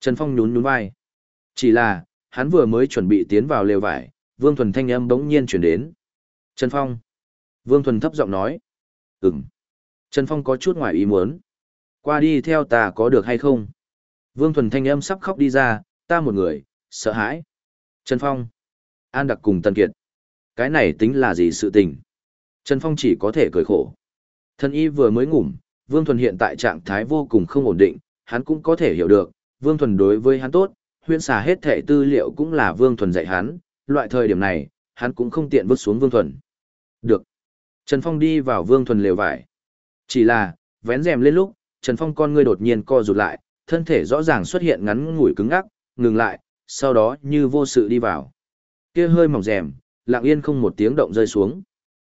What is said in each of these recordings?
Trần Phong nhún nhún vai. Chỉ là, hắn vừa mới chuẩn bị tiến vào lều vải, Vương Thuần thanh âm bỗng nhiên chuyển đến. Trần Phong. Vương Thuần thấp giọng nói. Ừm. Trần Phong có chút ngoài ý muốn. Qua đi theo ta có được hay không? Vương Thuần thanh âm sắp khóc đi ra, ta một người, sợ hãi. Trần Phong. An đặc cùng Tần Kiệt. Cái này tính là gì sự tình? Trần Phong chỉ có thể cười khổ. Thân y vừa mới ngủm, Vương Thuần hiện tại trạng thái vô cùng không ổn định, hắn cũng có thể hiểu được, Vương Thuần đối với hắn tốt, huyện xà hết thẻ tư liệu cũng là Vương Thuần dạy hắn, loại thời điểm này, hắn cũng không tiện vứt xuống Vương Thuần. Được. Trần Phong đi vào Vương Thuần lều vải. Chỉ là, vén rèm lên lúc, Trần Phong con ngươi đột nhiên co rụt lại, thân thể rõ ràng xuất hiện ngắn ngủi cứng ngắc, ngừng lại, sau đó như vô sự đi vào. Kia hơi mỏng rèm, lặng yên không một tiếng động rơi xuống.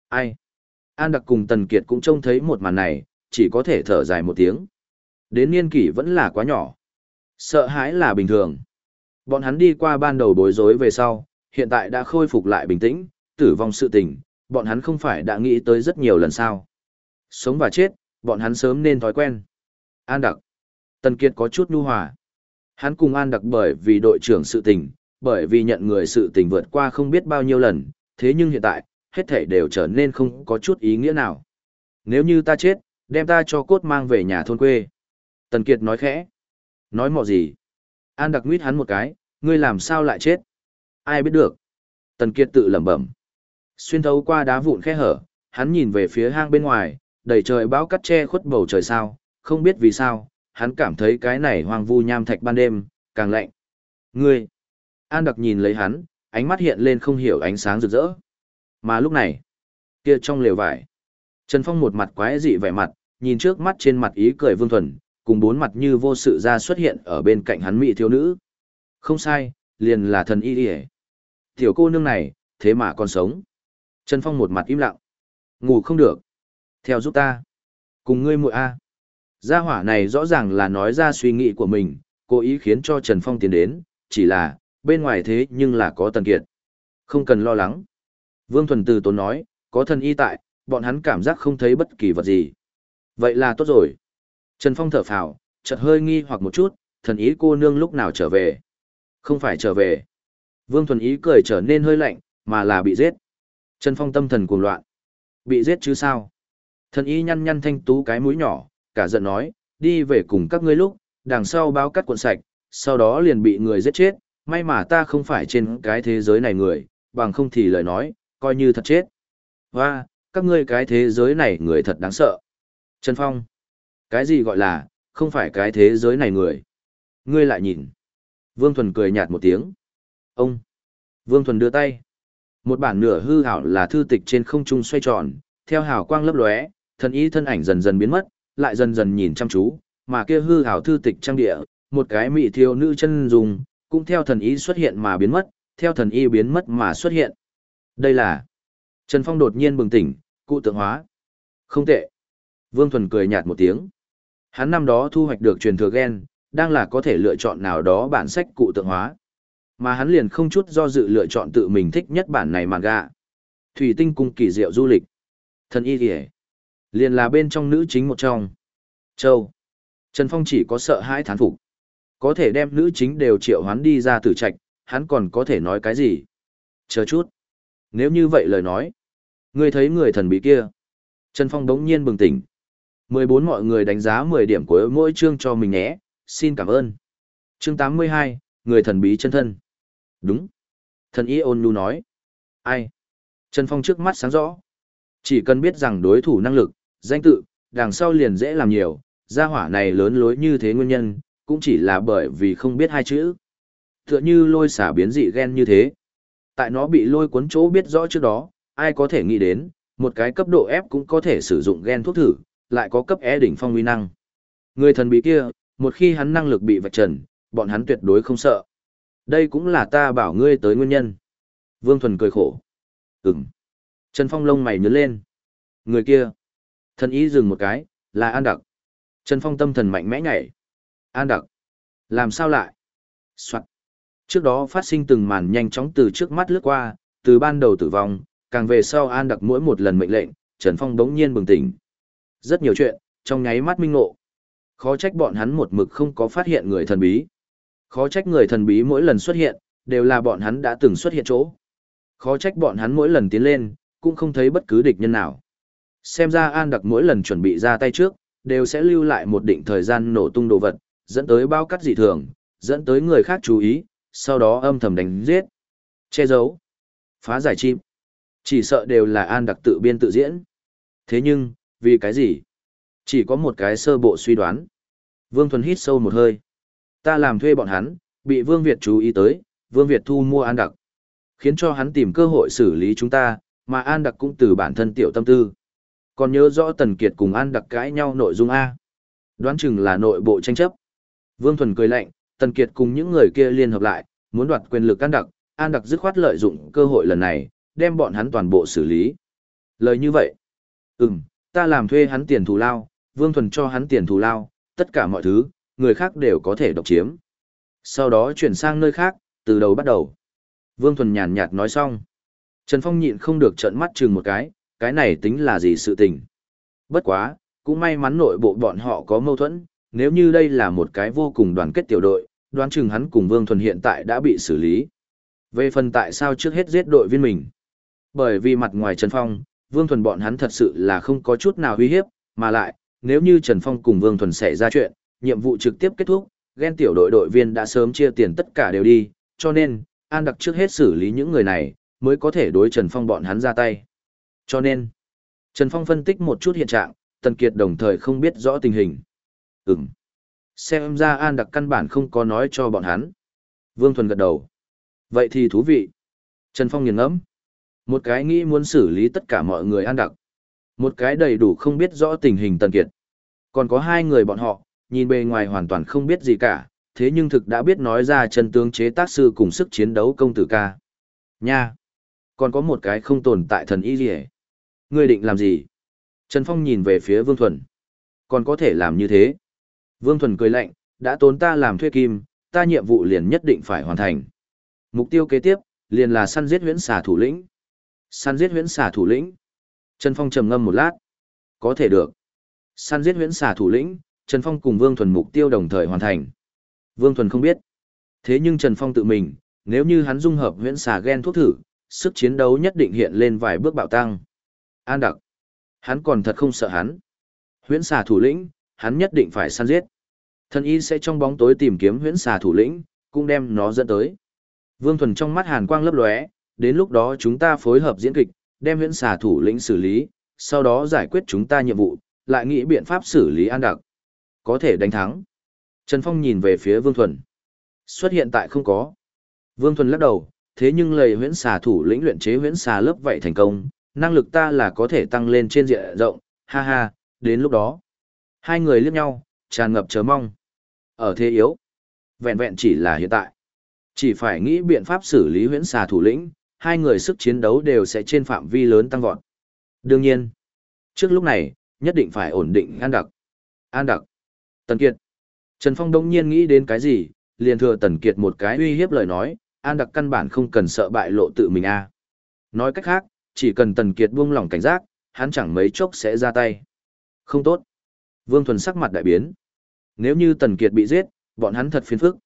Ai? An đặc cùng Tần Kiệt cũng trông thấy một màn này, chỉ có thể thở dài một tiếng. Đến niên kỷ vẫn là quá nhỏ. Sợ hãi là bình thường. Bọn hắn đi qua ban đầu bối rối về sau, hiện tại đã khôi phục lại bình tĩnh, tử vong sự tình, bọn hắn không phải đã nghĩ tới rất nhiều lần sao. Sống và chết, bọn hắn sớm nên thói quen. An đặc. Tần Kiệt có chút nhu hòa. Hắn cùng An đặc bởi vì đội trưởng sự tình, bởi vì nhận người sự tình vượt qua không biết bao nhiêu lần, thế nhưng hiện tại, hết thảy đều trở nên không có chút ý nghĩa nào. Nếu như ta chết, đem ta cho cốt mang về nhà thôn quê. Tần Kiệt nói khẽ. Nói mọ gì? An đặc nguyết hắn một cái, ngươi làm sao lại chết? Ai biết được? Tần Kiệt tự lẩm bẩm. Xuyên thấu qua đá vụn khe hở, hắn nhìn về phía hang bên ngoài, đầy trời bão cắt che khuất bầu trời sao, không biết vì sao, hắn cảm thấy cái này hoang vu nham thạch ban đêm, càng lạnh. Ngươi! An đặc nhìn lấy hắn, ánh mắt hiện lên không hiểu ánh sáng rực rỡ. Mà lúc này, kia trong lều vải, Trần Phong một mặt quái dị vẻ mặt, nhìn trước mắt trên mặt ý cười vương thuần, cùng bốn mặt như vô sự ra xuất hiện ở bên cạnh hắn mỹ thiếu nữ. Không sai, liền là thần y đi Tiểu cô nương này, thế mà còn sống. Trần Phong một mặt im lặng. Ngủ không được. Theo giúp ta. Cùng ngươi muội A. Gia hỏa này rõ ràng là nói ra suy nghĩ của mình, cố ý khiến cho Trần Phong tiến đến, chỉ là, bên ngoài thế nhưng là có tần kiệt. Không cần lo lắng. Vương Thuần Từ tốn nói, có thần y tại, bọn hắn cảm giác không thấy bất kỳ vật gì. Vậy là tốt rồi. Trần Phong thở phào, chợt hơi nghi hoặc một chút, thần ý cô nương lúc nào trở về. Không phải trở về. Vương Thuần Ý cười trở nên hơi lạnh, mà là bị giết. Trần Phong tâm thần cuồng loạn. Bị giết chứ sao? Thần ý nhăn nhăn thanh tú cái mũi nhỏ, cả giận nói, đi về cùng các ngươi lúc, đằng sau báo cắt cuộn sạch, sau đó liền bị người giết chết, may mà ta không phải trên cái thế giới này người, bằng không thì lời nói, coi như thật chết. Và, các ngươi cái thế giới này người thật đáng sợ. Trần Phong, cái gì gọi là, không phải cái thế giới này người. Ngươi lại nhìn. Vương Thuần cười nhạt một tiếng. Ông. Vương Thuần đưa tay. Một bản nửa hư hảo là thư tịch trên không trung xoay tròn, theo hào quang lấp lóe, thần ý thân ảnh dần dần biến mất, lại dần dần nhìn chăm chú, mà kia hư hảo thư tịch trang địa, một cái mỹ thiêu nữ chân dùng, cũng theo thần ý xuất hiện mà biến mất, theo thần ý biến mất mà xuất hiện. Đây là Trần Phong đột nhiên bừng tỉnh, cụ tượng hóa. Không tệ. Vương Thuần cười nhạt một tiếng. Hắn năm đó thu hoạch được truyền thừa gen, đang là có thể lựa chọn nào đó bản sách cụ tượng hóa. Mà hắn liền không chút do dự lựa chọn tự mình thích nhất bản này manga. Thủy tinh cung kỳ diệu du lịch. Thần y kìa. Liền là bên trong nữ chính một trong. Châu. Trần Phong chỉ có sợ hãi thán phục. Có thể đem nữ chính đều triệu hoán đi ra tử trạch, hắn còn có thể nói cái gì? Chờ chút. Nếu như vậy lời nói. Ngươi thấy người thần bí kia. Trần Phong đống nhiên bừng tỉnh. 14 mọi người đánh giá 10 điểm của mỗi chương cho mình nhé, xin cảm ơn. Chương 82, người thần bí chân thân. Đúng. Thần y ôn nhu nói. Ai? Trần Phong trước mắt sáng rõ. Chỉ cần biết rằng đối thủ năng lực, danh tự, đằng sau liền dễ làm nhiều, gia hỏa này lớn lối như thế nguyên nhân, cũng chỉ là bởi vì không biết hai chữ. Tựa như lôi xả biến dị gen như thế. Tại nó bị lôi cuốn chỗ biết rõ trước đó, ai có thể nghĩ đến, một cái cấp độ ép cũng có thể sử dụng gen thuốc thử, lại có cấp é đỉnh phong uy năng. Người thần bí kia, một khi hắn năng lực bị vạch trần, bọn hắn tuyệt đối không sợ. Đây cũng là ta bảo ngươi tới nguyên nhân. Vương Thuần cười khổ. Ừm. Trần Phong lông mày nhớ lên. Người kia. Thần ý dừng một cái, là An Đặc. Trần Phong tâm thần mạnh mẽ nhảy. An Đặc. Làm sao lại? Soạn. Trước đó phát sinh từng màn nhanh chóng từ trước mắt lướt qua, từ ban đầu tử vong, càng về sau An Đặc mỗi một lần mệnh lệnh, Trần Phong đống nhiên bừng tỉnh. Rất nhiều chuyện, trong nháy mắt minh ngộ. Khó trách bọn hắn một mực không có phát hiện người thần bí. Khó trách người thần bí mỗi lần xuất hiện, đều là bọn hắn đã từng xuất hiện chỗ. Khó trách bọn hắn mỗi lần tiến lên, cũng không thấy bất cứ địch nhân nào. Xem ra An Đặc mỗi lần chuẩn bị ra tay trước, đều sẽ lưu lại một định thời gian nổ tung đồ vật, dẫn tới bao cắt dị thường, dẫn tới người khác chú ý, sau đó âm thầm đánh giết. Che giấu. Phá giải chim. Chỉ sợ đều là An Đặc tự biên tự diễn. Thế nhưng, vì cái gì? Chỉ có một cái sơ bộ suy đoán. Vương Thuần hít sâu một hơi. Ta làm thuê bọn hắn, bị Vương Việt chú ý tới, Vương Việt thu mua An Đặc. Khiến cho hắn tìm cơ hội xử lý chúng ta, mà An Đặc cũng từ bản thân tiểu tâm tư. Còn nhớ rõ Tần Kiệt cùng An Đặc cãi nhau nội dung A. Đoán chừng là nội bộ tranh chấp. Vương Thuần cười lạnh, Tần Kiệt cùng những người kia liên hợp lại, muốn đoạt quyền lực An Đặc, An Đặc dứt khoát lợi dụng cơ hội lần này, đem bọn hắn toàn bộ xử lý. Lời như vậy. Ừm, ta làm thuê hắn tiền thù lao, Vương Thuần cho hắn tiền thù lao, tất cả mọi thứ, người khác đều có thể độc chiếm. Sau đó chuyển sang nơi khác, từ đầu bắt đầu. Vương Thuần nhàn nhạt nói xong. Trần Phong nhịn không được trợn mắt chừng một cái, cái này tính là gì sự tình. Bất quá, cũng may mắn nội bộ bọn họ có mâu thuẫn, nếu như đây là một cái vô cùng đoàn kết tiểu đội, đoán chừng hắn cùng Vương Thuần hiện tại đã bị xử lý. Về phần tại sao trước hết giết đội viên mình? Bởi vì mặt ngoài Trần Phong, Vương Thuần bọn hắn thật sự là không có chút nào uy hiếp, mà lại, nếu như Trần Phong cùng Vương Thuần xảy ra chuyện, nhiệm vụ trực tiếp kết thúc, ghen tiểu đội đội viên đã sớm chia tiền tất cả đều đi, cho nên, An Đặc trước hết xử lý những người này, mới có thể đối Trần Phong bọn hắn ra tay. Cho nên, Trần Phong phân tích một chút hiện trạng, Tần Kiệt đồng thời không biết rõ tình hình. Ừm. Xem ra An Đặc căn bản không có nói cho bọn hắn. Vương Thuần gật đầu. Vậy thì thú vị. Trần Phong nghiền ngẫm. Một cái nghĩ muốn xử lý tất cả mọi người An Đặc. Một cái đầy đủ không biết rõ tình hình Tần Kiệt. Còn có hai người bọn họ, nhìn bề ngoài hoàn toàn không biết gì cả, thế nhưng thực đã biết nói ra chân tướng chế tác sư cùng sức chiến đấu công tử ca. Nha! Còn có một cái không tồn tại thần y gì Ngươi định làm gì? Trần Phong nhìn về phía Vương Thuần. Còn có thể làm như thế. Vương Thuần cười lạnh, đã tốn ta làm thuê kim, ta nhiệm vụ liền nhất định phải hoàn thành. Mục tiêu kế tiếp, liền là săn giết huyễn xà thủ lĩnh. Săn giết huyễn xà thủ lĩnh. Trần Phong trầm ngâm một lát. Có thể được. Săn giết huyễn xà thủ lĩnh, Trần Phong cùng Vương Thuần mục tiêu đồng thời hoàn thành. Vương Thuần không biết. Thế nhưng Trần Phong tự mình, nếu như hắn dung hợp huyễn xà gen thuốc thử, sức chiến đấu nhất định hiện lên vài bước bạo tăng. An đặc. Hắn còn thật không sợ hắn. Huyễn xà thủ lĩnh, hắn nhất định phải săn giết. Thần y sẽ trong bóng tối tìm kiếm huyễn xà thủ lĩnh, cũng đem nó dẫn tới. Vương Thuần trong mắt hàn quang lấp lóe, đến lúc đó chúng ta phối hợp diễn kịch, đem huyễn xà thủ lĩnh xử lý, sau đó giải quyết chúng ta nhiệm vụ, lại nghĩ biện pháp xử lý an đặc. Có thể đánh thắng. Trần Phong nhìn về phía Vương Thuần. Xuất hiện tại không có. Vương Thuần lắc đầu, thế nhưng lời huyễn xà thủ lĩnh luyện chế huyễn xà lớp vậy thành công, năng lực ta là có thể tăng lên trên diện rộng, ha ha, đến lúc đó. Hai người liếc nhau, tràn ngập chờ mong. Ở thế yếu, vẹn vẹn chỉ là hiện tại. Chỉ phải nghĩ biện pháp xử lý huyễn xà thủ lĩnh, hai người sức chiến đấu đều sẽ trên phạm vi lớn tăng vọt. Đương nhiên, trước lúc này, nhất định phải ổn định An Đặc. An Đặc. Tần Kiệt. Trần Phong đông nhiên nghĩ đến cái gì, liền thừa Tần Kiệt một cái uy hiếp lời nói, An Đặc căn bản không cần sợ bại lộ tự mình a. Nói cách khác, chỉ cần Tần Kiệt buông lỏng cảnh giác, hắn chẳng mấy chốc sẽ ra tay. Không tốt. Vương Thuần sắc mặt đại biến. Nếu như Tần Kiệt bị giết, bọn hắn thật phiền phức.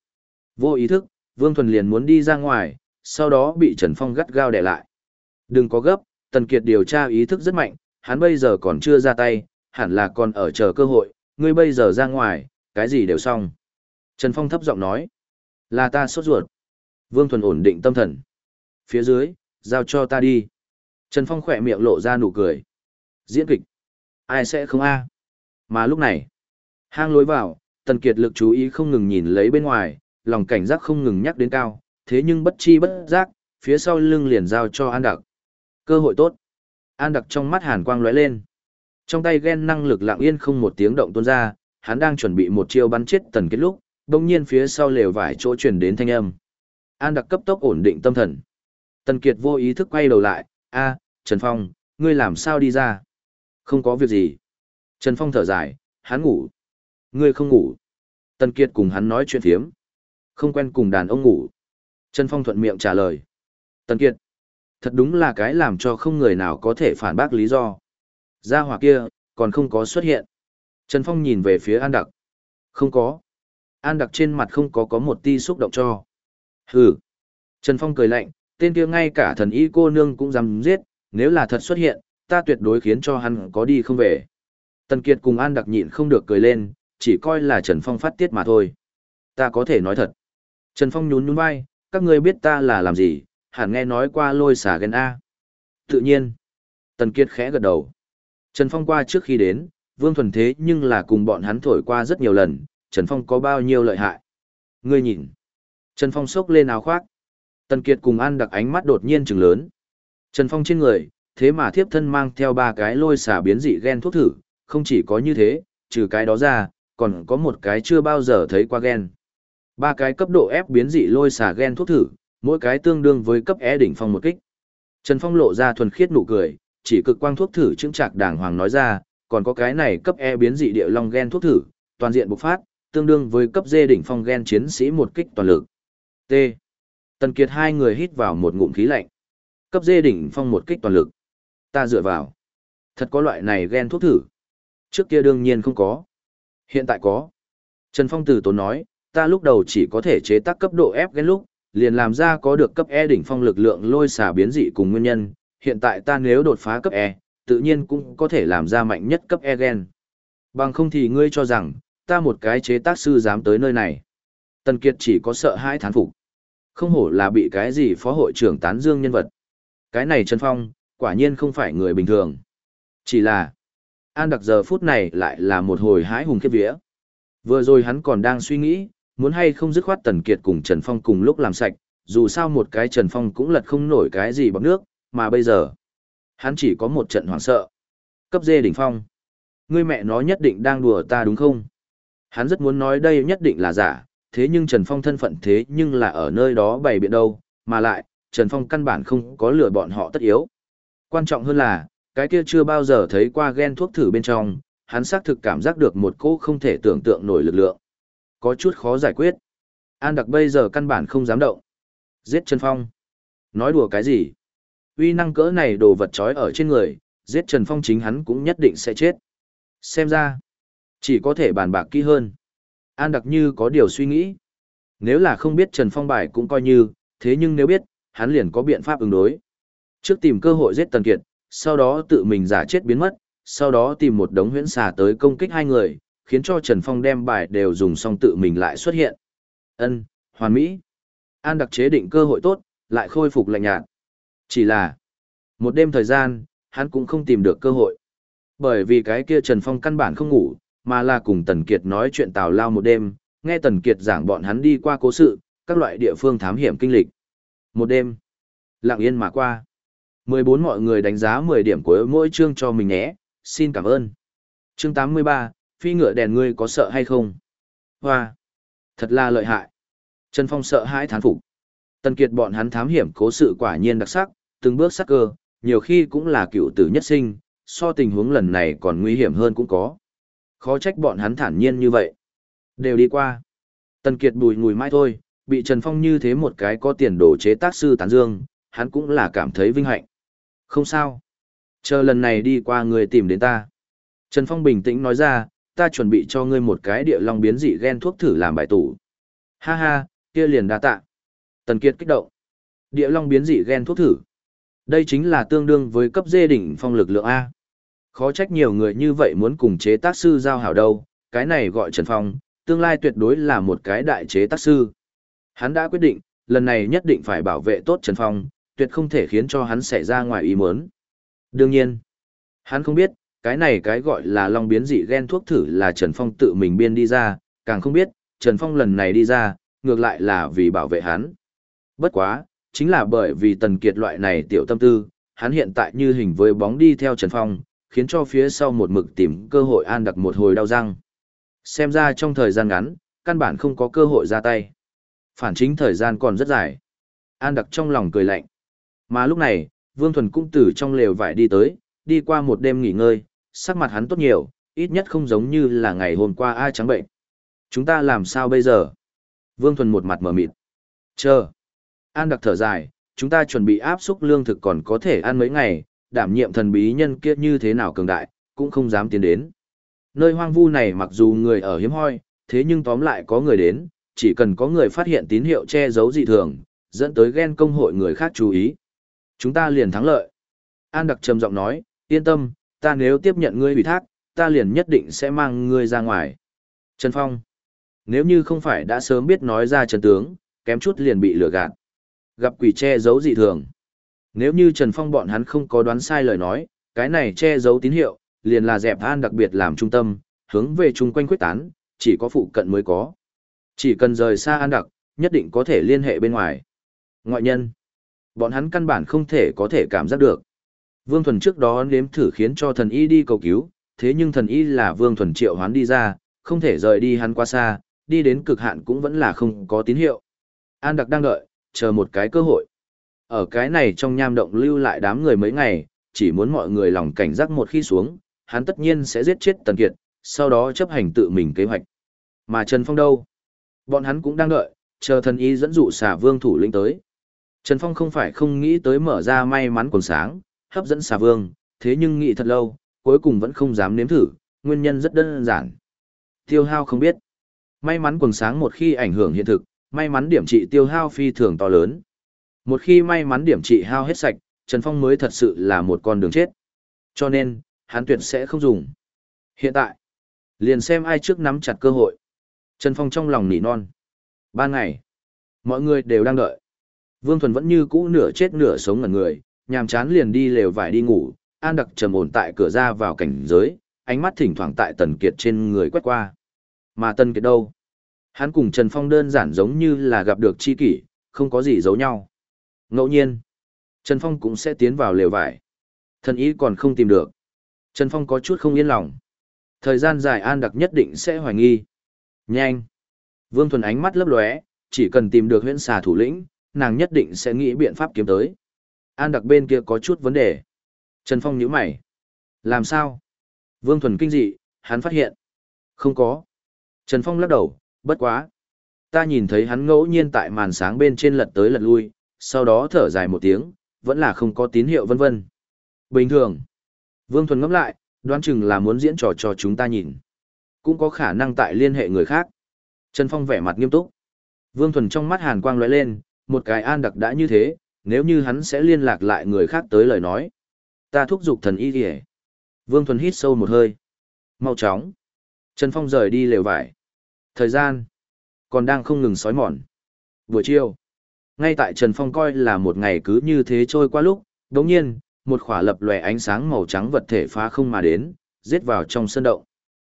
Vô ý thức, Vương Thuần liền muốn đi ra ngoài, sau đó bị Trần Phong gắt gao đè lại. Đừng có gấp, Tần Kiệt điều tra ý thức rất mạnh, hắn bây giờ còn chưa ra tay, hẳn là còn ở chờ cơ hội, ngươi bây giờ ra ngoài, cái gì đều xong. Trần Phong thấp giọng nói, là ta sốt ruột. Vương Thuần ổn định tâm thần. Phía dưới, giao cho ta đi. Trần Phong khỏe miệng lộ ra nụ cười. Diễn kịch. Ai sẽ không a? Mà lúc này, hang lối vào, Tần Kiệt lực chú ý không ngừng nhìn lấy bên ngoài, lòng cảnh giác không ngừng nhắc đến cao, thế nhưng bất chi bất giác, phía sau lưng liền giao cho An Đặc. Cơ hội tốt. An Đặc trong mắt hàn quang lóe lên. Trong tay ghen năng lực lặng yên không một tiếng động tuôn ra, hắn đang chuẩn bị một chiêu bắn chết Tần kết lúc, đồng nhiên phía sau lều vải chỗ truyền đến thanh âm. An Đặc cấp tốc ổn định tâm thần. Tần Kiệt vô ý thức quay đầu lại, a, Trần Phong, ngươi làm sao đi ra? Không có việc gì. Trần Phong thở dài, hắn ngủ. Ngươi không ngủ. Tần Kiệt cùng hắn nói chuyện phiếm. Không quen cùng đàn ông ngủ. Trần Phong thuận miệng trả lời. Tần Kiệt. Thật đúng là cái làm cho không người nào có thể phản bác lý do. Gia hỏa kia, còn không có xuất hiện. Trần Phong nhìn về phía An Đặc. Không có. An đặc trên mặt không có có một ti xúc động cho. Hừ. Trần Phong cười lạnh, tên kia ngay cả thần y cô nương cũng dám giết, nếu là thật xuất hiện, ta tuyệt đối khiến cho hắn có đi không về. Tần Kiệt cùng An đặc nhịn không được cười lên, chỉ coi là Trần Phong phát tiết mà thôi. Ta có thể nói thật. Trần Phong nhún nhún vai, các ngươi biết ta là làm gì, hẳn nghe nói qua lôi xà ghen A. Tự nhiên. Tần Kiệt khẽ gật đầu. Trần Phong qua trước khi đến, Vương Thuần thế nhưng là cùng bọn hắn thổi qua rất nhiều lần, Trần Phong có bao nhiêu lợi hại. Ngươi nhìn. Trần Phong sốc lên áo khoác. Tần Kiệt cùng An đặc ánh mắt đột nhiên trừng lớn. Trần Phong trên người, thế mà thiếp thân mang theo ba cái lôi xà biến dị gen thuốc thử, không chỉ có như thế, trừ cái đó ra, còn có một cái chưa bao giờ thấy qua gen. Ba cái cấp độ ép biến dị lôi xà gen thuốc thử, mỗi cái tương đương với cấp E đỉnh phong một kích. Trần Phong lộ ra thuần khiết nụ cười, chỉ cực quang thuốc thử chứng trạc đàng hoàng nói ra, còn có cái này cấp E biến dị địa long gen thuốc thử, toàn diện bộc phát, tương đương với cấp D đỉnh phong gen chiến sĩ một kích toàn lực. T. Tần Kiệt hai người hít vào một ngụm khí lạnh. Cấp D đỉnh phong một kích toàn lực. Ta dựa vào. Thật có loại này gen thuốc thử. Trước kia đương nhiên không có. Hiện tại có. Trần Phong từ tốn nói, ta lúc đầu chỉ có thể chế tác cấp độ F gen lúc, liền làm ra có được cấp E đỉnh phong lực lượng lôi xả biến dị cùng nguyên nhân, hiện tại ta nếu đột phá cấp E, tự nhiên cũng có thể làm ra mạnh nhất cấp E gen. Bằng không thì ngươi cho rằng, ta một cái chế tác sư dám tới nơi này. Tần Kiệt chỉ có sợ hãi thán phục. Không hổ là bị cái gì phó hội trưởng tán dương nhân vật. Cái này Trần Phong, quả nhiên không phải người bình thường. Chỉ là, An đặc giờ phút này lại là một hồi hãi hùng khiếp vía. Vừa rồi hắn còn đang suy nghĩ, muốn hay không dứt khoát Tần Kiệt cùng Trần Phong cùng lúc làm sạch, dù sao một cái Trần Phong cũng lật không nổi cái gì bằng nước, mà bây giờ, hắn chỉ có một trận hoảng sợ. Cấp dê đỉnh phong. Ngươi mẹ nó nhất định đang đùa ta đúng không? Hắn rất muốn nói đây nhất định là giả, thế nhưng Trần Phong thân phận thế nhưng là ở nơi đó bày biện đâu, mà lại, Trần Phong căn bản không có lừa bọn họ tất yếu. Quan trọng hơn là, cái kia chưa bao giờ thấy qua gen thuốc thử bên trong, hắn xác thực cảm giác được một cỗ không thể tưởng tượng nổi lực lượng. Có chút khó giải quyết. An đặc bây giờ căn bản không dám động. Giết Trần Phong. Nói đùa cái gì? Uy năng cỡ này đồ vật trói ở trên người, giết Trần Phong chính hắn cũng nhất định sẽ chết. Xem ra, chỉ có thể bàn bạc kỹ hơn. An đặc như có điều suy nghĩ. Nếu là không biết Trần Phong bài cũng coi như, thế nhưng nếu biết, hắn liền có biện pháp ứng đối. Trước tìm cơ hội giết Tần Kiệt, sau đó tự mình giả chết biến mất, sau đó tìm một đống huyễn xà tới công kích hai người, khiến cho Trần Phong đem bài đều dùng xong tự mình lại xuất hiện. Ân, hoàn mỹ. An đặc chế định cơ hội tốt, lại khôi phục lạnh nhạt. Chỉ là, một đêm thời gian, hắn cũng không tìm được cơ hội. Bởi vì cái kia Trần Phong căn bản không ngủ, mà là cùng Tần Kiệt nói chuyện tào lao một đêm, nghe Tần Kiệt giảng bọn hắn đi qua cố sự, các loại địa phương thám hiểm kinh lịch. Một đêm, lặng yên mà qua. 14 mọi người đánh giá 10 điểm của mỗi chương cho mình nhé, xin cảm ơn. Chương 83, phi ngựa đèn ngươi có sợ hay không? Hoa! Thật là lợi hại. Trần Phong sợ hãi thán phục. Tần Kiệt bọn hắn thám hiểm cố sự quả nhiên đặc sắc, từng bước sắc cơ, nhiều khi cũng là cựu tử nhất sinh, so tình huống lần này còn nguy hiểm hơn cũng có. Khó trách bọn hắn thản nhiên như vậy. Đều đi qua. Tần Kiệt bùi ngùi mãi thôi, bị Trần Phong như thế một cái có tiền đồ chế tác sư tán dương, hắn cũng là cảm thấy vinh hạnh. Không sao. Chờ lần này đi qua người tìm đến ta. Trần Phong bình tĩnh nói ra, ta chuẩn bị cho ngươi một cái địa long biến dị gen thuốc thử làm bài tủ. Ha ha, kia liền đa tạ. Tần Kiệt kích động. Địa long biến dị gen thuốc thử. Đây chính là tương đương với cấp dê đỉnh phong lực lượng A. Khó trách nhiều người như vậy muốn cùng chế tác sư giao hảo đâu, cái này gọi Trần Phong, tương lai tuyệt đối là một cái đại chế tác sư. Hắn đã quyết định, lần này nhất định phải bảo vệ tốt Trần Phong, tuyệt không thể khiến cho hắn xảy ra ngoài ý muốn. Đương nhiên, hắn không biết, cái này cái gọi là long biến dị gen thuốc thử là Trần Phong tự mình biên đi ra, càng không biết, Trần Phong lần này đi ra, ngược lại là vì bảo vệ hắn. Bất quá, chính là bởi vì tần kiệt loại này tiểu tâm tư, hắn hiện tại như hình với bóng đi theo Trần Phong, khiến cho phía sau một mực tìm cơ hội an đặc một hồi đau răng. Xem ra trong thời gian ngắn, căn bản không có cơ hội ra tay. Phản chính thời gian còn rất dài. An đặc trong lòng cười lạnh. Mà lúc này, Vương Thuần cũng từ trong lều vải đi tới, đi qua một đêm nghỉ ngơi, sắc mặt hắn tốt nhiều, ít nhất không giống như là ngày hôm qua ai trắng bệnh. Chúng ta làm sao bây giờ? Vương Thuần một mặt mở mịt. Chờ. An đặc thở dài, chúng ta chuẩn bị áp xúc lương thực còn có thể ăn mấy ngày, đảm nhiệm thần bí nhân kia như thế nào cường đại, cũng không dám tiến đến. Nơi hoang vu này mặc dù người ở hiếm hoi, thế nhưng tóm lại có người đến, chỉ cần có người phát hiện tín hiệu che giấu dị thường, dẫn tới ghen công hội người khác chú ý. Chúng ta liền thắng lợi. An đặc trầm giọng nói, yên tâm, ta nếu tiếp nhận ngươi ủy thác, ta liền nhất định sẽ mang ngươi ra ngoài. Trần Phong. Nếu như không phải đã sớm biết nói ra Trần Tướng, kém chút liền bị lừa gạt. Gặp quỷ che giấu dị thường. Nếu như Trần Phong bọn hắn không có đoán sai lời nói, cái này che giấu tín hiệu, liền là dẹp an đặc biệt làm trung tâm, hướng về chung quanh quyết tán, chỉ có phụ cận mới có. Chỉ cần rời xa an đặc, nhất định có thể liên hệ bên ngoài. Ngoại nhân, bọn hắn căn bản không thể có thể cảm giác được. Vương Thuần trước đó nếm thử khiến cho thần y đi cầu cứu, thế nhưng thần y là Vương Thuần triệu hoán đi ra, không thể rời đi hắn quá xa, đi đến cực hạn cũng vẫn là không có tín hiệu. An đặc đang đợi, chờ một cái cơ hội. Ở cái này trong nham động lưu lại đám người mấy ngày, chỉ muốn mọi người lòng cảnh giác một khi xuống, hắn tất nhiên sẽ giết chết Tần Kiệt, sau đó chấp hành tự mình kế hoạch. Mà Trần Phong đâu? Bọn hắn cũng đang đợi, chờ thần y dẫn dụ xà vương thủ lĩnh tới. Trần Phong không phải không nghĩ tới mở ra may mắn quần sáng, hấp dẫn xà vương, thế nhưng nghĩ thật lâu, cuối cùng vẫn không dám nếm thử, nguyên nhân rất đơn giản. Tiêu hao không biết. May mắn quần sáng một khi ảnh hưởng hiện thực, may mắn điểm trị tiêu hao phi thường to lớn. Một khi may mắn điểm trị hao hết sạch, Trần Phong mới thật sự là một con đường chết. Cho nên, hắn tuyệt sẽ không dùng. Hiện tại, liền xem ai trước nắm chặt cơ hội. Trần Phong trong lòng nỉ non. ban ngày, mọi người đều đang đợi. Vương Thuần vẫn như cũ nửa chết nửa sống ngẩn người, nhàm chán liền đi lều vải đi ngủ, an đặc trầm ổn tại cửa ra vào cảnh giới, ánh mắt thỉnh thoảng tại Tần Kiệt trên người quét qua. Mà Tần Kiệt đâu? Hắn cùng Trần Phong đơn giản giống như là gặp được chi kỷ, không có gì giấu nhau. Ngẫu nhiên, Trần Phong cũng sẽ tiến vào lều vải. Thần ý còn không tìm được. Trần Phong có chút không yên lòng. Thời gian dài An Đặc nhất định sẽ hoài nghi. Nhanh! Vương Thuần ánh mắt lấp lóe, chỉ cần tìm được huyễn xà thủ lĩnh, nàng nhất định sẽ nghĩ biện pháp kiếm tới. An Đặc bên kia có chút vấn đề. Trần Phong nhíu mày. Làm sao? Vương Thuần kinh dị, hắn phát hiện. Không có. Trần Phong lắc đầu, bất quá. Ta nhìn thấy hắn ngẫu nhiên tại màn sáng bên trên lật tới lật lui, sau đó thở dài một tiếng, vẫn là không có tín hiệu vân vân. Bình thường. Vương Thuần ngẫm lại, đoán chừng là muốn diễn trò cho chúng ta nhìn. Cũng có khả năng tại liên hệ người khác. Trần Phong vẻ mặt nghiêm túc. Vương Thuần trong mắt hàn quang lóe lên, một cái an đặc đã như thế, nếu như hắn sẽ liên lạc lại người khác tới lời nói. Ta thúc giục thần y kìa. Vương Thuần hít sâu một hơi. Mau chóng. Trần Phong rời đi lều vải. Thời gian. Còn đang không ngừng sói mòn. Buổi chiều. Ngay tại Trần Phong coi là một ngày cứ như thế trôi qua lúc, đồng nhiên, một khỏa lập lòe ánh sáng màu trắng vật thể phá không mà đến, giết vào trong sân động.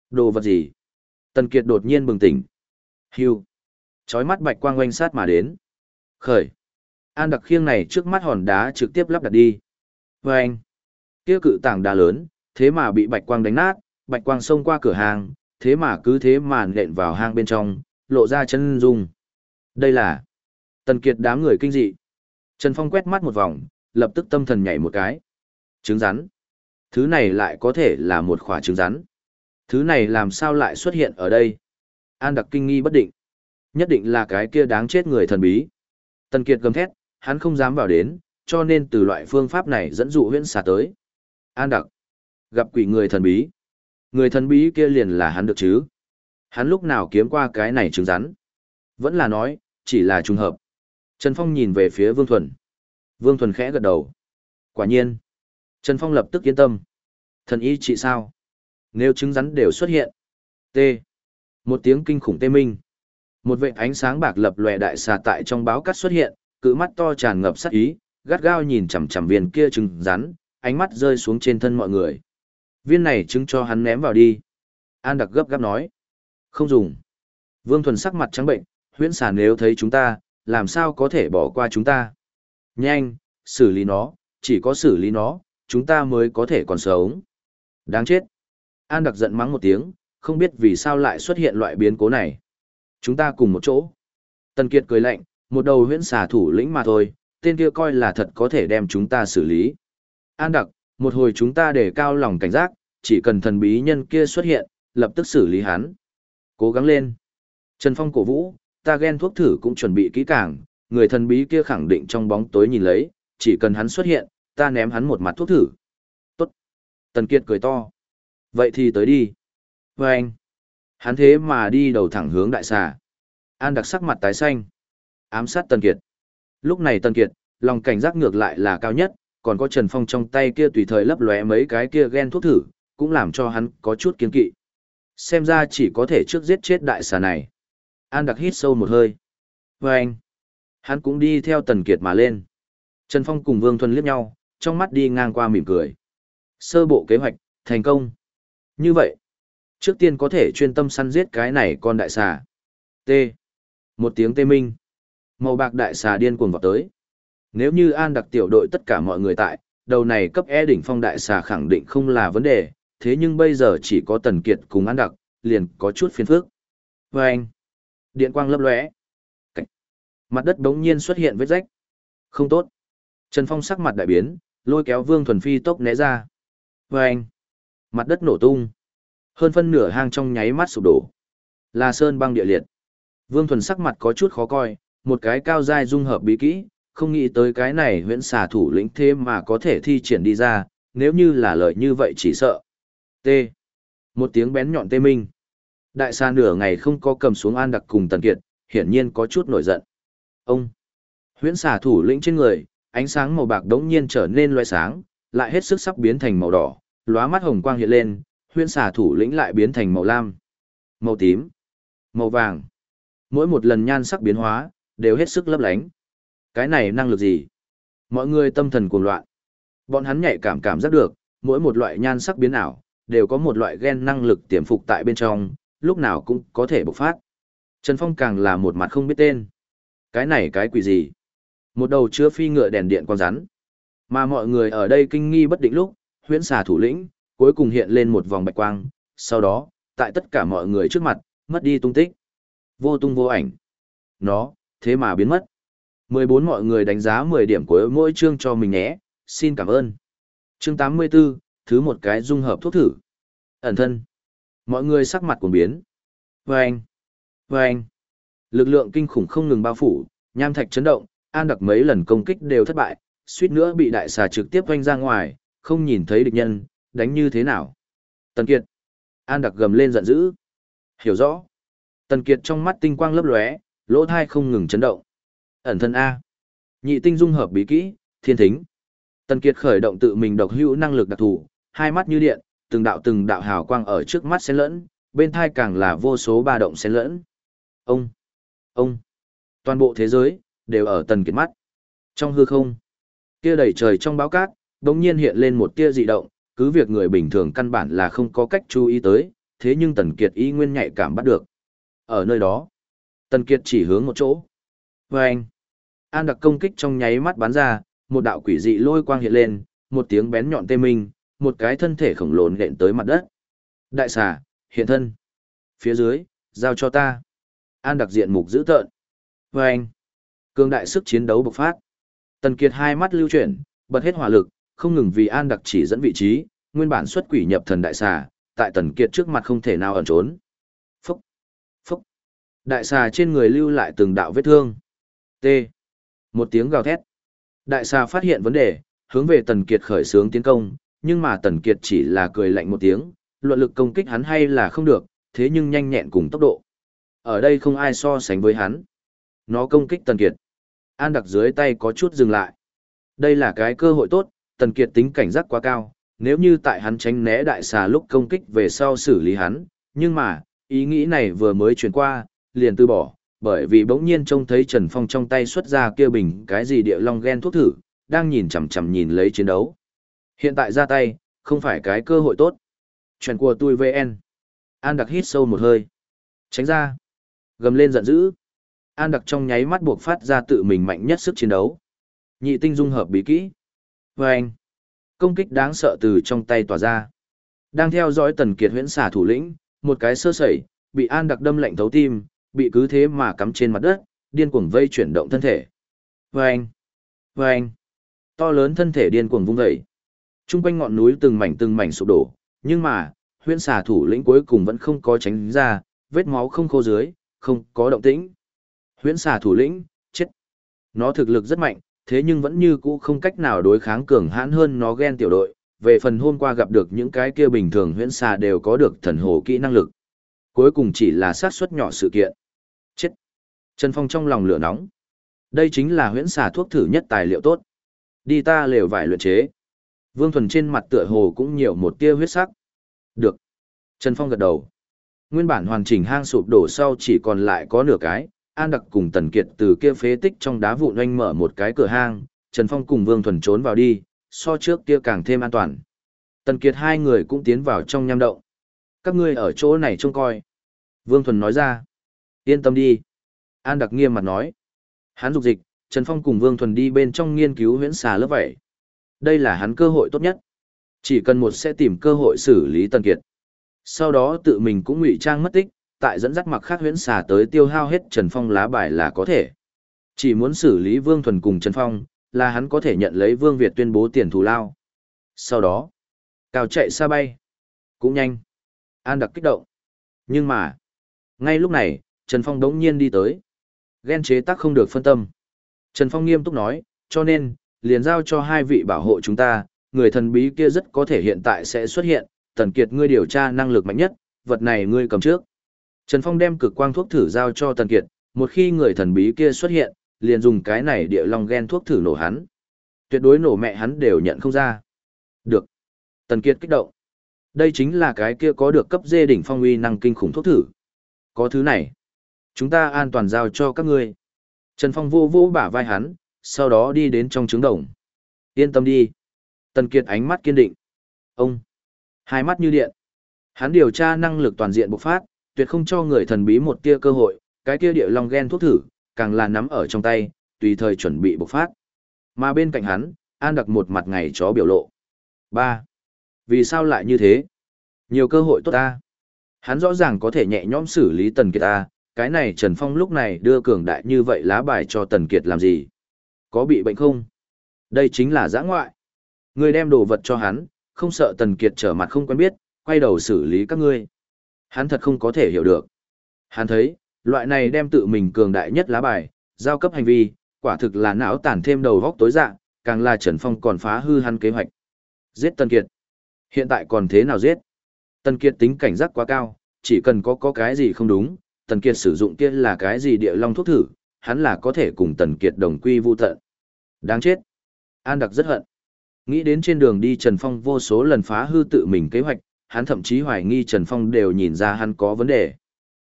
Đồ vật gì? Tần Kiệt đột nhiên bừng tỉnh. Hưu. Chói mắt bạch quang quanh sát mà đến. Khởi. An đặc khiêng này trước mắt hòn đá trực tiếp lắp đặt đi. Và anh. Kia cự tảng đá lớn, thế mà bị bạch quang đánh nát, bạch quang xông qua cửa hàng, thế mà cứ thế mà nện vào hang bên trong, lộ ra chân dung. Đây là Tần Kiệt đám người kinh dị. Trần Phong quét mắt một vòng, lập tức tâm thần nhảy một cái. Trứng rắn. Thứ này lại có thể là một khỏa trứng rắn. Thứ này làm sao lại xuất hiện ở đây? An đặc kinh nghi bất định. Nhất định là cái kia đáng chết người thần bí. Tần Kiệt gầm thét, hắn không dám vào đến, cho nên từ loại phương pháp này dẫn dụ huyễn xà tới. An đặc. Gặp quỷ người thần bí. Người thần bí kia liền là hắn được chứ. Hắn lúc nào kiếm qua cái này trứng rắn. Vẫn là nói, chỉ là trùng hợp. Trần Phong nhìn về phía Vương Thuần. Vương Thuần khẽ gật đầu. Quả nhiên. Trần Phong lập tức yên tâm. Thần y trị sao? Nếu trứng rắn đều xuất hiện. T. Một tiếng kinh khủng tê minh. Một vệ ánh sáng bạc lập lòe đại xà tại trong báo cắt xuất hiện, cự mắt to tràn ngập sát ý, gắt gao nhìn chằm chằm viên kia trứng rắn, ánh mắt rơi xuống trên thân mọi người. Viên này trứng cho hắn ném vào đi. An đặc gấp gáp nói. Không dùng. Vương Thuần sắc mặt trắng bệnh, huyễn xà nếu thấy chúng ta, làm sao có thể bỏ qua chúng ta. Nhanh, xử lý nó, chỉ có xử lý nó, chúng ta mới có thể còn sống. Đáng chết. An đặc giận mắng một tiếng, không biết vì sao lại xuất hiện loại biến cố này. Chúng ta cùng một chỗ. Tần Kiệt cười lạnh, một đầu huyễn xà thủ lĩnh mà thôi, tên kia coi là thật có thể đem chúng ta xử lý. An đặc, một hồi chúng ta để cao lòng cảnh giác, chỉ cần thần bí nhân kia xuất hiện, lập tức xử lý hắn. Cố gắng lên. Trần Phong cổ vũ, ta ghen thuốc thử cũng chuẩn bị kỹ càng, người thần bí kia khẳng định trong bóng tối nhìn lấy, chỉ cần hắn xuất hiện, ta ném hắn một mặt thuốc thử. Tốt. Tần Kiệt cười to. Vậy thì tới đi. Vâng. anh. Hắn thế mà đi đầu thẳng hướng đại xà. An đặc sắc mặt tái xanh. Ám sát Tần Kiệt. Lúc này Tần Kiệt, lòng cảnh giác ngược lại là cao nhất, còn có Trần Phong trong tay kia tùy thời lấp lóe mấy cái kia ghen thuốc thử, cũng làm cho hắn có chút kiên kỵ. Xem ra chỉ có thể trước giết chết đại xà này. An đặc hít sâu một hơi. Và anh, hắn cũng đi theo Tần Kiệt mà lên. Trần Phong cùng Vương Thuần liếc nhau, trong mắt đi ngang qua mỉm cười. Sơ bộ kế hoạch, thành công. Như vậy, trước tiên có thể chuyên tâm săn giết cái này con đại xà. T. Một tiếng tê minh. Màu bạc đại xà điên cuồng vào tới. Nếu như An đặc tiểu đội tất cả mọi người tại, đầu này cấp E đỉnh phong đại xà khẳng định không là vấn đề, thế nhưng bây giờ chỉ có Tần Kiệt cùng An đặc, liền có chút phiền phức. Và anh, điện quang lấp lóe. Mặt đất bỗng nhiên xuất hiện vết rách. Không tốt. Trần Phong sắc mặt đại biến, lôi kéo Vương Thuần Phi tốc né ra. Và anh, mặt đất nổ tung. Hơn phân nửa hang trong nháy mắt sụp đổ. Là sơn băng địa liệt. Vương Thuần sắc mặt có chút khó coi, một cái cao giai dung hợp bí kỹ, không nghĩ tới cái này huyễn xà thủ lĩnh thế mà có thể thi triển đi ra, nếu như là lợi như vậy chỉ sợ. T. Một tiếng bén nhọn tê minh. Đại xà nửa ngày không có cầm xuống an đặc cùng tần kiệt, hiển nhiên có chút nổi giận. Ông. Huyễn xà thủ lĩnh trên người, ánh sáng màu bạc đống nhiên trở nên loe sáng, lại hết sức sắp biến thành màu đỏ, lóa mắt hồng quang hiện lên, huyễn xà thủ lĩnh lại biến thành màu lam, màu tím, màu vàng. Mỗi một lần nhan sắc biến hóa, đều hết sức lấp lánh. Cái này năng lực gì? Mọi người tâm thần cuồng loạn. Bọn hắn nhạy cảm cảm giác được, mỗi một loại nhan sắc biến ảo, đều có một loại gen năng lực tiềm phục tại bên trong, lúc nào cũng có thể bộc phát. Trần Phong càng là một mặt không biết tên. Cái này cái quỷ gì? Một đầu chứa phi ngựa đèn điện con rắn. Mà mọi người ở đây kinh nghi bất định lúc, huyễn xà thủ lĩnh, cuối cùng hiện lên một vòng bạch quang, sau đó, tại tất cả mọi người trước mặt, mất đi tung tích. Vô tung vô ảnh. Nó, thế mà biến mất. 14 mọi người đánh giá 10 điểm của mỗi chương cho mình nhé, xin cảm ơn. Chương 84, thứ một cái dung hợp thuốc thử. Ẩn thân. Mọi người sắc mặt cuồng biến. Vâng! Vâng! Lực lượng kinh khủng không ngừng bao phủ, nham thạch chấn động, an đặc mấy lần công kích đều thất bại, suýt nữa bị đại xà trực tiếp vanh ra ngoài, không nhìn thấy địch nhân, đánh như thế nào. Tần Kiệt. An đặc gầm lên giận dữ. Hiểu rõ. Tần Kiệt trong mắt tinh quang lấp lóe, lỗ thai không ngừng chấn động. Ẩn thân A. Nhị tinh dung hợp bí kỹ, thiên thính. Tần Kiệt khởi động tự mình độc hữu năng lực đặc thù, hai mắt như điện, từng đạo từng đạo hào quang ở trước mắt xen lẫn, bên thai càng là vô số ba động xen lẫn. Ông, ông, toàn bộ thế giới, đều ở Tần Kiệt mắt. Trong hư không, kia đầy trời trong báo cát, đột nhiên hiện lên một tia dị động, cứ việc người bình thường căn bản là không có cách chú ý tới, thế nhưng Tần Kiệt ý nguyên nhạy cảm bắt được. Ở nơi đó, Tần Kiệt chỉ hướng một chỗ. Và anh, An đặc công kích trong nháy mắt bắn ra, một đạo quỷ dị lôi quang hiện lên, một tiếng bén nhọn tê minh, một cái thân thể khổng lồ nện tới mặt đất. Đại xà, hiện thân. Phía dưới, giao cho ta. An đặc diện mục dữ tợn. Và anh, cường đại sức chiến đấu bộc phát. Tần Kiệt hai mắt lưu chuyển, bật hết hỏa lực, không ngừng vì An đặc chỉ dẫn vị trí, nguyên bản xuất quỷ nhập thần đại xà, tại Tần Kiệt trước mặt không thể nào ẩn trốn. Đại xà trên người lưu lại từng đạo vết thương. T. Một tiếng gào thét. Đại xà phát hiện vấn đề, hướng về Tần Kiệt khởi xướng tiến công, nhưng mà Tần Kiệt chỉ là cười lạnh một tiếng, luận lực công kích hắn hay là không được, thế nhưng nhanh nhẹn cùng tốc độ. Ở đây không ai so sánh với hắn. Nó công kích Tần Kiệt. An đặc dưới tay có chút dừng lại. Đây là cái cơ hội tốt, Tần Kiệt tính cảnh giác quá cao, nếu như tại hắn tránh né đại xà lúc công kích về sau xử lý hắn, nhưng mà, ý nghĩ này vừa mới chuyển qua, liền từ bỏ, bởi vì bỗng nhiên trông thấy Trần Phong trong tay xuất ra kia bình cái gì địa long gen thuốc thử, đang nhìn chằm chằm nhìn lấy chiến đấu. Hiện tại ra tay, không phải cái cơ hội tốt. Chuyện của tôi VN. An đặc hít sâu một hơi. Tránh ra. Gầm lên giận dữ. An đặc trong nháy mắt buộc phát ra tự mình mạnh nhất sức chiến đấu. Nhị tinh dung hợp bí kỹ. Và anh. Công kích đáng sợ từ trong tay tỏa ra. Đang theo dõi tần kiệt huyễn xả thủ lĩnh, một cái sơ sẩy, bị An đặc đâm lạnh thấu tim, bị cứ thế mà cắm trên mặt đất, điên cuồng vây chuyển động thân thể. Vâng! anh. Anh. To lớn thân thể điên cuồng vung dậy. Trung quanh ngọn núi từng mảnh từng mảnh sụp đổ, nhưng mà, huyễn xà thủ lĩnh cuối cùng vẫn không có tránh ra, vết máu không khô dưới, không có động tĩnh. Huyễn xà thủ lĩnh, chết. Nó thực lực rất mạnh, thế nhưng vẫn như cũ không cách nào đối kháng cường hãn hơn nó ghen tiểu đội. Về phần hôm qua gặp được những cái kia bình thường huyễn xà đều có được thần hồ kỹ năng lực. Cuối cùng chỉ là xác suất nhỏ sự kiện. Chết. Trần Phong trong lòng lửa nóng. Đây chính là huyễn xà thuốc thử nhất tài liệu tốt. Đi ta lều vải luyện chế. Vương Thuần trên mặt tựa hồ cũng nhiều một tia huyết sắc. Được. Trần Phong gật đầu. Nguyên bản hoàn chỉnh hang sụp đổ sau chỉ còn lại có nửa cái, An Đặc cùng Tần Kiệt từ kia phế tích trong đá vụn oanh mở một cái cửa hang, Trần Phong cùng Vương Thuần trốn vào đi, so trước kia càng thêm an toàn. Tần Kiệt hai người cũng tiến vào trong nham động. Các ngươi ở chỗ này trông coi. Vương Thuần nói ra. Yên tâm đi. An Đặc nghiêm mặt nói. Hắn dục dịch, Trần Phong cùng Vương Thuần đi bên trong nghiên cứu huyễn xà lớp vậy. Đây là hắn cơ hội tốt nhất. Chỉ cần một sẽ tìm cơ hội xử lý Tần Kiệt. Sau đó tự mình cũng ngụy trang mất tích, tại dẫn dắt mặc khác huyễn xà tới tiêu hao hết Trần Phong lá bài là có thể. Chỉ muốn xử lý Vương Thuần cùng Trần Phong, là hắn có thể nhận lấy Vương Việt tuyên bố tiền thù lao. Sau đó, cao chạy xa bay. Cũng nhanh. An đặc kích động. Nhưng mà, ngay lúc này, Trần Phong đống nhiên đi tới. Ghen chế tác không được phân tâm. Trần Phong nghiêm túc nói, cho nên, liền giao cho hai vị bảo hộ chúng ta, người thần bí kia rất có thể hiện tại sẽ xuất hiện, Tần Kiệt ngươi điều tra năng lực mạnh nhất, vật này ngươi cầm trước. Trần Phong đem cực quang thuốc thử giao cho Tần Kiệt, một khi người thần bí kia xuất hiện, liền dùng cái này địa long gen thuốc thử nổ hắn. Tuyệt đối nổ mẹ hắn đều nhận không ra. Được. Tần Kiệt kích động. Đây chính là cái kia có được cấp dê đỉnh phong uy năng kinh khủng thuốc thử. Có thứ này. Chúng ta an toàn giao cho các ngươi. Trần Phong vô vô bả vai hắn, sau đó đi đến trong trứng đồng. Yên tâm đi. Tần Kiệt ánh mắt kiên định. Ông. Hai mắt như điện. Hắn điều tra năng lực toàn diện bộc phát, tuyệt không cho người thần bí một tia cơ hội, cái kia địa long gen thuốc thử, càng là nắm ở trong tay, tùy thời chuẩn bị bộc phát. Mà bên cạnh hắn, An đặc một mặt ngày chó biểu lộ. ba Vì sao lại như thế? Nhiều cơ hội tốt ta. Hắn rõ ràng có thể nhẹ nhõm xử lý Tần Kiệt ta, cái này Trần Phong lúc này đưa cường đại như vậy lá bài cho Tần Kiệt làm gì? Có bị bệnh không? Đây chính là giã ngoại. Người đem đồ vật cho hắn, không sợ Tần Kiệt trở mặt không quen biết, quay đầu xử lý các ngươi. Hắn thật không có thể hiểu được. Hắn thấy, loại này đem tự mình cường đại nhất lá bài, giao cấp hành vi, quả thực là não tàn thêm đầu góc tối dạng, càng là Trần Phong còn phá hư hắn kế hoạch. Giết Tần Kiệt. Hiện tại còn thế nào giết? Tần Kiệt tính cảnh giác quá cao, chỉ cần có có cái gì không đúng, Tần Kiệt sử dụng kia là cái gì địa long thuốc thử, hắn là có thể cùng Tần Kiệt đồng quy vu tận. Đáng chết. An Đặc rất hận. Nghĩ đến trên đường đi Trần Phong vô số lần phá hư tự mình kế hoạch, hắn thậm chí hoài nghi Trần Phong đều nhìn ra hắn có vấn đề.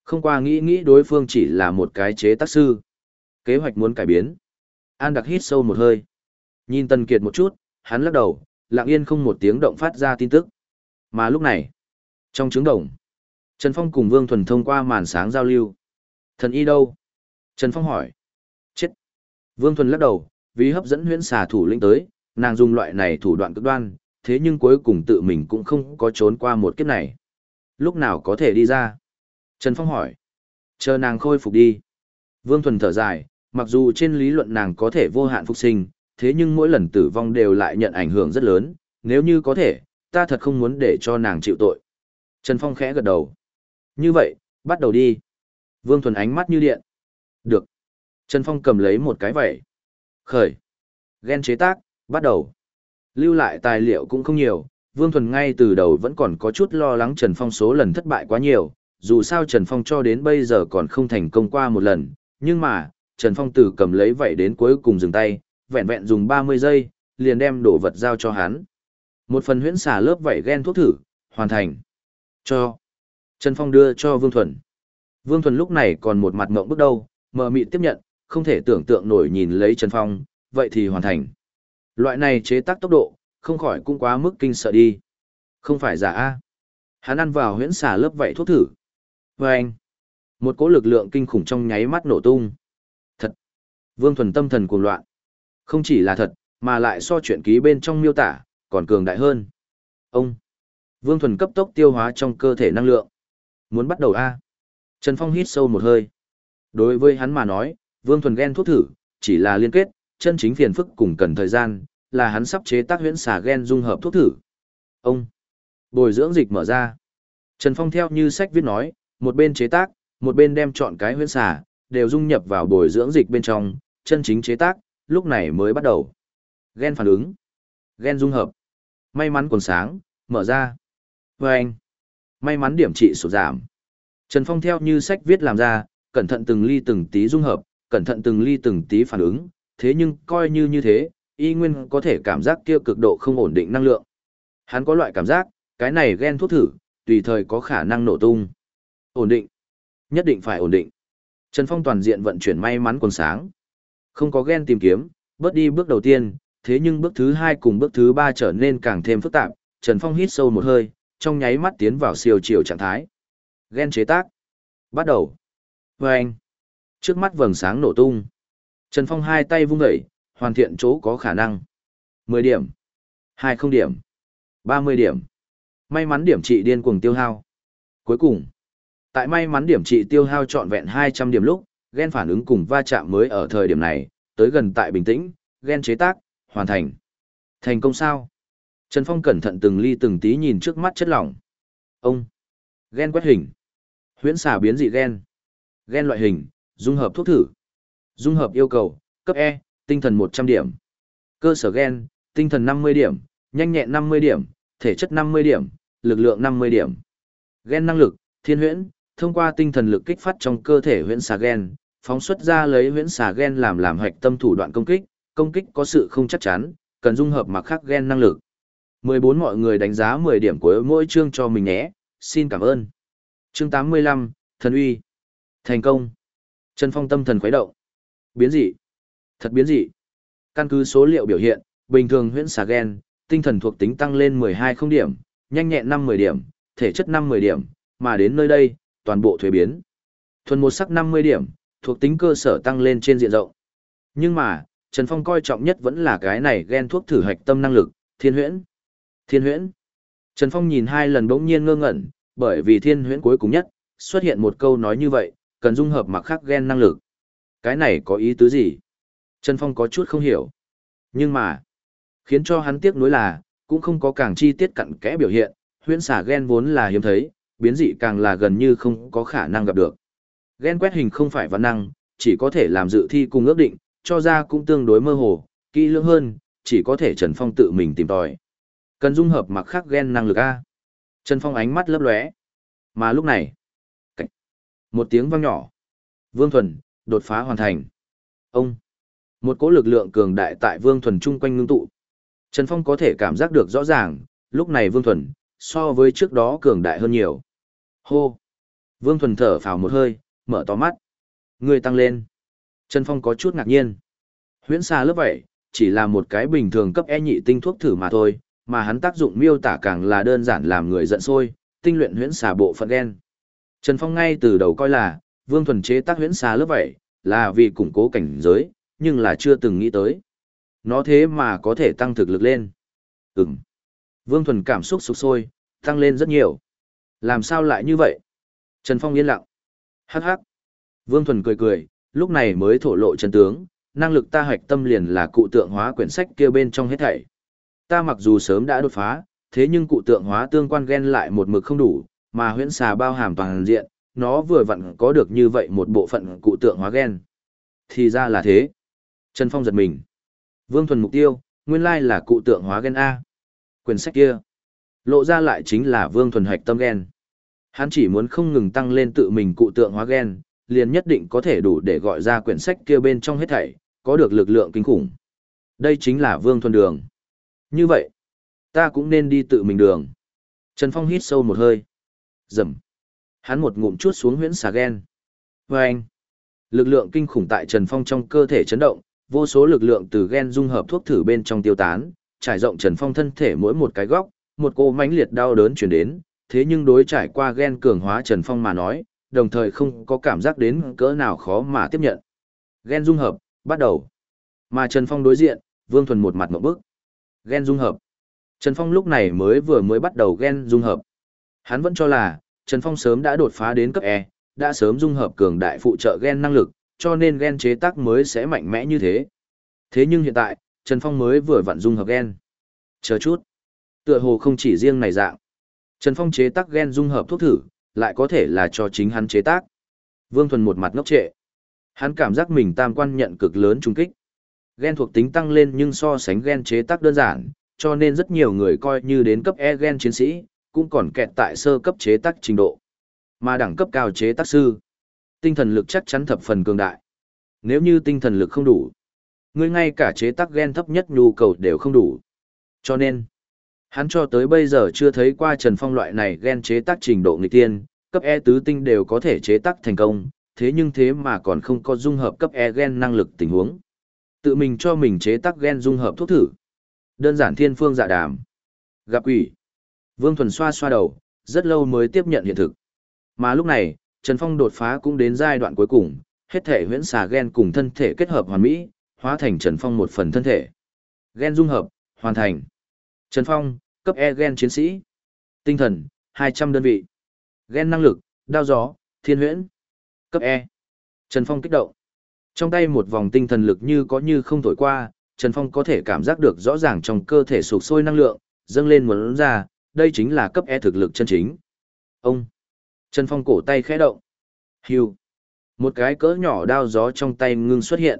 Không qua nghĩ nghĩ đối phương chỉ là một cái chế tác sư. Kế hoạch muốn cải biến. An đặc hít sâu một hơi. Nhìn Tần Kiệt một chút, hắn lắc đầu, lặng yên không một tiếng động phát ra tin tức. Mà lúc này, trong trứng đồng, Trần Phong cùng Vương Thuần thông qua màn sáng giao lưu. Thần y đâu? Trần Phong hỏi. Chết. Vương Thuần lắc đầu, vì hấp dẫn huyễn xà thủ lĩnh tới, nàng dùng loại này thủ đoạn cực đoan, thế nhưng cuối cùng tự mình cũng không có trốn qua một kiếp này. Lúc nào có thể đi ra? Trần Phong hỏi. Chờ nàng khôi phục đi. Vương Thuần thở dài, mặc dù trên lý luận nàng có thể vô hạn phục sinh, thế nhưng mỗi lần tử vong đều lại nhận ảnh hưởng rất lớn, nếu như có thể, ta thật không muốn để cho nàng chịu tội. Trần Phong khẽ gật đầu. Như vậy, bắt đầu đi. Vương Thuần ánh mắt như điện. Được. Trần Phong cầm lấy một cái vẩy. Khởi. Ghen chế tác, bắt đầu. Lưu lại tài liệu cũng không nhiều, Vương Thuần ngay từ đầu vẫn còn có chút lo lắng Trần Phong số lần thất bại quá nhiều, dù sao Trần Phong cho đến bây giờ còn không thành công qua một lần, nhưng mà, Trần Phong từ cầm lấy vậy đến cuối cùng dừng tay, vẹn vẹn dùng 30 giây, liền đem đồ vật giao cho hắn. Một phần huyễn xả lớp vảy gen thuốc thử, hoàn thành. Cho. Trần Phong đưa cho Vương Thuần. Vương Thuần lúc này còn một mặt ngộng bước đầu, mờ mịt tiếp nhận, không thể tưởng tượng nổi nhìn lấy Trần Phong, vậy thì hoàn thành. Loại này chế tác tốc độ, không khỏi cũng quá mức kinh sợ đi. Không phải giả A. Hắn ăn vào huyễn xả lớp vậy thuốc thử. Và anh. Một cỗ lực lượng kinh khủng trong nháy mắt nổ tung. Thật. Vương Thuần tâm thần cuồng loạn. Không chỉ là thật, mà lại so chuyện ký bên trong miêu tả, còn cường đại hơn. Ông. Vương Thuần cấp tốc tiêu hóa trong cơ thể năng lượng. Muốn bắt đầu A. Trần Phong hít sâu một hơi. Đối với hắn mà nói, Vương Thuần ghen thuốc thử, chỉ là liên kết, chân chính phiền phức cùng cần thời gian, là hắn sắp chế tác huyễn xà gen dung hợp thuốc thử. Ông. Bồi dưỡng dịch mở ra. Trần Phong theo như sách viết nói, một bên chế tác, một bên đem chọn cái huyễn xà, đều dung nhập vào bồi dưỡng dịch bên trong, chân chính chế tác, lúc này mới bắt đầu. Gen phản ứng. Gen dung hợp. May mắn còn sáng, mở ra. Và anh. May mắn điểm trị sụt giảm. Trần Phong theo như sách viết làm ra, cẩn thận từng ly từng tí dung hợp, cẩn thận từng ly từng tí phản ứng, thế nhưng coi như như thế, y nguyên có thể cảm giác kia cực độ không ổn định năng lượng. Hắn có loại cảm giác, cái này ghen thuốc thử, tùy thời có khả năng nổ tung. Ổn định. Nhất định phải ổn định. Trần Phong toàn diện vận chuyển may mắn còn sáng. Không có ghen tìm kiếm, bớt đi bước đầu tiên, thế nhưng bước thứ hai cùng bước thứ ba trở nên càng thêm phức tạp. Trần Phong hít sâu một hơi, trong nháy mắt tiến vào siêu chiều trạng thái. gen chế tác. Bắt đầu. vâng. Trước mắt vầng sáng nổ tung. Trần Phong hai tay vung dậy, hoàn thiện chỗ có khả năng. 10 điểm. 20 điểm. 30 điểm. May mắn điểm trị điên cuồng tiêu hao. Cuối cùng, tại may mắn điểm trị tiêu hao trọn vẹn 200 điểm lúc, gen phản ứng cùng va chạm mới ở thời điểm này, tới gần tại bình tĩnh, gen chế tác, hoàn thành. Thành công sao? Trần Phong cẩn thận từng ly từng tí nhìn trước mắt chất lỏng. Ông. Gen quét hình. Huyễn xà biến dị gen. Gen loại hình, dung hợp thuốc thử. Dung hợp yêu cầu, cấp E, tinh thần 100 điểm. Cơ sở gen, tinh thần 50 điểm, nhanh nhẹn 50 điểm, thể chất 50 điểm, lực lượng 50 điểm. Gen năng lực, thiên huyễn, thông qua tinh thần lực kích phát trong cơ thể huyễn xà gen, phóng xuất ra lấy huyễn xà gen làm làm hạch tâm thủ đoạn công kích, công kích có sự không chắc chắn, cần dung hợp mặc khác gen năng lực. 14 mọi người đánh giá 10 điểm của mỗi chương cho mình nhé, xin cảm ơn. Chương 85, Thần uy. Thành công. Trần Phong tâm thần khuấy động. Biến dị. Thật biến dị. Căn cứ số liệu biểu hiện, bình thường huyễn xà gen, tinh thần thuộc tính tăng lên 12 không điểm, nhanh nhẹn 5-10 điểm, thể chất 5-10 điểm, mà đến nơi đây, toàn bộ thuế biến. Thuần một sắc 50 điểm, thuộc tính cơ sở tăng lên trên diện rộng. Nhưng mà, Trần Phong coi trọng nhất vẫn là cái này gen thuốc thử hạch tâm năng lực, thiên huyễn. Thiên huyễn. Trần Phong nhìn hai lần bỗng nhiên ngơ ngẩn, bởi vì thiên huyễn cuối cùng nhất, xuất hiện một câu nói như vậy, cần dung hợp mặc khắc gen năng lực. Cái này có ý tứ gì? Trần Phong có chút không hiểu. Nhưng mà, khiến cho hắn tiếc nuối là, cũng không có càng chi tiết cặn kẽ biểu hiện, huyễn xả gen vốn là hiếm thấy, biến dị càng là gần như không có khả năng gặp được. Gen quét hình không phải văn năng, chỉ có thể làm dự thi cùng ước định, cho ra cũng tương đối mơ hồ, kỹ lưỡng hơn, chỉ có thể Trần Phong tự mình tìm tòi. Cần dung hợp mặc khác gen năng lực A. Trần Phong ánh mắt lấp lóe. Mà lúc này, Cách. một tiếng vang nhỏ. Vương Thuần, đột phá hoàn thành. Ông. Một cỗ lực lượng cường đại tại Vương Thuần chung quanh ngưng tụ. Trần Phong có thể cảm giác được rõ ràng, lúc này Vương Thuần, so với trước đó cường đại hơn nhiều. Hô! Vương Thuần thở phào một hơi, mở to mắt. Người tăng lên. Trần Phong có chút ngạc nhiên. Huyễn xa lớp vậy, chỉ là một cái bình thường cấp e nhị tinh thuốc thử mà thôi, mà hắn tác dụng miêu tả càng là đơn giản làm người giận sôi, tinh luyện huyễn xà bộ phận gen. Trần Phong ngay từ đầu coi là, Vương Thuần chế tác huyễn xà lớp vậy, là vì củng cố cảnh giới, nhưng là chưa từng nghĩ tới. Nó thế mà có thể tăng thực lực lên. Ừm. Vương Thuần cảm xúc sục sôi, tăng lên rất nhiều. Làm sao lại như vậy? Trần Phong yên lặng. Hắc hắc. Vương Thuần cười cười, lúc này mới thổ lộ chân tướng, năng lực ta hoạch tâm liền là cụ tượng hóa quyển sách kia bên trong hết thảy. Ta mặc dù sớm đã đột phá, thế nhưng cụ tượng hóa tương quan gen lại một mực không đủ, mà huyễn xà bao hàm toàn diện, nó vừa vặn có được như vậy một bộ phận cụ tượng hóa gen. Thì ra là thế. Trần Phong giật mình. Vương Thuần mục tiêu, nguyên lai là cụ tượng hóa gen A. Quyển sách kia. Lộ ra lại chính là Vương Thuần hạch tâm gen. Hắn chỉ muốn không ngừng tăng lên tự mình cụ tượng hóa gen, liền nhất định có thể đủ để gọi ra quyển sách kia bên trong hết thảy, có được lực lượng kinh khủng. Đây chính là Vương Thuần đường. Như vậy, ta cũng nên đi tự mình đường. Trần Phong hít sâu một hơi. Dầm. Hắn một ngụm chuốt xuống huyễn xà gen. Và anh. Lực lượng kinh khủng tại Trần Phong trong cơ thể chấn động, vô số lực lượng từ gen dung hợp thuốc thử bên trong tiêu tán, trải rộng Trần Phong thân thể mỗi một cái góc, một cô mãnh liệt đau đớn truyền đến, thế nhưng đối trải qua gen cường hóa Trần Phong mà nói, đồng thời không có cảm giác đến cỡ nào khó mà tiếp nhận. Gen dung hợp, bắt đầu. Mà Trần Phong đối diện, Vương Thuần một mặt một bức. Gen dung hợp. Trần Phong lúc này mới vừa mới bắt đầu gen dung hợp. Hắn vẫn cho là, Trần Phong sớm đã đột phá đến cấp E, đã sớm dung hợp cường đại phụ trợ gen năng lực, cho nên gen chế tác mới sẽ mạnh mẽ như thế. Thế nhưng hiện tại, Trần Phong mới vừa vặn dung hợp gen. Chờ chút. Tựa hồ không chỉ riêng này dạng. Trần Phong chế tác gen dung hợp thuốc thử, lại có thể là cho chính hắn chế tác. Vương Thuần một mặt ngốc trệ. Hắn cảm giác mình tam quan nhận cực lớn trung kích. Gen thuộc tính tăng lên nhưng so sánh gen chế tác đơn giản, cho nên rất nhiều người coi như đến cấp E gen chiến sĩ, cũng còn kẹt tại sơ cấp chế tác trình độ. Mà đẳng cấp cao chế tác sư, tinh thần lực chắc chắn thập phần cường đại. Nếu như tinh thần lực không đủ, ngươi ngay cả chế tác gen thấp nhất nhu cầu đều không đủ. Cho nên, hắn cho tới bây giờ chưa thấy qua Trần Phong loại này gen chế tác trình độ nghịch tiên, cấp E tứ tinh đều có thể chế tác thành công, thế nhưng thế mà còn không có dung hợp cấp E gen năng lực tình huống. Tự mình cho mình chế tác gen dung hợp thuốc thử. Đơn giản thiên phương dạ đàm. Gặp quỷ. Vương Thuần xoa xoa đầu, rất lâu mới tiếp nhận hiện thực. Mà lúc này, Trần Phong đột phá cũng đến giai đoạn cuối cùng, hết thể huyễn xà gen cùng thân thể kết hợp hoàn mỹ, hóa thành Trần Phong một phần thân thể. Gen dung hợp, hoàn thành. Trần Phong, cấp E gen chiến sĩ. Tinh thần, 200 đơn vị. Gen năng lực, đao gió, thiên huyễn. Cấp E. Trần Phong kích động. Trong tay một vòng tinh thần lực như có như không thổi qua, Trần Phong có thể cảm giác được rõ ràng trong cơ thể sụp sôi năng lượng, dâng lên muốn ra, đây chính là cấp E thực lực chân chính. Ông. Trần Phong cổ tay khẽ động. Hưu. Một cái cỡ nhỏ đao gió trong tay ngưng xuất hiện.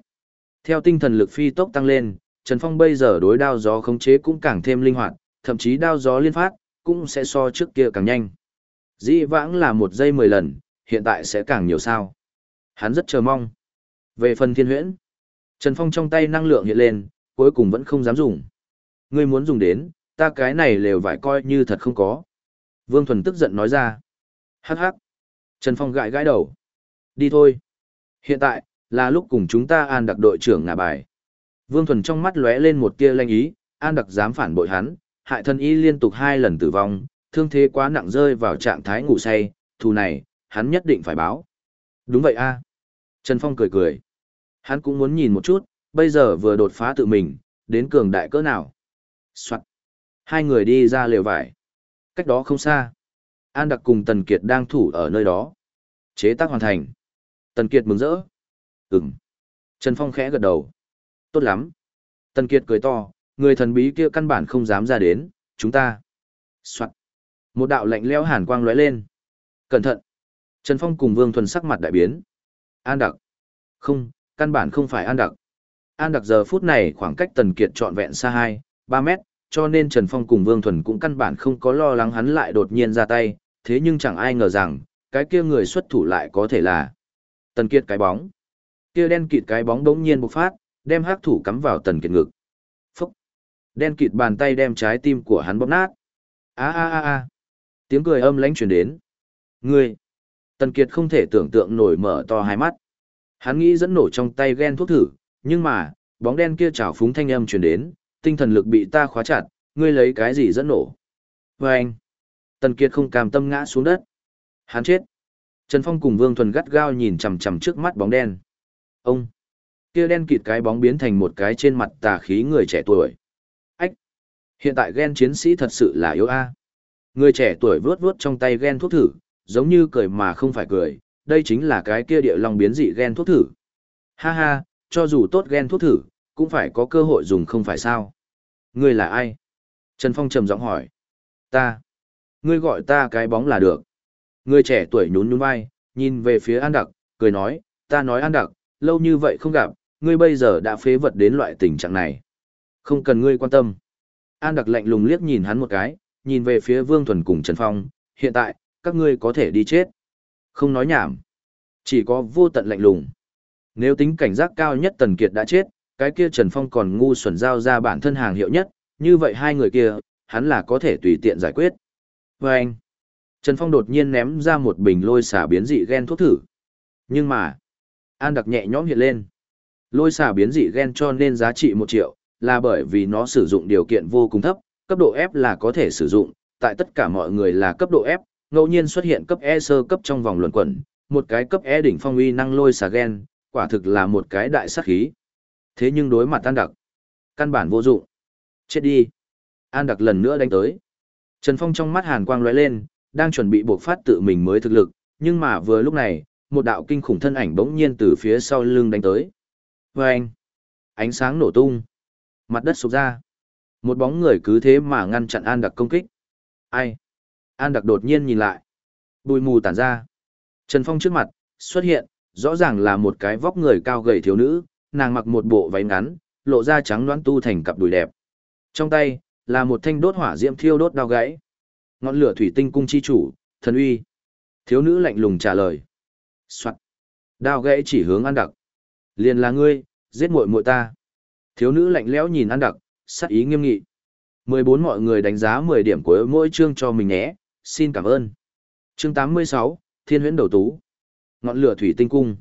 Theo tinh thần lực phi tốc tăng lên, Trần Phong bây giờ đối đao gió khống chế cũng càng thêm linh hoạt, thậm chí đao gió liên phát, cũng sẽ so trước kia càng nhanh. Dĩ vãng là một giây mười lần, hiện tại sẽ càng nhiều sao. Hắn rất chờ mong. Về phần thiên huyễn, Trần Phong trong tay năng lượng hiện lên, cuối cùng vẫn không dám dùng. Ngươi muốn dùng đến, ta cái này lều vải coi như thật không có. Vương Thuần tức giận nói ra. Hắc hắc. Trần Phong gãi gãi đầu. Đi thôi. Hiện tại, là lúc cùng chúng ta an đặc đội trưởng ngả bài. Vương Thuần trong mắt lóe lên một tia lanh ý, an đặc dám phản bội hắn, hại thân y liên tục hai lần tử vong, thương thế quá nặng rơi vào trạng thái ngủ say, thù này, hắn nhất định phải báo. Đúng vậy a Trần Phong cười cười. Hắn cũng muốn nhìn một chút, bây giờ vừa đột phá tự mình, đến cường đại cỡ nào. Soạn. Hai người đi ra lều vải. Cách đó không xa. An Đặc cùng Tần Kiệt đang thủ ở nơi đó. Chế tác hoàn thành. Tần Kiệt mừng rỡ. Ừm. Trần Phong khẽ gật đầu. Tốt lắm. Tần Kiệt cười to, người thần bí kia căn bản không dám ra đến, chúng ta. Soạn. Một đạo lạnh lẽo hàn quang lóe lên. Cẩn thận. Trần Phong cùng Vương Thuần sắc mặt đại biến. An Đặc. Không, căn bản không phải An Đặc. An Đặc giờ phút này khoảng cách Tần Kiệt trọn vẹn xa 2, 3 mét, cho nên Trần Phong cùng Vương Thuần cũng căn bản không có lo lắng hắn lại đột nhiên ra tay, thế nhưng chẳng ai ngờ rằng, cái kia người xuất thủ lại có thể là Tần Kiệt cái bóng. Kia đen kịt cái bóng đống nhiên bộc phát, đem hắc thủ cắm vào Tần Kiệt ngực. Phúc! Đen kịt bàn tay đem trái tim của hắn bóp nát. A a a a! Tiếng cười âm lãnh truyền đến. Ngươi! Tần Kiệt không thể tưởng tượng nổi mở to hai mắt. Hắn nghĩ dẫn nổ trong tay ghen thuốc thử, nhưng mà, bóng đen kia trào phúng thanh âm truyền đến, tinh thần lực bị ta khóa chặt, ngươi lấy cái gì dẫn nổ? Và anh, Tần Kiệt không cam tâm ngã xuống đất. Hắn chết. Trần Phong cùng Vương Thuần gắt gao nhìn chằm chằm trước mắt bóng đen. Ông, kia đen kịt cái bóng biến thành một cái trên mặt tà khí người trẻ tuổi. Ách, hiện tại ghen chiến sĩ thật sự là yếu a. Người trẻ tuổi vướt vướt trong tay ghen thuốc thử, giống như cười mà không phải cười, đây chính là cái kia địa long biến dị gen thuốc thử. Ha ha, cho dù tốt gen thuốc thử, cũng phải có cơ hội dùng không phải sao. Ngươi là ai? Trần Phong trầm giọng hỏi. Ta. Ngươi gọi ta cái bóng là được. Người trẻ tuổi nhún nhún vai, nhìn về phía An Đặc, cười nói, ta nói An Đặc, lâu như vậy không gặp, ngươi bây giờ đã phế vật đến loại tình trạng này. Không cần ngươi quan tâm. An Đặc lạnh lùng liếc nhìn hắn một cái, nhìn về phía Vương Thuần cùng Trần Phong, hiện tại, các ngươi có thể đi chết. Không nói nhảm. Chỉ có vô tận lạnh lùng. Nếu tính cảnh giác cao nhất Tần Kiệt đã chết, cái kia Trần Phong còn ngu xuẩn giao ra bản thân hàng hiệu nhất, như vậy hai người kia, hắn là có thể tùy tiện giải quyết. Và anh, Trần Phong đột nhiên ném ra một bình lôi xả biến dị gen thuốc thử. Nhưng mà, An đặc nhẹ nhõm hiện lên. Lôi xả biến dị gen cho nên giá trị 1 triệu, là bởi vì nó sử dụng điều kiện vô cùng thấp, cấp độ F là có thể sử dụng, tại tất cả mọi người là cấp độ F, ngẫu nhiên xuất hiện cấp E sơ cấp trong vòng luận quẩn, một cái cấp E đỉnh phong uy năng lôi xà gen, quả thực là một cái đại sát khí. Thế nhưng đối mặt An Đặc, căn bản vô dụng. Chết đi. An Đặc lần nữa đánh tới. Trần Phong trong mắt hàn quang lóe lên, đang chuẩn bị buộc phát tự mình mới thực lực, nhưng mà vừa lúc này, một đạo kinh khủng thân ảnh bỗng nhiên từ phía sau lưng đánh tới. Vâng! Ánh sáng nổ tung. Mặt đất sụp ra. Một bóng người cứ thế mà ngăn chặn An Đặc công kích. Ai? An Đặc đột nhiên nhìn lại. Bùi mù tản ra. Trần Phong trước mặt, xuất hiện, rõ ràng là một cái vóc người cao gầy thiếu nữ, nàng mặc một bộ váy ngắn, lộ ra trắng loãng tu thành cặp đùi đẹp. Trong tay là một thanh đốt hỏa diễm thiêu đốt đao gãy. Ngọn lửa thủy tinh cung chi chủ, thần uy. Thiếu nữ lạnh lùng trả lời. Soạn. Đao gãy chỉ hướng An Đặc. Liền là ngươi, giết muội muội ta. Thiếu nữ lạnh lẽo nhìn An Đặc, sắc ý nghiêm nghị. 14 mọi người đánh giá 10 điểm của mỗi chương cho mình nhé, xin cảm ơn. Chương 86, Thiên huyễn đầu tú. Ngọn lửa thủy tinh cung.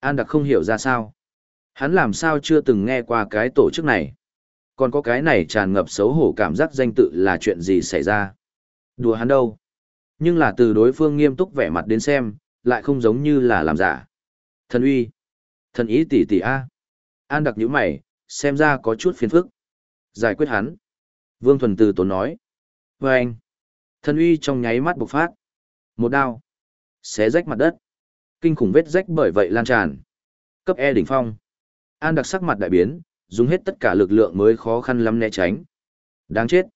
An Đặc không hiểu ra sao. Hắn làm sao chưa từng nghe qua cái tổ chức này. Còn có cái này tràn ngập xấu hổ cảm giác danh tự là chuyện gì xảy ra. Đùa hắn đâu. Nhưng là từ đối phương nghiêm túc vẻ mặt đến xem, lại không giống như là làm giả. Thần uy. Thần ý tỷ tỷ A. An đặc nhíu mày, xem ra có chút phiền phức. Giải quyết hắn. Vương Thuần Từ tốn nói. Và anh. Thần uy trong nháy mắt bộc phát. Một đao. Xé rách mặt đất. Kinh khủng vết rách bởi vậy lan tràn. Cấp E đỉnh phong. An đặc sắc mặt đại biến, dùng hết tất cả lực lượng mới khó khăn lắm né tránh. Đáng chết.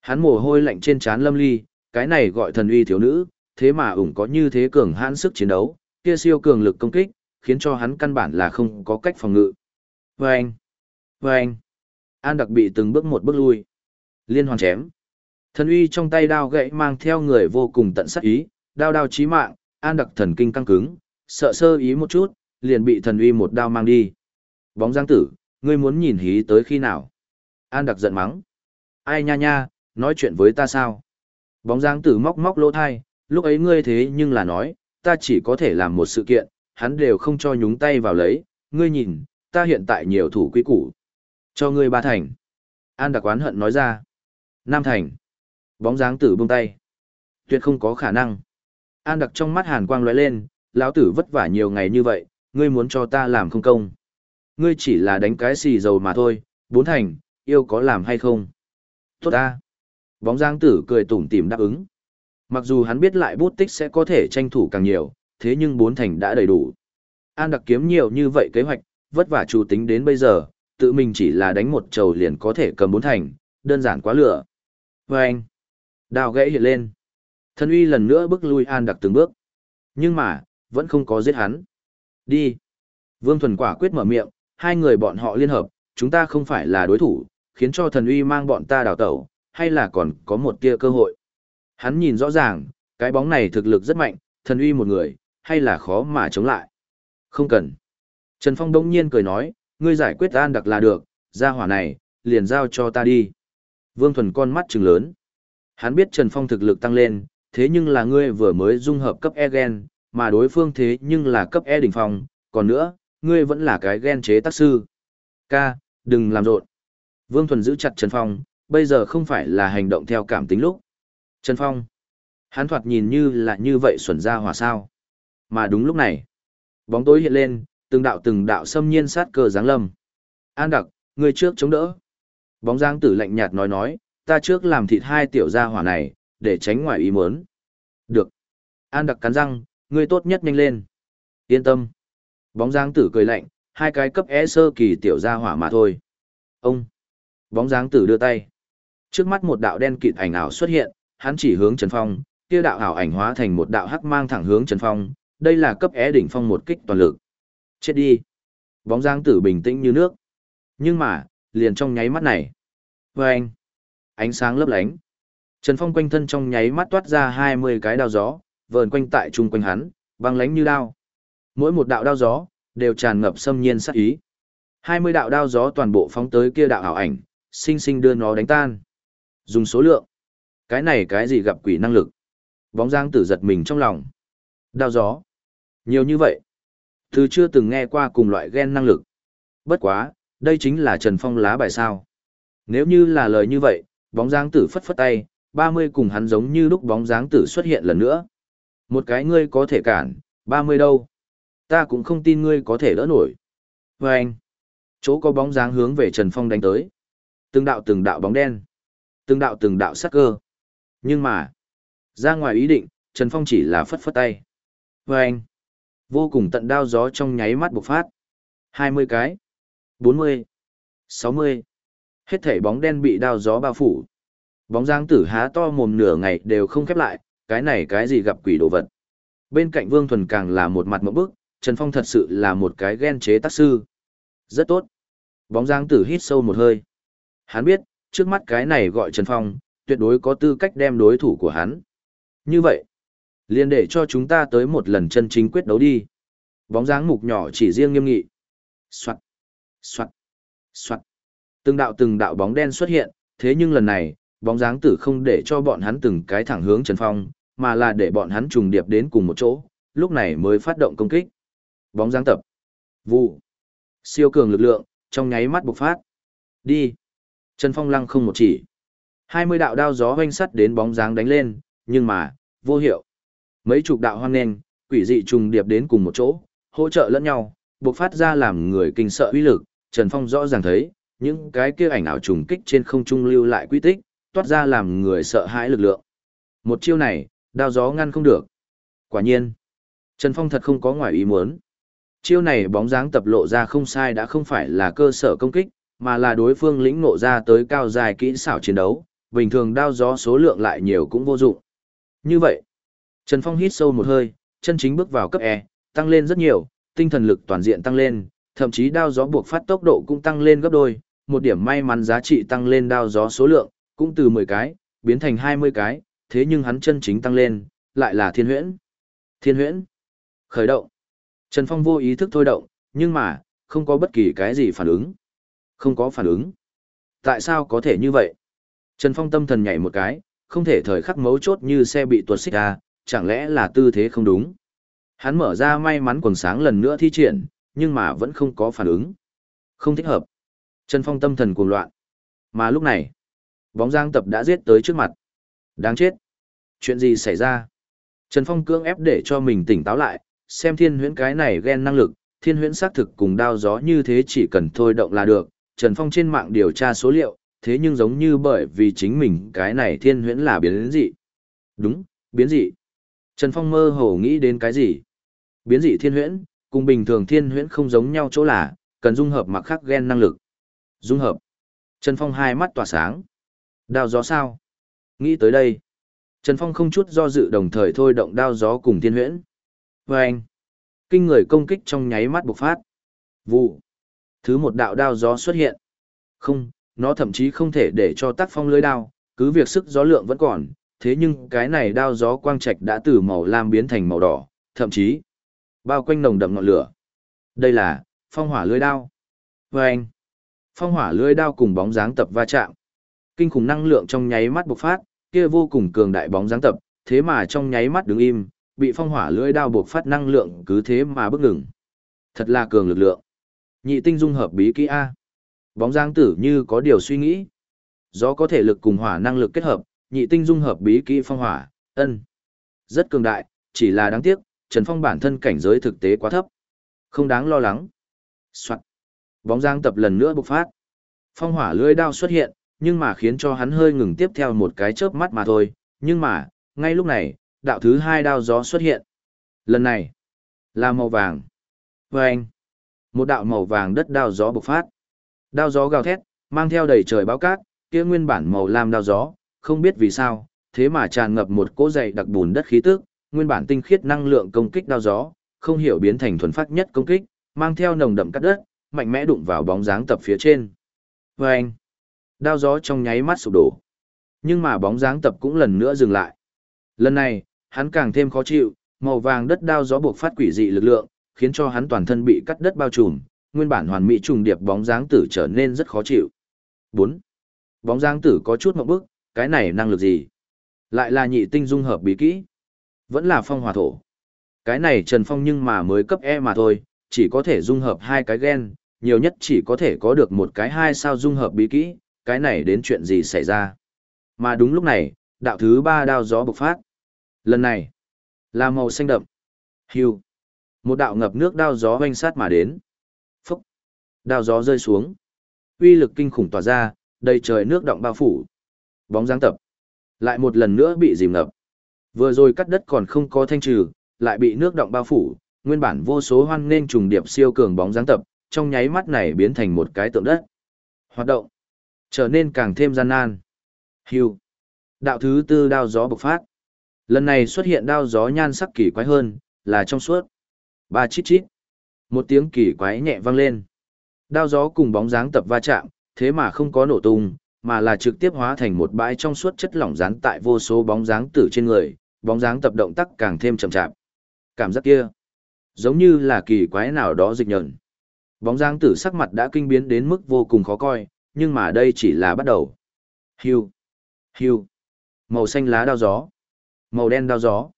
Hắn mồ hôi lạnh trên trán lâm ly, cái này gọi thần uy thiếu nữ, thế mà ủng có như thế cường hãn sức chiến đấu, kia siêu cường lực công kích, khiến cho hắn căn bản là không có cách phòng ngự. Vâng! Vâng! An đặc bị từng bước một bước lui. Liên hoàn chém. Thần uy trong tay đao gậy mang theo người vô cùng tận sát ý, đao đao chí mạng, an đặc thần kinh căng cứng, sợ sơ ý một chút, liền bị thần uy một đao mang đi. Bóng giang tử, ngươi muốn nhìn hí tới khi nào? An đặc giận mắng. Ai nha nha, nói chuyện với ta sao? Bóng giang tử móc móc lỗ thai, lúc ấy ngươi thế nhưng là nói, ta chỉ có thể làm một sự kiện, hắn đều không cho nhúng tay vào lấy, ngươi nhìn, ta hiện tại nhiều thủ quy củ. Cho ngươi ba thành. An đặc oán hận nói ra. Nam thành. Bóng dáng tử buông tay. Tuyệt không có khả năng. An đặc trong mắt hàn quang lóe lên, lão tử vất vả nhiều ngày như vậy, ngươi muốn cho ta làm không công. Ngươi chỉ là đánh cái xì dầu mà thôi, bốn thành, yêu có làm hay không? Tốt ta. Bóng dáng tử cười tủm tỉm đáp ứng. Mặc dù hắn biết lại bút tích sẽ có thể tranh thủ càng nhiều, thế nhưng bốn thành đã đầy đủ. An đặc kiếm nhiều như vậy kế hoạch, vất vả chủ tính đến bây giờ, tự mình chỉ là đánh một trầu liền có thể cầm bốn thành, đơn giản quá lửa. Và anh, đào gãy hiện lên. Thân uy lần nữa bước lui An đặc từng bước. Nhưng mà, vẫn không có giết hắn. Đi. Vương Thuần quả quyết mở miệng, hai người bọn họ liên hợp, chúng ta không phải là đối thủ, khiến cho thần uy mang bọn ta đào tẩu, hay là còn có một tia cơ hội. Hắn nhìn rõ ràng, cái bóng này thực lực rất mạnh, thần uy một người, hay là khó mà chống lại. Không cần. Trần Phong đông nhiên cười nói, ngươi giải quyết an đặc là được, ra hỏa này, liền giao cho ta đi. Vương Thuần con mắt trừng lớn. Hắn biết Trần Phong thực lực tăng lên, thế nhưng là ngươi vừa mới dung hợp cấp E gen, mà đối phương thế nhưng là cấp E đỉnh phong, còn nữa, ngươi vẫn là cái gen chế tác sư. Ca, đừng làm rộn. Vương Thuần giữ chặt Trần Phong, bây giờ không phải là hành động theo cảm tính lúc. Trần Phong. Hắn thoạt nhìn như là như vậy xuẩn ra hỏa sao. Mà đúng lúc này, bóng tối hiện lên, từng đạo từng đạo xâm nhiên sát cơ giáng lâm. An đặc, người trước chống đỡ. Bóng giang tử lạnh nhạt nói nói, ta trước làm thịt hai tiểu gia hỏa này, để tránh ngoài ý muốn. Được. An đặc cắn răng, ngươi tốt nhất nhanh lên. Yên tâm. Bóng dáng tử cười lạnh, hai cái cấp e sơ kỳ tiểu gia hỏa mà thôi. Ông. Bóng dáng tử đưa tay. Trước mắt một đạo đen kịt ảnh ảo xuất hiện, hắn chỉ hướng Trần Phong, kia đạo ảo ảnh hóa thành một đạo hắc mang thẳng hướng Trần Phong, đây là cấp é đỉnh phong một kích toàn lực. Chết đi. Bóng dáng tử bình tĩnh như nước. Nhưng mà, liền trong nháy mắt này. Vâng! Ánh sáng lấp lánh. Trần Phong quanh thân trong nháy mắt toát ra 20 cái đao gió, vờn quanh tại trung quanh hắn, băng lánh như đao. Mỗi một đạo đao gió, đều tràn ngập xâm nhiên sát ý. 20 đạo đao gió toàn bộ phóng tới kia đạo ảo ảnh, sinh sinh đưa nó đánh tan. Dùng số lượng. Cái này cái gì gặp quỷ năng lực? Bóng dáng tử giật mình trong lòng. Đao gió. Nhiều như vậy. Từ chưa từng nghe qua cùng loại gen năng lực. Bất quá, đây chính là Trần Phong lá bài sao. Nếu như là lời như vậy, bóng dáng tử phất phất tay, 30 cùng hắn giống như lúc bóng dáng tử xuất hiện lần nữa. Một cái ngươi có thể cản, 30 đâu. Ta cũng không tin ngươi có thể đỡ nổi. Và anh, chỗ có bóng dáng hướng về Trần Phong đánh tới. Từng đạo từng đạo bóng đen. Từng đạo từng đạo sắc cơ. Nhưng mà, ra ngoài ý định, Trần Phong chỉ là phất phất tay. Và anh, vô cùng tận đao gió trong nháy mắt bộc phát. 20 cái, 40, 60. Hết thể bóng đen bị đao gió bao phủ. Bóng dáng tử há to mồm nửa ngày đều không khép lại, cái này cái gì gặp quỷ đồ vật. Bên cạnh Vương Thuần càng là một mặt mẫu bức, Trần Phong thật sự là một cái ghen chế tác sư. Rất tốt. Bóng dáng tử hít sâu một hơi. Hắn biết, trước mắt cái này gọi Trần Phong, tuyệt đối có tư cách đem đối thủ của hắn. Như vậy, liền để cho chúng ta tới một lần chân chính quyết đấu đi. Bóng dáng mục nhỏ chỉ riêng nghiêm nghị. Soạt, soạt, soạt. Từng đạo từng đạo bóng đen xuất hiện, thế nhưng lần này, bóng dáng tử không để cho bọn hắn từng cái thẳng hướng Trần Phong, mà là để bọn hắn trùng điệp đến cùng một chỗ, lúc này mới phát động công kích. Bóng dáng tập. Vụ. Siêu cường lực lượng, trong nháy mắt bộc phát. Đi. Trần Phong lăng không một chỉ. hai mươi đạo đao gió hoanh sắt đến bóng dáng đánh lên, nhưng mà, vô hiệu. Mấy chục đạo hoang nền, quỷ dị trùng điệp đến cùng một chỗ, hỗ trợ lẫn nhau, bộc phát ra làm người kinh sợ uy lực, Trần Phong rõ ràng thấy, những cái kia ảnh ảo trùng kích trên không trung lưu lại quy tích, toát ra làm người sợ hãi lực lượng. Một chiêu này, đao gió ngăn không được. Quả nhiên, Trần Phong thật không có ngoài ý muốn. Chiêu này bóng dáng tập lộ ra không sai đã không phải là cơ sở công kích, mà là đối phương lĩnh ngộ ra tới cao dài kỹ xảo chiến đấu, bình thường đao gió số lượng lại nhiều cũng vô dụng. Như vậy, Trần Phong hít sâu một hơi, chân chính bước vào cấp E, tăng lên rất nhiều, tinh thần lực toàn diện tăng lên, thậm chí đao gió buộc phát tốc độ cũng tăng lên gấp đôi, một điểm may mắn giá trị tăng lên đao gió số lượng, cũng từ 10 cái, biến thành 20 cái, thế nhưng hắn chân chính tăng lên, lại là thiên huyễn. Thiên huyễn. Khởi động. Trần Phong vô ý thức thôi động, nhưng mà, không có bất kỳ cái gì phản ứng. Không có phản ứng. Tại sao có thể như vậy? Trần Phong tâm thần nhảy một cái, không thể thời khắc mấu chốt như xe bị tuột xích ra, chẳng lẽ là tư thế không đúng. Hắn mở ra may mắn quần sáng lần nữa thi triển, nhưng mà vẫn không có phản ứng. Không thích hợp. Trần Phong tâm thần cuồng loạn. Mà lúc này, bóng giang tập đã giết tới trước mặt. Đáng chết. Chuyện gì xảy ra? Trần Phong cưỡng ép để cho mình tỉnh táo lại, xem thiên huyễn cái này ghen năng lực, thiên huyễn xác thực cùng đao gió như thế chỉ cần thôi động là được. Trần Phong trên mạng điều tra số liệu, thế nhưng giống như bởi vì chính mình cái này thiên huyễn là biến dị. Đúng, biến dị. Trần Phong mơ hồ nghĩ đến cái gì? Biến dị thiên huyễn, cùng bình thường thiên huyễn không giống nhau chỗ là, cần dung hợp mặc khắc ghen năng lực. Dung hợp. Trần Phong hai mắt tỏa sáng. Đao gió sao? Nghĩ tới đây. Trần Phong không chút do dự đồng thời thôi động đao gió cùng thiên huyễn. Và anh. Kinh người công kích trong nháy mắt bộc phát. Vụ. Thứ một đạo đao gió xuất hiện. Không, nó thậm chí không thể để cho tác phong lưới đao, cứ việc sức gió lượng vẫn còn, thế nhưng cái này đao gió quang trạch đã từ màu lam biến thành màu đỏ, thậm chí bao quanh nồng đậm ngọn lửa. Đây là phong hỏa lưới đao. Và anh, phong hỏa lưới đao cùng bóng dáng tập va chạm. Kinh khủng năng lượng trong nháy mắt bộc phát, kia vô cùng cường đại bóng dáng tập, thế mà trong nháy mắt đứng im, bị phong hỏa lưới đao bộc phát năng lượng cứ thế mà bước ngừng. Thật là cường lực lượng. Nhị tinh dung hợp bí kỹ A. Bóng dáng tử như có điều suy nghĩ. Gió có thể lực cùng hỏa năng lực kết hợp, nhị tinh dung hợp bí kỹ phong hỏa, ân. Rất cường đại, chỉ là đáng tiếc, Trần Phong bản thân cảnh giới thực tế quá thấp. Không đáng lo lắng. Soạn. Bóng dáng tập lần nữa bộc phát. Phong hỏa lưỡi đao xuất hiện, nhưng mà khiến cho hắn hơi ngừng tiếp theo một cái chớp mắt mà thôi. Nhưng mà, ngay lúc này, đạo thứ hai đao gió xuất hiện. Lần này, là màu vàng. Và anh, một đạo màu vàng đất đao gió bộc phát. Đao gió gào thét, mang theo đầy trời báo cát, kia nguyên bản màu lam đao gió, không biết vì sao, thế mà tràn ngập một cỗ dày đặc bùn đất khí tức, nguyên bản tinh khiết năng lượng công kích đao gió, không hiểu biến thành thuần phát nhất công kích, mang theo nồng đậm cắt đất, mạnh mẽ đụng vào bóng dáng tập phía trên. Và anh, đao gió trong nháy mắt sụp đổ. Nhưng mà bóng dáng tập cũng lần nữa dừng lại. Lần này, hắn càng thêm khó chịu, màu vàng đất đao gió buộc phát quỷ dị lực lượng, khiến cho hắn toàn thân bị cắt đất bao trùm, nguyên bản hoàn mỹ trùng điệp bóng dáng tử trở nên rất khó chịu. 4. Bóng dáng tử có chút một bước, cái này năng lực gì? Lại là nhị tinh dung hợp bí kỹ. Vẫn là phong hòa thổ. Cái này Trần Phong nhưng mà mới cấp E mà thôi, chỉ có thể dung hợp hai cái gen, nhiều nhất chỉ có thể có được một cái hai sao dung hợp bí kỹ, cái này đến chuyện gì xảy ra. Mà đúng lúc này, đạo thứ ba đao gió bộc phát. Lần này, là màu xanh đậm. Hưu. Một đạo ngập nước đao gió hoanh sát mà đến. Phúc. Đao gió rơi xuống. Uy lực kinh khủng tỏa ra, đầy trời nước động bao phủ. Bóng dáng tập. Lại một lần nữa bị dìm ngập. Vừa rồi cắt đất còn không có thanh trừ, lại bị nước động bao phủ, nguyên bản vô số hoan nên trùng điệp siêu cường bóng dáng tập, trong nháy mắt này biến thành một cái tượng đất. Hoạt động. Trở nên càng thêm gian nan. Hưu. Đạo thứ tư đao gió bộc phát. Lần này xuất hiện đao gió nhan sắc kỳ quái hơn, là trong suốt. Ba chít chít. Một tiếng kỳ quái nhẹ vang lên. Đao gió cùng bóng dáng tập va chạm, thế mà không có nổ tung, mà là trực tiếp hóa thành một bãi trong suốt chất lỏng rán tại vô số bóng dáng tử trên người, bóng dáng tập động tác càng thêm chậm chạp. Cảm giác kia, giống như là kỳ quái nào đó dịch nhẫn. Bóng dáng tử sắc mặt đã kinh biến đến mức vô cùng khó coi, nhưng mà đây chỉ là bắt đầu. Hưu, hưu, màu xanh lá đao gió, màu đen đao gió.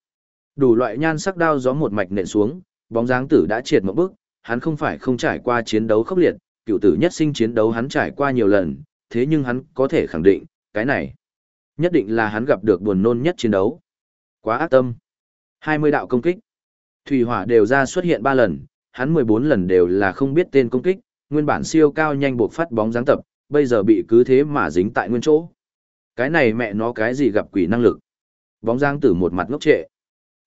Đủ loại nhan sắc đao gió một mạch nện xuống, bóng dáng tử đã triệt một bước, hắn không phải không trải qua chiến đấu khốc liệt, cựu tử nhất sinh chiến đấu hắn trải qua nhiều lần, thế nhưng hắn có thể khẳng định, cái này, nhất định là hắn gặp được buồn nôn nhất chiến đấu. Quá ác tâm. 20 đạo công kích. Thủy hỏa đều ra xuất hiện 3 lần, hắn 14 lần đều là không biết tên công kích, nguyên bản siêu cao nhanh buộc phát bóng dáng tập, bây giờ bị cứ thế mà dính tại nguyên chỗ. Cái này mẹ nó cái gì gặp quỷ năng lực. Bóng dáng tử một mặt ngốc trệ.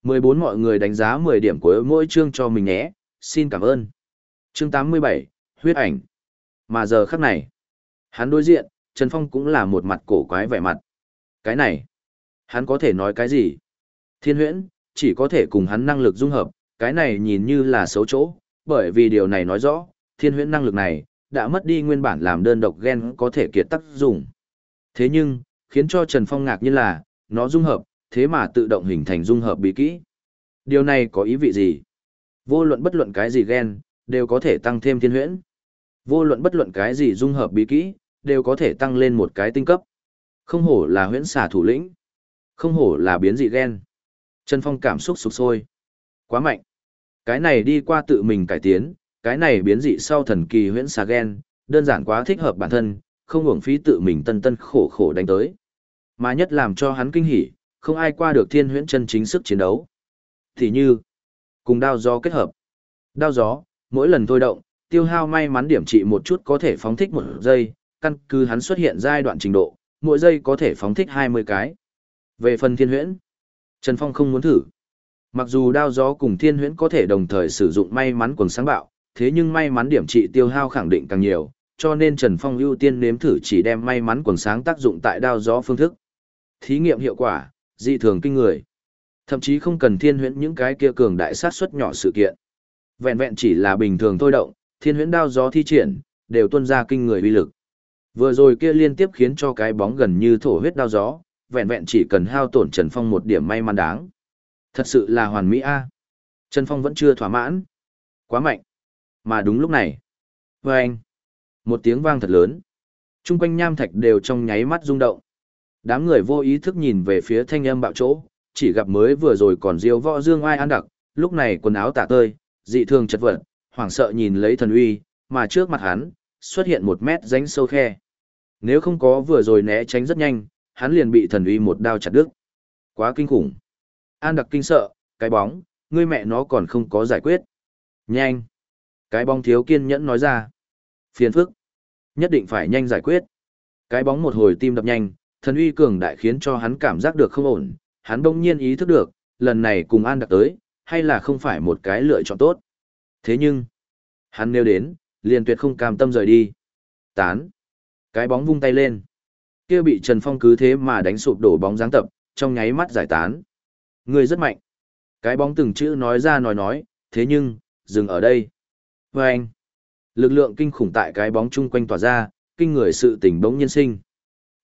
14 mọi người đánh giá 10 điểm của mỗi chương cho mình nhé, xin cảm ơn. Chương 87, huyết ảnh. Mà giờ khắc này, hắn đối diện, Trần Phong cũng là một mặt cổ quái vẻ mặt. Cái này, hắn có thể nói cái gì? Thiên huyễn, chỉ có thể cùng hắn năng lực dung hợp, cái này nhìn như là xấu chỗ, bởi vì điều này nói rõ, thiên huyễn năng lực này, đã mất đi nguyên bản làm đơn độc gen có thể kiệt tác dụng. Thế nhưng, khiến cho Trần Phong ngạc nhiên là, nó dung hợp, thế mà tự động hình thành dung hợp bí kỹ. Điều này có ý vị gì? Vô luận bất luận cái gì gen, đều có thể tăng thêm thiên huyễn. Vô luận bất luận cái gì dung hợp bí kỹ, đều có thể tăng lên một cái tinh cấp. Không hổ là huyễn xà thủ lĩnh. Không hổ là biến dị gen. Trần Phong cảm xúc sụp sôi. Quá mạnh. Cái này đi qua tự mình cải tiến, cái này biến dị sau thần kỳ huyễn xà gen, đơn giản quá thích hợp bản thân, không hưởng phí tự mình tân tân khổ khổ đánh tới. Mà nhất làm cho hắn kinh hỉ, không ai qua được thiên huyễn chân chính sức chiến đấu. Thì như, cùng đao gió kết hợp. Đao gió, mỗi lần thôi động, tiêu hao may mắn điểm trị một chút có thể phóng thích một giây, căn cứ hắn xuất hiện giai đoạn trình độ, mỗi giây có thể phóng thích 20 cái. Về phần thiên huyễn, Trần Phong không muốn thử. Mặc dù đao gió cùng thiên huyễn có thể đồng thời sử dụng may mắn quần sáng bạo, thế nhưng may mắn điểm trị tiêu hao khẳng định càng nhiều, cho nên Trần Phong ưu tiên nếm thử chỉ đem may mắn quần sáng tác dụng tại đao gió phương thức. Thí nghiệm hiệu quả, dị thường kinh người. Thậm chí không cần thiên huyễn những cái kia cường đại sát suất nhỏ sự kiện. Vẹn vẹn chỉ là bình thường thôi động, thiên huyễn đao gió thi triển, đều tuôn ra kinh người uy lực. Vừa rồi kia liên tiếp khiến cho cái bóng gần như thổ huyết đao gió, vẹn vẹn chỉ cần hao tổn Trần Phong một điểm may mắn đáng. Thật sự là hoàn mỹ a. Trần Phong vẫn chưa thỏa mãn. Quá mạnh. Mà đúng lúc này. Và anh. Một tiếng vang thật lớn. Trung quanh nham thạch đều trong nháy mắt rung động. Đám người vô ý thức nhìn về phía thanh âm bạo chỗ, chỉ gặp mới vừa rồi còn diêu võ dương ai ăn đặc, lúc này quần áo tả tơi, dị thường chật vật, hoảng sợ nhìn lấy thần uy, mà trước mặt hắn, xuất hiện một mét rãnh sâu khe. Nếu không có vừa rồi né tránh rất nhanh, hắn liền bị thần uy một đao chặt đứt. Quá kinh khủng. An đặc kinh sợ, cái bóng, ngươi mẹ nó còn không có giải quyết. Nhanh. Cái bóng thiếu kiên nhẫn nói ra. Phiền phức. Nhất định phải nhanh giải quyết. Cái bóng một hồi tim đập nhanh, thần uy cường đại khiến cho hắn cảm giác được không ổn. Hắn bỗng nhiên ý thức được, lần này cùng An đặc tới, hay là không phải một cái lựa chọn tốt. Thế nhưng, hắn nêu đến, liền tuyệt không cam tâm rời đi. Tán. Cái bóng vung tay lên. Kia bị Trần Phong cứ thế mà đánh sụp đổ bóng dáng tập, trong nháy mắt giải tán. Người rất mạnh. Cái bóng từng chữ nói ra nói nói, thế nhưng, dừng ở đây. Và anh. Lực lượng kinh khủng tại cái bóng chung quanh tỏa ra, kinh người sự tỉnh bỗng nhiên sinh.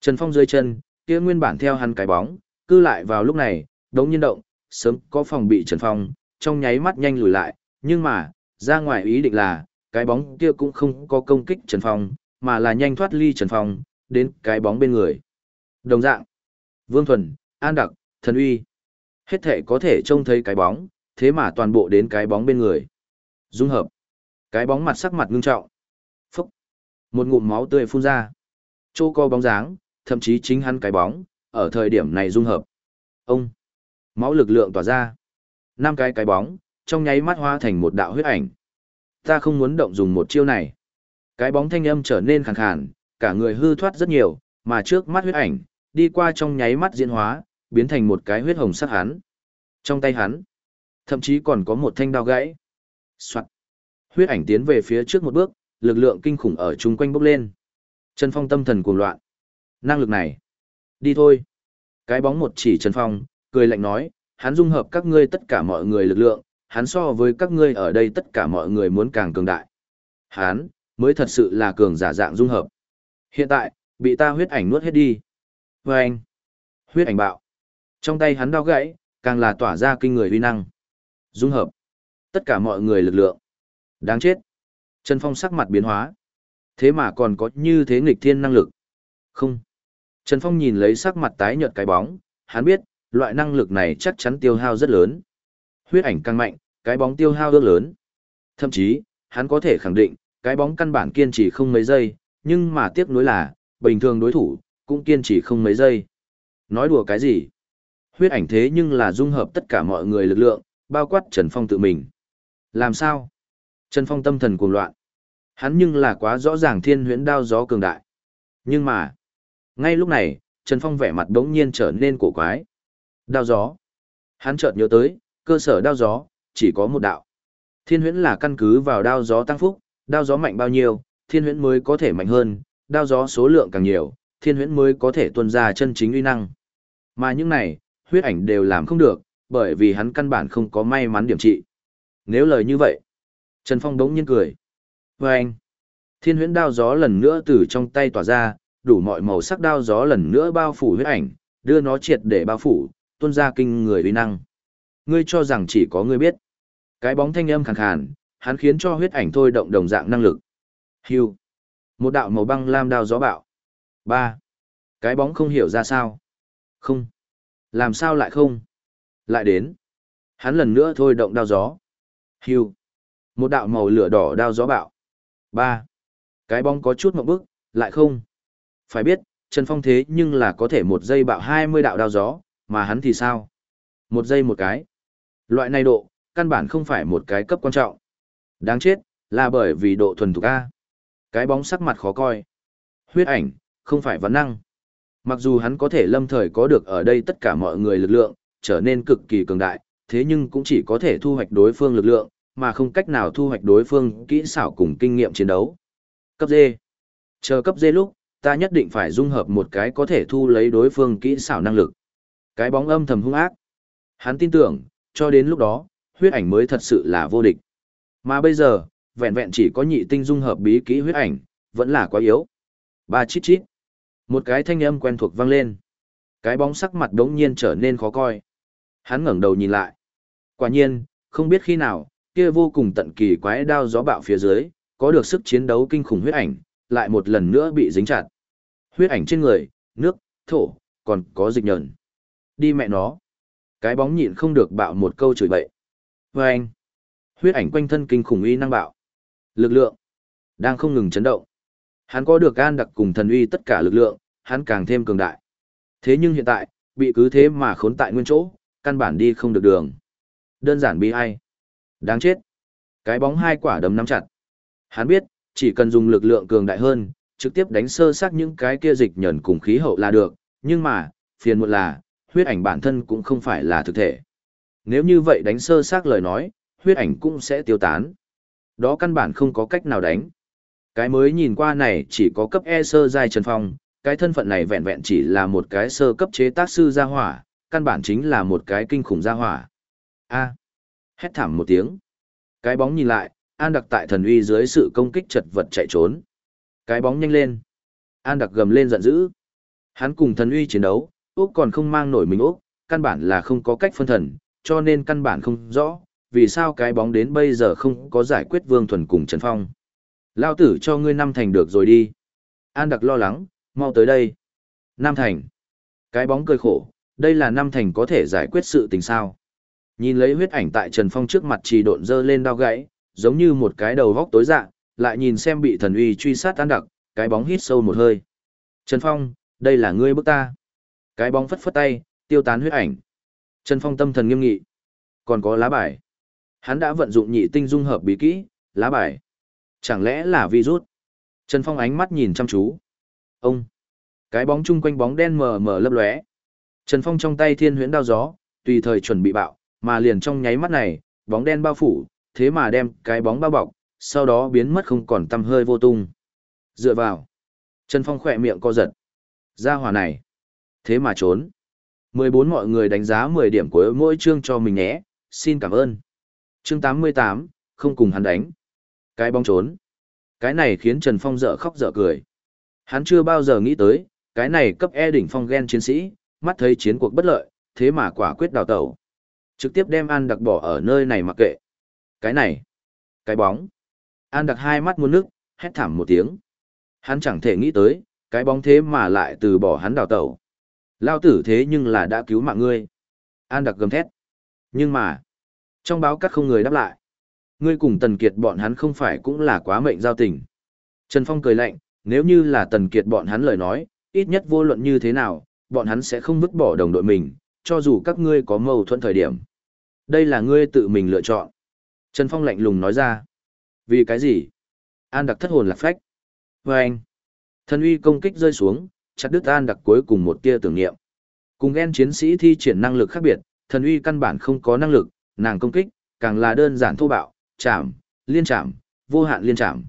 Trần Phong rơi chân, kia nguyên bản theo hắn cái bóng, cư lại vào lúc này, đống nhiên động, sớm có phòng bị Trần Phong, trong nháy mắt nhanh lùi lại, nhưng mà, ra ngoài ý định là, cái bóng kia cũng không có công kích Trần Phong, mà là nhanh thoát ly Trần Phong, đến cái bóng bên người. Đồng dạng, Vương Thuần, An Đặc, Thần Uy, hết thể có thể trông thấy cái bóng, thế mà toàn bộ đến cái bóng bên người. Dung hợp, cái bóng mặt sắc mặt ngưng trọng. Phúc, một ngụm máu tươi phun ra. Chô co bóng dáng, thậm chí chính hắn cái bóng, ở thời điểm này dung hợp. Ông, máu lực lượng tỏa ra. năm cái cái bóng, trong nháy mắt hóa thành một đạo huyết ảnh. Ta không muốn động dùng một chiêu này. Cái bóng thanh âm trở nên khàn khàn, cả người hư thoát rất nhiều, mà trước mắt huyết ảnh, đi qua trong nháy mắt diễn hóa, biến thành một cái huyết hồng sắc hắn. Trong tay hắn, thậm chí còn có một thanh đao gãy. Soạn. Huyết ảnh tiến về phía trước một bước, lực lượng kinh khủng ở chung quanh bốc lên. Trần Phong tâm thần cuồng loạn. Năng lực này. Đi thôi. Cái bóng một chỉ Trần Phong, cười lạnh nói, hắn dung hợp các ngươi tất cả mọi người lực lượng, hắn so với các ngươi ở đây tất cả mọi người muốn càng cường đại. Hắn, mới thật sự là cường giả dạng dung hợp. Hiện tại, bị ta huyết ảnh nuốt hết đi. Và anh, huyết ảnh bạo. Trong tay hắn đau gãy, càng là tỏa ra kinh người uy năng. Dung hợp tất cả mọi người lực lượng. Đáng chết. Trần Phong sắc mặt biến hóa. Thế mà còn có như thế nghịch thiên năng lực. Không. Trần Phong nhìn lấy sắc mặt tái nhợt cái bóng, hắn biết, loại năng lực này chắc chắn tiêu hao rất lớn. Huyết ảnh càng mạnh, cái bóng tiêu hao rất lớn. Thậm chí, hắn có thể khẳng định, cái bóng căn bản kiên trì không mấy giây, nhưng mà tiếc nuối là, bình thường đối thủ, cũng kiên trì không mấy giây. Nói đùa cái gì? Huyết ảnh thế nhưng là dung hợp tất cả mọi người lực lượng, bao quát Trần Phong tự mình. Làm sao? Trần Phong tâm thần cuồng loạn. Hắn nhưng là quá rõ ràng thiên huyễn đao gió cường đại. Nhưng mà, ngay lúc này, Trần Phong vẻ mặt đống nhiên trở nên cổ quái. Đao gió. Hắn chợt nhớ tới, cơ sở đao gió, chỉ có một đạo. Thiên huyễn là căn cứ vào đao gió tăng phúc, đao gió mạnh bao nhiêu, thiên huyễn mới có thể mạnh hơn, đao gió số lượng càng nhiều, thiên huyễn mới có thể tuân ra chân chính uy năng. Mà những này, huyết ảnh đều làm không được, bởi vì hắn căn bản không có may mắn điểm trị. Nếu lời như vậy, Trần Phong đống nhiên cười. Và anh, thiên huyễn đao gió lần nữa từ trong tay tỏa ra, đủ mọi màu sắc đao gió lần nữa bao phủ huyết ảnh, đưa nó triệt để bao phủ, tuôn ra kinh người uy năng. Ngươi cho rằng chỉ có ngươi biết. Cái bóng thanh âm khàn khàn, hắn khiến cho huyết ảnh thôi động đồng dạng năng lực. Hưu. Một đạo màu băng lam đao gió bạo. ba Cái bóng không hiểu ra sao. Không. Làm sao lại không? Lại đến. Hắn lần nữa thôi động đao gió. Hưu. Một đạo màu lửa đỏ đao gió bạo. ba Cái bóng có chút một bức, lại không. Phải biết, Trần Phong thế nhưng là có thể một giây bạo 20 đạo đao gió, mà hắn thì sao? Một giây một cái. Loại này độ, căn bản không phải một cái cấp quan trọng. Đáng chết, là bởi vì độ thuần thục A. Cái bóng sắc mặt khó coi. Huyết ảnh, không phải vấn năng. Mặc dù hắn có thể lâm thời có được ở đây tất cả mọi người lực lượng, trở nên cực kỳ cường đại, thế nhưng cũng chỉ có thể thu hoạch đối phương lực lượng, mà không cách nào thu hoạch đối phương kỹ xảo cùng kinh nghiệm chiến đấu. Cấp D. Chờ cấp D lúc, ta nhất định phải dung hợp một cái có thể thu lấy đối phương kỹ xảo năng lực. Cái bóng âm thầm hung ác. Hắn tin tưởng, cho đến lúc đó, huyết ảnh mới thật sự là vô địch. Mà bây giờ, vẹn vẹn chỉ có nhị tinh dung hợp bí kỹ huyết ảnh, vẫn là quá yếu. Ba chít chít. Một cái thanh âm quen thuộc vang lên. Cái bóng sắc mặt đống nhiên trở nên khó coi. Hắn ngẩng đầu nhìn lại. Quả nhiên, không biết khi nào, kia vô cùng tận kỳ quái đao gió bạo phía dưới, có được sức chiến đấu kinh khủng huyết ảnh, lại một lần nữa bị dính chặt. Huyết ảnh trên người, nước, thổ, còn có dịch nhờn. Đi mẹ nó. Cái bóng nhịn không được bạo một câu chửi bậy. Và anh. Huyết ảnh quanh thân kinh khủng uy năng bạo. Lực lượng. Đang không ngừng chấn động. Hắn có được gan đặc cùng thần uy tất cả lực lượng, hắn càng thêm cường đại. Thế nhưng hiện tại, bị cứ thế mà khốn tại nguyên chỗ, căn bản đi không được đường. Đơn giản bi ai. Đáng chết. Cái bóng hai quả đấm nắm chặt. Hắn biết, chỉ cần dùng lực lượng cường đại hơn, trực tiếp đánh sơ xác những cái kia dịch nhẫn cùng khí hậu là được, nhưng mà, phiền muộn là, huyết ảnh bản thân cũng không phải là thực thể. Nếu như vậy đánh sơ xác lời nói, huyết ảnh cũng sẽ tiêu tán. Đó căn bản không có cách nào đánh. Cái mới nhìn qua này chỉ có cấp E sơ giai Trần Phong, cái thân phận này vẹn vẹn chỉ là một cái sơ cấp chế tác sư gia hỏa, căn bản chính là một cái kinh khủng gia hỏa. A. Hét thảm một tiếng. Cái bóng nhìn lại, An Đặc tại thần uy dưới sự công kích chật vật chạy trốn. Cái bóng nhanh lên. An Đặc gầm lên giận dữ. Hắn cùng thần uy chiến đấu, Úc còn không mang nổi mình Úc, căn bản là không có cách phân thần, cho nên căn bản không rõ, vì sao cái bóng đến bây giờ không có giải quyết Vương Thuần cùng Trần Phong. Lao tử cho ngươi năm thành được rồi đi. An Đặc lo lắng, mau tới đây. Nam thành. Cái bóng cười khổ, đây là năm thành có thể giải quyết sự tình sao. Nhìn lấy huyết ảnh tại Trần Phong trước mặt trì độn dơ lên đau gãy, giống như một cái đầu góc tối dạ, lại nhìn xem bị thần uy truy sát An Đặc, cái bóng hít sâu một hơi. Trần Phong, đây là ngươi bức ta. Cái bóng phất phất tay, tiêu tán huyết ảnh. Trần Phong tâm thần nghiêm nghị. Còn có lá bài. Hắn đã vận dụng nhị tinh dung hợp bí kỹ, lá bài. Chẳng lẽ là virus? Trần Phong ánh mắt nhìn chăm chú. Ông. Cái bóng chung quanh bóng đen mờ mờ lấp lóe. Trần Phong trong tay thiên huyễn đao gió, tùy thời chuẩn bị bạo, mà liền trong nháy mắt này, bóng đen bao phủ, thế mà đem cái bóng bao bọc, sau đó biến mất không còn tăm hơi vô tung. Dựa vào. Trần Phong khỏe miệng co giật. Ra hỏa này. Thế mà trốn. 14 mọi người đánh giá 10 điểm của mỗi chương cho mình nhé, xin cảm ơn. Chương 88, không cùng hắn đánh. Cái bóng trốn. Cái này khiến Trần Phong dở khóc dở cười. Hắn chưa bao giờ nghĩ tới, cái này cấp E đỉnh phong gen chiến sĩ, mắt thấy chiến cuộc bất lợi, thế mà quả quyết đào tẩu. Trực tiếp đem An Đặc bỏ ở nơi này mặc kệ. Cái này, cái bóng. An Đặc hai mắt muôn nước, hét thảm một tiếng. Hắn chẳng thể nghĩ tới, cái bóng thế mà lại từ bỏ hắn đào tẩu. Lao tử thế nhưng là đã cứu mạng ngươi. An Đặc gầm thét. Nhưng mà, trong báo cắt không người đáp lại. Ngươi cùng Tần Kiệt bọn hắn không phải cũng là quá mệnh giao tình. Trần Phong cười lạnh, nếu như là Tần Kiệt bọn hắn lời nói, ít nhất vô luận như thế nào, bọn hắn sẽ không vứt bỏ đồng đội mình, cho dù các ngươi có mâu thuẫn thời điểm. Đây là ngươi tự mình lựa chọn. Trần Phong lạnh lùng nói ra. Vì cái gì? An đặc thất hồn lạc phách. Và anh. Thần uy công kích rơi xuống, chặt đứt An đặc cuối cùng một tia tưởng niệm. Cùng ghen chiến sĩ thi triển năng lực khác biệt, thần uy căn bản không có năng lực, nàng công kích, càng là đơn giản thô bạo, chạm, liên chạm, vô hạn liên chạm.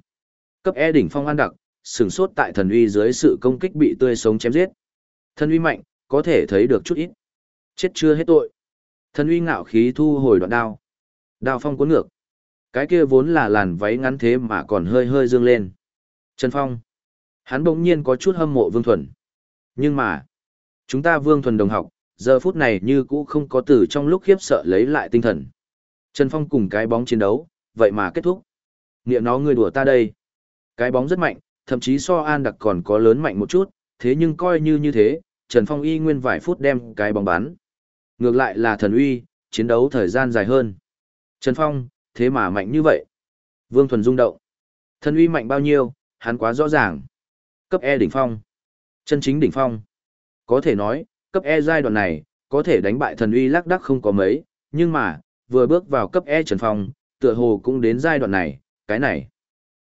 Cấp E đỉnh phong An đặc, sừng sốt tại thần uy dưới sự công kích bị tươi sống chém giết. Thần uy mạnh, có thể thấy được chút ít. Chết chưa hết tội. Thần uy ngạo khí thu hồi đoạn đao. Đao phong cuốn ngược. Cái kia vốn là làn váy ngắn thế mà còn hơi hơi dương lên. Trần Phong. Hắn bỗng nhiên có chút hâm mộ Vương Thuần. Nhưng mà, chúng ta Vương Thuần đồng học, giờ phút này như cũ không có từ trong lúc khiếp sợ lấy lại tinh thần. Trần Phong cùng cái bóng chiến đấu, vậy mà kết thúc. Niệm nó ngươi đùa ta đây. Cái bóng rất mạnh, thậm chí so An đặc còn có lớn mạnh một chút, thế nhưng coi như như thế, Trần Phong y nguyên vài phút đem cái bóng bắn. Ngược lại là thần uy, chiến đấu thời gian dài hơn. Trần Phong, thế mà mạnh như vậy. Vương Thuần rung động. Thần uy mạnh bao nhiêu, hắn quá rõ ràng. Cấp E đỉnh phong. Chân chính đỉnh phong. Có thể nói, cấp E giai đoạn này, có thể đánh bại thần uy lắc đắc không có mấy, nhưng mà, vừa bước vào cấp E Trần Phong, tựa hồ cũng đến giai đoạn này, cái này.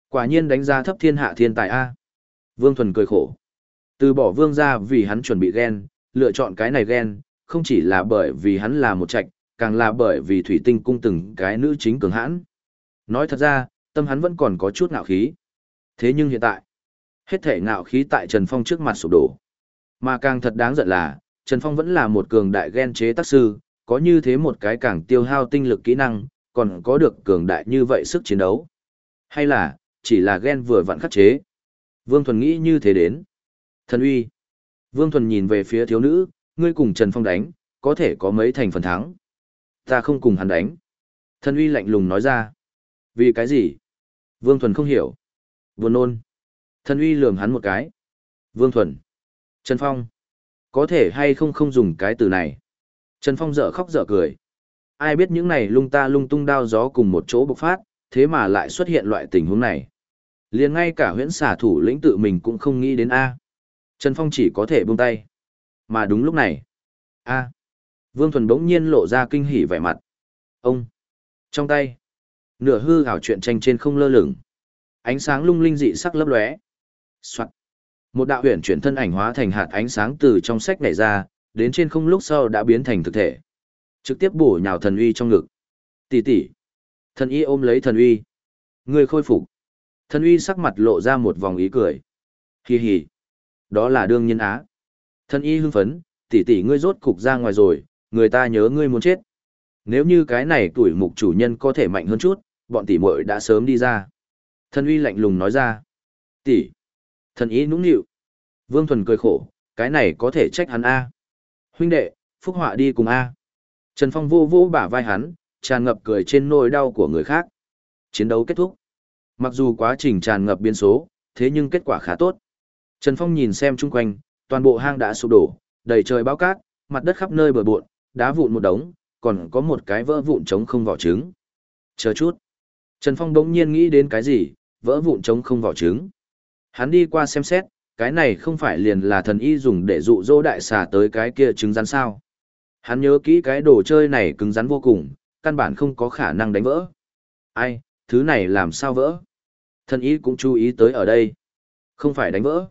Quả nhiên đánh giá thấp thiên hạ thiên tài A. Vương Thuần cười khổ. Từ bỏ vương ra vì hắn chuẩn bị ghen, lựa chọn cái này ghen, không chỉ là bởi vì hắn là một trạch, càng là bởi vì thủy tinh cung từng cái nữ chính cường hãn. Nói thật ra, tâm hắn vẫn còn có chút ngạo khí. Thế nhưng hiện tại, hết thể ngạo khí tại Trần Phong trước mặt sụp đổ. Mà càng thật đáng giận là, Trần Phong vẫn là một cường đại ghen chế tác sư, có như thế một cái càng tiêu hao tinh lực kỹ năng, còn có được cường đại như vậy sức chiến đấu. Hay là, chỉ là ghen vừa vặn khắc chế. Vương Thuần nghĩ như thế đến. Thần uy. Vương Thuần nhìn về phía thiếu nữ, ngươi cùng Trần Phong đánh, có thể có mấy thành phần thắng. Ta không cùng hắn đánh. Thần uy lạnh lùng nói ra. Vì cái gì? Vương Thuần không hiểu. Buồn nôn. Thần uy lườm hắn một cái. Vương Thuần. Trần Phong. Có thể hay không không dùng cái từ này. Trần Phong dở khóc dở cười. Ai biết những này lung ta lung tung đao gió cùng một chỗ bộc phát, thế mà lại xuất hiện loại tình huống này. liền ngay cả huyễn xả thủ lĩnh tự mình cũng không nghĩ đến A. Trần Phong chỉ có thể buông tay. Mà đúng lúc này. A. Vương Thuần bỗng nhiên lộ ra kinh hỉ vẻ mặt. Ông. Trong tay. Nửa hư ảo chuyện tranh trên không lơ lửng. Ánh sáng lung linh dị sắc lấp lóe. Soạn. Một đạo huyền chuyển thân ảnh hóa thành hạt ánh sáng từ trong sách này ra, đến trên không lúc sau đã biến thành thực thể. Trực tiếp bổ nhào thần uy trong ngực. Tỷ tỷ. Thần y ôm lấy thần uy. Người khôi phục. Thần uy sắc mặt lộ ra một vòng ý cười. Hi hi. Đó là đương nhiên á. Thần y hưng phấn, tỷ tỷ ngươi rốt cục ra ngoài rồi, người ta nhớ ngươi muốn chết. Nếu như cái này tuổi mục chủ nhân có thể mạnh hơn chút, bọn tỷ muội đã sớm đi ra. Thần uy lạnh lùng nói ra. Tỷ. Thần y nũng nịu. Vương Thuần cười khổ, cái này có thể trách hắn A. Huynh đệ, phúc họa đi cùng A. Trần Phong vô vô bả vai hắn, tràn ngập cười trên nỗi đau của người khác. Chiến đấu kết thúc. Mặc dù quá trình tràn ngập biến số, thế nhưng kết quả khá tốt. Trần Phong nhìn xem chung quanh, toàn bộ hang đã sụp đổ, đầy trời bao cát, mặt đất khắp nơi bờ bộn, đá vụn một đống, còn có một cái vỡ vụn trống không vỏ trứng. Chờ chút. Trần Phong đống nhiên nghĩ đến cái gì, vỡ vụn trống không vỏ trứng. Hắn đi qua xem xét, cái này không phải liền là thần y dùng để dụ dỗ đại xà tới cái kia trứng rắn sao. Hắn nhớ kỹ cái đồ chơi này cứng rắn vô cùng, căn bản không có khả năng đánh vỡ. Ai, thứ này làm sao vỡ? Thần y cũng chú ý tới ở đây. Không phải đánh vỡ.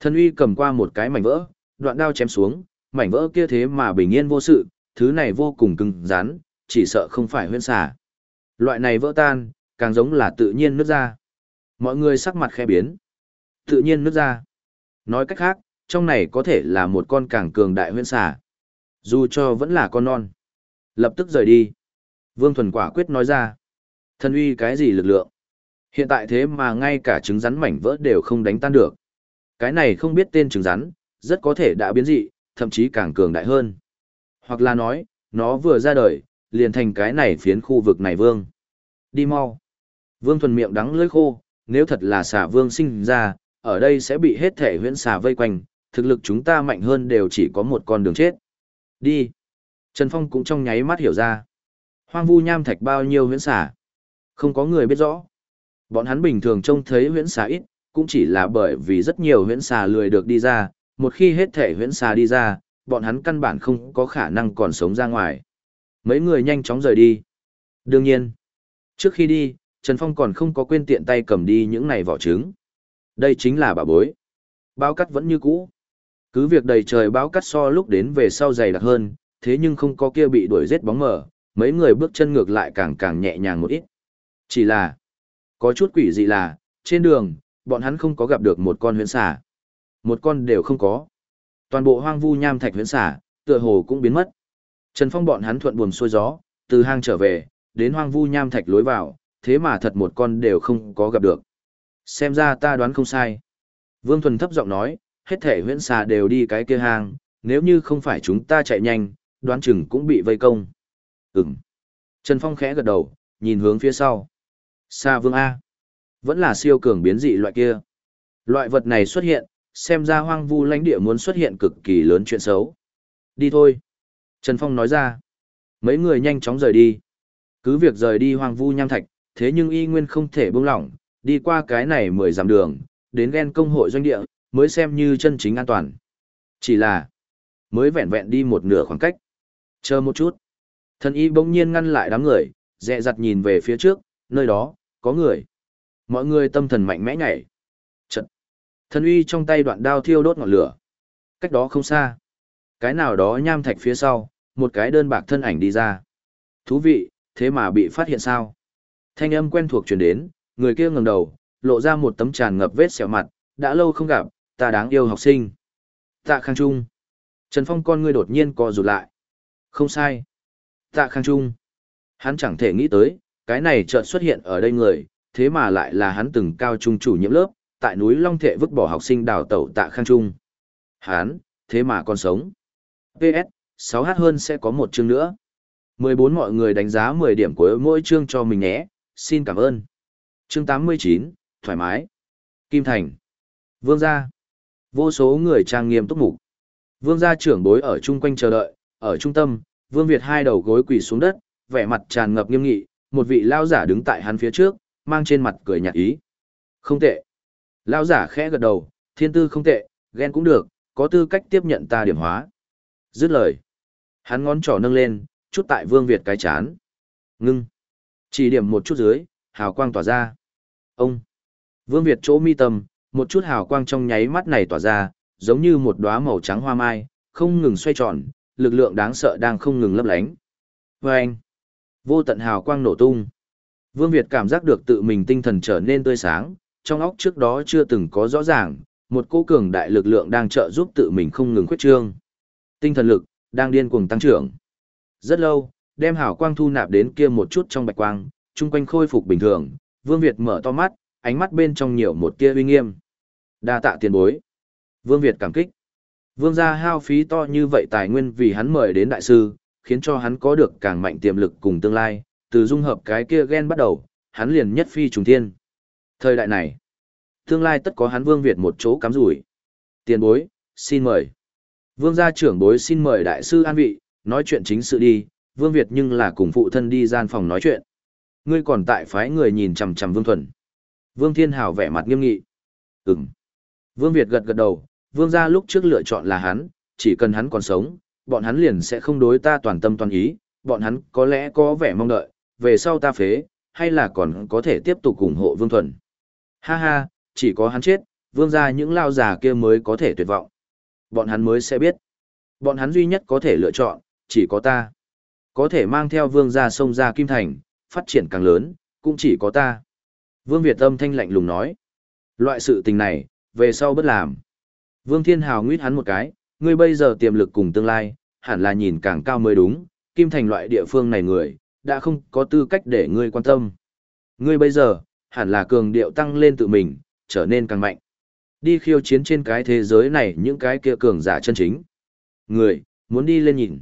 Thần uy cầm qua một cái mảnh vỡ, đoạn đao chém xuống, mảnh vỡ kia thế mà bình yên vô sự, thứ này vô cùng cứng rắn, chỉ sợ không phải huyễn xà. Loại này vỡ tan, càng giống là tự nhiên nứt ra. Mọi người sắc mặt khẽ biến. Tự nhiên nứt ra. Nói cách khác, trong này có thể là một con càng cường đại huyễn xà. Dù cho vẫn là con non. Lập tức rời đi. Vương Thuần quả quyết nói ra. Thần uy cái gì lực lượng? Hiện tại thế mà ngay cả trứng rắn mảnh vỡ đều không đánh tan được. Cái này không biết tên trứng rắn, rất có thể đã biến dị, thậm chí càng cường đại hơn. Hoặc là nói, nó vừa ra đời, liền thành cái này phiến khu vực này vương. Đi mau. Vương thuần miệng đắng lưỡi khô, nếu thật là xà vương sinh ra, ở đây sẽ bị hết thể huyễn xà vây quanh, thực lực chúng ta mạnh hơn đều chỉ có một con đường chết. Đi. Trần Phong cũng trong nháy mắt hiểu ra. Hoang vu nham thạch bao nhiêu huyễn xà. Không có người biết rõ. Bọn hắn bình thường trông thấy huyễn xà ít, cũng chỉ là bởi vì rất nhiều huyễn xà lười được đi ra, một khi hết thể huyễn xà đi ra, bọn hắn căn bản không có khả năng còn sống ra ngoài. Mấy người nhanh chóng rời đi. Đương nhiên, trước khi đi, Trần Phong còn không có quên tiện tay cầm đi những này vỏ trứng. Đây chính là bà bối. bao cắt vẫn như cũ. Cứ việc đầy trời báo cắt so lúc đến về sau dày đặc hơn, thế nhưng không có kia bị đuổi giết bóng mở, mấy người bước chân ngược lại càng càng nhẹ nhàng một ít. Chỉ là, có chút quỷ dị là, trên đường, bọn hắn không có gặp được một con huyễn xà. Một con đều không có. Toàn bộ hoang vu nham thạch huyễn xà, tựa hồ cũng biến mất. Trần Phong bọn hắn thuận buồm xuôi gió, từ hang trở về, đến hoang vu nham thạch lối vào, thế mà thật một con đều không có gặp được. Xem ra ta đoán không sai. Vương Thuần thấp giọng nói, hết thể huyễn xà đều đi cái kia hang, nếu như không phải chúng ta chạy nhanh, đoán chừng cũng bị vây công. Ừm. Trần Phong khẽ gật đầu, nhìn hướng phía sau. Sa vương A. Vẫn là siêu cường biến dị loại kia. Loại vật này xuất hiện, xem ra hoang vu lãnh địa muốn xuất hiện cực kỳ lớn chuyện xấu. Đi thôi. Trần Phong nói ra. Mấy người nhanh chóng rời đi. Cứ việc rời đi hoang vu nham thạch, thế nhưng y nguyên không thể buông lỏng, đi qua cái này mười dặm đường, đến ghen công hội doanh địa, mới xem như chân chính an toàn. Chỉ là, mới vẹn vẹn đi một nửa khoảng cách. Chờ một chút. Thần y bỗng nhiên ngăn lại đám người, dẹ dặt nhìn về phía trước, nơi đó, có người. Mọi người tâm thần mạnh mẽ nhảy. Trận. Thần uy trong tay đoạn đao thiêu đốt ngọn lửa. Cách đó không xa. Cái nào đó nham thạch phía sau, một cái đơn bạc thân ảnh đi ra. Thú vị, thế mà bị phát hiện sao? Thanh âm quen thuộc truyền đến, người kia ngẩng đầu, lộ ra một tấm tràn ngập vết sẹo mặt, đã lâu không gặp, ta đáng yêu học sinh. Tạ Khang Trung. Trần Phong con ngươi đột nhiên co rụt lại. Không sai. Tạ Khang Trung. Hắn chẳng thể nghĩ tới, cái này chợt xuất hiện ở đây người, thế mà lại là hắn từng cao trung chủ nhiệm lớp, tại núi Long Thệ vứt bỏ học sinh đào tẩu Tạ Khang Trung. Hắn, thế mà còn sống. PS, 6H hơn sẽ có một chương nữa. 14 mọi người đánh giá 10 điểm của mỗi chương cho mình nhé, xin cảm ơn. Chương 89, thoải mái. Kim Thành. Vương gia. Vô số người trang nghiêm túc mục. Vương gia trưởng bối ở chung quanh chờ đợi, ở trung tâm, Vương Việt hai đầu gối quỳ xuống đất, vẻ mặt tràn ngập nghiêm nghị, một vị lao giả đứng tại hắn phía trước, mang trên mặt cười nhạt ý. Không tệ. Lao giả khẽ gật đầu, thiên tư không tệ, ghen cũng được, có tư cách tiếp nhận ta điểm hóa. Dứt lời. Hắn ngón trỏ nâng lên, chút tại Vương Việt cái chán. Ngưng. Chỉ điểm một chút dưới, hào quang tỏa ra. Ông. Vương Việt chỗ mi tâm, một chút hào quang trong nháy mắt này tỏa ra, giống như một đóa màu trắng hoa mai, không ngừng xoay tròn, lực lượng đáng sợ đang không ngừng lấp lánh. Vâng! Vô tận hào quang nổ tung. Vương Việt cảm giác được tự mình tinh thần trở nên tươi sáng, trong óc trước đó chưa từng có rõ ràng, một cô cường đại lực lượng đang trợ giúp tự mình không ngừng khuyết trương. Tinh thần lực, đang điên cuồng tăng trưởng. Rất lâu, đem hào quang thu nạp đến kia một chút trong bạch quang, chung quanh khôi phục bình thường, Vương Việt mở to mắt, ánh mắt bên trong nhiều một tia uy nghiêm. Đa tạ tiền bối. Vương Việt cảm kích. Vương gia hao phí to như vậy tài nguyên vì hắn mời đến đại sư, khiến cho hắn có được càng mạnh tiềm lực cùng tương lai, từ dung hợp cái kia ghen bắt đầu, hắn liền nhất phi trùng thiên. Thời đại này, tương lai tất có hắn Vương Việt một chỗ cắm rủi. Tiền bối, xin mời. Vương gia trưởng bối xin mời đại sư an vị, nói chuyện chính sự đi, Vương Việt nhưng là cùng phụ thân đi gian phòng nói chuyện. Ngươi còn tại phái người nhìn chằm chằm Vương Thuần. Vương Thiên Hào vẻ mặt nghiêm nghị. Ừm. Vương Việt gật gật đầu, Vương gia lúc trước lựa chọn là hắn, chỉ cần hắn còn sống, bọn hắn liền sẽ không đối ta toàn tâm toàn ý, bọn hắn có lẽ có vẻ mong đợi, về sau ta phế, hay là còn có thể tiếp tục ủng hộ Vương Thuần. Ha ha, chỉ có hắn chết, Vương gia những lao già kia mới có thể tuyệt vọng. Bọn hắn mới sẽ biết. Bọn hắn duy nhất có thể lựa chọn, chỉ có ta. Có thể mang theo Vương gia sông ra Kim Thành, phát triển càng lớn, cũng chỉ có ta. Vương Việt âm thanh lạnh lùng nói. Loại sự tình này, về sau bất làm. Vương Thiên Hào nguyết hắn một cái, ngươi bây giờ tiềm lực cùng tương lai, hẳn là nhìn càng cao mới đúng, Kim Thành loại địa phương này người, đã không có tư cách để ngươi quan tâm. Ngươi bây giờ, hẳn là cường điệu tăng lên tự mình, trở nên càng mạnh. Đi khiêu chiến trên cái thế giới này những cái kia cường giả chân chính. Người, muốn đi lên nhìn.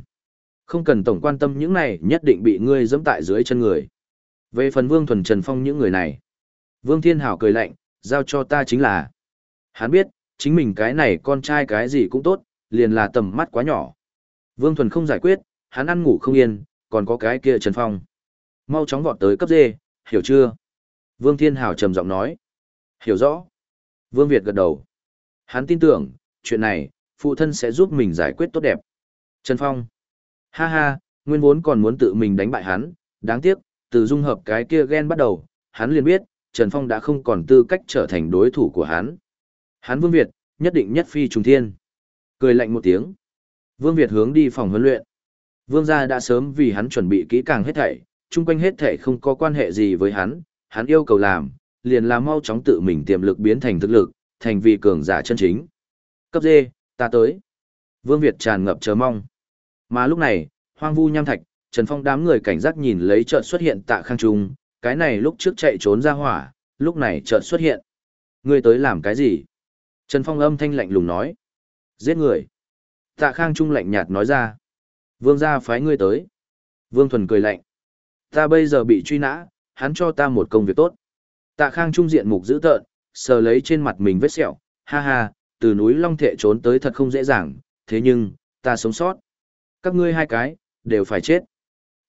Không cần tổng quan tâm những này nhất định bị ngươi dẫm tại dưới chân người. Về phần Vương Thuần Trần Phong những người này. Vương Thiên Hảo cười lạnh, giao cho ta chính là. Hắn biết, chính mình cái này con trai cái gì cũng tốt, liền là tầm mắt quá nhỏ. Vương Thuần không giải quyết, hắn ăn ngủ không yên, còn có cái kia Trần Phong. Mau chóng vọt tới cấp dê, hiểu chưa? Vương Thiên Hảo trầm giọng nói. Hiểu rõ. Vương Việt gật đầu. Hắn tin tưởng, chuyện này, phụ thân sẽ giúp mình giải quyết tốt đẹp. Trần Phong. Ha ha, nguyên vốn còn muốn tự mình đánh bại hắn, đáng tiếc, từ dung hợp cái kia ghen bắt đầu, hắn liền biết, Trần Phong đã không còn tư cách trở thành đối thủ của hắn. Hắn Vương Việt, nhất định nhất phi trùng thiên. Cười lạnh một tiếng. Vương Việt hướng đi phòng huấn luyện. Vương gia đã sớm vì hắn chuẩn bị kỹ càng hết thảy, chung quanh hết thảy không có quan hệ gì với hắn, hắn yêu cầu làm, liền là mau chóng tự mình tiềm lực biến thành thực lực, thành vị cường giả chân chính. Cấp D, ta tới. Vương Việt tràn ngập chờ mong. Mà lúc này, hoang vu nham thạch, Trần Phong đám người cảnh giác nhìn lấy chợt xuất hiện tạ khang trung, cái này lúc trước chạy trốn ra hỏa, lúc này chợt xuất hiện. Ngươi tới làm cái gì? Trần Phong âm thanh lạnh lùng nói. Giết người. Tạ khang trung lạnh nhạt nói ra. Vương gia phái ngươi tới. Vương Thuần cười lạnh. Ta bây giờ bị truy nã, hắn cho ta một công việc tốt. Tạ khang trung diện mục dữ tợn, sờ lấy trên mặt mình vết sẹo, ha ha, từ núi Long Thệ trốn tới thật không dễ dàng, thế nhưng, ta sống sót. Các ngươi hai cái, đều phải chết.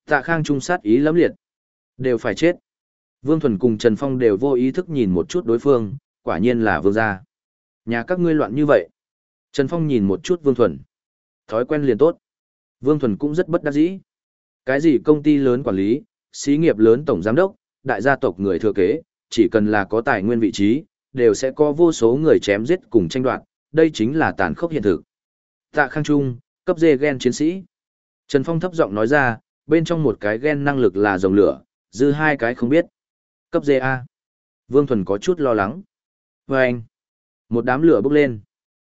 Tạ khang trung sát ý lắm liệt. Đều phải chết. Vương Thuần cùng Trần Phong đều vô ý thức nhìn một chút đối phương, quả nhiên là vương gia. Nhà các ngươi loạn như vậy. Trần Phong nhìn một chút Vương Thuần. Thói quen liền tốt. Vương Thuần cũng rất bất đắc dĩ. Cái gì công ty lớn quản lý, xí nghiệp lớn tổng giám đốc, đại gia tộc người thừa kế, chỉ cần là có tài nguyên vị trí, đều sẽ có vô số người chém giết cùng tranh đoạt, đây chính là tàn khốc hiện thực. Tạ Khang Trung, cấp dê gen chiến sĩ. Trần Phong thấp giọng nói ra, bên trong một cái gen năng lực là dòng lửa, dư hai cái không biết. Cấp dê A. Vương Thuần có chút lo lắng. Và anh. Một đám lửa bốc lên.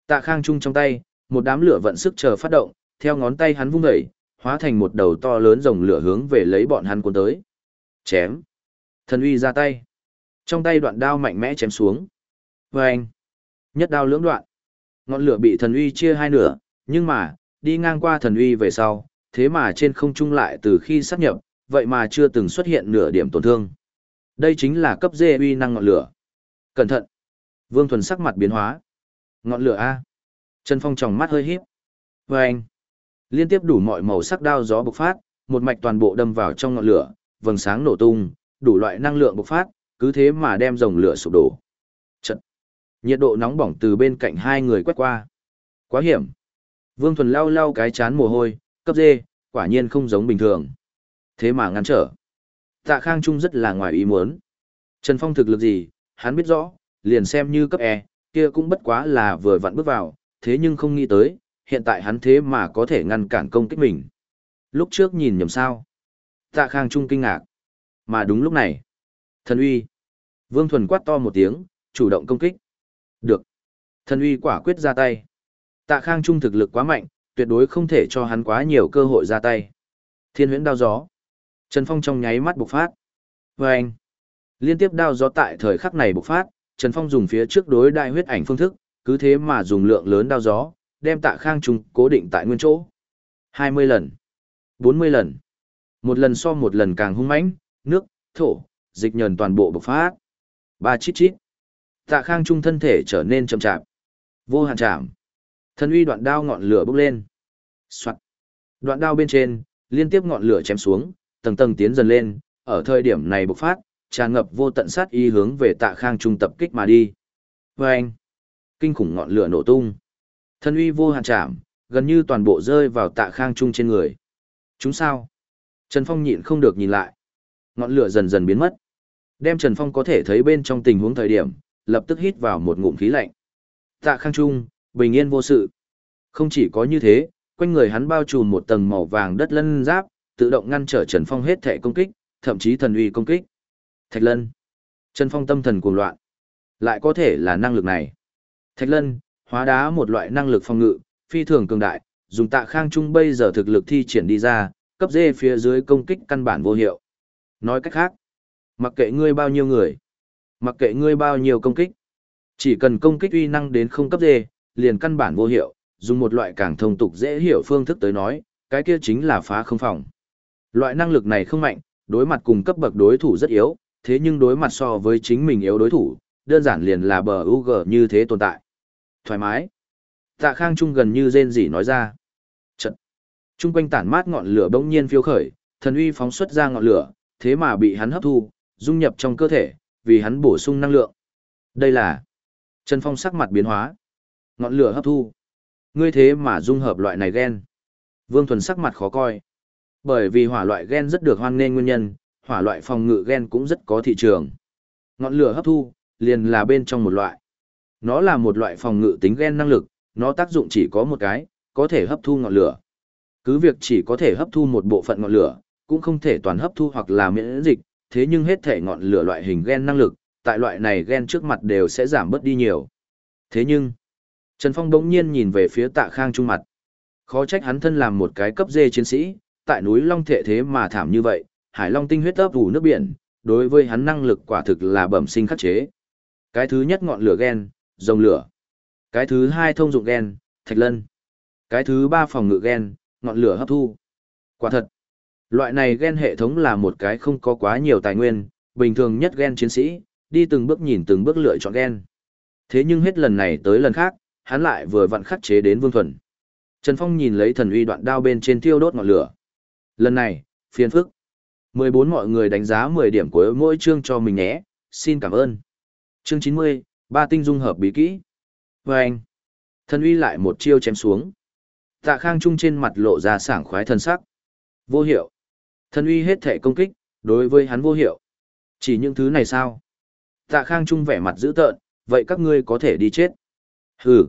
Tạ Khang Trung trong tay, một đám lửa vận sức chờ phát động, theo ngón tay hắn vung dậy, hóa thành một đầu to lớn rồng lửa hướng về lấy bọn hắn cuốn tới. Chém. Thần uy ra tay. Trong tay đoạn đao mạnh mẽ chém xuống. Vâng. anh. Nhất đao lưỡng đoạn. Ngọn lửa bị thần uy chia hai nửa, nhưng mà, đi ngang qua thần uy về sau, thế mà trên không trung lại từ khi sát nhập, vậy mà chưa từng xuất hiện nửa điểm tổn thương. Đây chính là cấp dê uy năng ngọn lửa. Cẩn thận. Vương Thuần sắc mặt biến hóa. Ngọn lửa A. Trần Phong tròng mắt hơi híp. Và anh. Liên tiếp đủ mọi màu sắc đao gió bộc phát, một mạch toàn bộ đâm vào trong ngọn lửa, vầng sáng nổ tung, đủ loại năng lượng bộc phát, cứ thế mà đem dòng lửa sụp đổ. Trận. Nhiệt độ nóng bỏng từ bên cạnh hai người quét qua. Quá hiểm. Vương Thuần lau lau cái chán mồ hôi, cấp dê, quả nhiên không giống bình thường. Thế mà ngăn trở. Tạ Khang Trung rất là ngoài ý muốn. Trần Phong thực lực gì, hắn biết rõ, liền xem như cấp E, kia cũng bất quá là vừa vặn bước vào, thế nhưng không nghĩ tới, hiện tại hắn thế mà có thể ngăn cản công kích mình. Lúc trước nhìn nhầm sao. Tạ Khang Trung kinh ngạc. Mà đúng lúc này, thần uy. Vương Thuần quát to một tiếng, chủ động công kích. Được. Thần uy quả quyết ra tay. Tạ Khang Trung thực lực quá mạnh, tuyệt đối không thể cho hắn quá nhiều cơ hội ra tay. Thiên huyễn đao gió. Trần Phong trong nháy mắt bộc phát. Và anh. Liên tiếp đao gió tại thời khắc này bộc phát, Trần Phong dùng phía trước đối đại huyết ảnh phương thức, cứ thế mà dùng lượng lớn đao gió, đem tạ khang trung cố định tại nguyên chỗ. 20 lần, 40 lần, một lần so một lần càng hung mãnh, nước, thổ, dịch nhờn toàn bộ bộc phát. Ba chít chít. Tạ khang trung thân thể trở nên chậm chạp. Vô hạn chạm. Thân uy đoạn đao ngọn lửa bốc lên. Soạn. Đoạn đao bên trên, liên tiếp ngọn lửa chém xuống, tầng tầng tiến dần lên, ở thời điểm này bộc phát, tràn ngập vô tận sát ý hướng về tạ khang trung tập kích mà đi. Và anh, kinh khủng ngọn lửa nổ tung. Thân uy vô hạn chạm, gần như toàn bộ rơi vào tạ khang trung trên người. Chúng sao? Trần Phong nhịn không được nhìn lại. Ngọn lửa dần dần biến mất. Đem Trần Phong có thể thấy bên trong tình huống thời điểm, lập tức hít vào một ngụm khí lạnh. Tạ khang trung, bình yên vô sự. Không chỉ có như thế, quanh người hắn bao trùm một tầng màu vàng đất lân giáp, tự động ngăn trở Trần Phong hết thể công kích, thậm chí thần uy công kích. Thạch Lân. Trần Phong tâm thần cuồng loạn. Lại có thể là năng lực này. Thạch Lân, hóa đá một loại năng lực phòng ngự, phi thường cường đại, dùng tạ khang trung bây giờ thực lực thi triển đi ra, cấp dê phía dưới công kích căn bản vô hiệu. Nói cách khác, mặc kệ ngươi bao nhiêu người, mặc kệ ngươi bao nhiêu công kích, chỉ cần công kích uy năng đến không cấp dê, liền căn bản vô hiệu, dùng một loại càng thông tục dễ hiểu phương thức tới nói, cái kia chính là phá không phòng. Loại năng lực này không mạnh, đối mặt cùng cấp bậc đối thủ rất yếu, thế nhưng đối mặt so với chính mình yếu đối thủ, đơn giản liền là bờ UG như thế tồn tại. Thoải mái. Tạ Khang Trung gần như rên rỉ nói ra. Trận. Trung quanh tản mát ngọn lửa bỗng nhiên phiêu khởi, thần uy phóng xuất ra ngọn lửa, thế mà bị hắn hấp thu, dung nhập trong cơ thể, vì hắn bổ sung năng lượng. Đây là Trần Phong sắc mặt biến hóa. Ngọn lửa hấp thu. Ngươi thế mà dung hợp loại này gen. Vương Thuần sắc mặt khó coi. Bởi vì hỏa loại gen rất được hoan nghênh nguyên nhân, hỏa loại phòng ngự gen cũng rất có thị trường. Ngọn lửa hấp thu, liền là bên trong một loại. Nó là một loại phòng ngự tính gen năng lực, nó tác dụng chỉ có một cái, có thể hấp thu ngọn lửa. Cứ việc chỉ có thể hấp thu một bộ phận ngọn lửa, cũng không thể toàn hấp thu hoặc là miễn dịch, thế nhưng hết thể ngọn lửa loại hình gen năng lực, tại loại này gen trước mặt đều sẽ giảm bớt đi nhiều. Thế nhưng, Trần Phong đống nhiên nhìn về phía tạ khang trung mặt. Khó trách hắn thân làm một cái cấp dê chiến sĩ, tại núi Long Thệ thế mà thảm như vậy, Hải Long tinh huyết ấp ủ nước biển, đối với hắn năng lực quả thực là bẩm sinh khắc chế. Cái thứ nhất ngọn lửa gen, rồng lửa. Cái thứ hai thông dụng gen, thạch lân. Cái thứ ba phòng ngự gen, ngọn lửa hấp thu. Quả thật, loại này gen hệ thống là một cái không có quá nhiều tài nguyên, bình thường nhất gen chiến sĩ, đi từng bước nhìn từng bước lựa chọn gen. Thế nhưng hết lần này tới lần khác, hắn lại vừa vặn khắc chế đến Vương Thuần. Trần Phong nhìn lấy thần uy đoạn đao bên trên thiêu đốt ngọn lửa. Lần này, phiền phức. 14 mọi người đánh giá 10 điểm của mỗi chương cho mình nhé, xin cảm ơn. Chương 90, ba tinh dung hợp bí kỹ. Và anh, thần uy lại một chiêu chém xuống. Tạ Khang Trung trên mặt lộ ra sảng khoái thần sắc. Vô hiệu. Thần uy hết thể công kích, đối với hắn vô hiệu. Chỉ những thứ này sao? Tạ Khang Trung vẻ mặt dữ tợn, vậy các ngươi có thể đi chết. Hừ.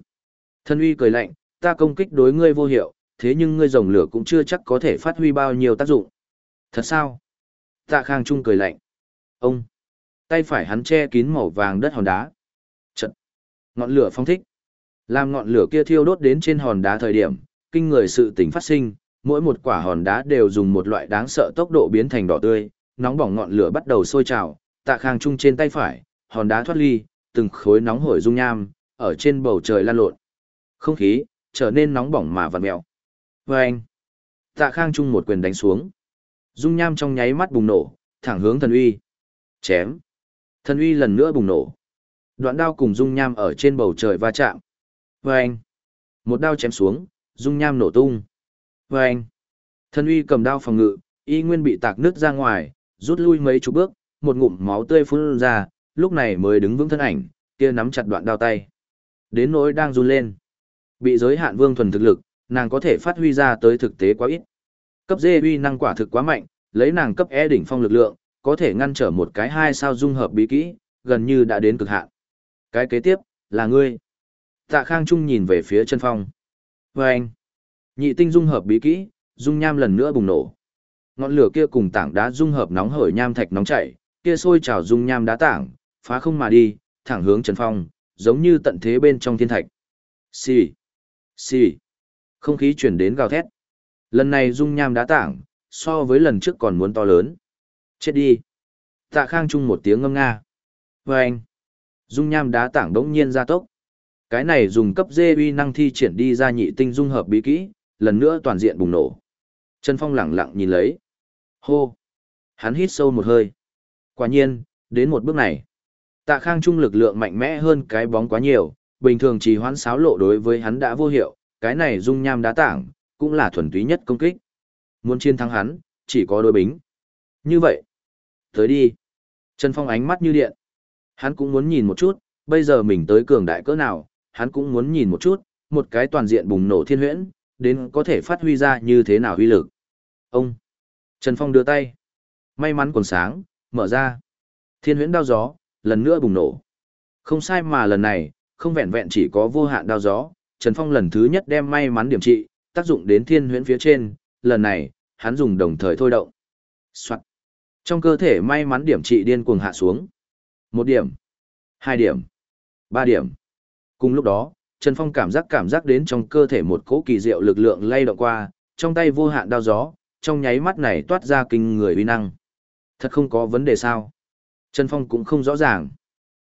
Thần uy cười lạnh, ta công kích đối ngươi vô hiệu, thế nhưng ngươi rồng lửa cũng chưa chắc có thể phát huy bao nhiêu tác dụng. Thật sao? Tạ Khang Trung cười lạnh. Ông. Tay phải hắn che kín màu vàng đất hòn đá. Trận. Ngọn lửa phong thích. Làm ngọn lửa kia thiêu đốt đến trên hòn đá thời điểm, kinh người sự tình phát sinh, mỗi một quả hòn đá đều dùng một loại đáng sợ tốc độ biến thành đỏ tươi, nóng bỏng ngọn lửa bắt đầu sôi trào, Tạ Khang Trung trên tay phải, hòn đá thoát ly, từng khối nóng hổi dung nham, ở trên bầu trời lan lộn. Không khí, trở nên nóng bỏng mà vặn mèo. Và anh, tạ khang trung một quyền đánh xuống. Dung nham trong nháy mắt bùng nổ, thẳng hướng thần uy. Chém. Thần uy lần nữa bùng nổ. Đoạn đao cùng dung nham ở trên bầu trời va chạm. Và anh, một đao chém xuống, dung nham nổ tung. Và anh, thần uy cầm đao phòng ngự, y nguyên bị tạc nứt ra ngoài, rút lui mấy chục bước, một ngụm máu tươi phun ra, lúc này mới đứng vững thân ảnh, kia nắm chặt đoạn đao tay. Đến nỗi đang run lên. Bị giới hạn vương thuần thực lực, nàng có thể phát huy ra tới thực tế quá ít. Cấp D uy năng quả thực quá mạnh, lấy nàng cấp E đỉnh phong lực lượng, có thể ngăn trở một cái hai sao dung hợp bí kỹ, gần như đã đến cực hạn. Cái kế tiếp, là ngươi. Tạ Khang Trung nhìn về phía chân phong. Và anh, nhị tinh dung hợp bí kỹ, dung nham lần nữa bùng nổ. Ngọn lửa kia cùng tảng đá dung hợp nóng hởi nham thạch nóng chảy, kia sôi trào dung nham đá tảng, phá không mà đi, thẳng hướng Trần Phong, giống như tận thế bên trong thiên thạch. Xì, xì, không khí chuyển đến gào thét. Lần này dung nham đá tảng, so với lần trước còn muốn to lớn. Chết đi. Tạ khang trung một tiếng ngâm nga. Và anh, dung nham đá tảng đống nhiên ra tốc. Cái này dùng cấp dê uy năng thi triển đi ra nhị tinh dung hợp bí kỹ, lần nữa toàn diện bùng nổ. Trần Phong lẳng lặng nhìn lấy. Hô. Hắn hít sâu một hơi. Quả nhiên, đến một bước này. Tạ Khang Trung lực lượng mạnh mẽ hơn cái bóng quá nhiều, bình thường chỉ hoãn sáo lộ đối với hắn đã vô hiệu, cái này dung nham đá tảng, cũng là thuần túy nhất công kích. Muốn chiến thắng hắn, chỉ có đối bính. Như vậy, tới đi. Trần Phong ánh mắt như điện. Hắn cũng muốn nhìn một chút, bây giờ mình tới cường đại cỡ nào, hắn cũng muốn nhìn một chút, một cái toàn diện bùng nổ thiên huyễn, đến có thể phát huy ra như thế nào huy lực. Ông. Trần Phong đưa tay. May mắn còn sáng, mở ra. Thiên huyễn đao gió, lần nữa bùng nổ. Không sai mà lần này, không vẹn vẹn chỉ có vô hạn đao gió, Trần Phong lần thứ nhất đem may mắn điểm trị, tác dụng đến thiên huyễn phía trên, lần này, hắn dùng đồng thời thôi động. Soạn. Trong cơ thể may mắn điểm trị điên cuồng hạ xuống. Một điểm, hai điểm, ba điểm. Cùng lúc đó, Trần Phong cảm giác cảm giác đến trong cơ thể một cỗ kỳ diệu lực lượng lay động qua, trong tay vô hạn đao gió, trong nháy mắt này toát ra kinh người uy năng. Thật không có vấn đề sao? Trần Phong cũng không rõ ràng.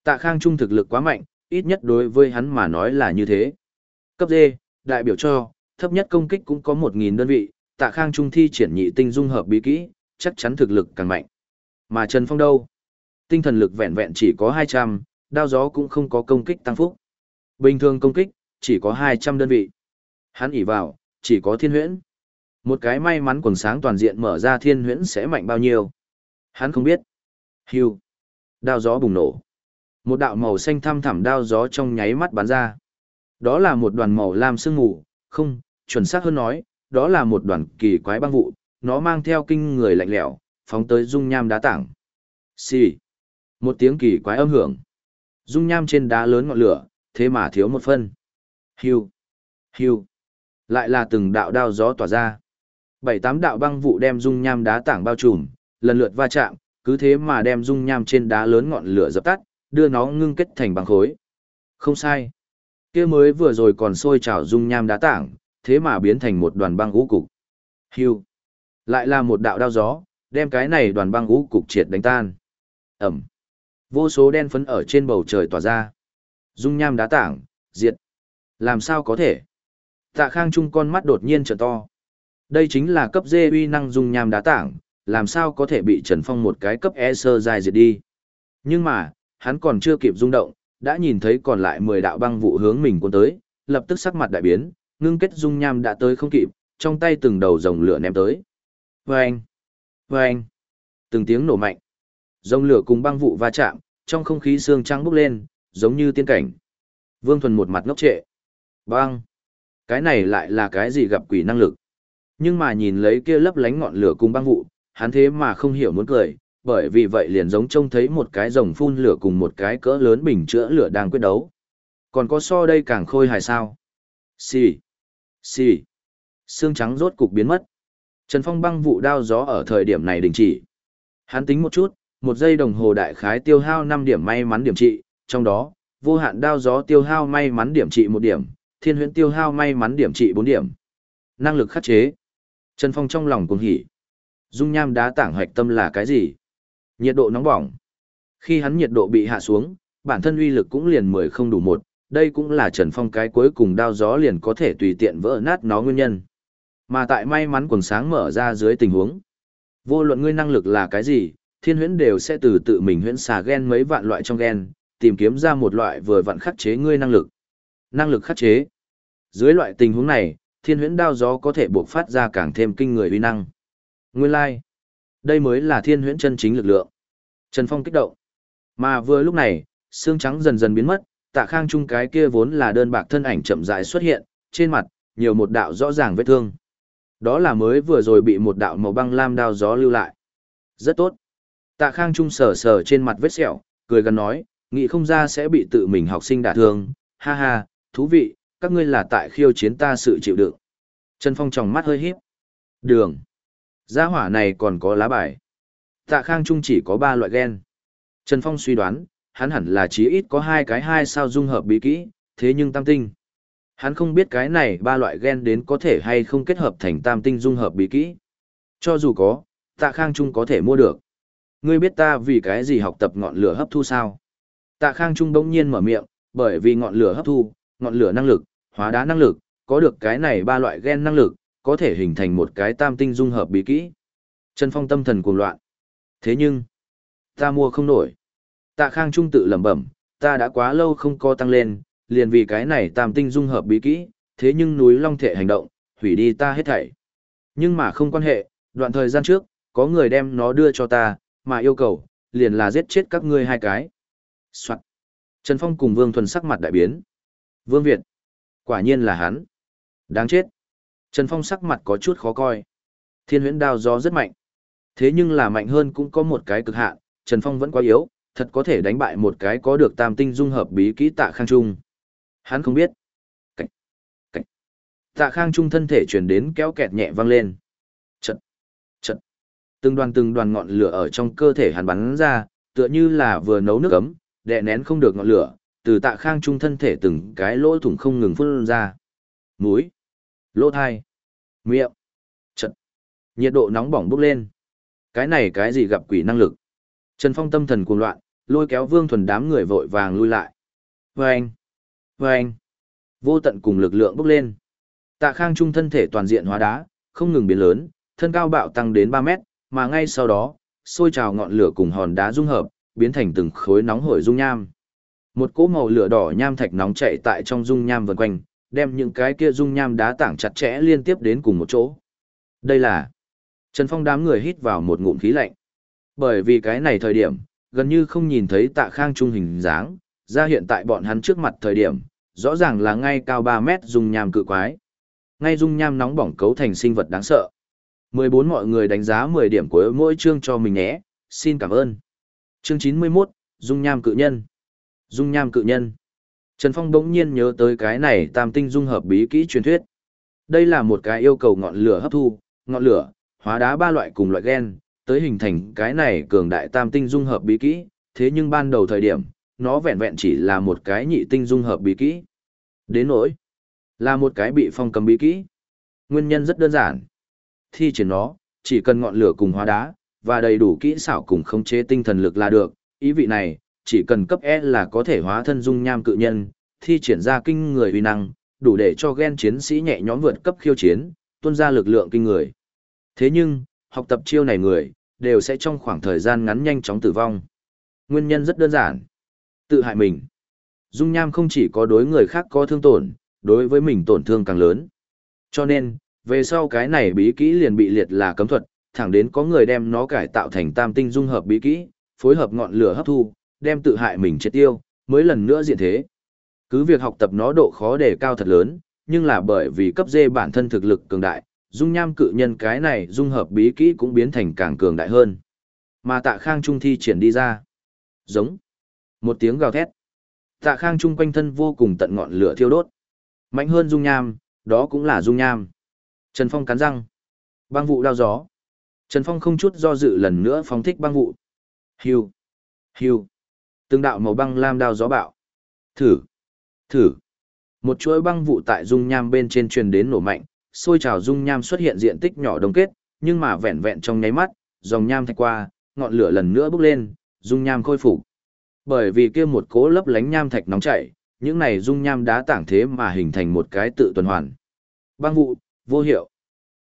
Tạ Khang Trung thực lực quá mạnh, ít nhất đối với hắn mà nói là như thế. Cấp D, đại biểu cho, thấp nhất công kích cũng có 1.000 đơn vị, tạ khang trung thi triển nhị tinh dung hợp bí kỹ, chắc chắn thực lực càng mạnh. Mà Trần Phong đâu? Tinh thần lực vẹn vẹn chỉ có 200, đao gió cũng không có công kích tăng phúc. Bình thường công kích, chỉ có 200 đơn vị. Hắn ỉ vào, chỉ có thiên huyễn. Một cái may mắn quần sáng toàn diện mở ra thiên huyễn sẽ mạnh bao nhiêu. Hắn không biết. Hưu. Đao gió bùng nổ. Một đạo màu xanh thăm thẳm đao gió trong nháy mắt bắn ra. Đó là một đoàn màu lam sương mù, không, chuẩn xác hơn nói, đó là một đoàn kỳ quái băng vụ, nó mang theo kinh người lạnh lẽo, phóng tới dung nham đá tảng. Xì. Một tiếng kỳ quái âm hưởng. Dung nham trên đá lớn ngọn lửa, thế mà thiếu một phân. Hưu. Hưu. Lại là từng đạo đao gió tỏa ra. Bảy tám đạo băng vụ đem dung nham đá tảng bao trùm, lần lượt va chạm, cứ thế mà đem dung nham trên đá lớn ngọn lửa dập tắt, đưa nó ngưng kết thành băng khối. Không sai. Kia mới vừa rồi còn sôi trào dung nham đá tảng, thế mà biến thành một đoàn băng ngũ cục. Hưu. Lại là một đạo đao gió, đem cái này đoàn băng ngũ cục triệt đánh tan. Ẩm. Vô số đen phấn ở trên bầu trời tỏa ra. Dung nham đá tảng, diệt. Làm sao có thể? Tạ Khang Trung con mắt đột nhiên trở to. Đây chính là cấp dê uy năng dung nham đá tảng, làm sao có thể bị Trần Phong một cái cấp e sơ dài diệt đi. Nhưng mà, hắn còn chưa kịp rung động, đã nhìn thấy còn lại 10 đạo băng vụ hướng mình cuốn tới, lập tức sắc mặt đại biến, ngưng kết dung nham đã tới không kịp, trong tay từng đầu rồng lửa ném tới. Vâng! Vâng! Từng tiếng nổ mạnh. Rồng lửa cùng băng vụ va chạm, trong không khí xương trắng bốc lên, giống như tiên cảnh. Vương Thuần một mặt ngốc trệ. Băng! Cái này lại là cái gì gặp quỷ năng lực? Nhưng mà nhìn lấy kia lấp lánh ngọn lửa cùng băng vụ, hắn thế mà không hiểu muốn cười, bởi vì vậy liền giống trông thấy một cái rồng phun lửa cùng một cái cỡ lớn bình chữa lửa đang quyết đấu. Còn có so đây càng khôi hài sao? Xì, xì, xương trắng rốt cục biến mất. Trần Phong băng vụ đao gió ở thời điểm này đình chỉ. Hắn tính một chút, một giây đồng hồ đại khái tiêu hao 5 điểm may mắn điểm trị, trong đó, vô hạn đao gió tiêu hao may mắn điểm trị 1 điểm, thiên huyễn tiêu hao may mắn điểm trị 4 điểm. Năng lực khắc chế. Trần Phong trong lòng cuồng hỉ. Dung nham đá tảng hoạch tâm là cái gì? Nhiệt độ nóng bỏng. Khi hắn nhiệt độ bị hạ xuống, bản thân uy lực cũng liền mười không đủ một, đây cũng là Trần Phong cái cuối cùng đao gió liền có thể tùy tiện vỡ nát nó nguyên nhân. Mà tại may mắn quần sáng mở ra dưới tình huống, vô luận ngươi năng lực là cái gì, thiên huyễn đều sẽ từ tự mình huyễn xà gen mấy vạn loại trong gen, tìm kiếm ra một loại vừa vặn khắc chế ngươi năng lực. Năng lực khắc chế. Dưới loại tình huống này, thiên huyễn đao gió có thể buộc phát ra càng thêm kinh người uy năng. Nguyên lai, like. đây mới là thiên huyễn chân chính lực lượng. Trần Phong kích động. Mà vừa lúc này, xương trắng dần dần biến mất, tạ khang trung cái kia vốn là đơn bạc thân ảnh chậm rãi xuất hiện, trên mặt, nhiều một đạo rõ ràng vết thương. Đó là mới vừa rồi bị một đạo màu băng lam đao gió lưu lại. Rất tốt. Tạ khang trung sờ sờ trên mặt vết sẹo, cười gần nói, nghĩ không ra sẽ bị tự mình học sinh đả thương, ha ha, thú vị, các ngươi là tại khiêu chiến ta sự chịu đựng. Trần Phong tròng mắt hơi híp. Đường. Gia hỏa này còn có lá bài. Tạ Khang Trung chỉ có ba loại gen. Trần Phong suy đoán, hắn hẳn là chí ít có hai cái hai sao dung hợp bí kỹ, thế nhưng tam tinh. Hắn không biết cái này ba loại gen đến có thể hay không kết hợp thành tam tinh dung hợp bí kỹ. Cho dù có, Tạ Khang Trung có thể mua được. Ngươi biết ta vì cái gì học tập ngọn lửa hấp thu sao? Tạ Khang Trung bỗng nhiên mở miệng, bởi vì ngọn lửa hấp thu, ngọn lửa năng lực, hóa đá năng lực, có được cái này ba loại gen năng lực, có thể hình thành một cái tam tinh dung hợp bí kỹ. Trần Phong tâm thần cuồng loạn. Thế nhưng, ta mua không nổi. Tạ Khang Trung tự lẩm bẩm, ta đã quá lâu không có tăng lên, liền vì cái này tam tinh dung hợp bí kỹ, thế nhưng núi long thể hành động, hủy đi ta hết thảy. Nhưng mà không quan hệ, đoạn thời gian trước, có người đem nó đưa cho ta, mà yêu cầu, liền là giết chết các ngươi hai cái. Soạn. Trần Phong cùng Vương Thuần sắc mặt đại biến. Vương Việt. Quả nhiên là hắn. Đáng chết. Trần Phong sắc mặt có chút khó coi. Thiên huyễn đao gió rất mạnh. Thế nhưng là mạnh hơn cũng có một cái cực hạn, Trần Phong vẫn quá yếu, thật có thể đánh bại một cái có được tam tinh dung hợp bí kỹ tạ khang trung. Hắn không biết. Cảnh. Cảnh. Tạ khang trung thân thể chuyển đến kéo kẹt nhẹ vang lên. Trận. Trận. Từng đoàn từng đoàn ngọn lửa ở trong cơ thể hắn bắn ra, tựa như là vừa nấu nước ấm, đè nén không được ngọn lửa, từ tạ khang trung thân thể từng cái lỗ thủng không ngừng phun ra. Mũi. Lỗ thai. Miệng. Trận. Nhiệt độ nóng bỏng bốc lên. Cái này cái gì gặp quỷ năng lực? Trần Phong tâm thần cuồng loạn, lôi kéo Vương Thuần đám người vội vàng lui lại. Vâng! Vâng! Vô tận cùng lực lượng bốc lên. Tạ Khang Trung thân thể toàn diện hóa đá, không ngừng biến lớn, thân cao bạo tăng đến 3 mét, mà ngay sau đó, sôi trào ngọn lửa cùng hòn đá dung hợp, biến thành từng khối nóng hổi dung nham. Một cỗ màu lửa đỏ nham thạch nóng chạy tại trong dung nham vần quanh, đem những cái kia dung nham đá tảng chặt chẽ liên tiếp đến cùng một chỗ. Đây là Trần Phong đám người hít vào một ngụm khí lạnh. Bởi vì cái này thời điểm, gần như không nhìn thấy tạ khang trung hình dáng, ra hiện tại bọn hắn trước mặt thời điểm, rõ ràng là ngay cao 3 mét dung nham cự quái. Ngay dung nham nóng bỏng cấu thành sinh vật đáng sợ. 14 mọi người đánh giá 10 điểm của mỗi chương cho mình nhé, xin cảm ơn. Chương 91, Dung Nham Cự Nhân. Dung Nham Cự Nhân. Trần Phong bỗng nhiên nhớ tới cái này tam tinh dung hợp bí kỹ truyền thuyết. Đây là một cái yêu cầu ngọn lửa hấp thu, ngọn lửa, hóa đá ba loại cùng loại gen, tới hình thành cái này cường đại tam tinh dung hợp bí kỹ, thế nhưng ban đầu thời điểm, nó vẹn vẹn chỉ là một cái nhị tinh dung hợp bí kỹ. Đến nỗi, là một cái bị phong cầm bí kỹ. Nguyên nhân rất đơn giản. Thi triển nó, chỉ cần ngọn lửa cùng hóa đá, và đầy đủ kỹ xảo cùng khống chế tinh thần lực là được. Ý vị này, chỉ cần cấp E là có thể hóa thân dung nham cự nhân, thi triển ra kinh người uy năng, đủ để cho gen chiến sĩ nhẹ nhõm vượt cấp khiêu chiến, tuôn ra lực lượng kinh người. Thế nhưng, học tập chiêu này người, đều sẽ trong khoảng thời gian ngắn nhanh chóng tử vong. Nguyên nhân rất đơn giản. Tự hại mình. Dung nham không chỉ có đối người khác có thương tổn, đối với mình tổn thương càng lớn. Cho nên, về sau cái này bí kỹ liền bị liệt là cấm thuật, thẳng đến có người đem nó cải tạo thành tam tinh dung hợp bí kỹ, phối hợp ngọn lửa hấp thu, đem tự hại mình chết tiêu, mới lần nữa diện thế. Cứ việc học tập nó độ khó đề cao thật lớn, nhưng là bởi vì cấp dê bản thân thực lực cường đại, dung nham cự nhân cái này dung hợp bí kỹ cũng biến thành càng cường đại hơn. Mà tạ khang trung thi triển đi ra. Giống. Một tiếng gào thét. Tạ khang trung quanh thân vô cùng tận ngọn lửa thiêu đốt. Mạnh hơn dung nham, đó cũng là dung nham. Trần Phong cắn răng. Băng vụ đao gió. Trần Phong không chút do dự lần nữa phóng thích băng vụ. Hiu. Hiu. Từng đạo màu băng lam đao gió bạo. Thử. Thử. Một chuỗi băng vụ tại dung nham bên trên truyền đến nổ mạnh, sôi trào dung nham xuất hiện diện tích nhỏ đông kết, nhưng mà vẹn vẹn trong nháy mắt, dòng nham thạch qua, ngọn lửa lần nữa bốc lên, dung nham khôi phục. Bởi vì kia một cố lấp lánh nham thạch nóng chảy, những này dung nham đá tảng thế mà hình thành một cái tự tuần hoàn. Băng vụ, vô hiệu.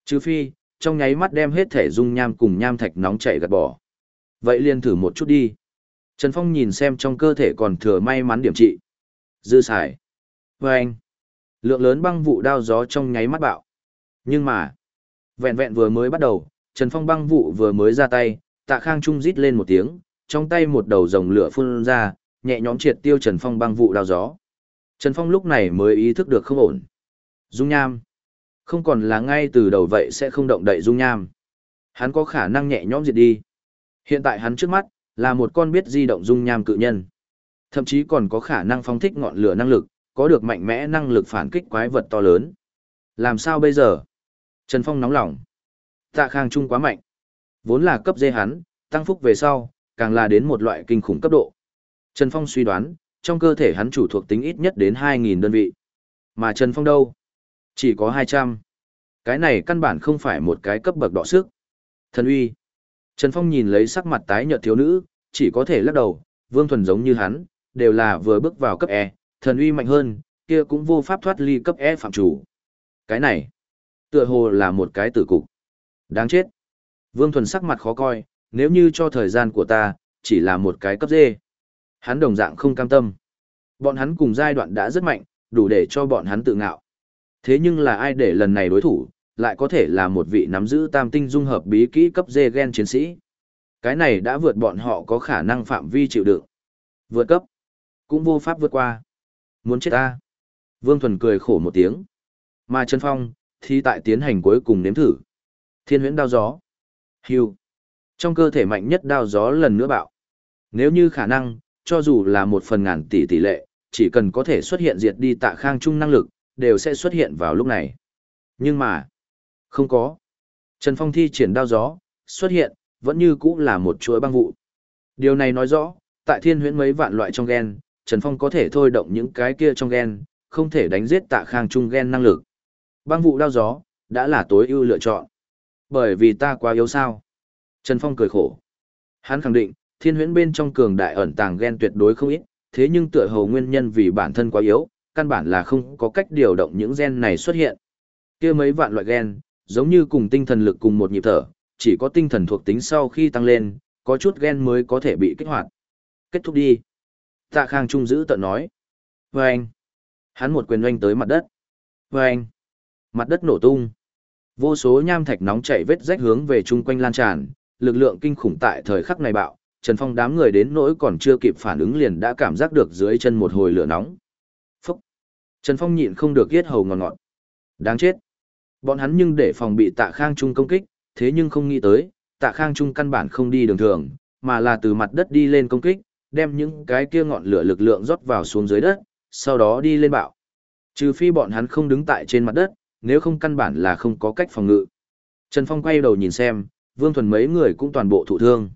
Trừ phi, trong nháy mắt đem hết thể dung nham cùng nham thạch nóng chảy gạt bỏ. Vậy liền thử một chút đi. Trần Phong nhìn xem trong cơ thể còn thừa may mắn điểm trị. Dư xài. Vâng. anh. Lượng lớn băng vụ đao gió trong nháy mắt bạo. Nhưng mà, vẹn vẹn vừa mới bắt đầu, Trần Phong băng vụ vừa mới ra tay, tạ khang trung rít lên một tiếng, trong tay một đầu rồng lửa phun ra, nhẹ nhõm triệt tiêu Trần Phong băng vụ đao gió. Trần Phong lúc này mới ý thức được không ổn. Dung nham. Không còn là ngay từ đầu vậy sẽ không động đậy dung nham. Hắn có khả năng nhẹ nhõm diệt đi. Hiện tại hắn trước mắt, là một con biết di động dung nham cự nhân. Thậm chí còn có khả năng phóng thích ngọn lửa năng lực, có được mạnh mẽ năng lực phản kích quái vật to lớn. Làm sao bây giờ? Trần Phong nóng lòng. Tạ Khang Trung quá mạnh. Vốn là cấp dê hắn, tăng phúc về sau, càng là đến một loại kinh khủng cấp độ. Trần Phong suy đoán, trong cơ thể hắn chủ thuộc tính ít nhất đến 2.000 đơn vị. Mà Trần Phong đâu? Chỉ có 200. Cái này căn bản không phải một cái cấp bậc đọ sức. Thần uy. Trần Phong nhìn lấy sắc mặt tái nhợt thiếu nữ, chỉ có thể lắc đầu, Vương Thuần giống như hắn, đều là vừa bước vào cấp E, thần uy mạnh hơn, kia cũng vô pháp thoát ly cấp E phạm chủ. Cái này, tựa hồ là một cái tử cục. Đáng chết. Vương Thuần sắc mặt khó coi, nếu như cho thời gian của ta, chỉ là một cái cấp D. Hắn đồng dạng không cam tâm. Bọn hắn cùng giai đoạn đã rất mạnh, đủ để cho bọn hắn tự ngạo. Thế nhưng là ai để lần này đối thủ, lại có thể là một vị nắm giữ tam tinh dung hợp bí kỹ cấp D gen chiến sĩ. Cái này đã vượt bọn họ có khả năng phạm vi chịu đựng. Vượt cấp, cũng vô pháp vượt qua. Muốn chết ta. Vương Thuần cười khổ một tiếng. Mà Trần Phong, thì tại tiến hành cuối cùng nếm thử. Thiên huyễn đao gió. Hưu. Trong cơ thể mạnh nhất đao gió lần nữa bạo. Nếu như khả năng, cho dù là một phần ngàn tỷ tỷ lệ, chỉ cần có thể xuất hiện diệt đi tạ khang trung năng lực, đều sẽ xuất hiện vào lúc này. Nhưng mà, không có. Trần Phong thi triển đao gió, xuất hiện, vẫn như cũ là một chuỗi băng vụ. Điều này nói rõ, tại thiên huyễn mấy vạn loại trong gen, Trần Phong có thể thôi động những cái kia trong gen, không thể đánh giết tạ khang trung gen năng lực. Băng vụ đao gió, đã là tối ưu lựa chọn. Bởi vì ta quá yếu sao. Trần Phong cười khổ. Hắn khẳng định, thiên huyễn bên trong cường đại ẩn tàng gen tuyệt đối không ít, thế nhưng tựa hồ nguyên nhân vì bản thân quá yếu, căn bản là không có cách điều động những gen này xuất hiện. kia mấy vạn loại gen, giống như cùng tinh thần lực cùng một nhịp thở, chỉ có tinh thần thuộc tính sau khi tăng lên, có chút gen mới có thể bị kích hoạt. Kết thúc đi. Tạ Khang Trung giữ tận nói. Và anh. Hắn một quyền oanh tới mặt đất. Và anh. Mặt đất nổ tung. Vô số nham thạch nóng chảy vết rách hướng về chung quanh lan tràn, lực lượng kinh khủng tại thời khắc này bạo, Trần Phong đám người đến nỗi còn chưa kịp phản ứng liền đã cảm giác được dưới chân một hồi lửa nóng. Phúc! Trần Phong nhịn không được yết hầu ngọt ngọt. Đáng chết! Bọn hắn nhưng để phòng bị tạ khang trung công kích, thế nhưng không nghĩ tới, tạ khang trung căn bản không đi đường thường, mà là từ mặt đất đi lên công kích, đem những cái kia ngọn lửa lực lượng rót vào xuống dưới đất, sau đó đi lên bạo. Trừ phi bọn hắn không đứng tại trên mặt đất, nếu không căn bản là không có cách phòng ngự. Trần Phong quay đầu nhìn xem, Vương Thuần mấy người cũng toàn bộ thụ thương.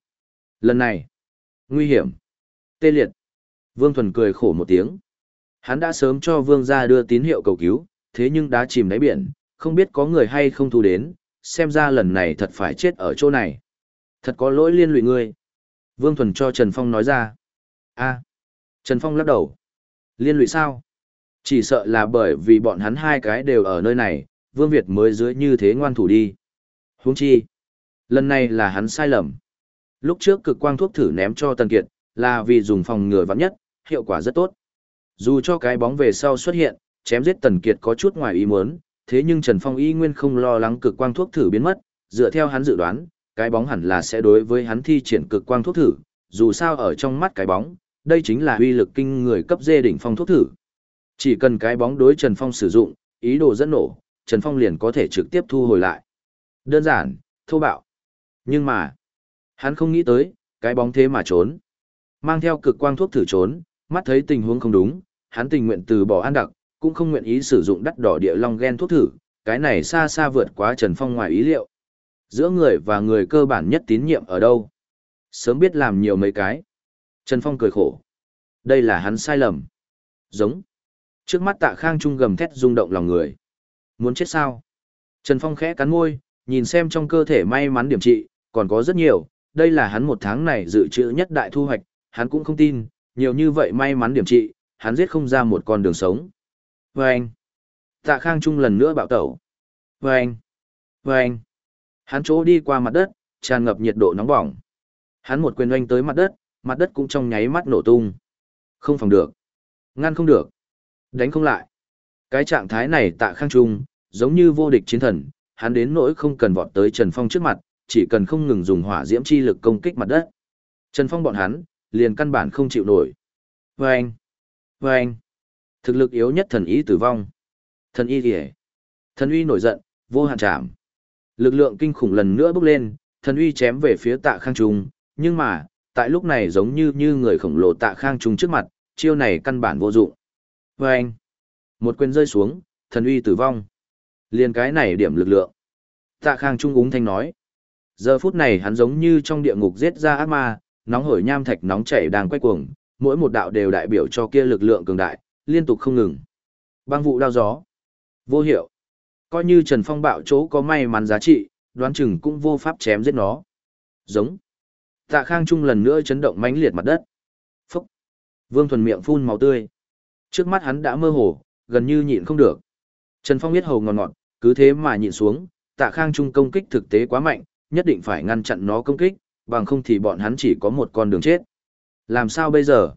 Lần này, nguy hiểm, tê liệt. Vương Thuần cười khổ một tiếng. Hắn đã sớm cho Vương gia đưa tín hiệu cầu cứu, thế nhưng đã chìm đáy biển, không biết có người hay không thu đến, xem ra lần này thật phải chết ở chỗ này. Thật có lỗi liên lụy ngươi. Vương Thuần cho Trần Phong nói ra. a Trần Phong lắc đầu. Liên lụy sao? Chỉ sợ là bởi vì bọn hắn hai cái đều ở nơi này, Vương Việt mới dưới như thế ngoan thủ đi. Huống chi. Lần này là hắn sai lầm. Lúc trước cực quang thuốc thử ném cho Tần Kiệt, là vì dùng phòng ngừa vắng nhất, hiệu quả rất tốt. Dù cho cái bóng về sau xuất hiện, chém giết Tần Kiệt có chút ngoài ý muốn, thế nhưng Trần Phong y nguyên không lo lắng cực quang thuốc thử biến mất, dựa theo hắn dự đoán, cái bóng hẳn là sẽ đối với hắn thi triển cực quang thuốc thử, dù sao ở trong mắt cái bóng, đây chính là uy lực kinh người cấp dê đỉnh phong thuốc thử. Chỉ cần cái bóng đối Trần Phong sử dụng, ý đồ dẫn nổ, Trần Phong liền có thể trực tiếp thu hồi lại. Đơn giản, thô bạo. Nhưng mà, hắn không nghĩ tới, cái bóng thế mà trốn. Mang theo cực quang thuốc thử trốn, mắt thấy tình huống không đúng, hắn tình nguyện từ bỏ an đặc, cũng không nguyện ý sử dụng đắt đỏ địa long gen thuốc thử, cái này xa xa vượt quá Trần Phong ngoài ý liệu. Giữa người và người cơ bản nhất tín nhiệm ở đâu? Sớm biết làm nhiều mấy cái. Trần Phong cười khổ. Đây là hắn sai lầm. Giống. Trước mắt tạ khang trung gầm thét rung động lòng người. Muốn chết sao? Trần Phong khẽ cắn môi, nhìn xem trong cơ thể may mắn điểm trị, còn có rất nhiều, đây là hắn một tháng này dự trữ nhất đại thu hoạch, hắn cũng không tin, nhiều như vậy may mắn điểm trị, hắn giết không ra một con đường sống. Vâng! Tạ Khang Trung lần nữa bạo tẩu. Vâng! anh, Hắn chỗ đi qua mặt đất, tràn ngập nhiệt độ nóng bỏng. Hắn một quyền oanh tới mặt đất, mặt đất cũng trong nháy mắt nổ tung. Không phòng được. Ngăn không được. Đánh không lại. Cái trạng thái này tạ khang trung, giống như vô địch chiến thần, hắn đến nỗi không cần vọt tới Trần Phong trước mặt, chỉ cần không ngừng dùng hỏa diễm chi lực công kích mặt đất. Trần Phong bọn hắn, liền căn bản không chịu nổi. Vâng! Vâng! Thực lực yếu nhất thần ý tử vong. Thần y kìa. Thần uy nổi giận, vô hạn chạm. Lực lượng kinh khủng lần nữa bốc lên, thần uy chém về phía tạ khang trung, nhưng mà, tại lúc này giống như như người khổng lồ tạ khang trung trước mặt, chiêu này căn bản vô dụng. Vâng! Một quyền rơi xuống, thần uy tử vong. Liên cái này điểm lực lượng. Tạ khang trung úng thanh nói. Giờ phút này hắn giống như trong địa ngục giết ra ác ma, nóng hổi nham thạch nóng chảy đang quay cuồng, mỗi một đạo đều đại biểu cho kia lực lượng cường đại, liên tục không ngừng. Băng vụ đao gió. Vô hiệu. Coi như Trần Phong bạo chỗ có may mắn giá trị, đoán chừng cũng vô pháp chém giết nó. Giống. Tạ Khang Trung lần nữa chấn động mãnh liệt mặt đất. Phúc. Vương Thuần miệng phun máu tươi. Trước mắt hắn đã mơ hồ, gần như nhịn không được. Trần Phong biết hầu ngọt ngọt, cứ thế mà nhịn xuống, Tạ Khang Trung công kích thực tế quá mạnh, nhất định phải ngăn chặn nó công kích, bằng không thì bọn hắn chỉ có một con đường chết. Làm sao bây giờ?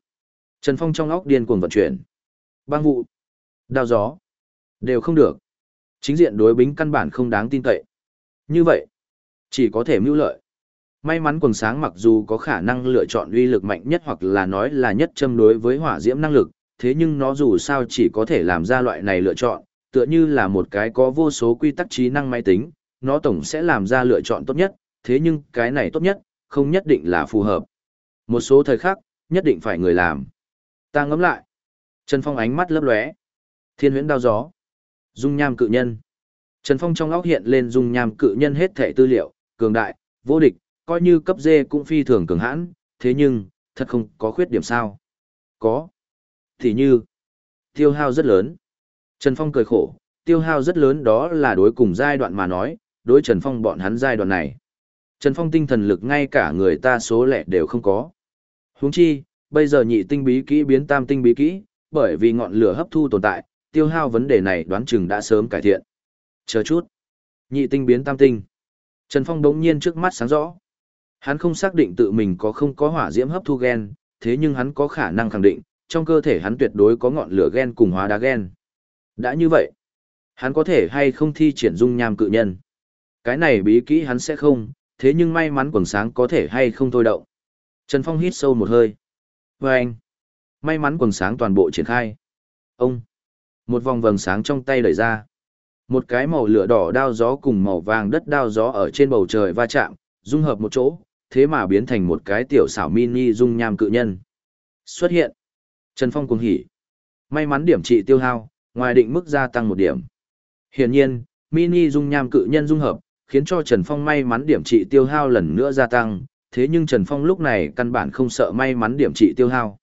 Trần Phong trong óc điên cuồng vận chuyển. Băng vụ, đao gió, đều không được. Chính diện đối bính căn bản không đáng tin cậy. Như vậy, chỉ có thể mưu lợi. May mắn quần sáng mặc dù có khả năng lựa chọn uy lực mạnh nhất hoặc là nói là nhất châm đối với hỏa diễm năng lực, thế nhưng nó dù sao chỉ có thể làm ra loại này lựa chọn, tựa như là một cái có vô số quy tắc trí năng máy tính, nó tổng sẽ làm ra lựa chọn tốt nhất, thế nhưng cái này tốt nhất, không nhất định là phù hợp. Một số thời khắc, nhất định phải người làm. Ta ngẫm lại. Trần Phong ánh mắt lấp lóe. Thiên huyễn đao gió. Dung nham cự nhân. Trần Phong trong óc hiện lên dung nham cự nhân hết thể tư liệu, cường đại, vô địch, coi như cấp dê cũng phi thường cường hãn, thế nhưng, thật không có khuyết điểm sao. Có. Thì như, tiêu hao rất lớn. Trần Phong cười khổ, tiêu hao rất lớn đó là đối cùng giai đoạn mà nói, đối Trần Phong bọn hắn giai đoạn này. Trần Phong tinh thần lực ngay cả người ta số lẻ đều không có. Huống chi, bây giờ nhị tinh bí kỹ biến tam tinh bí kỹ, bởi vì ngọn lửa hấp thu tồn tại, tiêu hao vấn đề này đoán chừng đã sớm cải thiện. Chờ chút. Nhị tinh biến tam tinh. Trần Phong đống nhiên trước mắt sáng rõ. Hắn không xác định tự mình có không có hỏa diễm hấp thu gen, thế nhưng hắn có khả năng khẳng định, trong cơ thể hắn tuyệt đối có ngọn lửa gen cùng hóa đá gen. Đã như vậy, hắn có thể hay không thi triển dung nham cự nhân. Cái này bí kỹ hắn sẽ không, thế nhưng may mắn quần sáng có thể hay không thôi động. Trần Phong hít sâu một hơi. Và anh, may mắn quần sáng toàn bộ triển khai. Ông, một vòng vầng sáng trong tay đẩy ra. Một cái màu lửa đỏ đao gió cùng màu vàng đất đao gió ở trên bầu trời va chạm, dung hợp một chỗ, thế mà biến thành một cái tiểu xảo mini dung nham cự nhân. Xuất hiện. Trần Phong cuồng hỉ. May mắn điểm trị tiêu hao, ngoài định mức gia tăng một điểm. Hiển nhiên, mini dung nham cự nhân dung hợp, khiến cho Trần Phong may mắn điểm trị tiêu hao lần nữa gia tăng, thế nhưng Trần Phong lúc này căn bản không sợ may mắn điểm trị tiêu hao.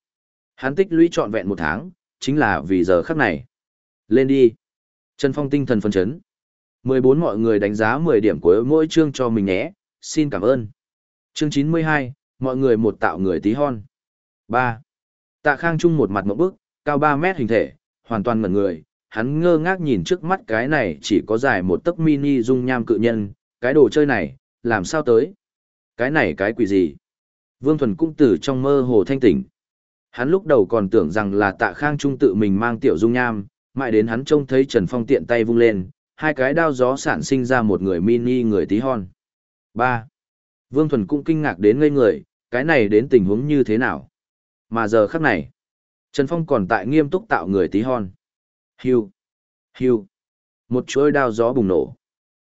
Hắn tích lũy trọn vẹn một tháng, chính là vì giờ khắc này. Lên đi. Trần Phong tinh thần phấn chấn. 14 mọi người đánh giá 10 điểm của mỗi chương cho mình nhé, xin cảm ơn. Chương 92, mọi người một tạo người tí hon. 3. Tạ Khang Trung một mặt ngộp bức, cao 3 mét hình thể, hoàn toàn ngẩn người, hắn ngơ ngác nhìn trước mắt cái này chỉ có dài một tấc mini dung nham cự nhân, cái đồ chơi này, làm sao tới? Cái này cái quỷ gì? Vương Thuần cũng từ trong mơ hồ thanh tỉnh. Hắn lúc đầu còn tưởng rằng là tạ khang trung tự mình mang tiểu dung nham, mãi đến hắn trông thấy Trần Phong tiện tay vung lên, hai cái đao gió sản sinh ra một người mini người tí hon. 3. Vương Thuần cũng kinh ngạc đến ngây người, cái này đến tình huống như thế nào? Mà giờ khắc này, Trần Phong còn tại nghiêm túc tạo người tí hon. Hiu, hiu. Một chuỗi đao gió bùng nổ.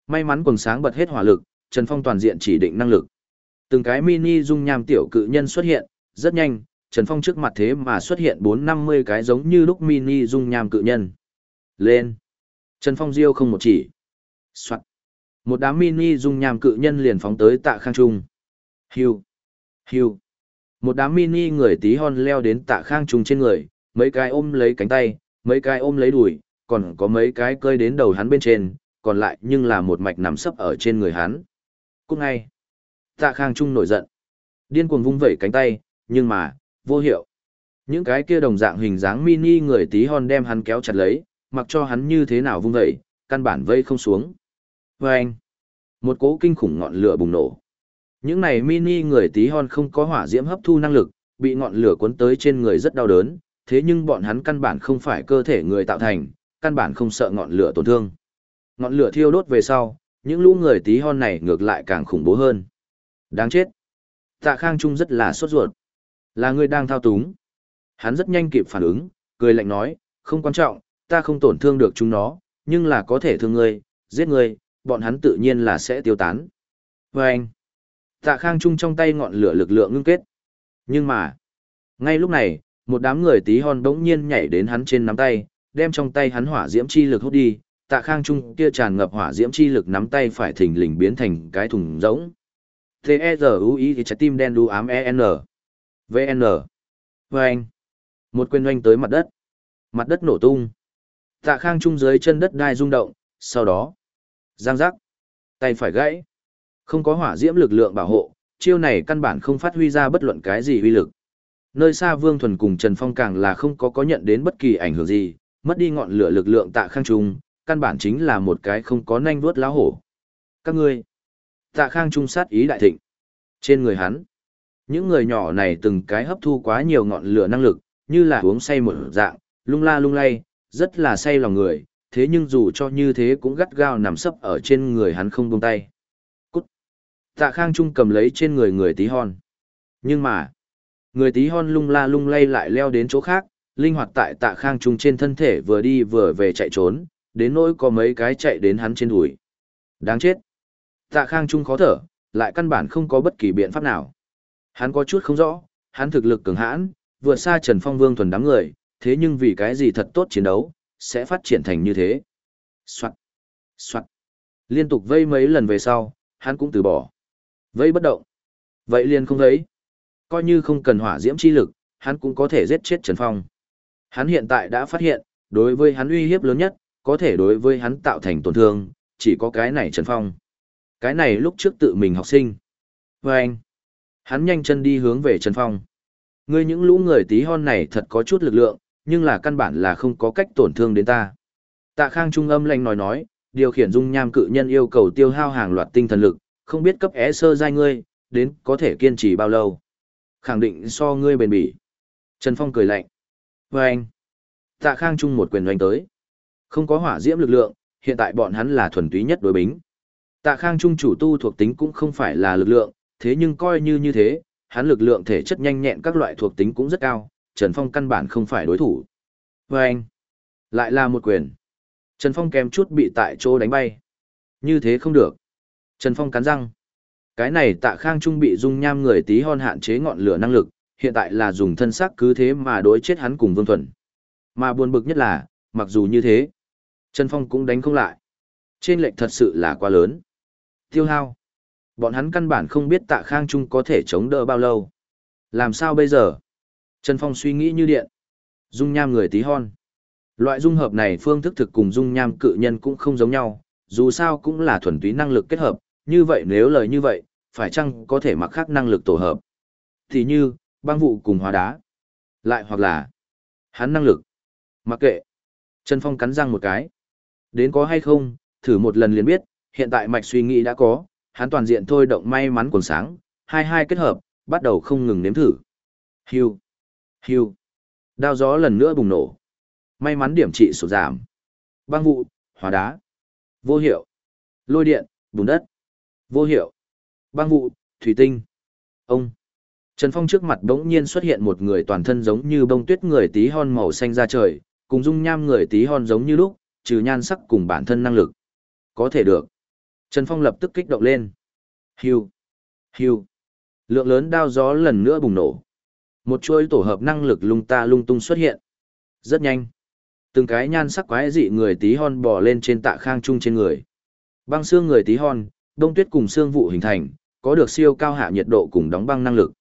May mắn quần sáng bật hết hỏa lực, Trần Phong toàn diện chỉ định năng lực. Từng cái mini dung nham tiểu cự nhân xuất hiện, rất nhanh, Trần Phong trước mặt thế mà xuất hiện 450 cái giống như lúc mini dung nham cự nhân. Lên. Trần Phong diêu không một chỉ. Soạn. Một đám mini dung nham cự nhân liền phóng tới tạ khang trung. Hiu. Hiu. Một đám mini người tí hon leo đến tạ khang trung trên người, mấy cái ôm lấy cánh tay, mấy cái ôm lấy đùi, còn có mấy cái cơi đến đầu hắn bên trên, còn lại nhưng là một mạch nằm sấp ở trên người hắn. Cút ngay. Tạ khang trung nổi giận. Điên cuồng vung vẩy cánh tay, nhưng mà, vô hiệu. Những cái kia đồng dạng hình dáng mini người tí hon đem hắn kéo chặt lấy, mặc cho hắn như thế nào vung vẩy, căn bản vây không xuống. Và anh, một cỗ kinh khủng ngọn lửa bùng nổ. Những này mini người tí hon không có hỏa diễm hấp thu năng lực, bị ngọn lửa cuốn tới trên người rất đau đớn, thế nhưng bọn hắn căn bản không phải cơ thể người tạo thành, căn bản không sợ ngọn lửa tổn thương. Ngọn lửa thiêu đốt về sau, những lũ người tí hon này ngược lại càng khủng bố hơn. Đáng chết. Tạ Khang Trung rất là sốt ruột. Là người đang thao túng. Hắn rất nhanh kịp phản ứng, cười lạnh nói, không quan trọng, ta không tổn thương được chúng nó, nhưng là có thể thương ngươi, giết ngươi, bọn hắn tự nhiên là sẽ tiêu tán. Và anh, tạ khang trung trong tay ngọn lửa lực lượng ngưng kết. Nhưng mà, ngay lúc này, một đám người tí hon đống nhiên nhảy đến hắn trên nắm tay, đem trong tay hắn hỏa diễm chi lực hút đi, tạ khang trung kia tràn ngập hỏa diễm chi lực nắm tay phải thình lình biến thành cái thùng rỗng. T E R U I thì trái tim đen đu ám E-N. VN. Vâng. Một quyền oanh tới mặt đất. Mặt đất nổ tung. Tạ khang trung dưới chân đất đai rung động, sau đó, giang giác, tay phải gãy. Không có hỏa diễm lực lượng bảo hộ, chiêu này căn bản không phát huy ra bất luận cái gì uy lực. Nơi xa Vương Thuần cùng Trần Phong càng là không có có nhận đến bất kỳ ảnh hưởng gì, mất đi ngọn lửa lực lượng tạ khang trung, căn bản chính là một cái không có nanh vuốt lá hổ. Các ngươi, tạ khang trung sát ý đại thịnh. Trên người hắn, những người nhỏ này từng cái hấp thu quá nhiều ngọn lửa năng lực, như là uống say một dạng, lung la lung lay, rất là say lòng người, thế nhưng dù cho như thế cũng gắt gao nằm sấp ở trên người hắn không buông tay. Tạ Khang Trung cầm lấy trên người người tí hon. Nhưng mà, người tí hon lung la lung lay lại leo đến chỗ khác, linh hoạt tại Tạ Khang Trung trên thân thể vừa đi vừa về chạy trốn, đến nỗi có mấy cái chạy đến hắn trên đùi. Đáng chết! Tạ Khang Trung khó thở, lại căn bản không có bất kỳ biện pháp nào. Hắn có chút không rõ, hắn thực lực cường hãn, vượt xa Trần Phong Vương thuần đám người, thế nhưng vì cái gì thật tốt chiến đấu, sẽ phát triển thành như thế. Soạn, soạn. Liên tục vây mấy lần về sau, hắn cũng từ bỏ. Vây bất động. Vậy liền không thấy. Coi như không cần hỏa diễm chi lực, hắn cũng có thể giết chết Trần Phong. Hắn hiện tại đã phát hiện, đối với hắn uy hiếp lớn nhất, có thể đối với hắn tạo thành tổn thương, chỉ có cái này Trần Phong. Cái này lúc trước tự mình học sinh. Và anh, hắn nhanh chân đi hướng về Trần Phong. Ngươi những lũ người tí hon này thật có chút lực lượng, nhưng là căn bản là không có cách tổn thương đến ta. Tạ Khang Trung âm lạnh nói nói, điều khiển dung nham cự nhân yêu cầu tiêu hao hàng loạt tinh thần lực, không biết cấp é sơ giai ngươi, đến có thể kiên trì bao lâu. Khẳng định so ngươi bền bỉ. Trần Phong cười lạnh. Và anh, tạ khang Trung một quyền doanh tới. Không có hỏa diễm lực lượng, hiện tại bọn hắn là thuần túy nhất đối bính. Tạ khang trung chủ tu thuộc tính cũng không phải là lực lượng, thế nhưng coi như như thế, hắn lực lượng thể chất nhanh nhẹn các loại thuộc tính cũng rất cao, Trần Phong căn bản không phải đối thủ. Và anh, lại là một quyền. Trần Phong kém chút bị tại chỗ đánh bay. Như thế không được. Trần Phong cắn răng. Cái này tạ khang trung bị dung nham người tí hon hạn chế ngọn lửa năng lực, hiện tại là dùng thân xác cứ thế mà đối chết hắn cùng Vương Thuần. Mà buồn bực nhất là, mặc dù như thế, Trần Phong cũng đánh không lại. Trên lệnh thật sự là quá lớn. Tiêu hao. Bọn hắn căn bản không biết tạ khang trung có thể chống đỡ bao lâu. Làm sao bây giờ? Trần Phong suy nghĩ như điện. Dung nham người tí hon. Loại dung hợp này phương thức thực cùng dung nham cự nhân cũng không giống nhau, dù sao cũng là thuần túy năng lực kết hợp, như vậy nếu lời như vậy, phải chăng có thể mặc khác năng lực tổ hợp? Thì như, băng vụ cùng hóa đá. Lại hoặc là, hắn năng lực. Mặc kệ. Trần Phong cắn răng một cái. Đến có hay không, thử một lần liền biết, hiện tại mạch suy nghĩ đã có, hắn toàn diện thôi động may mắn quần sáng, hai hai kết hợp, bắt đầu không ngừng nếm thử. Hưu, hưu, đao gió lần nữa bùng nổ. May mắn điểm trị sổ giảm. Băng vụ, hóa đá, vô hiệu, lôi điện, bùn đất, vô hiệu, băng vụ, thủy tinh. Ông, Trần Phong trước mặt đống nhiên xuất hiện một người toàn thân giống như bông tuyết người tí hon màu xanh ra trời, cùng dung nham người tí hon giống như lúc, trừ nhan sắc cùng bản thân năng lực. Có thể được. Trần Phong lập tức kích động lên. Hiu, hiu. Lượng lớn đao gió lần nữa bùng nổ. Một chuỗi tổ hợp năng lực lung ta lung tung xuất hiện. Rất nhanh. Từng cái nhan sắc quái dị người tí hon bò lên trên tạ khang trung trên người. Băng xương người tí hon, đông tuyết cùng xương vụ hình thành, có được siêu cao hạ nhiệt độ cùng đóng băng năng lực.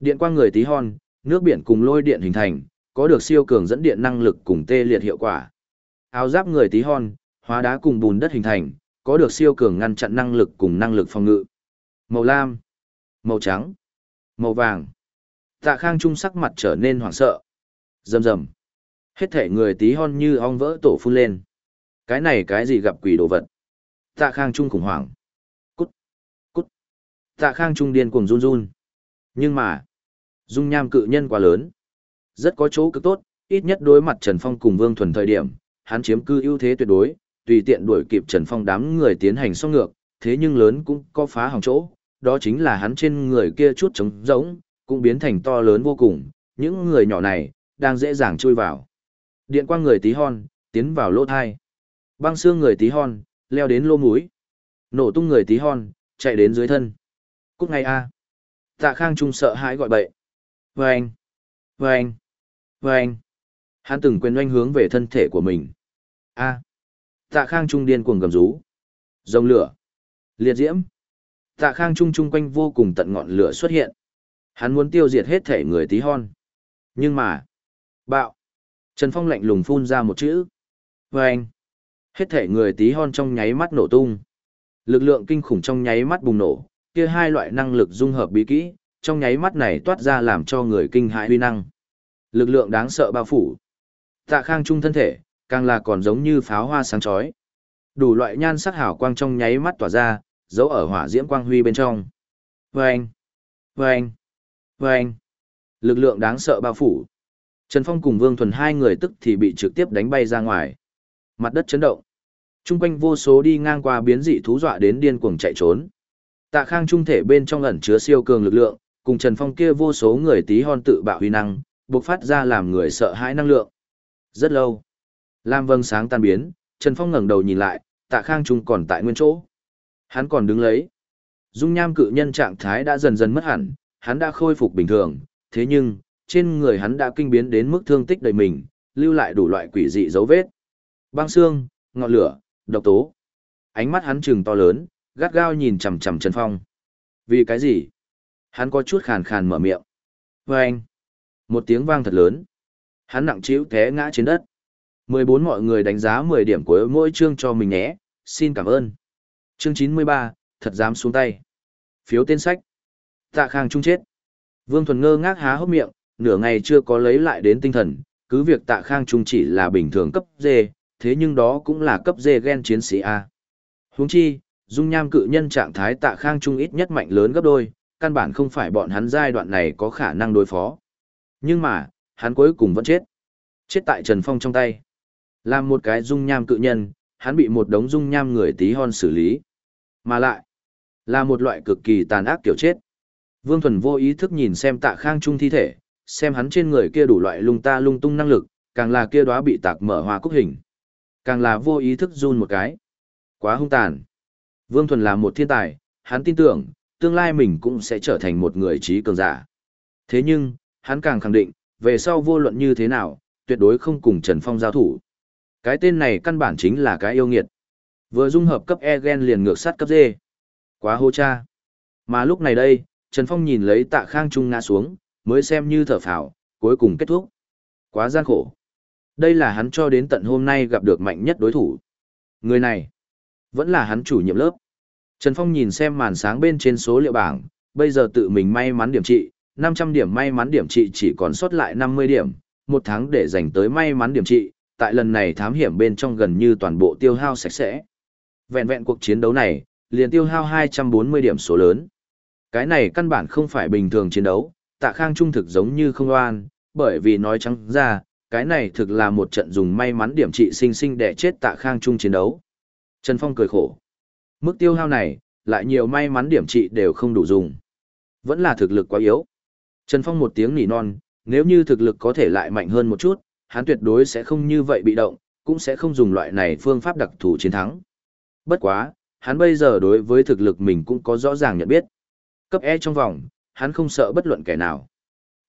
Điện quang người tí hon, nước biển cùng lôi điện hình thành, có được siêu cường dẫn điện năng lực cùng tê liệt hiệu quả. Áo giáp người tí hon, hóa đá cùng bùn đất hình thành, có được siêu cường ngăn chặn năng lực cùng năng lực phòng ngự. Màu lam, màu trắng, màu vàng. Tạ Khang Trung sắc mặt trở nên hoảng sợ. Rầm rầm. Hết thể người tí hon như ong vỡ tổ phun lên. Cái này cái gì gặp quỷ đồ vật. Tạ Khang Trung khủng hoảng. Tạ Khang Trung điên cuồng run run. Nhưng mà, dung nham cự nhân quá lớn. Rất có chỗ cực tốt, ít nhất đối mặt Trần Phong cùng Vương Thuần thời điểm, hắn chiếm cư ưu thế tuyệt đối, tùy tiện đuổi kịp Trần Phong đám người tiến hành song ngược, thế nhưng lớn cũng có phá hỏng chỗ, đó chính là hắn trên người kia chút trống rỗng, cũng biến thành to lớn vô cùng, những người nhỏ này, đang dễ dàng chui vào. Điện quang người tí hon, tiến vào lỗ thai. Băng xương người tí hon, leo đến lô mũi. Nổ tung người tí hon, chạy đến dưới thân. Cút ngay a. Tạ Khang Trung sợ hãi gọi bậy. Vâng! Vâng! Vâng! Hắn từng quyền oanh hướng về thân thể của mình. A. Tạ Khang Trung điên cuồng gầm rú. Rồng lửa. Liệt diễm. Tạ Khang Trung trung quanh vô cùng tận ngọn lửa xuất hiện. Hắn muốn tiêu diệt hết thể người tí hon. Nhưng mà. Bạo. Trần Phong lạnh lùng phun ra một chữ. Vâng. Hết thể người tí hon trong nháy mắt nổ tung. Lực lượng kinh khủng trong nháy mắt bùng nổ, kia hai loại năng lực dung hợp bí kỹ, trong nháy mắt này toát ra làm cho người kinh hãi huy năng. Lực lượng đáng sợ bao phủ. Tạ Khang Trung thân thể, càng là còn giống như pháo hoa sáng chói. Đủ loại nhan sắc hảo quang trong nháy mắt tỏa ra, giấu ở hỏa diễm quang huy bên trong. Vâng! Vâng! Vâng! Lực lượng đáng sợ bao phủ. Trần Phong cùng Vương Thuần hai người tức thì bị trực tiếp đánh bay ra ngoài. Mặt đất chấn động. Trung quanh vô số đi ngang qua biến dị thú dọa đến điên cuồng chạy trốn. Tạ Khang trung thể bên trong ẩn chứa siêu cường lực lượng, cùng Trần Phong kia vô số người tí hon tự bạo huy năng, bộc phát ra làm người sợ hãi năng lượng. Rất lâu. Lam vâng sáng tan biến, Trần Phong ngẩng đầu nhìn lại, tạ khang trung còn tại nguyên chỗ. Hắn còn đứng lấy. Dung nham cự nhân trạng thái đã dần dần mất hẳn, hắn đã khôi phục bình thường, thế nhưng, trên người hắn đã kinh biến đến mức thương tích đầy mình, lưu lại đủ loại quỷ dị dấu vết. Băng xương, ngọn lửa, độc tố. Ánh mắt hắn trừng to lớn, gắt gao nhìn chằm chằm Trần Phong. Vì cái gì? Hắn có chút khàn khàn mở miệng. Và anh. Một tiếng vang thật lớn. Hắn nặng trĩu té ngã trên đất. 14 mọi người đánh giá 10 điểm của mỗi chương cho mình nhé, xin cảm ơn. Chương 93, thật dám xuống tay. Phiếu tên sách. Tạ Khang Trung chết. Vương Thuần ngơ ngác há hốc miệng, nửa ngày chưa có lấy lại đến tinh thần, cứ việc Tạ Khang Trung chỉ là bình thường cấp D, thế nhưng đó cũng là cấp D gen chiến sĩ A. Huống chi, dung nham cự nhân trạng thái tạ khang trung ít nhất mạnh lớn gấp đôi, căn bản không phải bọn hắn giai đoạn này có khả năng đối phó. Nhưng mà, hắn cuối cùng vẫn chết. Chết tại Trần Phong trong tay. Làm một cái dung nham cự nhân, hắn bị một đống dung nham người tí hon xử lý. Mà lại, là một loại cực kỳ tàn ác kiểu chết. Vương Thuần vô ý thức nhìn xem tạ khang trung thi thể, xem hắn trên người kia đủ loại lung ta lung tung năng lực, càng là kia đóa bị tạc mở hoa cúc hình. Càng là vô ý thức run một cái. Quá hung tàn. Vương Thuần là một thiên tài, hắn tin tưởng, tương lai mình cũng sẽ trở thành một người trí cường giả. Thế nhưng, hắn càng khẳng định, về sau vô luận như thế nào, tuyệt đối không cùng Trần Phong giao thủ. Cái tên này căn bản chính là cái yêu nghiệt. Vừa dung hợp cấp E gen liền ngược sát cấp D. Quá hô cha. Mà lúc này đây, Trần Phong nhìn lấy tạ khang trung ngã xuống, mới xem như thở phào, cuối cùng kết thúc. Quá gian khổ. Đây là hắn cho đến tận hôm nay gặp được mạnh nhất đối thủ. Người này, vẫn là hắn chủ nhiệm lớp. Trần Phong nhìn xem màn sáng bên trên số liệu bảng, bây giờ tự mình may mắn điểm trị, 500 điểm may mắn điểm trị chỉ còn sót lại 50 điểm, một tháng để dành tới may mắn điểm trị, tại lần này thám hiểm bên trong gần như toàn bộ tiêu hao sạch sẽ. Vẹn vẹn cuộc chiến đấu này, liền tiêu hao 240 điểm số lớn. Cái này căn bản không phải bình thường chiến đấu, tạ khang trung thực giống như không oan, bởi vì nói trắng ra, cái này thực là một trận dùng may mắn điểm trị sinh sinh để chết tạ khang trung chiến đấu. Trần Phong cười khổ. Mức tiêu hao này, lại nhiều may mắn điểm trị đều không đủ dùng. Vẫn là thực lực quá yếu. Trần Phong một tiếng nỉ non, nếu như thực lực có thể lại mạnh hơn một chút, hắn tuyệt đối sẽ không như vậy bị động, cũng sẽ không dùng loại này phương pháp đặc thù chiến thắng. Bất quá, hắn bây giờ đối với thực lực mình cũng có rõ ràng nhận biết. Cấp E trong vòng, hắn không sợ bất luận kẻ nào.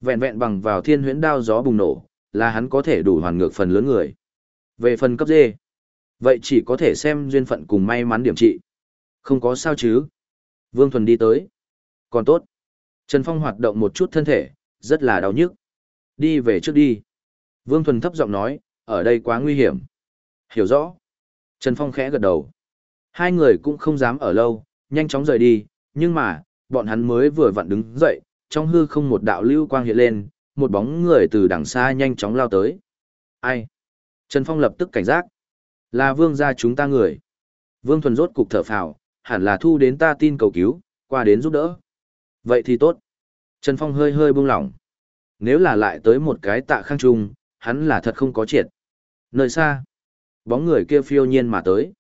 Vẹn vẹn bằng vào thiên huyễn đao gió bùng nổ, là hắn có thể đủ hoàn ngược phần lớn người. Về phần cấp D, vậy chỉ có thể xem duyên phận cùng may mắn điểm trị. Không có sao chứ. Vương Thuần đi tới. Còn tốt. Trần Phong hoạt động một chút thân thể, rất là đau nhức. Đi về trước đi. Vương Thuần thấp giọng nói, ở đây quá nguy hiểm. Hiểu rõ. Trần Phong khẽ gật đầu. Hai người cũng không dám ở lâu, nhanh chóng rời đi, nhưng mà, bọn hắn mới vừa vặn đứng dậy, trong hư không một đạo lưu quang hiện lên, một bóng người từ đằng xa nhanh chóng lao tới. Ai? Trần Phong lập tức cảnh giác. Là vương gia chúng ta người. Vương Thuần rốt cục thở phào, hẳn là thu đến ta tin cầu cứu, qua đến giúp đỡ. Vậy thì tốt. Trần Phong hơi hơi buông lỏng. Nếu là lại tới một cái tạ khang trung, hắn là thật không có triệt. Nơi xa, bóng người kia phiêu nhiên mà tới.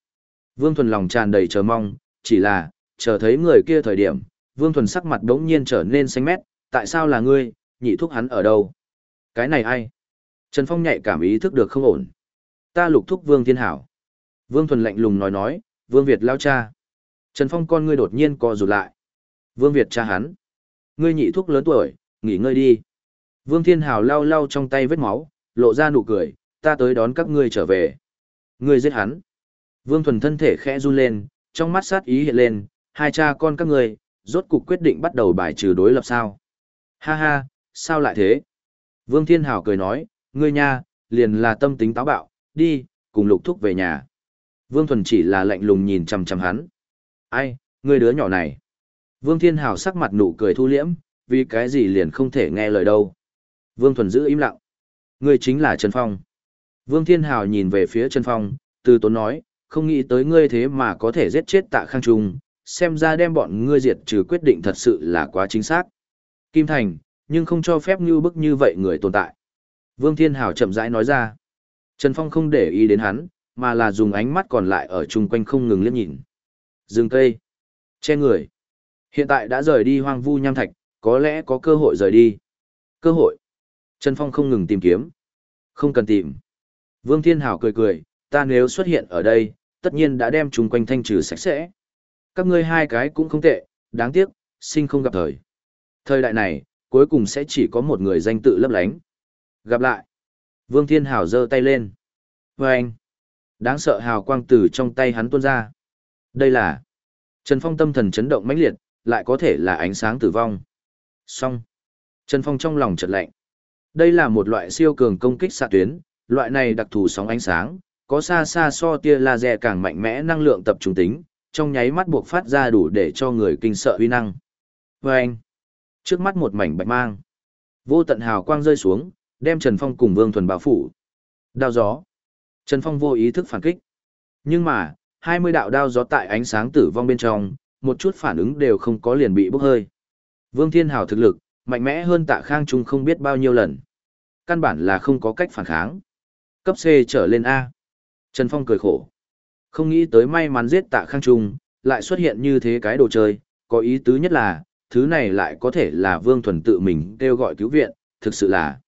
Vương Thuần lòng tràn đầy chờ mong, chỉ là, chờ thấy người kia thời điểm, Vương Thuần sắc mặt đống nhiên trở nên xanh mét, tại sao là ngươi, nhị thúc hắn ở đâu? Cái này ai? Trần Phong nhạy cảm ý thức được không ổn. Ta lục thúc Vương Thiên Hảo. Vương Thuần lạnh lùng nói nói, Vương Việt lao cha. Trần Phong con ngươi đột nhiên co rụt lại. Vương Việt cha hắn. Ngươi nhị thúc lớn tuổi, nghỉ ngơi đi. Vương Thiên Hảo lau lau trong tay vết máu, lộ ra nụ cười, ta tới đón các ngươi trở về. Ngươi giết hắn. Vương Thuần thân thể khẽ run lên, trong mắt sát ý hiện lên, hai cha con các ngươi, rốt cục quyết định bắt đầu bài trừ đối lập sao. Ha ha, sao lại thế? Vương Thiên Hảo cười nói, ngươi nha, liền là tâm tính táo bạo, đi, cùng lục thúc về nhà. Vương Thuần chỉ là lạnh lùng nhìn chằm chằm hắn. Ai, ngươi đứa nhỏ này. Vương Thiên Hảo sắc mặt nụ cười thu liễm, vì cái gì liền không thể nghe lời đâu. Vương Thuần giữ im lặng. Ngươi chính là Trần Phong. Vương Thiên Hảo nhìn về phía Trần Phong, từ tốn nói, không nghĩ tới ngươi thế mà có thể giết chết tạ khang trung, xem ra đem bọn ngươi diệt trừ quyết định thật sự là quá chính xác. Kim Thành, nhưng không cho phép như bức như vậy người tồn tại. Vương Thiên Hảo chậm rãi nói ra. Trần Phong không để ý đến hắn, mà là dùng ánh mắt còn lại ở chung quanh không ngừng liếc nhìn. Dừng cây. Che người. Hiện tại đã rời đi hoang vu nham thạch, có lẽ có cơ hội rời đi. Cơ hội. Trần Phong không ngừng tìm kiếm. Không cần tìm. Vương Thiên Hảo cười cười, ta nếu xuất hiện ở đây, tất nhiên đã đem chung quanh thanh trừ sạch sẽ. Các ngươi hai cái cũng không tệ, đáng tiếc, sinh không gặp thời. Thời đại này, cuối cùng sẽ chỉ có một người danh tự lấp lánh. Gặp lại. Vương Thiên Hảo giơ tay lên. Và anh. Đáng sợ hào quang từ trong tay hắn tuôn ra. Đây là. Trần Phong tâm thần chấn động mãnh liệt, lại có thể là ánh sáng tử vong. Xong. Trần Phong trong lòng chợt lạnh. Đây là một loại siêu cường công kích xạ tuyến, loại này đặc thù sóng ánh sáng, có xa xa so tia laser càng mạnh mẽ năng lượng tập trung tính, trong nháy mắt buộc phát ra đủ để cho người kinh sợ uy năng. Và anh, trước mắt một mảnh bạch mang, vô tận hào quang rơi xuống, đem Trần Phong cùng Vương Thuần bao phủ. Đao gió. Trần Phong vô ý thức phản kích. Nhưng mà, 20 đạo đao gió tại ánh sáng tử vong bên trong, một chút phản ứng đều không có liền bị bốc hơi. Vương Thiên Hào thực lực, mạnh mẽ hơn tạ khang trung không biết bao nhiêu lần. Căn bản là không có cách phản kháng. Cấp C trở lên A. Trần Phong cười khổ. Không nghĩ tới may mắn giết tạ khang trung, lại xuất hiện như thế cái đồ chơi, có ý tứ nhất là, thứ này lại có thể là Vương Thuần tự mình kêu gọi cứu viện, thực sự là.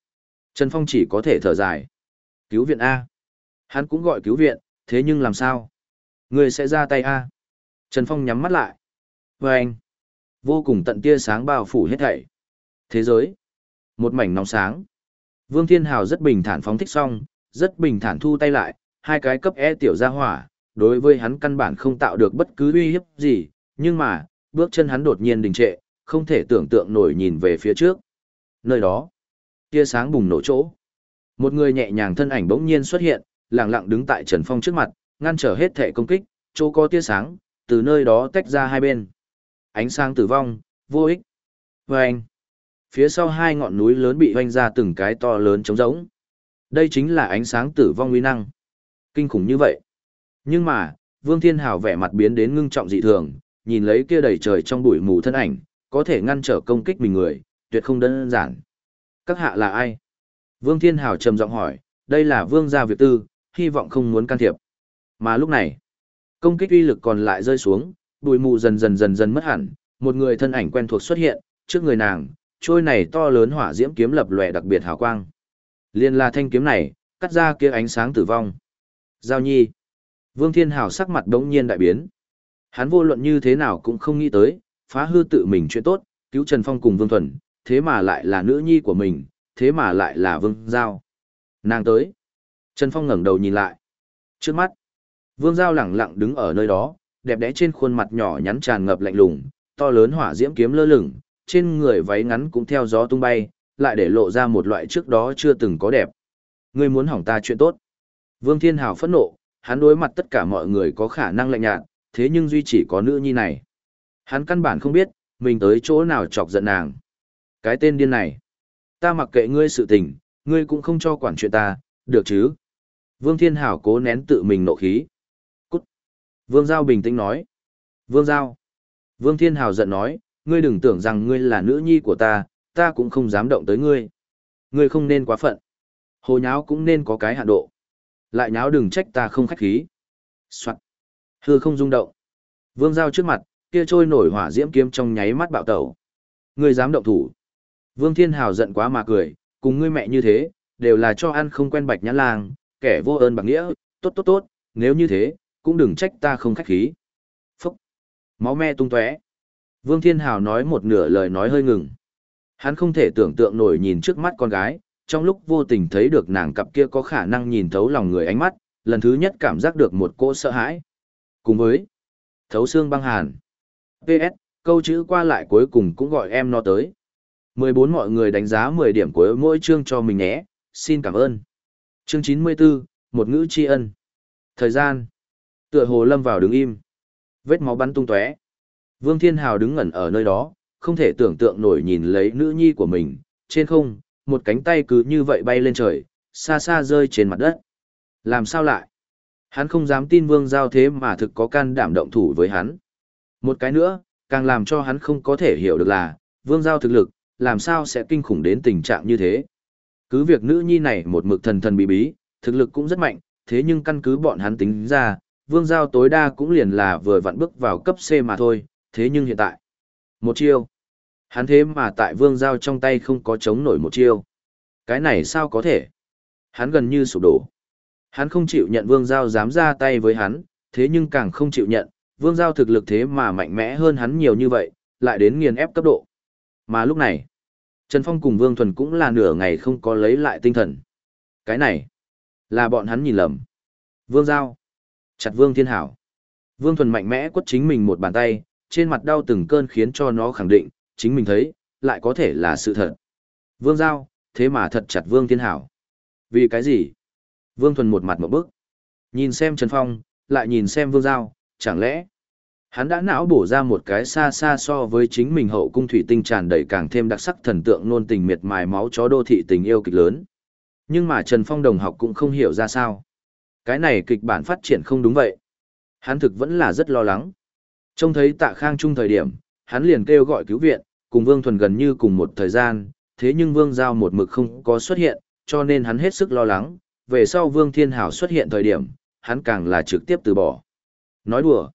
Trần Phong chỉ có thể thở dài. Cứu viện A. Hắn cũng gọi cứu viện, thế nhưng làm sao? Người sẽ ra tay A. Trần Phong nhắm mắt lại. Và anh. Vô cùng tận tia sáng bao phủ hết thảy. Thế giới. Một mảnh nóng sáng. Vương Thiên Hào rất bình thản phóng thích xong, rất bình thản thu tay lại, hai cái cấp E tiểu gia hỏa, đối với hắn căn bản không tạo được bất cứ uy hiếp gì, nhưng mà, bước chân hắn đột nhiên đình trệ, không thể tưởng tượng nổi nhìn về phía trước. Nơi đó, tia sáng bùng nổ chỗ. Một người nhẹ nhàng thân ảnh bỗng nhiên xuất hiện, lặng lặng đứng tại Trần Phong trước mặt, ngăn trở hết thể công kích, chỗ có tia sáng, từ nơi đó tách ra hai bên. Ánh sáng tử vong, vô ích. Và anh, phía sau hai ngọn núi lớn bị vanh ra từng cái to lớn trống rỗng. Đây chính là ánh sáng tử vong uy năng. Kinh khủng như vậy. Nhưng mà, Vương Thiên Hào vẻ mặt biến đến ngưng trọng dị thường, nhìn lấy kia đầy trời trong bụi mù thân ảnh, có thể ngăn trở công kích mình người, tuyệt không đơn giản. Các hạ là ai? Vương Thiên Hào trầm giọng hỏi, đây là Vương gia Việt Tư, hy vọng không muốn can thiệp. Mà lúc này, công kích uy lực còn lại rơi xuống, bụi mù dần dần dần dần mất hẳn, một người thân ảnh quen thuộc xuất hiện, trước người nàng, trôi này to lớn hỏa diễm kiếm lập lòe đặc biệt hào quang. Liên là thanh kiếm này, cắt ra kia ánh sáng tử vong. Giao nhi. Vương Thiên Hào sắc mặt đống nhiên đại biến. Hắn vô luận như thế nào cũng không nghĩ tới, phá hư tự mình chuyện tốt, cứu Trần Phong cùng Vương Thuần, thế mà lại là nữ nhi của mình, thế mà lại là Vương Giao. Nàng tới. Trần Phong ngẩng đầu nhìn lại. Trước mắt, Vương Giao lẳng lặng đứng ở nơi đó, đẹp đẽ trên khuôn mặt nhỏ nhắn tràn ngập lạnh lùng, to lớn hỏa diễm kiếm lơ lửng, trên người váy ngắn cũng theo gió tung bay, lại để lộ ra một loại trước đó chưa từng có đẹp. Ngươi muốn hỏng ta chuyện tốt. Vương Thiên Hào phẫn nộ, hắn đối mặt tất cả mọi người có khả năng lạnh nhạt, thế nhưng duy chỉ có nữ nhi này. Hắn căn bản không biết, mình tới chỗ nào chọc giận nàng. Cái tên điên này. Ta mặc kệ ngươi sự tình, ngươi cũng không cho quản chuyện ta, được chứ? Vương Thiên Hảo cố nén tự mình nộ khí. Cút. Vương Giao bình tĩnh nói. Vương Giao. Vương Thiên Hảo giận nói, ngươi đừng tưởng rằng ngươi là nữ nhi của ta, ta cũng không dám động tới ngươi. Ngươi không nên quá phận. Hồ nháo cũng nên có cái hạn độ. Lại nháo đừng trách ta không khách khí. Soạn. Hư không rung động. Vương Giao trước mặt, kia trôi nổi hỏa diễm kiếm trong nháy mắt bạo tẩu. Ngươi dám động thủ. Vương Thiên Hào giận quá mà cười, cùng ngươi mẹ như thế, đều là cho ăn không quen bạch nhãn lang, kẻ vô ơn bạc nghĩa, tốt tốt tốt, nếu như thế, cũng đừng trách ta không khách khí. Phúc! Máu me tung tóe. Vương Thiên Hào nói một nửa lời nói hơi ngừng. Hắn không thể tưởng tượng nổi nhìn trước mắt con gái, trong lúc vô tình thấy được nàng cặp kia có khả năng nhìn thấu lòng người ánh mắt, lần thứ nhất cảm giác được một cỗ sợ hãi. Cùng với thấu xương băng hàn. PS, câu chữ qua lại cuối cùng cũng gọi em nó tới. 14 mọi người đánh giá 10 điểm của mỗi chương cho mình nhé, xin cảm ơn. Chương 94, một ngữ tri ân. Thời gian. Tựa hồ lâm vào đứng im. Vết máu bắn tung tóe. Vương Thiên Hào đứng ngẩn ở nơi đó, không thể tưởng tượng nổi nhìn lấy nữ nhi của mình, trên không, một cánh tay cứ như vậy bay lên trời, xa xa rơi trên mặt đất. Làm sao lại? Hắn không dám tin Vương Giao thế mà thực có can đảm động thủ với hắn. Một cái nữa, càng làm cho hắn không có thể hiểu được là, Vương Giao thực lực, làm sao sẽ kinh khủng đến tình trạng như thế. Cứ việc nữ nhi này một mực thần thần bí bí, thực lực cũng rất mạnh, thế nhưng căn cứ bọn hắn tính ra, vương giao tối đa cũng liền là vừa vặn bước vào cấp C mà thôi, thế nhưng hiện tại, một chiêu. Hắn thế mà tại vương giao trong tay không có chống nổi một chiêu. Cái này sao có thể? Hắn gần như sụp đổ. Hắn không chịu nhận vương giao dám ra tay với hắn, thế nhưng càng không chịu nhận, vương giao thực lực thế mà mạnh mẽ hơn hắn nhiều như vậy, lại đến nghiền ép cấp độ. Mà lúc này, Trần Phong cùng Vương Thuần cũng là nửa ngày không có lấy lại tinh thần. Cái này, là bọn hắn nhìn lầm. Vương Giao, chặt Vương Thiên Hảo. Vương Thuần mạnh mẽ quất chính mình một bàn tay, trên mặt đau từng cơn khiến cho nó khẳng định, chính mình thấy, lại có thể là sự thật. Vương Giao, thế mà thật chặt Vương Thiên Hảo. Vì cái gì? Vương Thuần một mặt một bước Nhìn xem Trần Phong, lại nhìn xem Vương Giao, chẳng lẽ Hắn đã não bổ ra một cái xa xa so với chính mình hậu cung thủy tinh tràn đầy càng thêm đặc sắc thần tượng nôn tình miệt mài máu chó đô thị tình yêu kịch lớn. Nhưng mà Trần Phong đồng học cũng không hiểu ra sao. Cái này kịch bản phát triển không đúng vậy. Hắn thực vẫn là rất lo lắng. Trông thấy tạ khang chung thời điểm, hắn liền kêu gọi cứu viện, cùng Vương Thuần gần như cùng một thời gian, thế nhưng Vương Giao một mực không có xuất hiện, cho nên hắn hết sức lo lắng, về sau Vương Thiên Hảo xuất hiện thời điểm, hắn càng là trực tiếp từ bỏ. Nói đùa,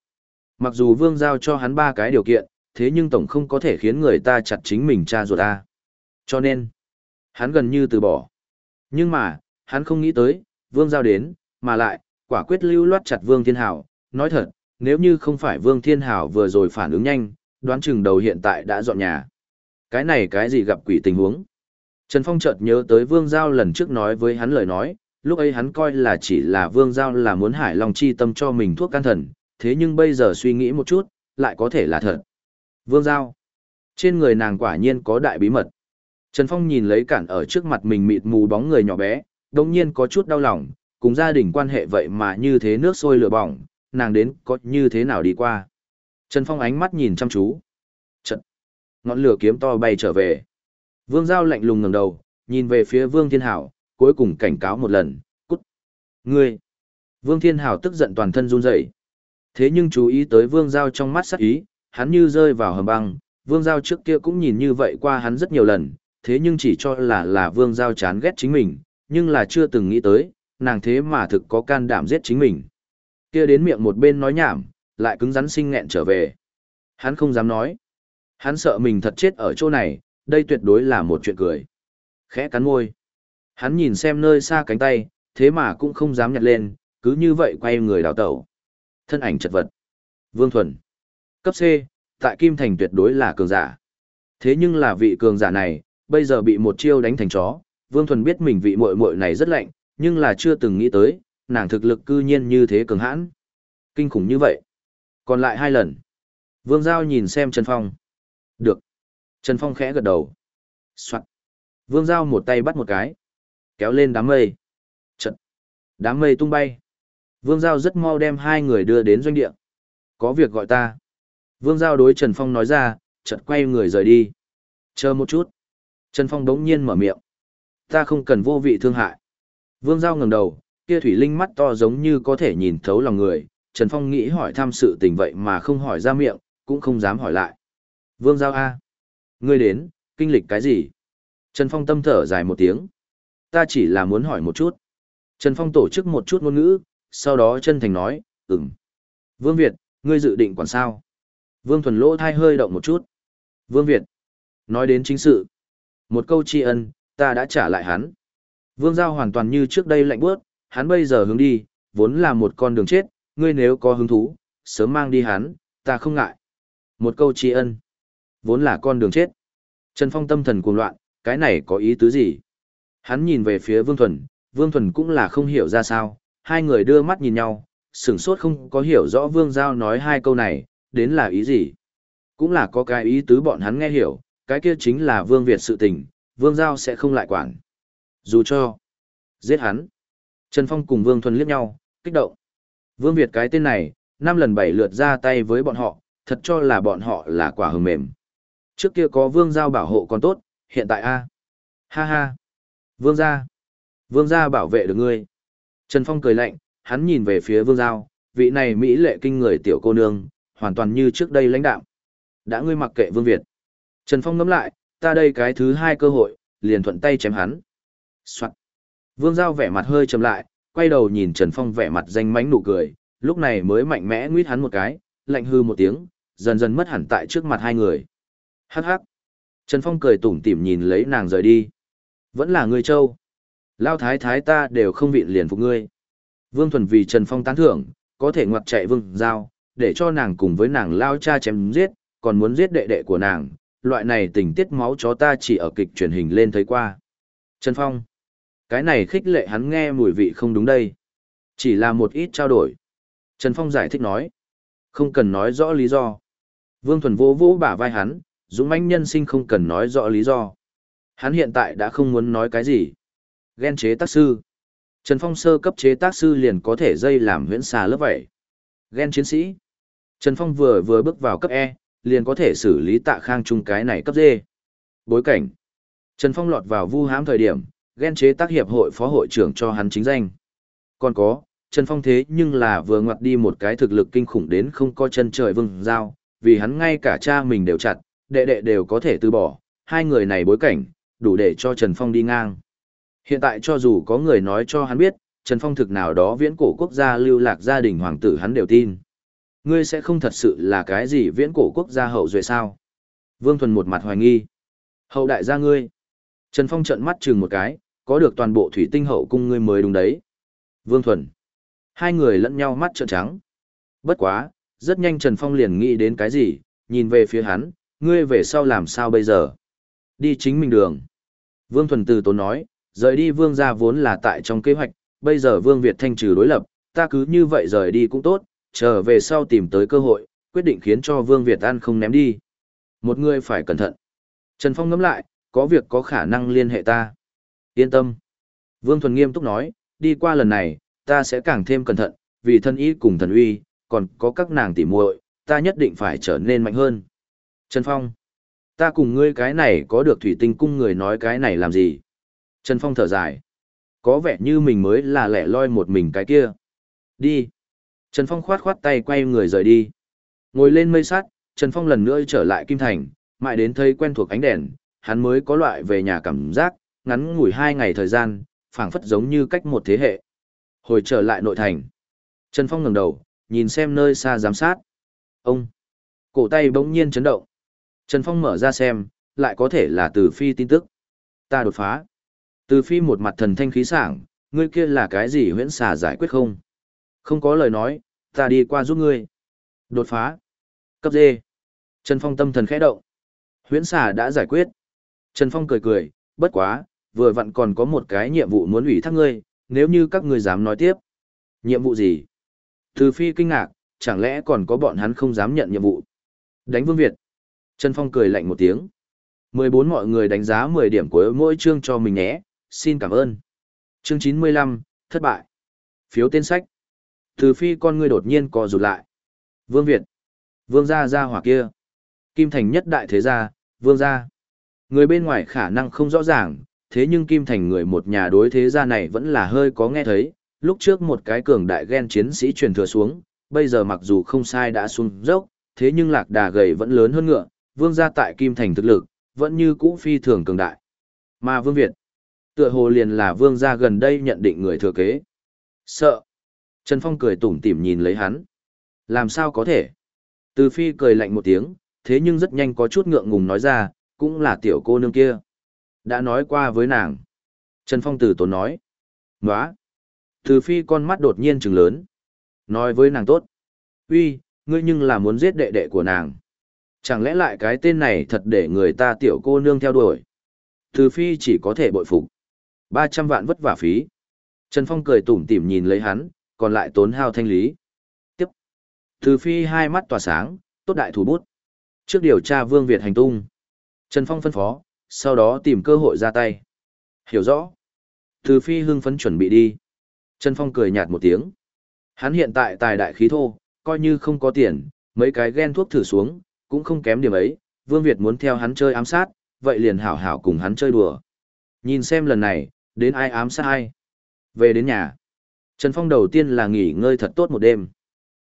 mặc dù Vương Giao cho hắn ba cái điều kiện, thế nhưng tổng không có thể khiến người ta chặt chính mình cha ruột ta. Cho nên, hắn gần như từ bỏ. Nhưng mà, hắn không nghĩ tới, Vương Giao đến, mà lại, quả quyết lưu loát chặt Vương Thiên Hảo, nói thật, nếu như không phải Vương Thiên Hảo vừa rồi phản ứng nhanh, đoán chừng đầu hiện tại đã dọn nhà. Cái này cái gì gặp quỷ tình huống? Trần Phong chợt nhớ tới Vương Giao lần trước nói với hắn lời nói, lúc ấy hắn coi là chỉ là Vương Giao là muốn hải lòng chi tâm cho mình thuốc can thần, thế nhưng bây giờ suy nghĩ một chút, lại có thể là thật. Vương Giao. Trên người nàng quả nhiên có đại bí mật. Trần Phong nhìn lấy cản ở trước mặt mình mịt mù bóng người nhỏ bé, đồng nhiên có chút đau lòng, cùng gia đình quan hệ vậy mà như thế nước sôi lửa bỏng, nàng đến có như thế nào đi qua. Trần Phong ánh mắt nhìn chăm chú. Trận. Ngọn lửa kiếm to bay trở về. Vương Giao lạnh lùng ngẩng đầu, nhìn về phía Vương Thiên Hảo, cuối cùng cảnh cáo một lần, cút. Ngươi. Vương Thiên Hảo tức giận toàn thân run rẩy. Thế nhưng chú ý tới Vương Giao trong mắt sắc ý, hắn như rơi vào hầm băng, Vương Giao trước kia cũng nhìn như vậy qua hắn rất nhiều lần, thế nhưng chỉ cho là là Vương Giao chán ghét chính mình, nhưng là chưa từng nghĩ tới, nàng thế mà thực có can đảm giết chính mình. Kia đến miệng một bên nói nhảm, lại cứng rắn sinh nghẹn trở về. Hắn không dám nói. Hắn sợ mình thật chết ở chỗ này, đây tuyệt đối là một chuyện cười. Khẽ cắn môi. Hắn nhìn xem nơi xa cánh tay, thế mà cũng không dám nhặt lên, cứ như vậy quay người đào tẩu. Thân ảnh chật vật. Vương Thuần. Cấp C, tại Kim Thành tuyệt đối là cường giả. Thế nhưng là vị cường giả này, bây giờ bị một chiêu đánh thành chó, Vương Thuần biết mình vị muội muội này rất lạnh, nhưng là chưa từng nghĩ tới, nàng thực lực cư nhiên như thế cường hãn. Kinh khủng như vậy. Còn lại hai lần. Vương Giao nhìn xem Trần Phong. Được. Trần Phong khẽ gật đầu. Soạn. Vương Giao một tay bắt một cái. Kéo lên đám mây. Trận. Đám mây tung bay. Vương Giao rất mau đem hai người đưa đến doanh địa. Có việc gọi ta. Vương Giao đối Trần Phong nói ra, chợt quay người rời đi. Chờ một chút. Trần Phong đống nhiên mở miệng. Ta không cần vô vị thương hại. Vương Giao ngẩng đầu, kia thủy linh mắt to giống như có thể nhìn thấu lòng người. Trần Phong nghĩ hỏi thăm sự tình vậy mà không hỏi ra miệng, cũng không dám hỏi lại. Vương Giao A. Ngươi đến, kinh lịch cái gì? Trần Phong tâm thở dài một tiếng. Ta chỉ là muốn hỏi một chút. Trần Phong tổ chức một chút ngôn ngữ, sau đó chân thành nói, ừm. Vương Việt, ngươi dự định quản sao? Vương Thuần lỗ thai hơi động một chút. Vương Việt, nói đến chính sự. Một câu tri ân, ta đã trả lại hắn. Vương Giao hoàn toàn như trước đây lạnh bước, hắn bây giờ hướng đi, vốn là một con đường chết, ngươi nếu có hứng thú, sớm mang đi hắn, ta không ngại. Một câu tri ân, vốn là con đường chết. Trần Phong tâm thần cuồng loạn, cái này có ý tứ gì? Hắn nhìn về phía Vương Thuần, Vương Thuần cũng là không hiểu ra sao, hai người đưa mắt nhìn nhau, sửng sốt không có hiểu rõ Vương Giao nói hai câu này, đến là ý gì. Cũng là có cái ý tứ bọn hắn nghe hiểu, cái kia chính là Vương Việt sự tình, Vương Giao sẽ không lại quản. Dù cho giết hắn. Trần Phong cùng Vương Thuần liếc nhau, kích động. Vương Việt cái tên này, năm lần bảy lượt ra tay với bọn họ, thật cho là bọn họ là quả hừng mềm. Trước kia có Vương Giao bảo hộ còn tốt, hiện tại a Ha ha. Vương gia. Vương gia bảo vệ được ngươi. Trần Phong cười lạnh, hắn nhìn về phía Vương Giao, vị này Mỹ lệ kinh người tiểu cô nương, hoàn toàn như trước đây lãnh đạo. Đã ngươi mặc kệ Vương Việt. Trần Phong ngắm lại, ta đây cái thứ hai cơ hội, liền thuận tay chém hắn. Soạn. Vương Giao vẻ mặt hơi trầm lại, quay đầu nhìn Trần Phong vẻ mặt danh mánh nụ cười, lúc này mới mạnh mẽ nguyết hắn một cái, lạnh hư một tiếng, dần dần mất hẳn tại trước mặt hai người. Hắc hắc. Trần Phong cười tủm tỉm nhìn lấy nàng rời đi. Vẫn là người châu. Lao thái thái ta đều không vị liền phục ngươi. Vương Thuần vì Trần Phong tán thưởng, có thể ngoặt chạy Vương Giao, để cho nàng cùng với nàng lao cha chém giết, còn muốn giết đệ đệ của nàng. Loại này tình tiết máu chó ta chỉ ở kịch truyền hình lên thấy qua. Trần Phong. Cái này khích lệ hắn nghe mùi vị không đúng đây. Chỉ là một ít trao đổi. Trần Phong giải thích nói. Không cần nói rõ lý do. Vương Thuần vô vũ bả vai hắn, dũng mãnh nhân sinh không cần nói rõ lý do. Hắn hiện tại đã không muốn nói cái gì. Ghen chế tác sư. Trần Phong sơ cấp chế tác sư liền có thể dây làm huyễn xà lớp vậy. Ghen chiến sĩ. Trần Phong vừa vừa bước vào cấp E, liền có thể xử lý tạ khang chung cái này cấp D. Bối cảnh. Trần Phong lọt vào vu hãm thời điểm, ghen chế tác hiệp hội phó hội trưởng cho hắn chính danh. Còn có, Trần Phong thế nhưng là vừa ngoặt đi một cái thực lực kinh khủng đến không có chân trời vương giao, vì hắn ngay cả cha mình đều chặt, đệ đệ đều có thể từ bỏ, hai người này bối cảnh, đủ để cho Trần Phong đi ngang. Hiện tại cho dù có người nói cho hắn biết, Trần Phong thực nào đó viễn cổ quốc gia lưu lạc gia đình hoàng tử hắn đều tin. Ngươi sẽ không thật sự là cái gì viễn cổ quốc gia hậu duệ sao? Vương Thuần một mặt hoài nghi. Hậu đại gia ngươi. Trần Phong trợn mắt chừng một cái, có được toàn bộ thủy tinh hậu cung ngươi mới đúng đấy. Vương Thuần. Hai người lẫn nhau mắt trợn trắng. Bất quá, rất nhanh Trần Phong liền nghĩ đến cái gì, nhìn về phía hắn, ngươi về sau làm sao bây giờ? Đi chính mình đường. Vương Thuần từ tốn nói, rời đi vương gia vốn là tại trong kế hoạch, bây giờ vương Việt thanh trừ đối lập, ta cứ như vậy rời đi cũng tốt, trở về sau tìm tới cơ hội, quyết định khiến cho vương Việt ăn không ném đi. Một người phải cẩn thận. Trần Phong ngẫm lại, có việc có khả năng liên hệ ta. Yên tâm. Vương Thuần nghiêm túc nói, đi qua lần này, ta sẽ càng thêm cẩn thận, vì thân ý cùng thần uy, còn có các nàng tỉ muội, ta nhất định phải trở nên mạnh hơn. Trần Phong. Ta cùng ngươi cái này có được thủy tinh cung người nói cái này làm gì? Trần Phong thở dài. Có vẻ như mình mới là lẻ loi một mình cái kia. Đi. Trần Phong khoát khoát tay quay người rời đi. Ngồi lên mây sắt, Trần Phong lần nữa trở lại Kim Thành, mãi đến thấy quen thuộc ánh đèn, hắn mới có loại về nhà cảm giác, ngắn ngủi hai ngày thời gian, phảng phất giống như cách một thế hệ. Hồi trở lại nội thành. Trần Phong ngẩng đầu, nhìn xem nơi xa giám sát. Ông! Cổ tay bỗng nhiên chấn động. Trần Phong mở ra xem, lại có thể là từ phi tin tức. Ta đột phá. Từ phi một mặt thần thanh khí sảng, ngươi kia là cái gì huyễn xà giải quyết không? Không có lời nói, ta đi qua giúp ngươi. Đột phá. Cấp D. Trần Phong tâm thần khẽ động. Huyễn xà đã giải quyết. Trần Phong cười cười, bất quá, vừa vặn còn có một cái nhiệm vụ muốn ủy thác ngươi, nếu như các ngươi dám nói tiếp. Nhiệm vụ gì? Từ phi kinh ngạc, chẳng lẽ còn có bọn hắn không dám nhận nhiệm vụ? Đánh Vương Việt. Trần Phong cười lạnh một tiếng. 14 mọi người đánh giá 10 điểm của mỗi chương cho mình nhé, xin cảm ơn. Chương 95, thất bại. Phiếu tên sách. Từ phi con ngươi đột nhiên co rụt lại. Vương Việt. Vương gia gia hỏa kia. Kim Thành nhất đại thế gia, vương gia. Người bên ngoài khả năng không rõ ràng, thế nhưng Kim Thành người một nhà đối thế gia này vẫn là hơi có nghe thấy. Lúc trước một cái cường đại ghen chiến sĩ truyền thừa xuống, bây giờ mặc dù không sai đã xuống dốc, thế nhưng lạc đà gầy vẫn lớn hơn ngựa, vương gia tại Kim Thành thực lực, vẫn như cũ phi thường cường đại. Mà Vương Việt, tựa hồ liền là vương gia gần đây nhận định người thừa kế. Sợ. Trần Phong cười tủm tỉm nhìn lấy hắn. Làm sao có thể? Từ phi cười lạnh một tiếng, thế nhưng rất nhanh có chút ngượng ngùng nói ra, cũng là tiểu cô nương kia. Đã nói qua với nàng. Trần Phong từ tốn nói. Nóa. Từ phi con mắt đột nhiên trừng lớn. Nói với nàng tốt. uy, ngươi nhưng là muốn giết đệ đệ của nàng. Chẳng lẽ lại cái tên này thật để người ta tiểu cô nương theo đuổi? Từ phi chỉ có thể bội phục. 300 vạn vất vả phí. Trần Phong cười tủm tỉm nhìn lấy hắn, còn lại tốn hao thanh lý. Tiếp. Từ phi hai mắt tỏa sáng, tốt đại thủ bút. Trước điều tra Vương Việt hành tung. Trần Phong phân phó, sau đó tìm cơ hội ra tay. Hiểu rõ. Từ phi hưng phấn chuẩn bị đi. Trần Phong cười nhạt một tiếng. Hắn hiện tại tài đại khí thô, coi như không có tiền, mấy cái ghen thuốc thử xuống, cũng không kém điểm ấy, Vương Việt muốn theo hắn chơi ám sát, vậy liền hảo hảo cùng hắn chơi đùa. Nhìn xem lần này, đến ai ám sát ai. Về đến nhà. Trần Phong đầu tiên là nghỉ ngơi thật tốt một đêm.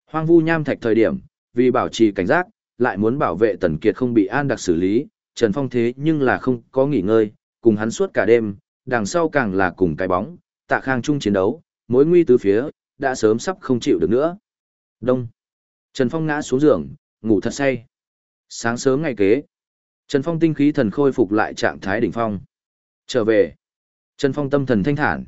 Hoang vu nham thạch thời điểm, vì bảo trì cảnh giác, lại muốn bảo vệ Tần Kiệt không bị an đặc xử lý, Trần Phong thế nhưng là không có nghỉ ngơi, cùng hắn suốt cả đêm, đằng sau càng là cùng cái bóng, tạ khang chung chiến đấu, mối nguy tứ phía, đã sớm sắp không chịu được nữa. Đông. Trần Phong ngã xuống giường, ngủ thật say. Sáng sớm ngày kế, Trần Phong tinh khí thần khôi phục lại trạng thái đỉnh phong. Trở về, Trần Phong tâm thần thanh thản.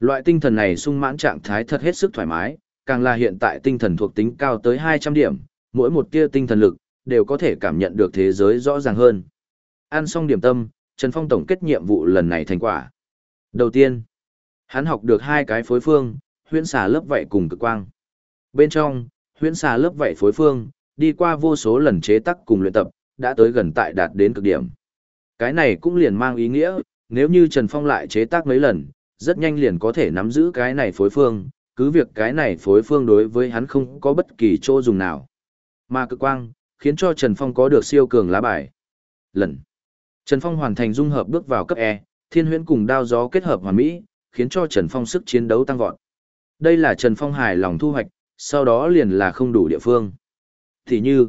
Loại tinh thần này sung mãn trạng thái thật hết sức thoải mái, càng là hiện tại tinh thần thuộc tính cao tới 200 điểm, mỗi một tia tinh thần lực đều có thể cảm nhận được thế giới rõ ràng hơn. Ăn xong điểm tâm, Trần Phong tổng kết nhiệm vụ lần này thành quả. Đầu tiên, hắn học được hai cái phối phương, huyễn xà lớp vảy cùng cực quang. Bên trong, huyễn xà lớp vảy phối phương, đi qua vô số lần chế tác cùng luyện tập, đã tới gần tại đạt đến cực điểm. Cái này cũng liền mang ý nghĩa, nếu như Trần Phong lại chế tác mấy lần, rất nhanh liền có thể nắm giữ cái này phối phương, cứ việc cái này phối phương đối với hắn không có bất kỳ chỗ dùng nào. Mà cực quang, khiến cho Trần Phong có được siêu cường lá bài. Lần. Trần Phong hoàn thành dung hợp bước vào cấp E, thiên huyễn cùng đao gió kết hợp hoàn mỹ, khiến cho Trần Phong sức chiến đấu tăng vọt. Đây là Trần Phong hài lòng thu hoạch, sau đó liền là không đủ địa phương. Thì như,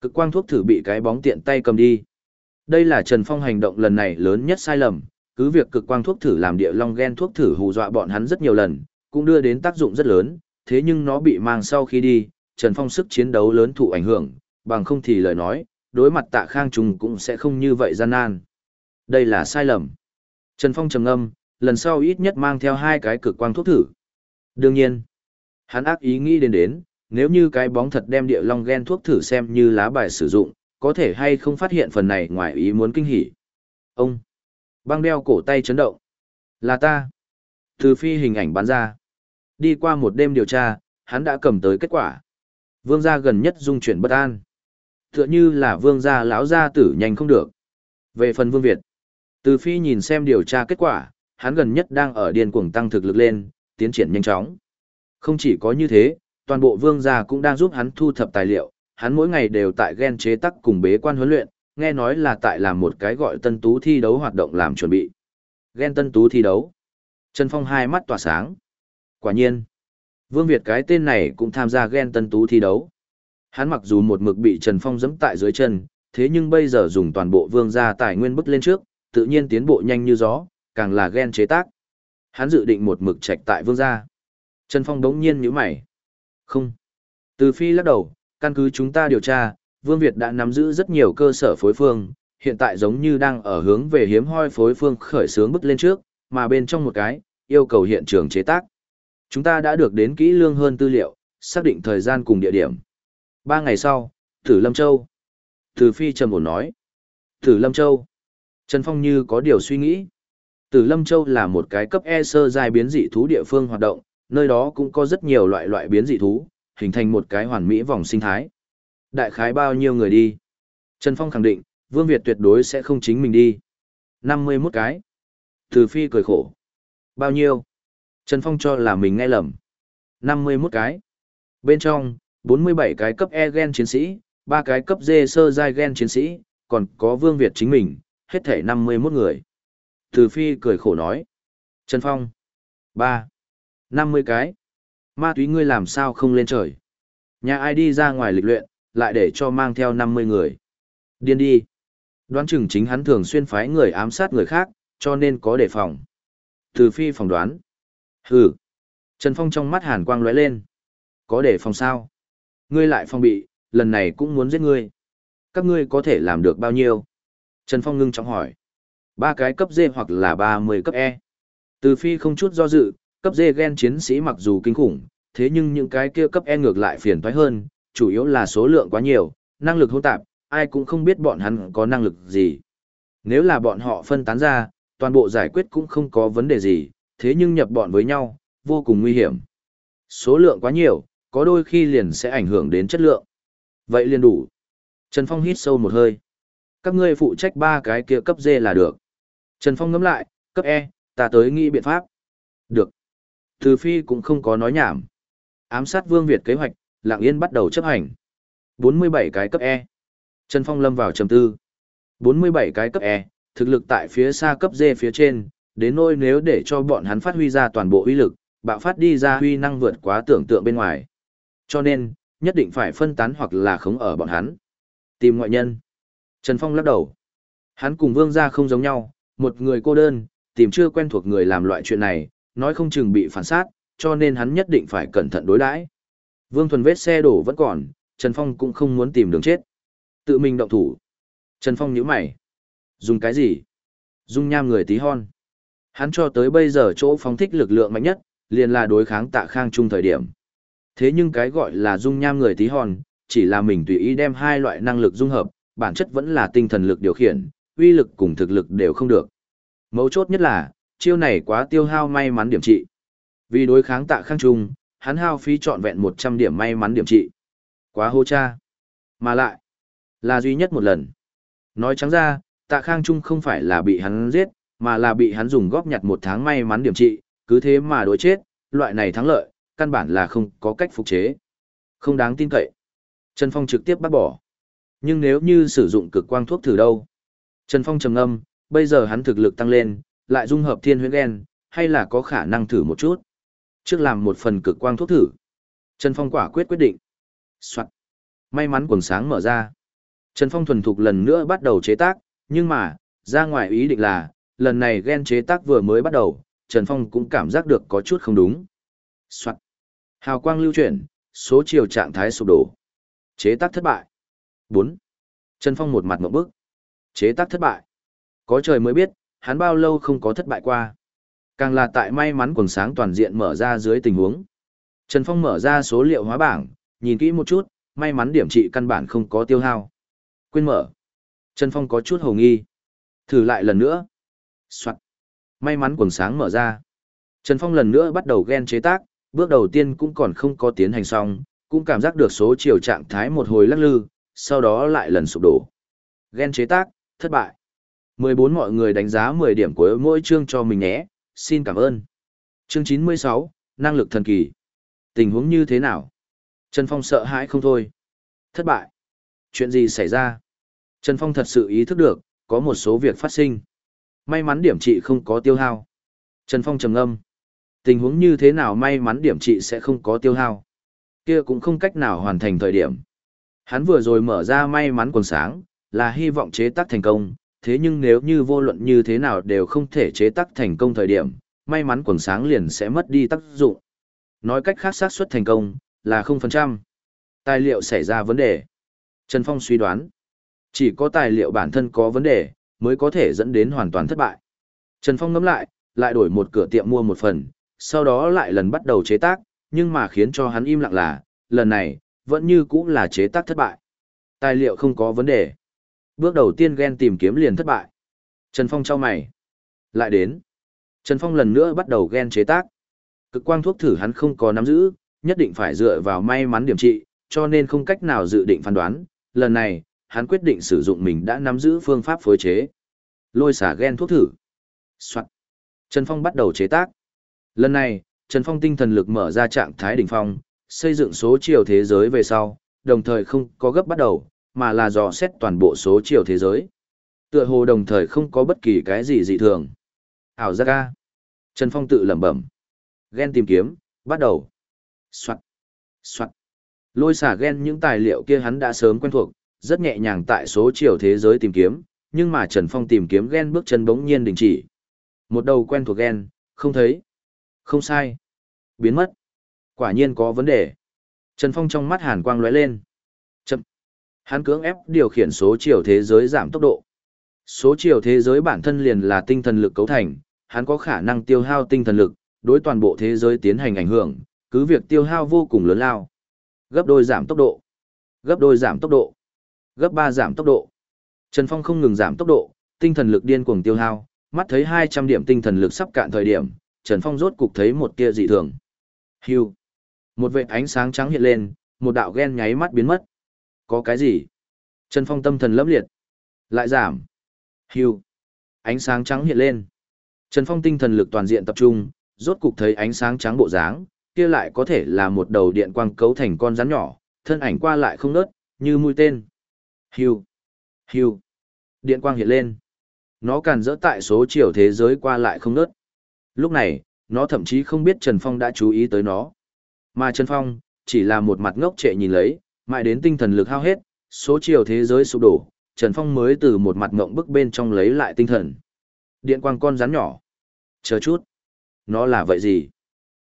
cực quang thuốc thử bị cái bóng tiện tay cầm đi. Đây là Trần Phong hành động lần này lớn nhất sai lầm, cứ việc cực quang thuốc thử làm địa long gen thuốc thử hù dọa bọn hắn rất nhiều lần, cũng đưa đến tác dụng rất lớn, thế nhưng nó bị mang sau khi đi, Trần Phong sức chiến đấu lớn thụ ảnh hưởng, bằng không thì lời nói, đối mặt tạ khang trùng cũng sẽ không như vậy gian nan. Đây là sai lầm. Trần Phong trầm ngâm, lần sau ít nhất mang theo hai cái cực quang thuốc thử. Đương nhiên, hắn ác ý nghĩ đến đến, nếu như cái bóng thật đem địa long gen thuốc thử xem như lá bài sử dụng, có thể hay không phát hiện phần này ngoài ý muốn kinh hỉ. Ông, băng đeo cổ tay chấn động. Là ta. Từ phi hình ảnh bắn ra. Đi qua một đêm điều tra, hắn đã cầm tới kết quả. Vương gia gần nhất dung chuyển bất an. Tựa như là vương gia lão gia tử nhanh không được. Về phần vương Việt, từ phi nhìn xem điều tra kết quả, hắn gần nhất đang ở điên cuồng tăng thực lực lên, tiến triển nhanh chóng. Không chỉ có như thế, toàn bộ vương gia cũng đang giúp hắn thu thập tài liệu, hắn mỗi ngày đều tại ghen chế tắc cùng bế quan huấn luyện, nghe nói là tại làm một cái gọi tân tú thi đấu hoạt động làm chuẩn bị. Ghen tân tú thi đấu. Trần Phong hai mắt tỏa sáng. Quả nhiên, Vương Việt cái tên này cũng tham gia ghen tân tú thi đấu. Hắn mặc dù một mực bị Trần Phong giẫm tại dưới chân, thế nhưng bây giờ dùng toàn bộ vương gia tài nguyên bức lên trước, tự nhiên tiến bộ nhanh như gió, càng là ghen chế tác. Hắn dự định một mực trạch tại vương gia. Trần Phong đống nhiên nhíu mày. Không. Từ phi lắc đầu, căn cứ chúng ta điều tra, Vương Việt đã nắm giữ rất nhiều cơ sở phối phương, hiện tại giống như đang ở hướng về hiếm hoi phối phương khởi xướng bước lên trước, mà bên trong một cái, yêu cầu hiện trường chế tác. Chúng ta đã được đến kỹ lương hơn tư liệu, xác định thời gian cùng địa điểm. Ba ngày sau, Tử Lâm Châu. Từ Phi trầm ổn nói. Tử Lâm Châu. Trần Phong như có điều suy nghĩ. Tử Lâm Châu là một cái cấp E sơ giai biến dị thú địa phương hoạt động, nơi đó cũng có rất nhiều loại loại biến dị thú, hình thành một cái hoàn mỹ vòng sinh thái. Đại khái bao nhiêu người đi? Trần Phong khẳng định, Vương Việt tuyệt đối sẽ không chính mình đi. 51 cái. Từ Phi cười khổ. Bao nhiêu? Trần Phong cho là mình nghe lầm. 51 cái. Bên trong, 47 cái cấp E gen chiến sĩ, 3 cái cấp D sơ giai gen chiến sĩ, còn có Vương Việt chính mình, hết thể 51 người. Từ Phi cười khổ nói. Trần Phong. 3. 50 cái. Ma túy ngươi làm sao không lên trời. Nhà ai đi ra ngoài lịch luyện, lại để cho mang theo 50 người. Điên đi. Đoán chừng chính hắn thường xuyên phái người ám sát người khác, cho nên có đề phòng. Từ phi phỏng đoán. Hừ. Trần Phong trong mắt hàn quang lóe lên. Có đề phòng sao? Ngươi lại phòng bị, lần này cũng muốn giết ngươi. Các ngươi có thể làm được bao nhiêu? Trần Phong ngưng trọng hỏi. Ba cái cấp D hoặc là 30 cấp E. Từ phi không chút do dự, cấp D gen chiến sĩ mặc dù kinh khủng, thế nhưng những cái kia cấp E ngược lại phiền toái hơn, chủ yếu là số lượng quá nhiều, năng lực hỗn tạp, ai cũng không biết bọn hắn có năng lực gì. Nếu là bọn họ phân tán ra, toàn bộ giải quyết cũng không có vấn đề gì, thế nhưng nhập bọn với nhau, vô cùng nguy hiểm. Số lượng quá nhiều, có đôi khi liền sẽ ảnh hưởng đến chất lượng. Vậy liền đủ. Trần Phong hít sâu một hơi. Các ngươi phụ trách ba cái kia cấp D là được. Trần Phong ngẫm lại, cấp E, ta tới nghĩ biện pháp. Được. Từ Phi cũng không có nói nhảm. Ám sát Vương Việt kế hoạch, Lạng yên bắt đầu chấp hành. 47 cái cấp E. Trần Phong lâm vào trầm tư. 47 cái cấp E, thực lực tại phía xa cấp D phía trên, đến nỗi nếu để cho bọn hắn phát huy ra toàn bộ uy lực, bạo phát đi ra huy năng vượt quá tưởng tượng bên ngoài. Cho nên, nhất định phải phân tán hoặc là khống ở bọn hắn. Tìm ngoại nhân. Trần Phong lắc đầu. Hắn cùng vương gia không giống nhau, một người cô đơn, tìm chưa quen thuộc người làm loại chuyện này, nói không chừng bị phản sát, cho nên hắn nhất định phải cẩn thận đối đãi. Vương Thuần vết xe đổ vẫn còn, Trần Phong cũng không muốn tìm đường chết. Tự mình động thủ. Trần Phong nhíu mày. Dùng cái gì? Dung nham người tí hon. Hắn cho tới bây giờ chỗ phóng thích lực lượng mạnh nhất, liền là đối kháng tạ khang trung thời điểm. Thế nhưng cái gọi là dung nham người tí hon, chỉ là mình tùy ý đem hai loại năng lực dung hợp, bản chất vẫn là tinh thần lực điều khiển, uy lực cùng thực lực đều không được. Mấu chốt nhất là, chiêu này quá tiêu hao may mắn điểm trị. Vì đối kháng tạ khang trung, hắn hao phí trọn vẹn 100 điểm may mắn điểm trị. Quá hô cha. Mà lại, là duy nhất một lần. Nói trắng ra, tạ khang trung không phải là bị hắn giết, mà là bị hắn dùng góp nhặt một tháng may mắn điểm trị, cứ thế mà đối chết, loại này thắng lợi, căn bản là không có cách phục chế. Không đáng tin cậy. Trần Phong trực tiếp bắt bỏ. Nhưng nếu như sử dụng cực quang thuốc thử đâu? Trần Phong trầm ngâm, bây giờ hắn thực lực tăng lên, lại dung hợp thiên huyễn gen, hay là có khả năng thử một chút. Trước làm một phần cực quang thuốc thử. Trần Phong quả quyết quyết định. Soạn. May mắn quần sáng mở ra. Trần Phong thuần thục lần nữa bắt đầu chế tác, nhưng mà, ra ngoài ý định là, lần này gen chế tác vừa mới bắt đầu, Trần Phong cũng cảm giác được có chút không đúng. Soạn. Hào quang lưu chuyển, số chiều trạng thái sụp đổ. Chế tác thất bại. 4. Trần Phong một mặt ngộp bức. Chế tác thất bại. Có trời mới biết, hắn bao lâu không có thất bại qua. Càng là tại may mắn quần sáng toàn diện mở ra dưới tình huống. Trần Phong mở ra số liệu hóa bảng, nhìn kỹ một chút, may mắn điểm trị căn bản không có tiêu hao. Quên mở. Trần Phong có chút hồ nghi. Thử lại lần nữa. Soạn. May mắn quần sáng mở ra. Trần Phong lần nữa bắt đầu ghen chế tác, bước đầu tiên cũng còn không có tiến hành xong, cũng cảm giác được số chiều trạng thái một hồi lắc lư, sau đó lại lần sụp đổ. Ghen chế tác, thất bại. 14 mọi người đánh giá 10 điểm của mỗi chương cho mình nhé, xin cảm ơn. Chương 96, năng lực thần kỳ. Tình huống như thế nào? Trần Phong sợ hãi không thôi. Thất bại. Chuyện gì xảy ra? Trần Phong thật sự ý thức được, có một số việc phát sinh. May mắn điểm trị không có tiêu hao. Trần Phong trầm ngâm. Tình huống như thế nào may mắn điểm trị sẽ không có tiêu hao? Kia cũng không cách nào hoàn thành thời điểm. Hắn vừa rồi mở ra may mắn quần sáng, là hy vọng chế tác thành công, thế nhưng nếu như vô luận như thế nào đều không thể chế tác thành công thời điểm, may mắn quần sáng liền sẽ mất đi tác dụng. Nói cách khác xác suất thành công là 0%. Tài liệu xảy ra vấn đề. Trần Phong suy đoán, chỉ có tài liệu bản thân có vấn đề, mới có thể dẫn đến hoàn toàn thất bại. Trần Phong ngẫm lại, lại đổi một cửa tiệm mua một phần, sau đó lại lần bắt đầu chế tác, nhưng mà khiến cho hắn im lặng là, lần này, vẫn như cũng là chế tác thất bại. Tài liệu không có vấn đề. Bước đầu tiên ghen tìm kiếm liền thất bại. Trần Phong trao mày. Lại đến. Trần Phong lần nữa bắt đầu ghen chế tác. Cực quang thuốc thử hắn không có nắm giữ, nhất định phải dựa vào may mắn điểm trị, cho nên không cách nào dự định phán đoán. Lần này, hắn quyết định sử dụng mình đã nắm giữ phương pháp phối chế. Lôi xả ghen thuốc thử. Soạn. Trần Phong bắt đầu chế tác. Lần này, Trần Phong tinh thần lực mở ra trạng thái đỉnh phong, xây dựng số chiều thế giới về sau, đồng thời không có gấp bắt đầu, mà là dò xét toàn bộ số chiều thế giới. Tựa hồ đồng thời không có bất kỳ cái gì dị thường. Ảo giác ca. Trần Phong tự lẩm bẩm. Gen tìm kiếm, bắt đầu. Soạn. Soạn. Lôi xả gen những tài liệu kia hắn đã sớm quen thuộc, rất nhẹ nhàng tại số chiều thế giới tìm kiếm, nhưng mà Trần Phong tìm kiếm gen bước chân bỗng nhiên đình chỉ. Một đầu quen thuộc gen, không thấy. Không sai. Biến mất. Quả nhiên có vấn đề. Trần Phong trong mắt hàn quang lóe lên. Hắn cưỡng ép điều khiển số chiều thế giới giảm tốc độ. Số chiều thế giới bản thân liền là tinh thần lực cấu thành, hắn có khả năng tiêu hao tinh thần lực, đối toàn bộ thế giới tiến hành ảnh hưởng, cứ việc tiêu hao vô cùng lớn lao. Gấp đôi giảm tốc độ. Gấp đôi giảm tốc độ. Gấp ba giảm tốc độ. Trần Phong không ngừng giảm tốc độ, tinh thần lực điên cuồng tiêu hao, mắt thấy 200 điểm tinh thần lực sắp cạn thời điểm, Trần Phong rốt cục thấy một tia dị thường. Hưu. Một vệt ánh sáng trắng hiện lên, một đạo ghen nháy mắt biến mất. Có cái gì? Trần Phong tâm thần lấp liệt. Lại giảm. Hưu. Ánh sáng trắng hiện lên. Trần Phong tinh thần lực toàn diện tập trung, rốt cục thấy ánh sáng trắng bộ dáng, kia lại có thể là một đầu điện quang cấu thành con rắn nhỏ, thân ảnh qua lại không nớt, như mũi tên. Hưu. Hưu. Điện quang hiện lên. Nó càn dỡ tại số chiều thế giới qua lại không nớt. Lúc này, nó thậm chí không biết Trần Phong đã chú ý tới nó. Mà Trần Phong, chỉ là một mặt ngốc trệ nhìn lấy, mãi đến tinh thần lực hao hết, số chiều thế giới sụp đổ, Trần Phong mới từ một mặt ngộng bức bên trong lấy lại tinh thần. Điện quang con rắn nhỏ. Chờ chút. Nó là vậy gì?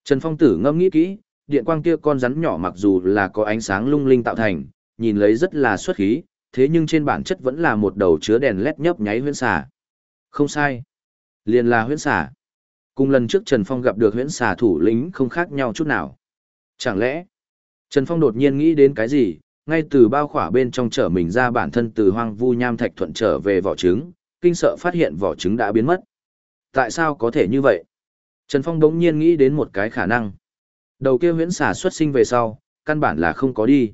Trần Phong tử ngâm nghĩ kỹ, điện quang kia con rắn nhỏ mặc dù là có ánh sáng lung linh tạo thành, nhìn lấy rất là xuất khí, thế nhưng trên bản chất vẫn là một đầu chứa đèn led nhấp nháy huyễn xà. Không sai. Liền là huyễn xà. Cùng lần trước Trần Phong gặp được huyễn xà thủ lĩnh không khác nhau chút nào. Chẳng lẽ, Trần Phong đột nhiên nghĩ đến cái gì, ngay từ bao khỏa bên trong trở mình ra bản thân từ hoang vu nham thạch thuận trở về vỏ trứng, kinh sợ phát hiện vỏ trứng đã biến mất. Tại sao có thể như vậy? Trần Phong đống nhiên nghĩ đến một cái khả năng. Đầu kia huyễn xà xuất sinh về sau, căn bản là không có đi.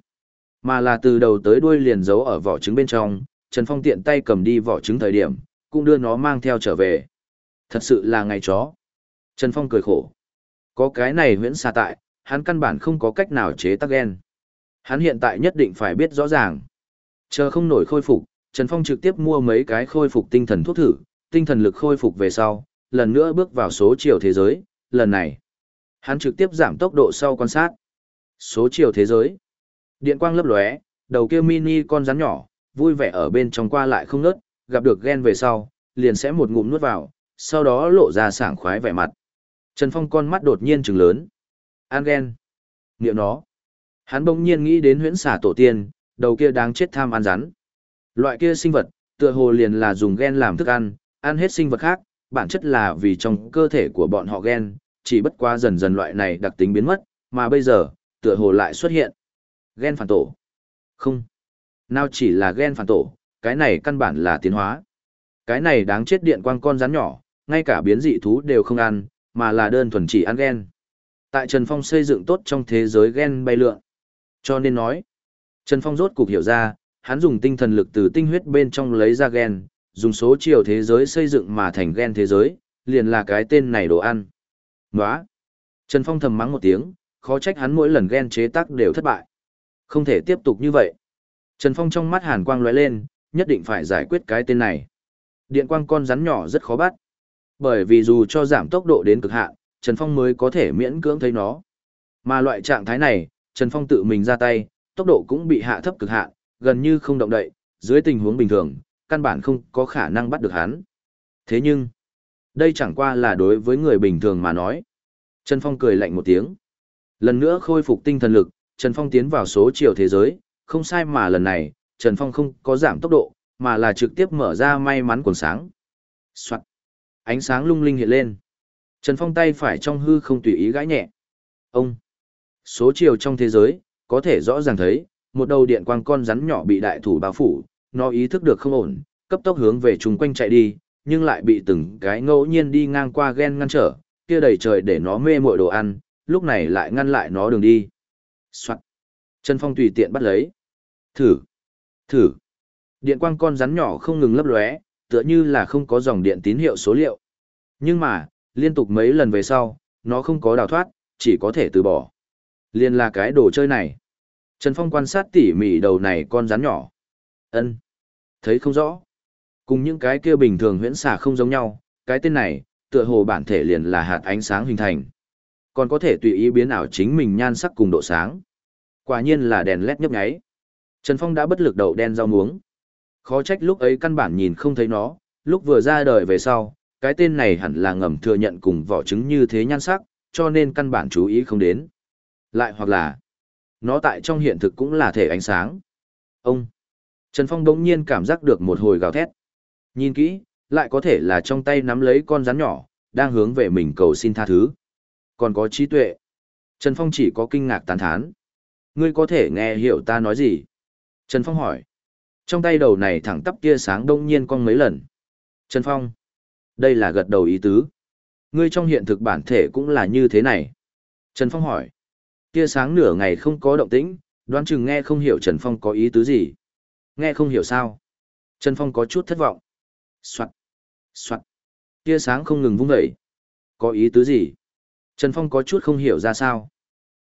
Mà là từ đầu tới đuôi liền giấu ở vỏ trứng bên trong, Trần Phong tiện tay cầm đi vỏ trứng thời điểm, cũng đưa nó mang theo trở về. Thật sự là ngày chó. Trần Phong cười khổ. Có cái này huyễn xà tại, hắn căn bản không có cách nào chế tác gen. Hắn hiện tại nhất định phải biết rõ ràng. Chờ không nổi khôi phục, Trần Phong trực tiếp mua mấy cái khôi phục tinh thần thuốc thử, tinh thần lực khôi phục về sau, lần nữa bước vào số chiều thế giới, lần này. Hắn trực tiếp giảm tốc độ sau quan sát. Số chiều thế giới. Điện quang lấp lóe, đầu kia mini con rắn nhỏ, vui vẻ ở bên trong qua lại không ngớt, gặp được ghen về sau, liền sẽ một ngụm nuốt vào, sau đó lộ ra sảng khoái vẻ mặt. Trần Phong con mắt đột nhiên trừng lớn. An ghen. Niệm nó. Hắn bỗng nhiên nghĩ đến huyễn xả tổ tiên, đầu kia đáng chết tham ăn rắn. Loại kia sinh vật, tựa hồ liền là dùng ghen làm thức ăn, ăn hết sinh vật khác, bản chất là vì trong cơ thể của bọn họ ghen, chỉ bất quá dần dần loại này đặc tính biến mất, mà bây giờ, tựa hồ lại xuất hiện. Ghen phản tổ. Không. Nào chỉ là ghen phản tổ, cái này căn bản là tiến hóa. Cái này đáng chết điện quang con rắn nhỏ, ngay cả biến dị thú đều không ăn, mà là đơn thuần chỉ ăn ghen. Tại Trần Phong xây dựng tốt trong thế giới ghen bay lượn. Cho nên nói, Trần Phong rốt cục hiểu ra, hắn dùng tinh thần lực từ tinh huyết bên trong lấy ra ghen, dùng số chiều thế giới xây dựng mà thành ghen thế giới, liền là cái tên này đồ ăn. Nóa! Trần Phong thầm mắng một tiếng, khó trách hắn mỗi lần ghen chế tác đều thất bại. Không thể tiếp tục như vậy. Trần Phong trong mắt hàn quang lóe lên, nhất định phải giải quyết cái tên này. Điện quang con rắn nhỏ rất khó bắt. Bởi vì dù cho giảm tốc độ đến cực hạn, Trần Phong mới có thể miễn cưỡng thấy nó. Mà loại trạng thái này, Trần Phong tự mình ra tay, tốc độ cũng bị hạ thấp cực hạn, gần như không động đậy, dưới tình huống bình thường, căn bản không có khả năng bắt được hắn. Thế nhưng, đây chẳng qua là đối với người bình thường mà nói. Trần Phong cười lạnh một tiếng. Lần nữa khôi phục tinh thần lực, Trần Phong tiến vào số chiều thế giới, không sai mà lần này, Trần Phong không có giảm tốc độ, mà là trực tiếp mở ra may mắn quần sáng. Soạn. Ánh sáng lung linh hiện lên. Trần Phong tay phải trong hư không tùy ý gãi nhẹ. Ông. Số chiều trong thế giới, có thể rõ ràng thấy, một đầu điện quang con rắn nhỏ bị đại thủ bao phủ, nó ý thức được không ổn, cấp tốc hướng về chung quanh chạy đi, nhưng lại bị từng cái ngẫu nhiên đi ngang qua ghen ngăn trở, kia đầy trời để nó mê muội đồ ăn, lúc này lại ngăn lại nó đường đi. Soạn. Trần Phong tùy tiện bắt lấy. Thử. Thử. Điện quang con rắn nhỏ không ngừng lấp lóe, tựa như là không có dòng điện tín hiệu số liệu. Nhưng mà, liên tục mấy lần về sau, nó không có đào thoát, chỉ có thể từ bỏ. Liên là cái đồ chơi này. Trần Phong quan sát tỉ mỉ đầu này con rắn nhỏ. ân Thấy không rõ. Cùng những cái kia bình thường huyễn xà không giống nhau, cái tên này, tựa hồ bản thể liền là hạt ánh sáng hình thành. Còn có thể tùy ý biến ảo chính mình nhan sắc cùng độ sáng. Quả nhiên là đèn led nhấp nháy. Trần Phong đã bất lực đầu đen rau muống. Khó trách lúc ấy căn bản nhìn không thấy nó, lúc vừa ra đời về sau, cái tên này hẳn là ngầm thừa nhận cùng vỏ trứng như thế nhan sắc, cho nên căn bản chú ý không đến. Lại hoặc là, nó tại trong hiện thực cũng là thể ánh sáng. Ông, Trần Phong đống nhiên cảm giác được một hồi gào thét. Nhìn kỹ, lại có thể là trong tay nắm lấy con rắn nhỏ, đang hướng về mình cầu xin tha thứ. Còn có trí tuệ. Trần Phong chỉ có kinh ngạc tán thán. Ngươi có thể nghe hiểu ta nói gì? Trần Phong hỏi. Trong tay đầu này thẳng tắp tia sáng đông nhiên con mấy lần. Trần Phong. Đây là gật đầu ý tứ. Ngươi trong hiện thực bản thể cũng là như thế này. Trần Phong hỏi. kia sáng nửa ngày không có động tĩnh, đoán chừng nghe không hiểu Trần Phong có ý tứ gì. Nghe không hiểu sao. Trần Phong có chút thất vọng. Soạn. Soạn. Tia sáng không ngừng vung dậy. Có ý tứ gì? Trần Phong có chút không hiểu ra sao.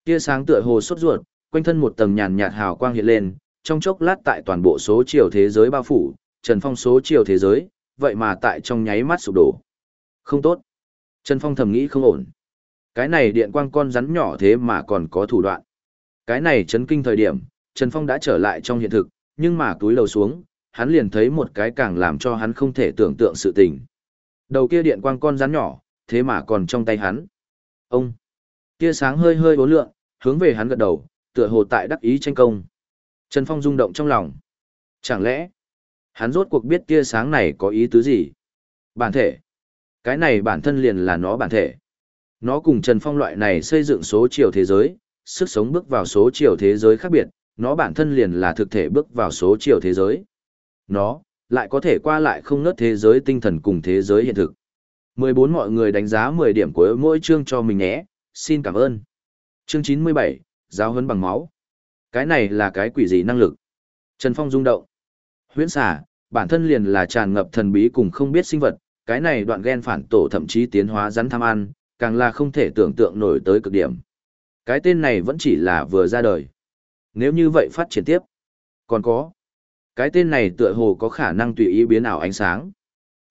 Tia sáng tựa hồ sốt ruột, quanh thân một tầng nhàn nhạt hào quang hiện lên, trong chốc lát tại toàn bộ số chiều thế giới bao phủ, Trần Phong số chiều thế giới, vậy mà tại trong nháy mắt sụp đổ. Không tốt. Trần Phong thầm nghĩ không ổn. Cái này điện quang con rắn nhỏ thế mà còn có thủ đoạn. Cái này chấn kinh thời điểm, Trần Phong đã trở lại trong hiện thực, nhưng mà túi lầu xuống, hắn liền thấy một cái càng làm cho hắn không thể tưởng tượng sự tình. Đầu kia điện quang con rắn nhỏ, thế mà còn trong tay hắn. Ông! kia sáng hơi hơi bốn lượng, hướng về hắn gật đầu, tựa hồ tại đắc ý tranh công. Trần Phong rung động trong lòng. Chẳng lẽ, hắn rốt cuộc biết tia sáng này có ý tứ gì? Bản thể. Cái này bản thân liền là nó bản thể. Nó cùng Trần Phong loại này xây dựng số chiều thế giới, sức sống bước vào số chiều thế giới khác biệt, nó bản thân liền là thực thể bước vào số chiều thế giới. Nó, lại có thể qua lại không ngớt thế giới tinh thần cùng thế giới hiện thực. 14 mọi người đánh giá 10 điểm của mỗi chương cho mình nhé, xin cảm ơn. Chương 97, giáo huấn bằng máu. Cái này là cái quỷ gì năng lực? Trần Phong rung động. Huyễn xà, bản thân liền là tràn ngập thần bí cùng không biết sinh vật, cái này đoạn gen phản tổ thậm chí tiến hóa rắn tham ăn, càng là không thể tưởng tượng nổi tới cực điểm. Cái tên này vẫn chỉ là vừa ra đời. Nếu như vậy phát triển tiếp. Còn có. Cái tên này tựa hồ có khả năng tùy ý biến ảo ánh sáng.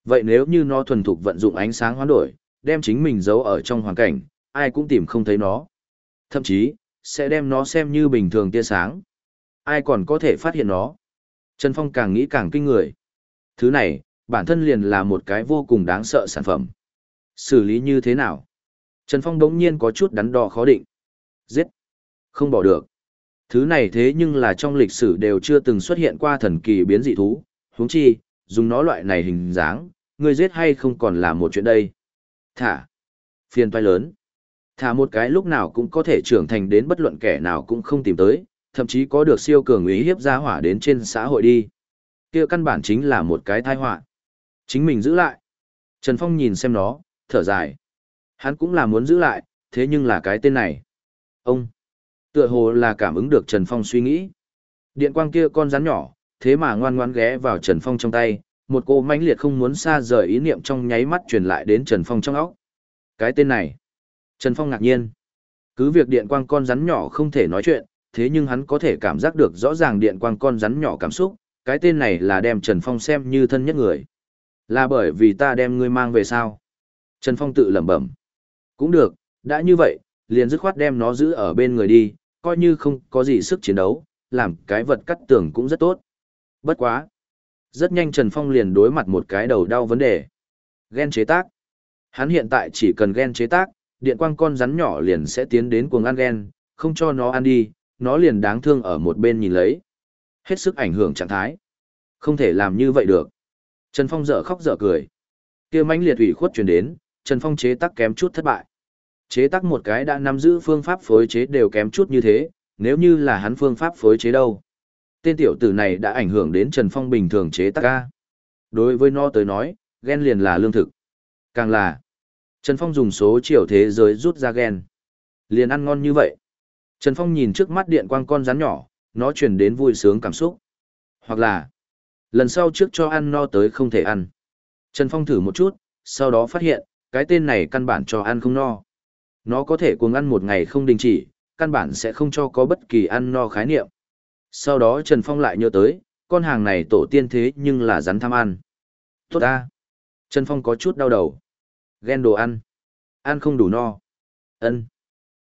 Vậy nếu như nó thuần thục vận dụng ánh sáng hoán đổi, đem chính mình giấu ở trong hoàn cảnh, ai cũng tìm không thấy nó. Thậm chí, sẽ đem nó xem như bình thường tia sáng. Ai còn có thể phát hiện nó? Trần Phong càng nghĩ càng kinh người. Thứ này, bản thân liền là một cái vô cùng đáng sợ sản phẩm. Xử lý như thế nào? Trần Phong đống nhiên có chút đắn đo khó định. Giết! Không bỏ được. Thứ này thế nhưng là trong lịch sử đều chưa từng xuất hiện qua thần kỳ biến dị thú, huống chi, dùng nó loại này hình dáng, người giết hay không còn là một chuyện đây. Thả! Phiền toái lớn. Thả một cái lúc nào cũng có thể trưởng thành đến bất luận kẻ nào cũng không tìm tới, thậm chí có được siêu cường ý hiếp gia hỏa đến trên xã hội đi. kia căn bản chính là một cái tai họa. Chính mình giữ lại. Trần Phong nhìn xem nó, thở dài. Hắn cũng là muốn giữ lại, thế nhưng là cái tên này. Ông. Tựa hồ là cảm ứng được Trần Phong suy nghĩ. Điện quang kia con rắn nhỏ, thế mà ngoan ngoan ghé vào Trần Phong trong tay, một cô mãnh liệt không muốn xa rời ý niệm trong nháy mắt truyền lại đến Trần Phong trong óc. Cái tên này. Trần Phong ngạc nhiên. Cứ việc điện quang con rắn nhỏ không thể nói chuyện, thế nhưng hắn có thể cảm giác được rõ ràng điện quang con rắn nhỏ cảm xúc, cái tên này là đem Trần Phong xem như thân nhất người. Là bởi vì ta đem ngươi mang về sao? Trần Phong tự lẩm bẩm. Cũng được, đã như vậy, liền dứt khoát đem nó giữ ở bên người đi, coi như không có gì sức chiến đấu, làm cái vật cắt tường cũng rất tốt. Bất quá. Rất nhanh Trần Phong liền đối mặt một cái đầu đau vấn đề. Gen chế tác. Hắn hiện tại chỉ cần gen chế tác, điện quang con rắn nhỏ liền sẽ tiến đến cuồng ăn gen, không cho nó ăn đi, nó liền đáng thương ở một bên nhìn lấy. Hết sức ảnh hưởng trạng thái. Không thể làm như vậy được. Trần Phong dở khóc dở cười. kia mãnh liệt ủy khuất chuyển đến, Trần Phong chế tác kém chút thất bại. Chế tác một cái đã nắm giữ phương pháp phối chế đều kém chút như thế, nếu như là hắn phương pháp phối chế đâu. Tên tiểu tử này đã ảnh hưởng đến Trần Phong bình thường chế tác ca. Đối với nó tới nói, ghen liền là lương thực. Càng là, Trần Phong dùng số chiều thế giới rút ra ghen. Liền ăn ngon như vậy. Trần Phong nhìn trước mắt điện quang con rắn nhỏ, nó truyền đến vui sướng cảm xúc. Hoặc là, lần sau trước cho ăn no tới không thể ăn. Trần Phong thử một chút, sau đó phát hiện, cái tên này căn bản cho ăn không no. Nó có thể cuồng ăn một ngày không đình chỉ, căn bản sẽ không cho có bất kỳ ăn no khái niệm. Sau đó Trần Phong lại nhớ tới, con hàng này tổ tiên thế nhưng là rắn tham ăn. Tốt ta. Trần Phong có chút đau đầu. Ghen đồ ăn. Ăn không đủ no. ân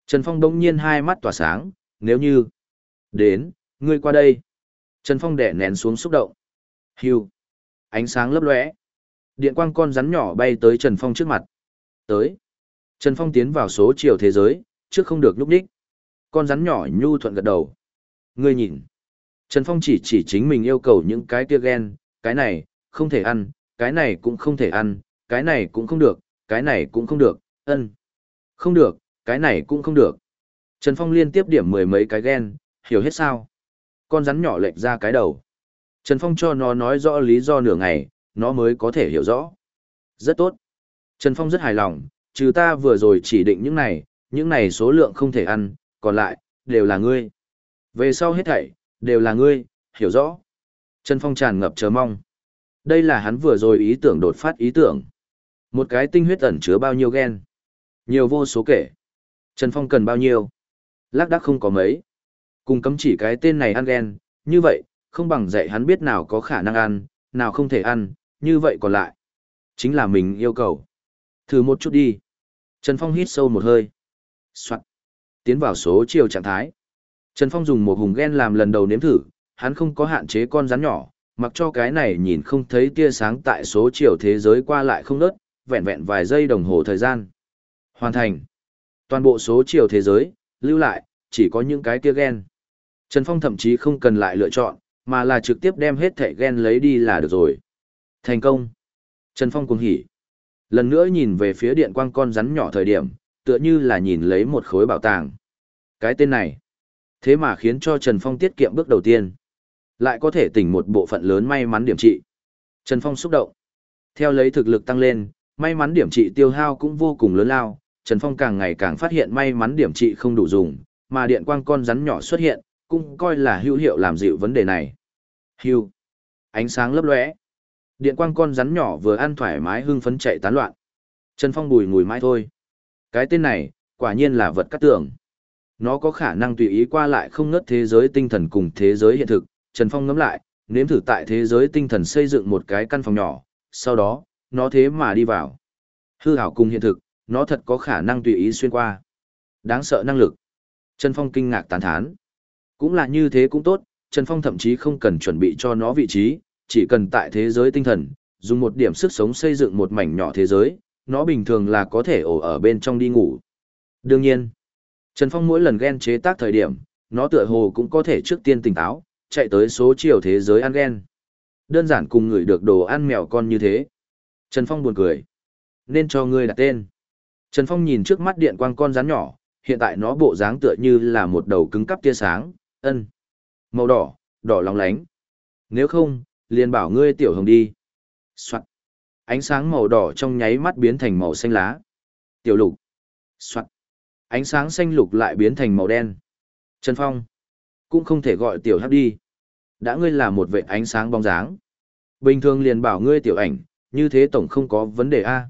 Trần Phong đông nhiên hai mắt tỏa sáng, nếu như... Đến, ngươi qua đây. Trần Phong đẻ nén xuống xúc động. Hiu, Ánh sáng lấp lóe. Điện quang con rắn nhỏ bay tới Trần Phong trước mặt. Tới. Trần Phong tiến vào số chiều thế giới, trước không được núp đích. Con rắn nhỏ nhu thuận gật đầu. Ngươi nhìn. Trần Phong chỉ chỉ chính mình yêu cầu những cái kia ghen, cái này, không thể ăn, cái này cũng không thể ăn, cái này cũng không được, cái này cũng không được, ân. Không được, cái này cũng không được. Trần Phong liên tiếp điểm mười mấy cái gen, hiểu hết sao? Con rắn nhỏ lệch ra cái đầu. Trần Phong cho nó nói rõ lý do nửa ngày, nó mới có thể hiểu rõ. Rất tốt. Trần Phong rất hài lòng, trừ ta vừa rồi chỉ định những này, những này số lượng không thể ăn, còn lại, đều là ngươi. Về sau hết thảy, đều là ngươi, hiểu rõ. Trần Phong tràn ngập chờ mong. Đây là hắn vừa rồi ý tưởng đột phát ý tưởng. Một cái tinh huyết ẩn chứa bao nhiêu gen? Nhiều vô số kể. Trần Phong cần bao nhiêu? Lác đác không có mấy. Cùng cấm chỉ cái tên này ăn ghen, như vậy, không bằng dạy hắn biết nào có khả năng ăn, nào không thể ăn, như vậy còn lại. Chính là mình yêu cầu. Thử một chút đi. Trần Phong hít sâu một hơi. Soạn. Tiến vào số chiều trạng thái. Trần Phong dùng một hùng ghen làm lần đầu nếm thử, hắn không có hạn chế con rắn nhỏ, mặc cho cái này nhìn không thấy tia sáng tại số chiều thế giới qua lại không nớt, vẹn vẹn vài giây đồng hồ thời gian. Hoàn thành. Toàn bộ số chiều thế giới, lưu lại, chỉ có những cái kia gen. Trần Phong thậm chí không cần lại lựa chọn, mà là trực tiếp đem hết thẻ gen lấy đi là được rồi. Thành công. Trần Phong cuồng hỉ. Lần nữa nhìn về phía điện quang con rắn nhỏ thời điểm, tựa như là nhìn lấy một khối bảo tàng. Cái tên này. Thế mà khiến cho Trần Phong tiết kiệm bước đầu tiên. Lại có thể tỉnh một bộ phận lớn may mắn điểm trị. Trần Phong xúc động. Theo lấy thực lực tăng lên, may mắn điểm trị tiêu hao cũng vô cùng lớn lao. Trần Phong càng ngày càng phát hiện may mắn điểm trị không đủ dùng, mà điện quang con rắn nhỏ xuất hiện, cũng coi là hữu hiệu làm dịu vấn đề này. Hưu. Ánh sáng lấp lóe. Điện quang con rắn nhỏ vừa ăn thoải mái hưng phấn chạy tán loạn. Trần Phong bùi ngùi mãi thôi. Cái tên này, quả nhiên là vật cắt tưởng. Nó có khả năng tùy ý qua lại không ngớt thế giới tinh thần cùng thế giới hiện thực. Trần Phong ngắm lại, nếm thử tại thế giới tinh thần xây dựng một cái căn phòng nhỏ. Sau đó, nó thế mà đi vào. Hư hảo cùng hiện thực, nó thật có khả năng tùy ý xuyên qua. Đáng sợ năng lực. Trần Phong kinh ngạc tán thán. Cũng là như thế cũng tốt, Trần Phong thậm chí không cần chuẩn bị cho nó vị trí, chỉ cần tại thế giới tinh thần, dùng một điểm sức sống xây dựng một mảnh nhỏ thế giới, nó bình thường là có thể ổ ở bên trong đi ngủ. Đương nhiên, Trần Phong mỗi lần ghen chế tác thời điểm, nó tựa hồ cũng có thể trước tiên tỉnh táo, chạy tới số chiều thế giới ăn ghen. Đơn giản cùng người được đồ ăn mèo con như thế. Trần Phong buồn cười. Nên cho ngươi đặt tên. Trần Phong nhìn trước mắt điện quang con rắn nhỏ, hiện tại nó bộ dáng tựa như là một đầu cứng cắp tia sáng, ân. Màu đỏ, đỏ lóng lánh. Nếu không, liền bảo ngươi tiểu hồng đi. Soạn. Ánh sáng màu đỏ trong nháy mắt biến thành màu xanh lá. Tiểu lục. Soạn. Ánh sáng xanh lục lại biến thành màu đen. Trần Phong. Cũng không thể gọi tiểu hắc đi. Đã ngươi là một vệ ánh sáng bóng dáng. Bình thường liền bảo ngươi tiểu ảnh, như thế tổng không có vấn đề a.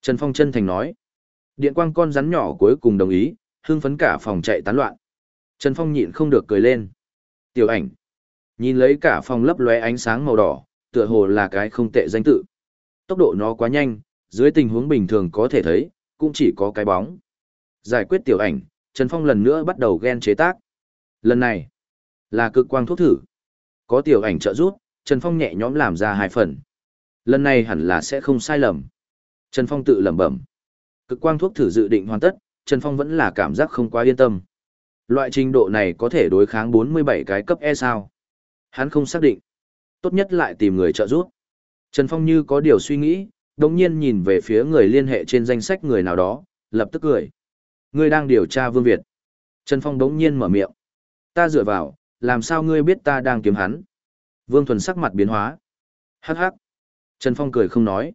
Trần Phong chân thành nói. Điện quang con rắn nhỏ cuối cùng đồng ý, hưng phấn cả phòng chạy tán loạn. Trần Phong nhịn không được cười lên. Tiểu ảnh. Nhìn lấy cả phòng lấp lóe ánh sáng màu đỏ, tựa hồ là cái không tệ danh tự. Tốc độ nó quá nhanh, dưới tình huống bình thường có thể thấy, cũng chỉ có cái bóng. Giải quyết tiểu ảnh, Trần Phong lần nữa bắt đầu ghen chế tác. Lần này, là cực quang thuốc thử. Có tiểu ảnh trợ giúp, Trần Phong nhẹ nhõm làm ra hai phần. Lần này hẳn là sẽ không sai lầm. Trần Phong tự lẩm bẩm. Cực quang thuốc thử dự định hoàn tất, Trần Phong vẫn là cảm giác không quá yên tâm. Loại trình độ này có thể đối kháng 47 cái cấp E sao? Hắn không xác định. Tốt nhất lại tìm người trợ giúp. Trần Phong như có điều suy nghĩ, đồng nhiên nhìn về phía người liên hệ trên danh sách người nào đó, lập tức cười. Ngươi đang điều tra Vương Việt. Trần Phong đống nhiên mở miệng. Ta dựa vào, làm sao ngươi biết ta đang kiếm hắn? Vương Thuần sắc mặt biến hóa. Hắc hắc. Trần Phong cười không nói.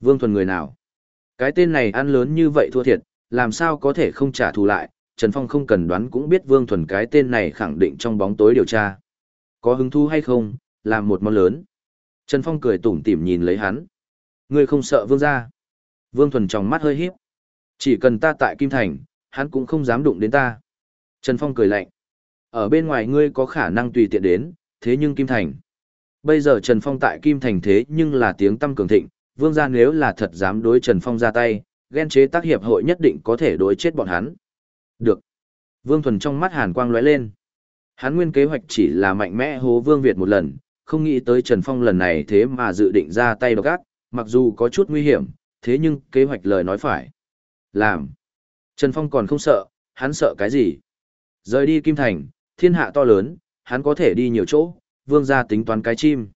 Vương Thuần người nào? Cái tên này ăn lớn như vậy thua thiệt, làm sao có thể không trả thù lại? Trần Phong không cần đoán cũng biết Vương Thuần cái tên này khẳng định trong bóng tối điều tra. Có hứng thú hay không, làm một món lớn. Trần Phong cười tủm tỉm nhìn lấy hắn. Ngươi không sợ Vương gia? Vương Thuần trong mắt hơi híp. Chỉ cần ta tại Kim Thành, hắn cũng không dám đụng đến ta. Trần Phong cười lạnh. Ở bên ngoài ngươi có khả năng tùy tiện đến, thế nhưng Kim Thành. Bây giờ Trần Phong tại Kim Thành thế nhưng là tiếng tâm cường thịnh, vương gia nếu là thật dám đối Trần Phong ra tay, ghen chế tác hiệp hội nhất định có thể đối chết bọn hắn. Được. Vương Thuần trong mắt hàn quang lóe lên. Hắn nguyên kế hoạch chỉ là mạnh mẽ hố Vương Việt một lần, không nghĩ tới Trần Phong lần này thế mà dự định ra tay độc ác, mặc dù có chút nguy hiểm, thế nhưng kế hoạch lời nói phải. Làm. Trần Phong còn không sợ, hắn sợ cái gì? Rời đi Kim Thành, thiên hạ to lớn, hắn có thể đi nhiều chỗ, vương gia tính toán cái chim.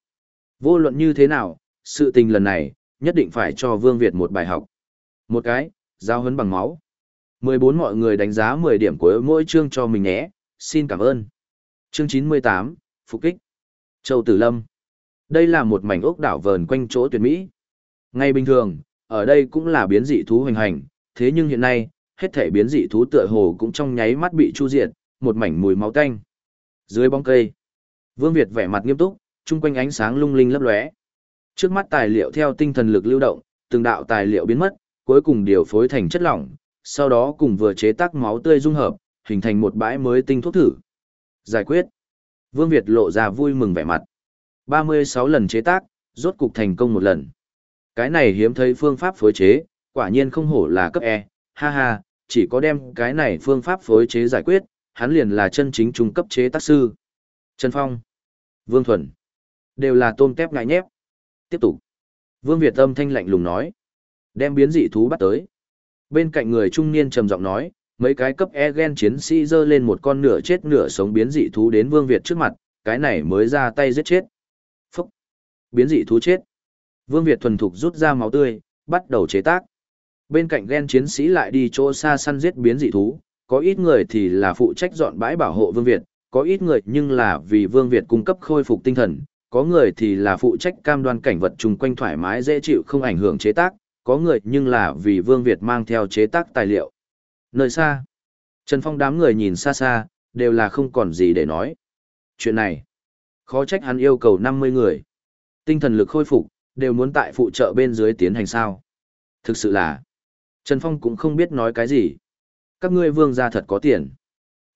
Vô luận như thế nào, sự tình lần này, nhất định phải cho Vương Việt một bài học. Một cái, giao hấn bằng máu. 14 mọi người đánh giá 10 điểm của mỗi chương cho mình nhé, xin cảm ơn. Chương 98, Phục kích. Châu Tử Lâm. Đây là một mảnh ốc đảo vờn quanh chỗ tuyệt mỹ. Ngay bình thường, ở đây cũng là biến dị thú hoành hành, thế nhưng hiện nay, hết thể biến dị thú tựa hồ cũng trong nháy mắt bị chu diệt, một mảnh mùi máu tanh. Dưới bóng cây, Vương Việt vẻ mặt nghiêm túc, chung quanh ánh sáng lung linh lấp lóe. Trước mắt tài liệu theo tinh thần lực lưu động, từng đạo tài liệu biến mất, cuối cùng điều phối thành chất lỏng, sau đó cùng vừa chế tác máu tươi dung hợp, hình thành một bãi mới tinh thuốc thử. Giải quyết. Vương Việt lộ ra vui mừng vẻ mặt. 36 lần chế tác, rốt cục thành công một lần. Cái này hiếm thấy phương pháp phối chế, quả nhiên không hổ là cấp E, ha ha, chỉ có đem cái này phương pháp phối chế giải quyết, hắn liền là chân chính trung cấp chế tác sư. Trần Phong, Vương Thuần, đều là tôm tép ngại nhép. Tiếp tục. Vương Việt âm thanh lạnh lùng nói. Đem biến dị thú bắt tới. Bên cạnh người trung niên trầm giọng nói, mấy cái cấp e gen chiến sĩ dơ lên một con nửa chết nửa sống biến dị thú đến Vương Việt trước mặt, cái này mới ra tay giết chết. Phúc! Biến dị thú chết. Vương Việt thuần thục rút ra máu tươi, bắt đầu chế tác. Bên cạnh gen chiến sĩ lại đi chỗ xa săn giết biến dị thú, có ít người thì là phụ trách dọn bãi bảo hộ Vương Việt, có ít người nhưng là vì Vương Việt cung cấp khôi phục tinh thần, có người thì là phụ trách cam đoan cảnh vật chung quanh thoải mái dễ chịu không ảnh hưởng chế tác, có người nhưng là vì Vương Việt mang theo chế tác tài liệu. Nơi xa, Trần Phong đám người nhìn xa xa, đều là không còn gì để nói. Chuyện này, khó trách hắn yêu cầu 50 người. Tinh thần lực khôi phục, đều muốn tại phụ trợ bên dưới tiến hành sao. Thực sự là, Trần Phong cũng không biết nói cái gì. Các ngươi vương gia thật có tiền.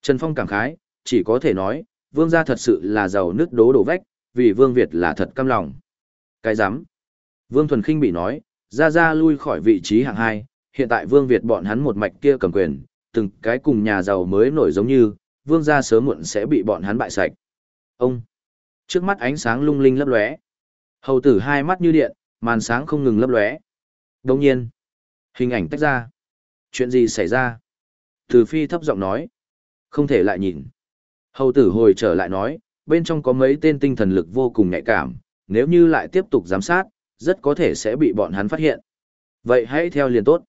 Trần Phong cảm khái, chỉ có thể nói, vương gia thật sự là giàu nước đố đổ vách, vì vương Việt là thật căm lòng. Cái dám. Vương Thuần Kinh bị nói, ra ra lui khỏi vị trí hạng hai, hiện tại vương Việt bọn hắn một mạch kia cầm quyền, từng cái cùng nhà giàu mới nổi giống như, vương gia sớm muộn sẽ bị bọn hắn bại sạch. Ông, trước mắt ánh sáng lung linh lấp lóe. Hầu tử hai mắt như điện, màn sáng không ngừng lấp lóe. Đồng nhiên, hình ảnh tách ra. Chuyện gì xảy ra? Từ phi thấp giọng nói. Không thể lại nhìn. Hầu tử hồi trở lại nói, bên trong có mấy tên tinh thần lực vô cùng nhạy cảm, nếu như lại tiếp tục giám sát, rất có thể sẽ bị bọn hắn phát hiện. Vậy hãy theo liền tốt.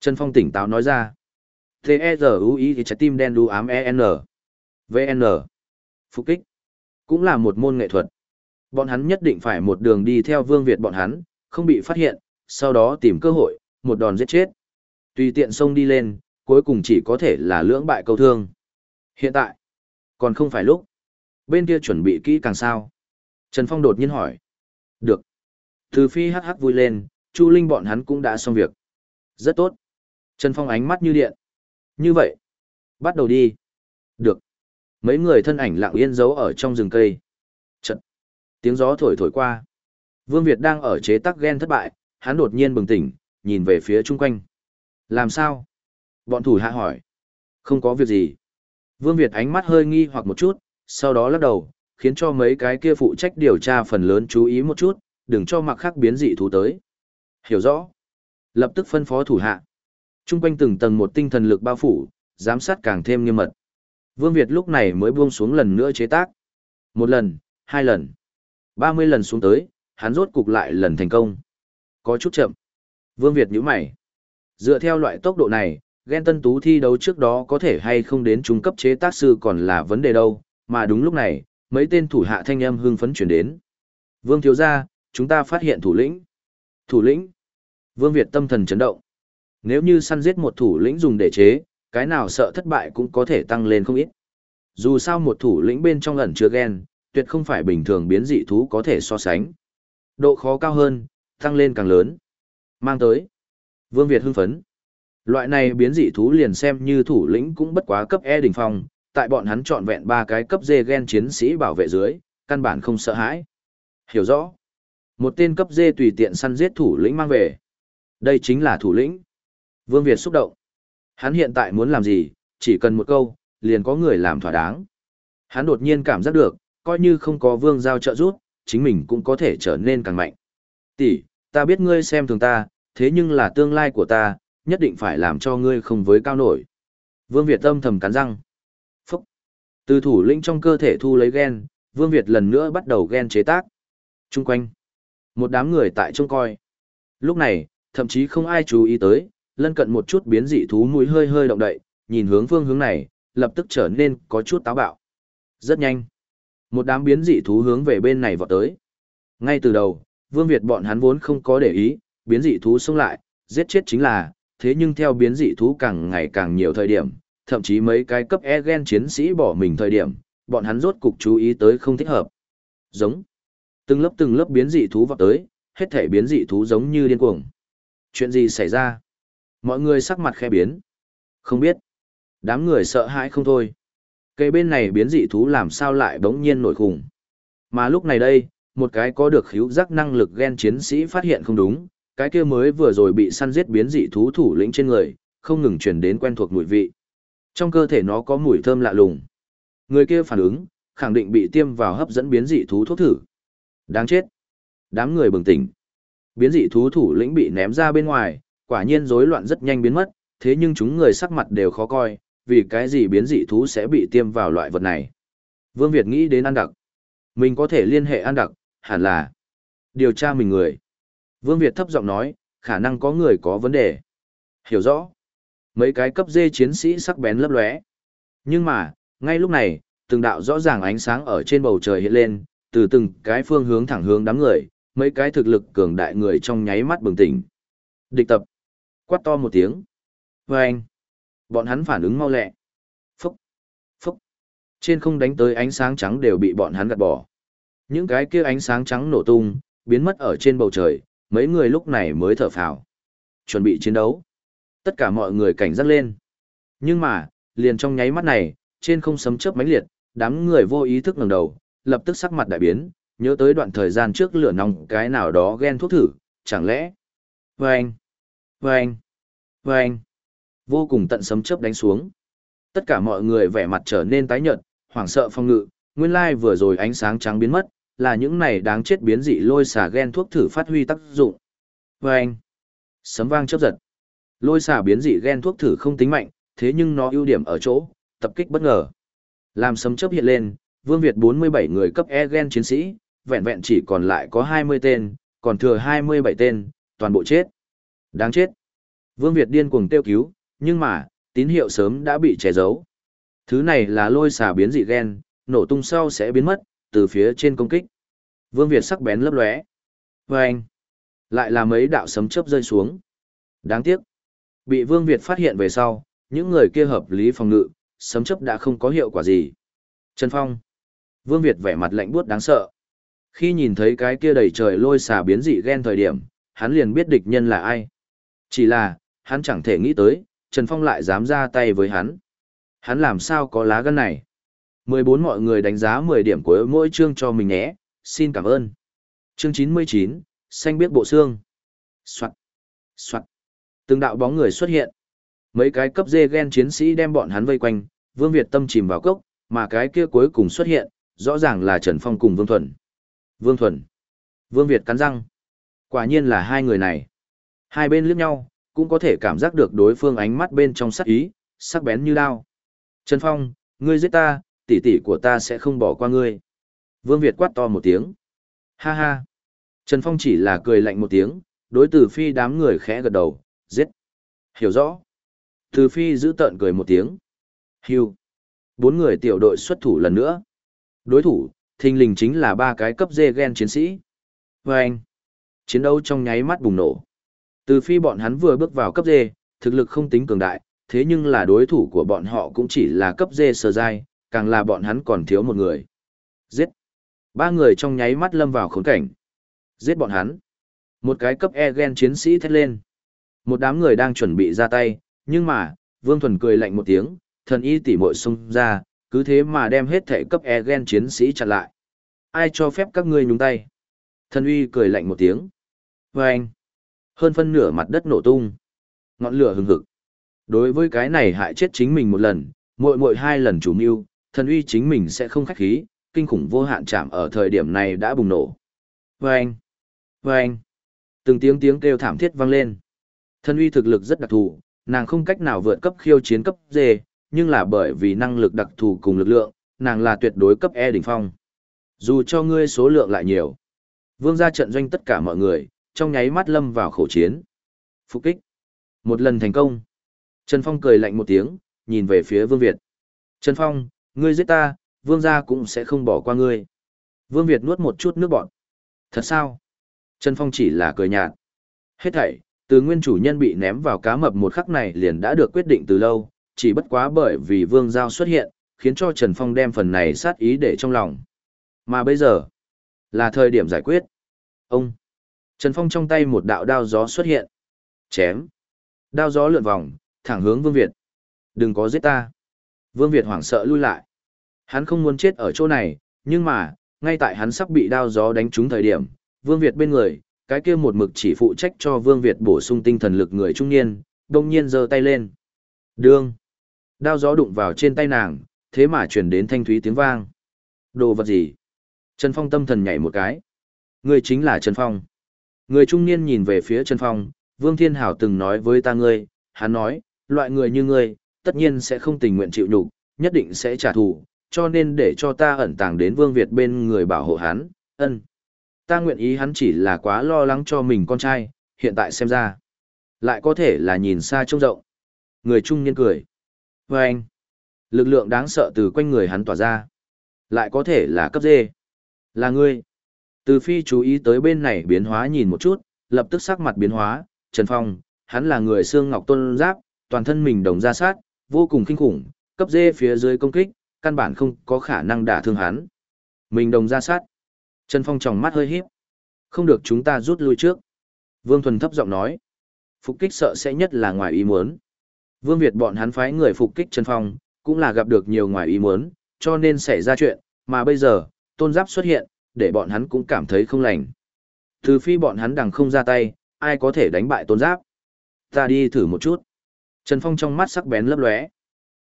Trần Phong tỉnh táo nói ra. T-E-Z-U-I thì trái tim đen đu ám E-N. V-N. Phục kích. Cũng là một môn nghệ thuật. Bọn hắn nhất định phải một đường đi theo vương Việt bọn hắn, không bị phát hiện, sau đó tìm cơ hội, một đòn giết chết. Tùy tiện xông đi lên, cuối cùng chỉ có thể là lưỡng bại câu thương. Hiện tại, còn không phải lúc. Bên kia chuẩn bị kỹ càng sao. Trần Phong đột nhiên hỏi. Được. Từ phi hắc hắc vui lên, Chu Linh bọn hắn cũng đã xong việc. Rất tốt. Trần Phong ánh mắt như điện. Như vậy. Bắt đầu đi. Được. Mấy người thân ảnh lặng yên giấu ở trong rừng cây. Trận. Tiếng gió thổi thổi qua. Vương Việt đang ở chế tắc ghen thất bại, hắn đột nhiên bừng tỉnh, nhìn về phía chung quanh. Làm sao? Bọn thủ hạ hỏi. Không có việc gì. Vương Việt ánh mắt hơi nghi hoặc một chút, sau đó lắc đầu, khiến cho mấy cái kia phụ trách điều tra phần lớn chú ý một chút, đừng cho mặc khác biến dị thú tới. Hiểu rõ. Lập tức phân phó thủ hạ. Trung quanh từng tầng một tinh thần lực bao phủ, giám sát càng thêm nghiêm mật. Vương Việt lúc này mới buông xuống lần nữa chế tác. Một lần, hai lần, ba mươi lần xuống tới, hắn rốt cục lại lần thành công. Có chút chậm. Vương Việt nhíu mày. Dựa theo loại tốc độ này, ghen tân tú thi đấu trước đó có thể hay không đến trung cấp chế tác sư còn là vấn đề đâu, mà đúng lúc này, mấy tên thủ hạ thanh âm hưng phấn chuyển đến. Vương thiếu gia, chúng ta phát hiện thủ lĩnh. Thủ lĩnh. Vương Việt tâm thần chấn động. Nếu như săn giết một thủ lĩnh dùng để chế, cái nào sợ thất bại cũng có thể tăng lên không ít. Dù sao một thủ lĩnh bên trong ẩn chứa gen, tuyệt không phải bình thường biến dị thú có thể so sánh. Độ khó cao hơn, tăng lên càng lớn. Mang tới. Vương Việt hưng phấn. Loại này biến dị thú liền xem như thủ lĩnh cũng bất quá cấp E đỉnh phong, tại bọn hắn chọn vẹn ba cái cấp D gen chiến sĩ bảo vệ dưới, căn bản không sợ hãi. Hiểu rõ. Một tên cấp D tùy tiện săn giết thủ lĩnh mang về. Đây chính là thủ lĩnh. Vương Việt xúc động. Hắn hiện tại muốn làm gì, chỉ cần một câu, liền có người làm thỏa đáng. Hắn đột nhiên cảm giác được, coi như không có vương giao trợ giúp, chính mình cũng có thể trở nên càng mạnh. Tỷ, ta biết ngươi xem thường ta, thế nhưng là tương lai của ta, nhất định phải làm cho ngươi không với cao nổi. Vương Việt âm thầm cắn răng. Từ thủ lĩnh trong cơ thể thu lấy gen, Vương Việt lần nữa bắt đầu gen chế tác. Trung quanh. Một đám người tại trông coi. Lúc này, thậm chí không ai chú ý tới, lân cận một chút biến dị thú mũi hơi hơi động đậy, nhìn hướng phương hướng này, lập tức trở nên có chút táo bạo. Rất nhanh. Một đám biến dị thú hướng về bên này vọt tới. Ngay từ đầu, Vương Việt bọn hắn vốn không có để ý, biến dị thú xông lại, giết chết chính là, thế nhưng theo biến dị thú càng ngày càng nhiều thời điểm, thậm chí mấy cái cấp e gen chiến sĩ bỏ mình thời điểm, bọn hắn rốt cục chú ý tới không thích hợp. Giống. Từng lớp từng lớp biến dị thú vọt tới, hết thể biến dị thú giống như điên cuồng. Chuyện gì xảy ra? Mọi người sắc mặt khe biến. Không biết. Đám người sợ hãi không thôi. Cây bên này biến dị thú làm sao lại bỗng nhiên nổi khủng. Mà lúc này đây, một cái có được khíu giác năng lực gen chiến sĩ phát hiện không đúng, cái kia mới vừa rồi bị săn giết biến dị thú thủ lĩnh trên người, không ngừng truyền đến quen thuộc mùi vị. Trong cơ thể nó có mùi thơm lạ lùng. Người kia phản ứng, khẳng định bị tiêm vào hấp dẫn biến dị thú thuốc thử. Đáng chết. Đám người bừng tỉnh. Biến dị thú thủ lĩnh bị ném ra bên ngoài, quả nhiên rối loạn rất nhanh biến mất, thế nhưng chúng người sắc mặt đều khó coi, vì cái gì biến dị thú sẽ bị tiêm vào loại vật này. Vương Việt nghĩ đến ăn đặc. Mình có thể liên hệ ăn đặc, hẳn là điều tra mình người. Vương Việt thấp giọng nói, khả năng có người có vấn đề. Hiểu rõ. Mấy cái cấp dê chiến sĩ sắc bén lấp lóe. Nhưng mà, ngay lúc này, từng đạo rõ ràng ánh sáng ở trên bầu trời hiện lên, từ từng cái phương hướng thẳng hướng đám người, mấy cái thực lực cường đại người trong nháy mắt bừng tỉnh. Địch tập. Quát to một tiếng. Và anh. Bọn hắn phản ứng mau lẹ. Phúc. Phúc. Trên không đánh tới ánh sáng trắng đều bị bọn hắn gạt bỏ. Những cái kia ánh sáng trắng nổ tung, biến mất ở trên bầu trời, mấy người lúc này mới thở phào. Chuẩn bị chiến đấu. Tất cả mọi người cảnh giác lên. Nhưng mà, liền trong nháy mắt này, trên không sấm chớp mãnh liệt, đám người vô ý thức ngẩng đầu, lập tức sắc mặt đại biến, nhớ tới đoạn thời gian trước lửa nóng cái nào đó ghen thuốc thử, chẳng lẽ? Vâng! Vâng! Vâng! Vô cùng tận sấm chớp đánh xuống. Tất cả mọi người vẻ mặt trở nên tái nhợt, hoảng sợ phong ngự, nguyên lai vừa rồi ánh sáng trắng biến mất, là những này đáng chết biến dị lôi xả ghen thuốc thử phát huy tác dụng. Vâng! Sấm vang chớp giật. Lôi xả biến dị gen thuốc thử không tính mạnh, thế nhưng nó ưu điểm ở chỗ, tập kích bất ngờ. Làm sấm chớp hiện lên, Vương Việt 47 người cấp E gen chiến sĩ, vẹn vẹn chỉ còn lại có 20 tên, còn thừa 27 tên, toàn bộ chết. Đáng chết. Vương Việt điên cuồng tiêu cứu, nhưng mà, tín hiệu sớm đã bị che giấu. Thứ này là lôi xà biến dị gen, nổ tung sau sẽ biến mất, từ phía trên công kích. Vương Việt sắc bén lấp lóe. Và anh, lại là mấy đạo sấm chớp rơi xuống. Đáng tiếc. Bị Vương Việt phát hiện về sau, những người kia hợp lý phòng ngự, sấm chớp đã không có hiệu quả gì. Trần Phong. Vương Việt vẻ mặt lạnh buốt đáng sợ. Khi nhìn thấy cái kia đầy trời lôi xà biến dị ghen thời điểm, hắn liền biết địch nhân là ai. Chỉ là, hắn chẳng thể nghĩ tới, Trần Phong lại dám ra tay với hắn. Hắn làm sao có lá gan này? 14 mọi người đánh giá 10 điểm của mỗi chương cho mình nhé, xin cảm ơn. Chương 99, xanh biết bộ xương. Soạn, soạn. Từng đạo bóng người xuất hiện. Mấy cái cấp dê gen chiến sĩ đem bọn hắn vây quanh, Vương Việt tâm chìm vào cốc, mà cái kia cuối cùng xuất hiện, rõ ràng là Trần Phong cùng Vương Thuần. Vương Thuần. Vương Việt cắn răng. Quả nhiên là hai người này. Hai bên liếc nhau, cũng có thể cảm giác được đối phương ánh mắt bên trong sắc ý, sắc bén như đao. Trần Phong, ngươi giết ta, tỷ tỷ của ta sẽ không bỏ qua ngươi. Vương Việt quát to một tiếng. Ha ha. Trần Phong chỉ là cười lạnh một tiếng, đối tử phi đám người khẽ gật đầu, giết. Hiểu rõ. Từ phi giữ tợn cười một tiếng. Hưu. Bốn người tiểu đội xuất thủ lần nữa. Đối thủ, thình lình chính là ba cái cấp dê gen chiến sĩ. Và anh. Chiến đấu trong nháy mắt bùng nổ. Từ phi bọn hắn vừa bước vào cấp dê, thực lực không tính cường đại, thế nhưng là đối thủ của bọn họ cũng chỉ là cấp dê sơ giai, càng là bọn hắn còn thiếu một người. Giết! Ba người trong nháy mắt lâm vào khốn cảnh. Giết bọn hắn! Một cái cấp E gen chiến sĩ thét lên. Một đám người đang chuẩn bị ra tay, nhưng mà, Vương Thuần cười lạnh một tiếng, thần y tỉ mội xung ra, cứ thế mà đem hết thể cấp E gen chiến sĩ chặn lại. Ai cho phép các ngươi nhúng tay? Thần uy cười lạnh một tiếng. Và anh! Hơn phân nửa mặt đất nổ tung. Ngọn lửa hừng hực. Đối với cái này hại chết chính mình một lần, mỗi mỗi hai lần chủ mưu, thần uy chính mình sẽ không khách khí, kinh khủng vô hạn chạm ở thời điểm này đã bùng nổ. Vâng! anh, Từng tiếng tiếng kêu thảm thiết vang lên. Thân uy thực lực rất đặc thù, nàng không cách nào vượt cấp khiêu chiến cấp D, nhưng là bởi vì năng lực đặc thù cùng lực lượng, nàng là tuyệt đối cấp E đỉnh phong. Dù cho ngươi số lượng lại nhiều. Vương gia trận doanh tất cả mọi người, trong nháy mắt lâm vào khổ chiến. Phục kích. Một lần thành công. Trần Phong cười lạnh một tiếng, nhìn về phía Vương Việt. Trần Phong, ngươi giết ta, Vương gia cũng sẽ không bỏ qua ngươi. Vương Việt nuốt một chút nước bọt. Thật sao? Trần Phong chỉ là cười nhạt. Hết thảy, từ nguyên chủ nhân bị ném vào cá mập một khắc này liền đã được quyết định từ lâu, chỉ bất quá bởi vì Vương Giao xuất hiện, khiến cho Trần Phong đem phần này sát ý để trong lòng. Mà bây giờ, là thời điểm giải quyết. Ông, Trần Phong trong tay một đạo đao gió xuất hiện. Chém. Đao gió lượn vòng, thẳng hướng Vương Việt. Đừng có giết ta. Vương Việt hoảng sợ lui lại. Hắn không muốn chết ở chỗ này, nhưng mà, ngay tại hắn sắp bị đao gió đánh trúng thời điểm, Vương Việt bên người, cái kia một mực chỉ phụ trách cho Vương Việt bổ sung tinh thần lực người trung niên, đông nhiên giơ tay lên. Đương. Đao gió đụng vào trên tay nàng, thế mà chuyển đến thanh thúy tiếng vang. Đồ vật gì? Trần Phong tâm thần nhảy một cái. Người chính là Trần Phong. Người trung niên nhìn về phía Trần Phong, Vương Thiên Hảo từng nói với ta ngươi, hắn nói, loại người như ngươi, tất nhiên sẽ không tình nguyện chịu nhục, nhất định sẽ trả thù, cho nên để cho ta ẩn tàng đến Vương Việt bên người bảo hộ hắn, ân. Ta nguyện ý hắn chỉ là quá lo lắng cho mình con trai, hiện tại xem ra. Lại có thể là nhìn xa trông rộng. Người trung niên cười. Và anh, lực lượng đáng sợ từ quanh người hắn tỏa ra. Lại có thể là cấp dê. Là ngươi. Từ phi chú ý tới bên này biến hóa nhìn một chút, lập tức sắc mặt biến hóa, Trần Phong, hắn là người xương ngọc tôn giáp, toàn thân mình đồng ra sát, vô cùng kinh khủng, cấp dê phía dưới công kích, căn bản không có khả năng đả thương hắn. Mình đồng ra sát. Trần Phong tròng mắt hơi híp. Không được chúng ta rút lui trước. Vương Thuần thấp giọng nói. Phục kích sợ sẽ nhất là ngoài ý muốn. Vương Việt bọn hắn phái người phục kích Trần Phong, cũng là gặp được nhiều ngoài ý muốn, cho nên xảy ra chuyện, mà bây giờ, tôn giáp xuất hiện, để bọn hắn cũng cảm thấy không lành. Từ phi bọn hắn đằng không ra tay, ai có thể đánh bại tôn giáp. Ta đi thử một chút. Trần Phong trong mắt sắc bén lấp lóe.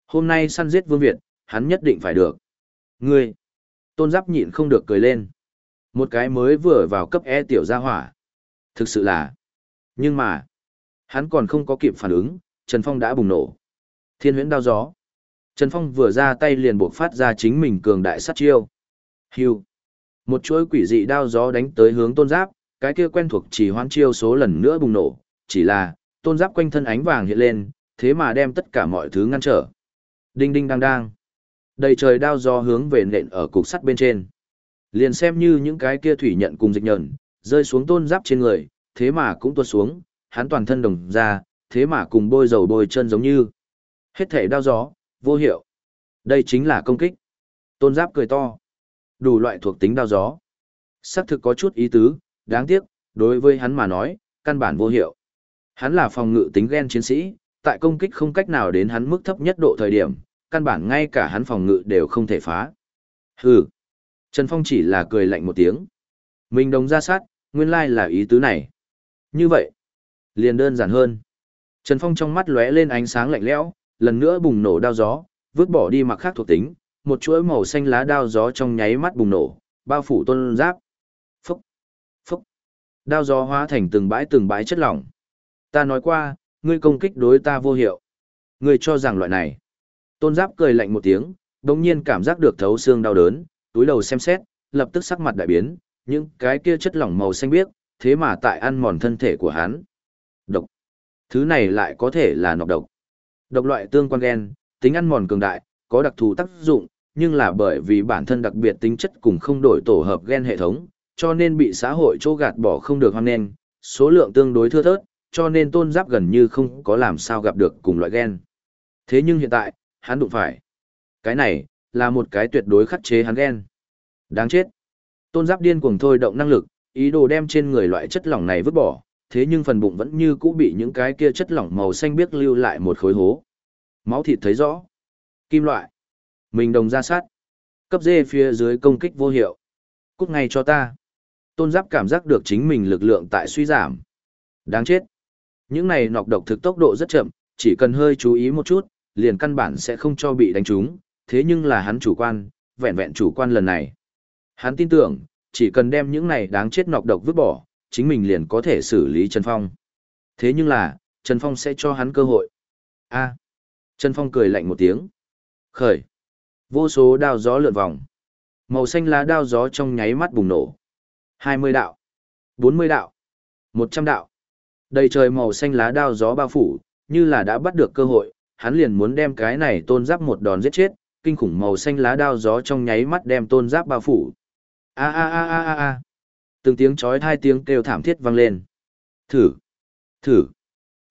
Hôm nay săn giết Vương Việt, hắn nhất định phải được. Ngươi! Tôn Giáp nhịn không được cười lên. Một cái mới vừa vào cấp E tiểu gia hỏa. Thực sự là... Nhưng mà... Hắn còn không có kịp phản ứng, Trần Phong đã bùng nổ. Thiên huyễn đao gió. Trần Phong vừa ra tay liền buộc phát ra chính mình cường đại sát chiêu. Hưu. Một chuỗi quỷ dị đao gió đánh tới hướng tôn giáp, cái kia quen thuộc chỉ hoán chiêu số lần nữa bùng nổ, chỉ là, tôn giáp quanh thân ánh vàng hiện lên, thế mà đem tất cả mọi thứ ngăn trở. Đinh đinh đang đang. Đầy trời đao gió hướng về nện ở cục sắt bên trên. Liền xem như những cái kia thủy nhận cùng dịch nhận rơi xuống tôn giáp trên người, thế mà cũng tuột xuống, hắn toàn thân đồng ra, thế mà cùng bôi dầu bôi chân giống như. Hết thể đao gió, vô hiệu. Đây chính là công kích. Tôn giáp cười to. Đủ loại thuộc tính đao gió. Sắc thực có chút ý tứ, đáng tiếc, đối với hắn mà nói, căn bản vô hiệu. Hắn là phòng ngự tính gen chiến sĩ, tại công kích không cách nào đến hắn mức thấp nhất độ thời điểm, căn bản ngay cả hắn phòng ngự đều không thể phá. Hừ. Trần Phong chỉ là cười lạnh một tiếng. Mình đồng ra sát, nguyên lai là ý tứ này. Như vậy, liền đơn giản hơn. Trần Phong trong mắt lóe lên ánh sáng lạnh lẽo, lần nữa bùng nổ đao gió, vứt bỏ đi mặc khác thuộc tính, một chuỗi màu xanh lá đao gió trong nháy mắt bùng nổ, bao phủ tôn giáp. Phúc, phúc. Đao gió hóa thành từng bãi từng bãi chất lỏng. Ta nói qua, ngươi công kích đối ta vô hiệu. Ngươi cho rằng loại này. Tôn giáp cười lạnh một tiếng, đồng nhiên cảm giác được thấu xương đau đớn, túi đầu xem xét, lập tức sắc mặt đại biến, những cái kia chất lỏng màu xanh biếc, thế mà tại ăn mòn thân thể của hắn. Độc. Thứ này lại có thể là nọc độc. Độc loại tương quan gen, tính ăn mòn cường đại, có đặc thù tác dụng, nhưng là bởi vì bản thân đặc biệt tính chất cùng không đổi tổ hợp gen hệ thống, cho nên bị xã hội chỗ gạt bỏ không được hoang nên, số lượng tương đối thưa thớt, cho nên tôn giáp gần như không có làm sao gặp được cùng loại gen. Thế nhưng hiện tại, hắn đụng phải. Cái này, là một cái tuyệt đối khắc chế hắn gen. Đáng chết. Tôn giáp điên cuồng thôi động năng lực, ý đồ đem trên người loại chất lỏng này vứt bỏ, thế nhưng phần bụng vẫn như cũ bị những cái kia chất lỏng màu xanh biếc lưu lại một khối hố. Máu thịt thấy rõ. Kim loại. Mình đồng ra sát. Cấp dê phía dưới công kích vô hiệu. Cút ngay cho ta. Tôn giáp cảm giác được chính mình lực lượng tại suy giảm. Đáng chết. Những này nọc độc thực tốc độ rất chậm, chỉ cần hơi chú ý một chút, liền căn bản sẽ không cho bị đánh trúng, thế nhưng là hắn chủ quan, vẹn vẹn chủ quan lần này. Hắn tin tưởng, chỉ cần đem những này đáng chết nọc độc vứt bỏ, chính mình liền có thể xử lý Trần Phong. Thế nhưng là, Trần Phong sẽ cho hắn cơ hội. a Trần Phong cười lạnh một tiếng. Khởi. Vô số đao gió lượn vòng. Màu xanh lá đao gió trong nháy mắt bùng nổ. 20 đạo. 40 đạo. 100 đạo. Đầy trời màu xanh lá đao gió bao phủ, như là đã bắt được cơ hội, hắn liền muốn đem cái này tôn giáp một đòn giết chết, kinh khủng màu xanh lá đao gió trong nháy mắt đem tôn giáp bao phủ. A a a a a a. Từng tiếng chói hai tiếng kêu thảm thiết vang lên. Thử, thử.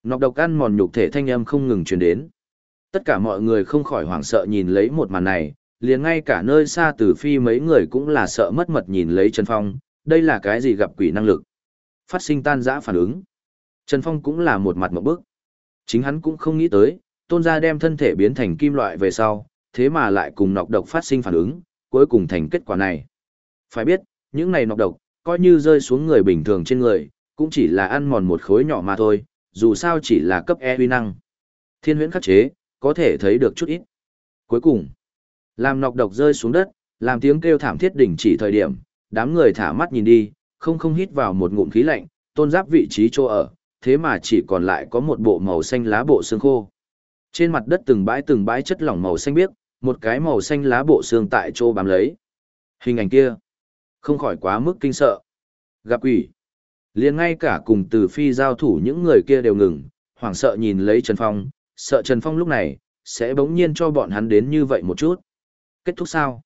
Nọc độc ăn mòn nhục thể thanh âm không ngừng truyền đến. Tất cả mọi người không khỏi hoảng sợ nhìn lấy một màn này, liền ngay cả nơi xa từ phi mấy người cũng là sợ mất mật nhìn lấy Trần Phong, đây là cái gì gặp quỷ năng lực. Phát sinh tan dã phản ứng. Trần Phong cũng là một mặt một bức. Chính hắn cũng không nghĩ tới, tôn gia đem thân thể biến thành kim loại về sau, thế mà lại cùng nọc độc phát sinh phản ứng, cuối cùng thành kết quả này. Phải biết, những này nọc độc, coi như rơi xuống người bình thường trên người, cũng chỉ là ăn mòn một khối nhỏ mà thôi, dù sao chỉ là cấp E uy năng. Thiên huyễn khắc chế, có thể thấy được chút ít. Cuối cùng, làm nọc độc rơi xuống đất, làm tiếng kêu thảm thiết đỉnh chỉ thời điểm, đám người thả mắt nhìn đi, không không hít vào một ngụm khí lạnh, tôn giáp vị trí chỗ ở, thế mà chỉ còn lại có một bộ màu xanh lá bộ xương khô. Trên mặt đất từng bãi từng bãi chất lỏng màu xanh biếc, một cái màu xanh lá bộ xương tại chỗ bám lấy. Hình ảnh kia, không khỏi quá mức kinh sợ. Gặp quỷ. liền ngay cả cùng từ phi giao thủ những người kia đều ngừng, hoảng sợ nhìn lấy Trần Phong, sợ Trần Phong lúc này, sẽ bỗng nhiên cho bọn hắn đến như vậy một chút. Kết thúc sao?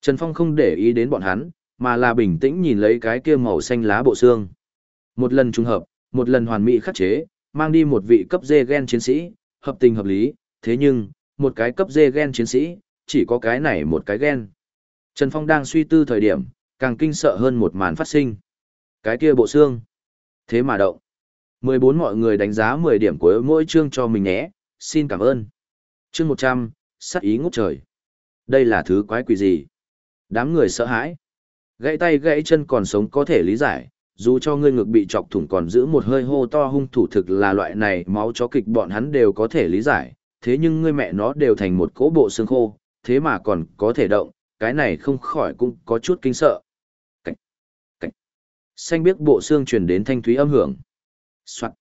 Trần Phong không để ý đến bọn hắn, mà là bình tĩnh nhìn lấy cái kia màu xanh lá bộ xương. Một lần trùng hợp, một lần hoàn mỹ khắc chế, mang đi một vị cấp dê gen chiến sĩ, hợp tình hợp lý, thế nhưng, một cái cấp dê gen chiến sĩ, chỉ có cái này một cái gen. Trần Phong đang suy tư thời điểm, càng kinh sợ hơn một màn phát sinh. Cái kia bộ xương. Thế mà động. 14 mọi người đánh giá 10 điểm của mỗi chương cho mình nhé, xin cảm ơn. Chương 100, sắc ý ngút trời. Đây là thứ quái quỷ gì? Đám người sợ hãi. Gãy tay gãy chân còn sống có thể lý giải, dù cho ngươi ngực bị chọc thủng còn giữ một hơi hô to hung thủ thực là loại này máu chó kịch bọn hắn đều có thể lý giải, thế nhưng ngươi mẹ nó đều thành một cỗ bộ xương khô, thế mà còn có thể động, cái này không khỏi cũng có chút kinh sợ. Cảnh, cảnh. Xanh biết bộ xương truyền đến thanh thúy âm hưởng. Soạn.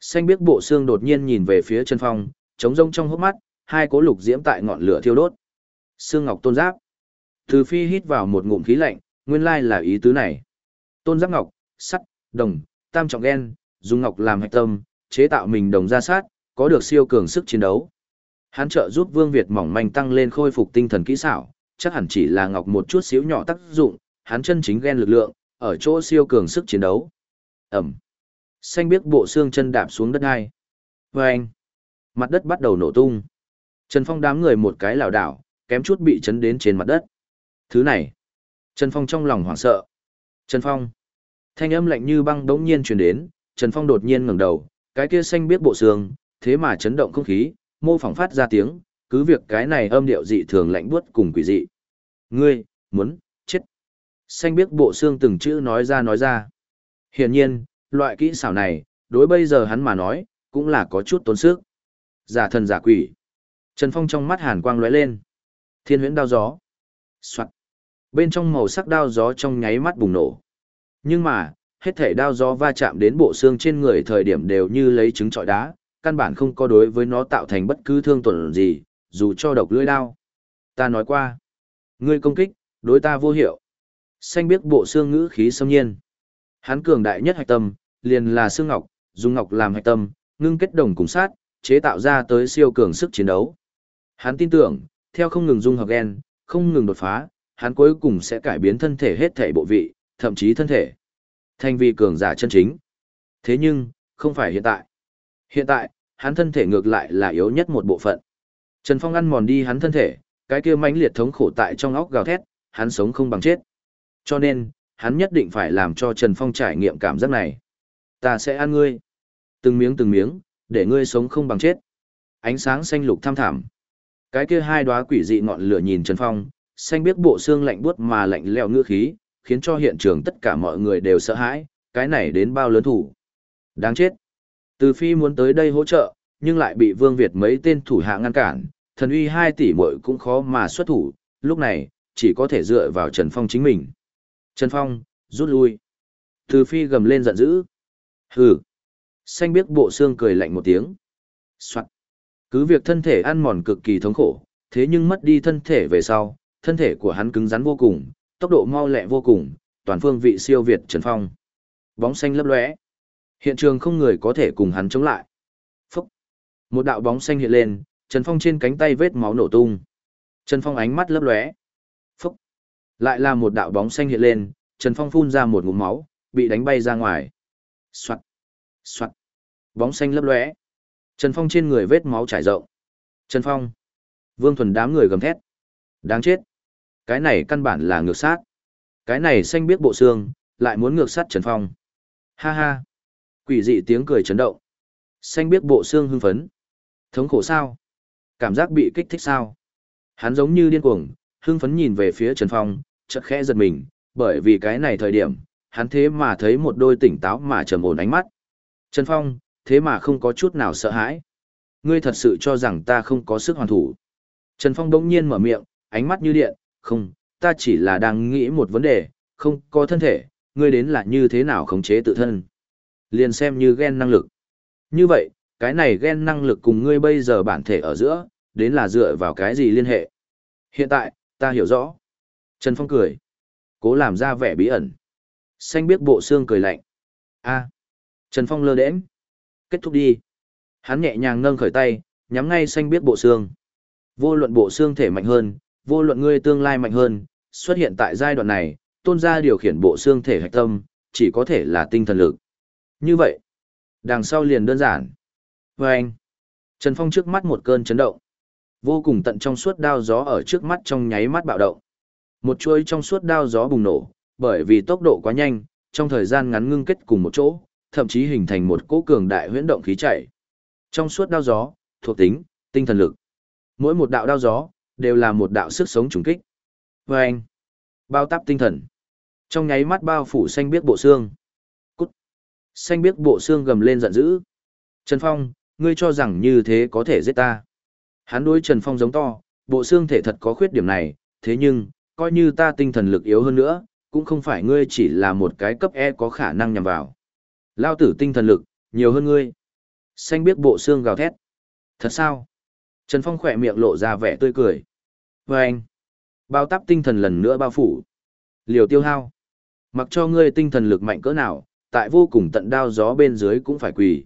Xanh biết bộ xương đột nhiên nhìn về phía chân phong, trống rông trong hốc mắt, hai cỗ lục diễm tại ngọn lửa thiêu đốt. Xương ngọc tôn giáp. Từ phi hít vào một ngụm khí lạnh, nguyên lai là ý tứ này. Tôn giáp ngọc, sắt, đồng, tam trọng gen, dùng ngọc làm hạch tâm, chế tạo mình đồng ra sát, có được siêu cường sức chiến đấu. Hắn trợ giúp Vương Việt mỏng manh tăng lên khôi phục tinh thần kỹ xảo, chắc hẳn chỉ là ngọc một chút xíu nhỏ tác dụng, hắn chân chính gen lực lượng, ở chỗ siêu cường sức chiến đấu. Ẩm. Xanh biếc bộ xương chân đạp xuống đất hai. Vâng. Mặt đất bắt đầu nổ tung. Trần Phong đám người một cái lảo đảo, kém chút bị chấn đến trên mặt đất. Thứ này. Trần Phong trong lòng hoảng sợ. Trần Phong. Thanh âm lạnh như băng đống nhiên truyền đến, Trần Phong đột nhiên ngẩng đầu, cái kia xanh biết bộ xương, thế mà chấn động không khí, mô phỏng phát ra tiếng, cứ việc cái này âm điệu dị thường lạnh buốt cùng quỷ dị. Ngươi, muốn, chết. Xanh biết bộ xương từng chữ nói ra nói ra. Hiển nhiên, loại kỹ xảo này, đối bây giờ hắn mà nói, cũng là có chút tốn sức. Giả thần giả quỷ. Trần Phong trong mắt hàn quang lóe lên. Thiên huyễn đao gió. Soạn. Bên trong màu sắc đao gió trong nháy mắt bùng nổ. Nhưng mà, hết thể đao gió va chạm đến bộ xương trên người thời điểm đều như lấy trứng trọi đá, căn bản không có đối với nó tạo thành bất cứ thương tổn gì, dù cho độc lưỡi đao. Ta nói qua, ngươi công kích, đối ta vô hiệu. Xanh biết bộ xương ngữ khí xâm nhiên. Hắn cường đại nhất hạch tâm, liền là xương ngọc, dùng ngọc làm hạch tâm, ngưng kết đồng cùng sát, chế tạo ra tới siêu cường sức chiến đấu. Hắn tin tưởng, theo không ngừng dung hợp gen, không ngừng đột phá, hắn cuối cùng sẽ cải biến thân thể hết thể bộ vị, thậm chí thân thể. Thành vì cường giả chân chính. Thế nhưng, không phải hiện tại. Hiện tại, hắn thân thể ngược lại là yếu nhất một bộ phận. Trần Phong ăn mòn đi hắn thân thể, cái kia mãnh liệt thống khổ tại trong óc gào thét, hắn sống không bằng chết. Cho nên, hắn nhất định phải làm cho Trần Phong trải nghiệm cảm giác này. Ta sẽ ăn ngươi. Từng miếng từng miếng, để ngươi sống không bằng chết. Ánh sáng xanh lục tham thảm. Cái kia hai đóa quỷ dị ngọn lửa nhìn Trần Phong, xanh biết bộ xương lạnh buốt mà lạnh lẽo ngựa khí, khiến cho hiện trường tất cả mọi người đều sợ hãi, cái này đến bao lớn thủ. Đáng chết. Từ phi muốn tới đây hỗ trợ, nhưng lại bị Vương Việt mấy tên thủ hạ ngăn cản, thần uy 2 tỷ muội cũng khó mà xuất thủ, lúc này, chỉ có thể dựa vào Trần Phong chính mình. Trần Phong, rút lui. Từ phi gầm lên giận dữ. Hừ. Xanh biếc bộ xương cười lạnh một tiếng. Soạn. Cứ việc thân thể ăn mòn cực kỳ thống khổ, thế nhưng mất đi thân thể về sau, thân thể của hắn cứng rắn vô cùng, tốc độ mau lẹ vô cùng, toàn phương vị siêu việt Trần Phong. Bóng xanh lấp lóe. Hiện trường không người có thể cùng hắn chống lại. Phúc. Một đạo bóng xanh hiện lên, Trần Phong trên cánh tay vết máu nổ tung. Trần Phong ánh mắt lấp lóe. Phúc. Lại là một đạo bóng xanh hiện lên, Trần Phong phun ra một ngụm máu, bị đánh bay ra ngoài. Soạt. Soạt. Bóng xanh lấp lóe. Trần Phong trên người vết máu trải rộng. Trần Phong. Vương Thuần đám người gầm thét. Đáng chết. Cái này căn bản là ngược sát. Cái này xanh biết bộ xương, lại muốn ngược sát Trần Phong. Ha ha. Quỷ dị tiếng cười chấn động. Xanh biết bộ xương hưng phấn. Thống khổ sao? Cảm giác bị kích thích sao? Hắn giống như điên cuồng, hưng phấn nhìn về phía Trần Phong, chợt khẽ giật mình, bởi vì cái này thời điểm, hắn thế mà thấy một đôi tỉnh táo mà trầm ổn ánh mắt. Trần Phong, thế mà không có chút nào sợ hãi. Ngươi thật sự cho rằng ta không có sức hoàn thủ. Trần Phong đống nhiên mở miệng, ánh mắt như điện, không, ta chỉ là đang nghĩ một vấn đề, không có thân thể, ngươi đến là như thế nào khống chế tự thân. Liền xem như gen năng lực. Như vậy, cái này gen năng lực cùng ngươi bây giờ bản thể ở giữa, đến là dựa vào cái gì liên hệ. Hiện tại, ta hiểu rõ. Trần Phong cười. Cố làm ra vẻ bí ẩn. Xanh biết bộ xương cười lạnh. a Trần Phong lơ đễm. Kết thúc đi. Hắn nhẹ nhàng nâng khởi tay, nhắm ngay xanh biết bộ xương. Vô luận bộ xương thể mạnh hơn, vô luận ngươi tương lai mạnh hơn, xuất hiện tại giai đoạn này, tôn gia điều khiển bộ xương thể hạch tâm, chỉ có thể là tinh thần lực. Như vậy, đằng sau liền đơn giản. Và anh, Trần Phong trước mắt một cơn chấn động. Vô cùng tận trong suốt đao gió ở trước mắt trong nháy mắt bạo động. Một chuôi trong suốt đao gió bùng nổ, bởi vì tốc độ quá nhanh, trong thời gian ngắn ngưng kết cùng một chỗ, thậm chí hình thành một cỗ cường đại huyễn động khí chảy. Trong suốt đao gió, thuộc tính, tinh thần lực. Mỗi một đạo đao gió, đều là một đạo sức sống trùng kích. Và anh, bao táp tinh thần. Trong nháy mắt bao phủ xanh biết bộ xương. Xanh biết bộ xương gầm lên giận dữ. Trần Phong, ngươi cho rằng như thế có thể giết ta. Hắn đối Trần Phong giống to, bộ xương thể thật có khuyết điểm này, thế nhưng, coi như ta tinh thần lực yếu hơn nữa, cũng không phải ngươi chỉ là một cái cấp E có khả năng nhằm vào. Lao tử tinh thần lực, nhiều hơn ngươi. Xanh biết bộ xương gào thét. Thật sao? Trần Phong khỏe miệng lộ ra vẻ tươi cười. Và anh, bao tắp tinh thần lần nữa bao phủ. Liều tiêu hao. Mặc cho ngươi tinh thần lực mạnh cỡ nào, tại vô cùng tận đao gió bên dưới cũng phải quỳ.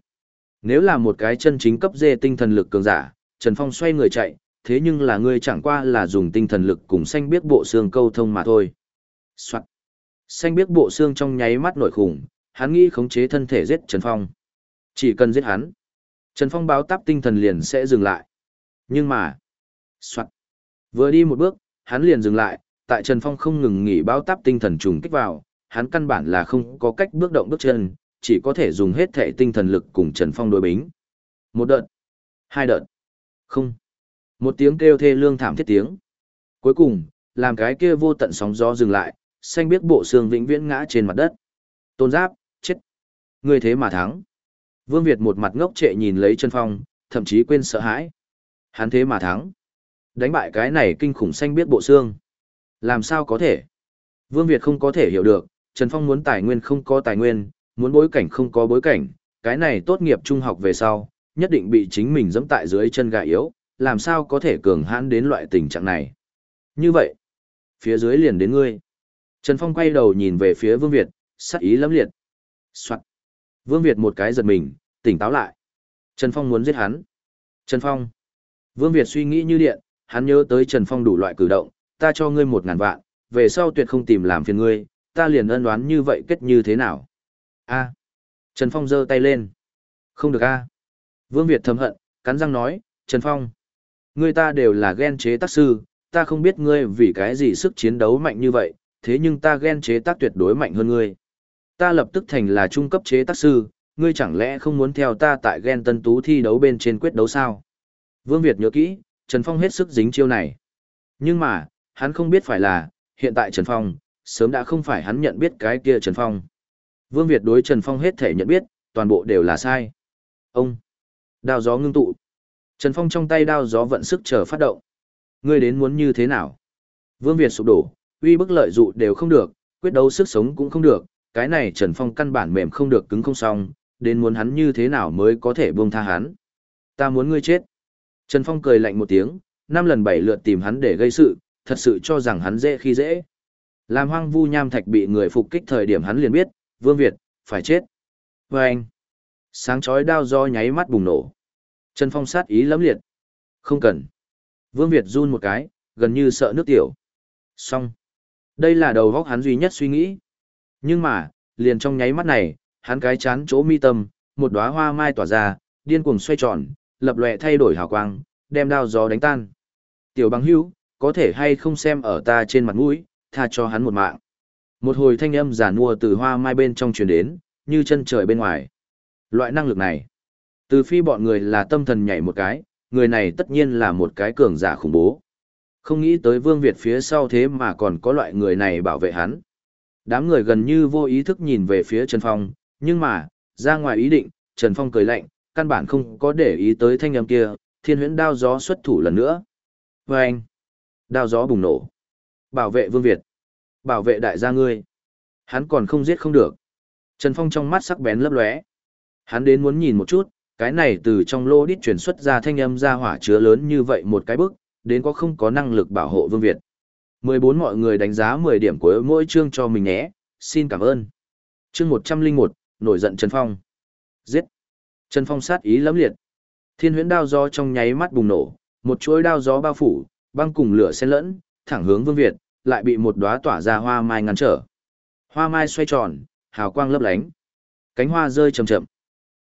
Nếu là một cái chân chính cấp dê tinh thần lực cường giả, Trần Phong xoay người chạy, thế nhưng là ngươi chẳng qua là dùng tinh thần lực cùng xanh biết bộ xương câu thông mà thôi. Soạn. Xanh biết bộ xương trong nháy mắt nổi khủng, hắn nghĩ khống chế thân thể giết Trần Phong. Chỉ cần giết hắn, Trần Phong báo táp tinh thần liền sẽ dừng lại. Nhưng mà, soạn. Vừa đi một bước, hắn liền dừng lại, tại Trần Phong không ngừng nghỉ báo táp tinh thần trùng kích vào, hắn căn bản là không có cách bước động bước chân, chỉ có thể dùng hết thể tinh thần lực cùng Trần Phong đối bính. Một đợt, hai đợt, không. Một tiếng kêu thê lương thảm thiết tiếng. Cuối cùng, làm cái kia vô tận sóng gió dừng lại, xanh biết bộ xương vĩnh viễn ngã trên mặt đất. Tôn giáp, chết. Ngươi thế mà thắng. Vương Việt một mặt ngốc trệ nhìn lấy Trần Phong, thậm chí quên sợ hãi. Hắn thế mà thắng. Đánh bại cái này kinh khủng xanh biết bộ xương. Làm sao có thể? Vương Việt không có thể hiểu được, Trần Phong muốn tài nguyên không có tài nguyên, muốn bối cảnh không có bối cảnh, cái này tốt nghiệp trung học về sau, nhất định bị chính mình dẫm tại dưới chân gà yếu, làm sao có thể cường hãn đến loại tình trạng này. Như vậy, phía dưới liền đến ngươi. Trần Phong quay đầu nhìn về phía Vương Việt, sắc ý lắm liệt. Soạn. Vương Việt một cái giật mình, tỉnh táo lại. Trần Phong muốn giết hắn. Trần Phong. Vương Việt suy nghĩ như điện, hắn nhớ tới Trần Phong đủ loại cử động, ta cho ngươi một ngàn vạn, về sau tuyệt không tìm làm phiền ngươi, ta liền ân đoán như vậy kết như thế nào. A. Trần Phong giơ tay lên. Không được a. Vương Việt thầm hận, cắn răng nói, Trần Phong. Ngươi ta đều là ghen chế tác sư, ta không biết ngươi vì cái gì sức chiến đấu mạnh như vậy, thế nhưng ta ghen chế tác tuyệt đối mạnh hơn ngươi. Ta lập tức thành là trung cấp chế tác sư, ngươi chẳng lẽ không muốn theo ta tại ghen tân tú thi đấu bên trên quyết đấu sao? Vương Việt nhớ kỹ, Trần Phong hết sức dính chiêu này. Nhưng mà, hắn không biết phải là, hiện tại Trần Phong, sớm đã không phải hắn nhận biết cái kia Trần Phong. Vương Việt đối Trần Phong hết thể nhận biết, toàn bộ đều là sai. Ông, đao gió ngưng tụ. Trần Phong trong tay đao gió vận sức chờ phát động. Ngươi đến muốn như thế nào? Vương Việt sụp đổ, uy bức lợi dụ đều không được, quyết đấu sức sống cũng không được, cái này Trần Phong căn bản mềm không được cứng không xong, đến muốn hắn như thế nào mới có thể buông tha hắn. Ta muốn ngươi chết. Trần Phong cười lạnh một tiếng, năm lần bảy lượt tìm hắn để gây sự, thật sự cho rằng hắn dễ khi dễ. Làm hoang vu nham thạch bị người phục kích thời điểm hắn liền biết, Vương Việt, phải chết. Và anh, sáng chói đao do nháy mắt bùng nổ. Trần Phong sát ý lắm liệt. Không cần. Vương Việt run một cái, gần như sợ nước tiểu. Xong. Đây là đầu góc hắn duy nhất suy nghĩ. Nhưng mà, liền trong nháy mắt này, hắn cái chán chỗ mi tâm, một đóa hoa mai tỏa ra, điên cuồng xoay tròn, lập lòe thay đổi hào quang, đem đao gió đánh tan. Tiểu bằng hữu, có thể hay không xem ở ta trên mặt mũi, tha cho hắn một mạng. Một hồi thanh âm giả nua từ hoa mai bên trong truyền đến, như chân trời bên ngoài. Loại năng lực này, từ phi bọn người là tâm thần nhảy một cái, người này tất nhiên là một cái cường giả khủng bố. Không nghĩ tới Vương Việt phía sau thế mà còn có loại người này bảo vệ hắn. Đám người gần như vô ý thức nhìn về phía Trần Phong, nhưng mà, ra ngoài ý định, Trần Phong cười lạnh, căn bản không có để ý tới thanh âm kia, thiên huyễn đao gió xuất thủ lần nữa. Và anh, đao gió bùng nổ. Bảo vệ Vương Việt. Bảo vệ đại gia ngươi. Hắn còn không giết không được. Trần Phong trong mắt sắc bén lấp lóe. Hắn đến muốn nhìn một chút, cái này từ trong lô đít chuyển xuất ra thanh âm ra hỏa chứa lớn như vậy một cái bức, đến có không có năng lực bảo hộ Vương Việt. 14 mọi người đánh giá 10 điểm của mỗi chương cho mình nhé, xin cảm ơn. Chương 101, nổi giận Trần Phong. Giết. Trần Phong sát ý lắm liệt. Thiên huyễn đao gió trong nháy mắt bùng nổ, một chuỗi đao gió bao phủ, băng cùng lửa xen lẫn, thẳng hướng Vương Việt, lại bị một đóa tỏa ra hoa mai ngăn trở. Hoa mai xoay tròn, hào quang lấp lánh. Cánh hoa rơi chậm chậm.